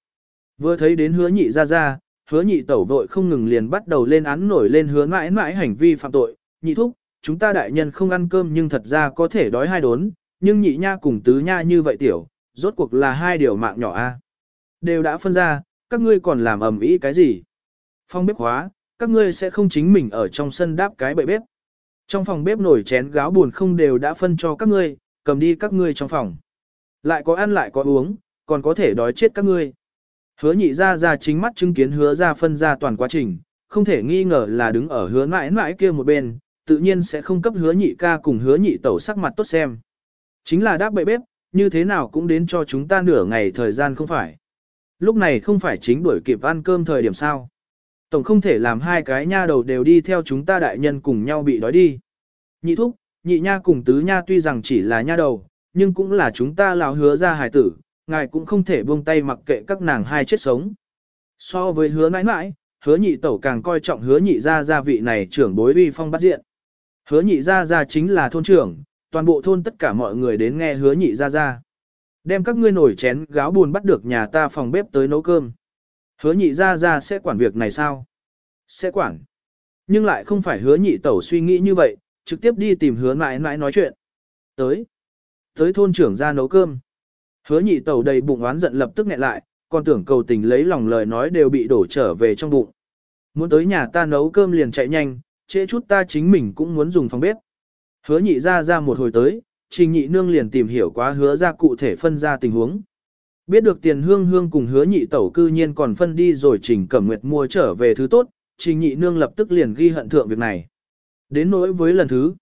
Vừa thấy đến hứa nhị ra ra, hứa nhị tẩu vội không ngừng liền bắt đầu lên án nổi lên hứa mãi mãi hành vi phạm tội, nhị thúc, chúng ta đại nhân không ăn cơm nhưng thật ra có thể đói hai đốn, nhưng nhị nha cùng tứ nha như vậy tiểu, rốt cuộc là hai điều mạng nhỏ a. Đều đã phân ra, các ngươi còn làm ầm ĩ cái gì? Phong bếp hóa, các ngươi sẽ không chính mình ở trong sân đáp cái bậy bếp. Trong phòng bếp nổi chén gáo buồn không đều đã phân cho các ngươi, cầm đi các ngươi trong phòng. Lại có ăn lại có uống, còn có thể đói chết các ngươi. Hứa nhị ra ra chính mắt chứng kiến hứa ra phân ra toàn quá trình, không thể nghi ngờ là đứng ở hứa mãi mãi kia một bên, tự nhiên sẽ không cấp hứa nhị ca cùng hứa nhị tẩu sắc mặt tốt xem. Chính là đáp bậy bếp, như thế nào cũng đến cho chúng ta nửa ngày thời gian không phải. Lúc này không phải chính đuổi kịp ăn cơm thời điểm sao. Tổng không thể làm hai cái nha đầu đều đi theo chúng ta đại nhân cùng nhau bị đói đi. Nhị thúc, nhị nha cùng tứ nha tuy rằng chỉ là nha đầu, nhưng cũng là chúng ta lão hứa ra hài tử, ngài cũng không thể buông tay mặc kệ các nàng hai chết sống. So với hứa mãi mãi, hứa nhị tẩu càng coi trọng hứa nhị gia gia vị này trưởng bối uy phong bắt diện. Hứa nhị gia gia chính là thôn trưởng, toàn bộ thôn tất cả mọi người đến nghe hứa nhị gia gia. Đem các ngươi nổi chén gáo buồn bắt được nhà ta phòng bếp tới nấu cơm. Hứa nhị Ra Ra sẽ quản việc này sao? Sẽ quản. Nhưng lại không phải hứa nhị tẩu suy nghĩ như vậy, trực tiếp đi tìm hứa mãi mãi nói chuyện. Tới. Tới thôn trưởng ra nấu cơm. Hứa nhị tẩu đầy bụng oán giận lập tức nghẹn lại, còn tưởng cầu tình lấy lòng lời nói đều bị đổ trở về trong bụng. Muốn tới nhà ta nấu cơm liền chạy nhanh, trễ chút ta chính mình cũng muốn dùng phòng bếp. Hứa nhị ra ra một hồi tới, trình nhị nương liền tìm hiểu quá hứa ra cụ thể phân ra tình huống. Biết được tiền hương hương cùng hứa nhị tẩu cư nhiên còn phân đi rồi trình cẩm nguyệt mua trở về thứ tốt, trình nhị nương lập tức liền ghi hận thượng việc này. Đến nỗi với lần thứ,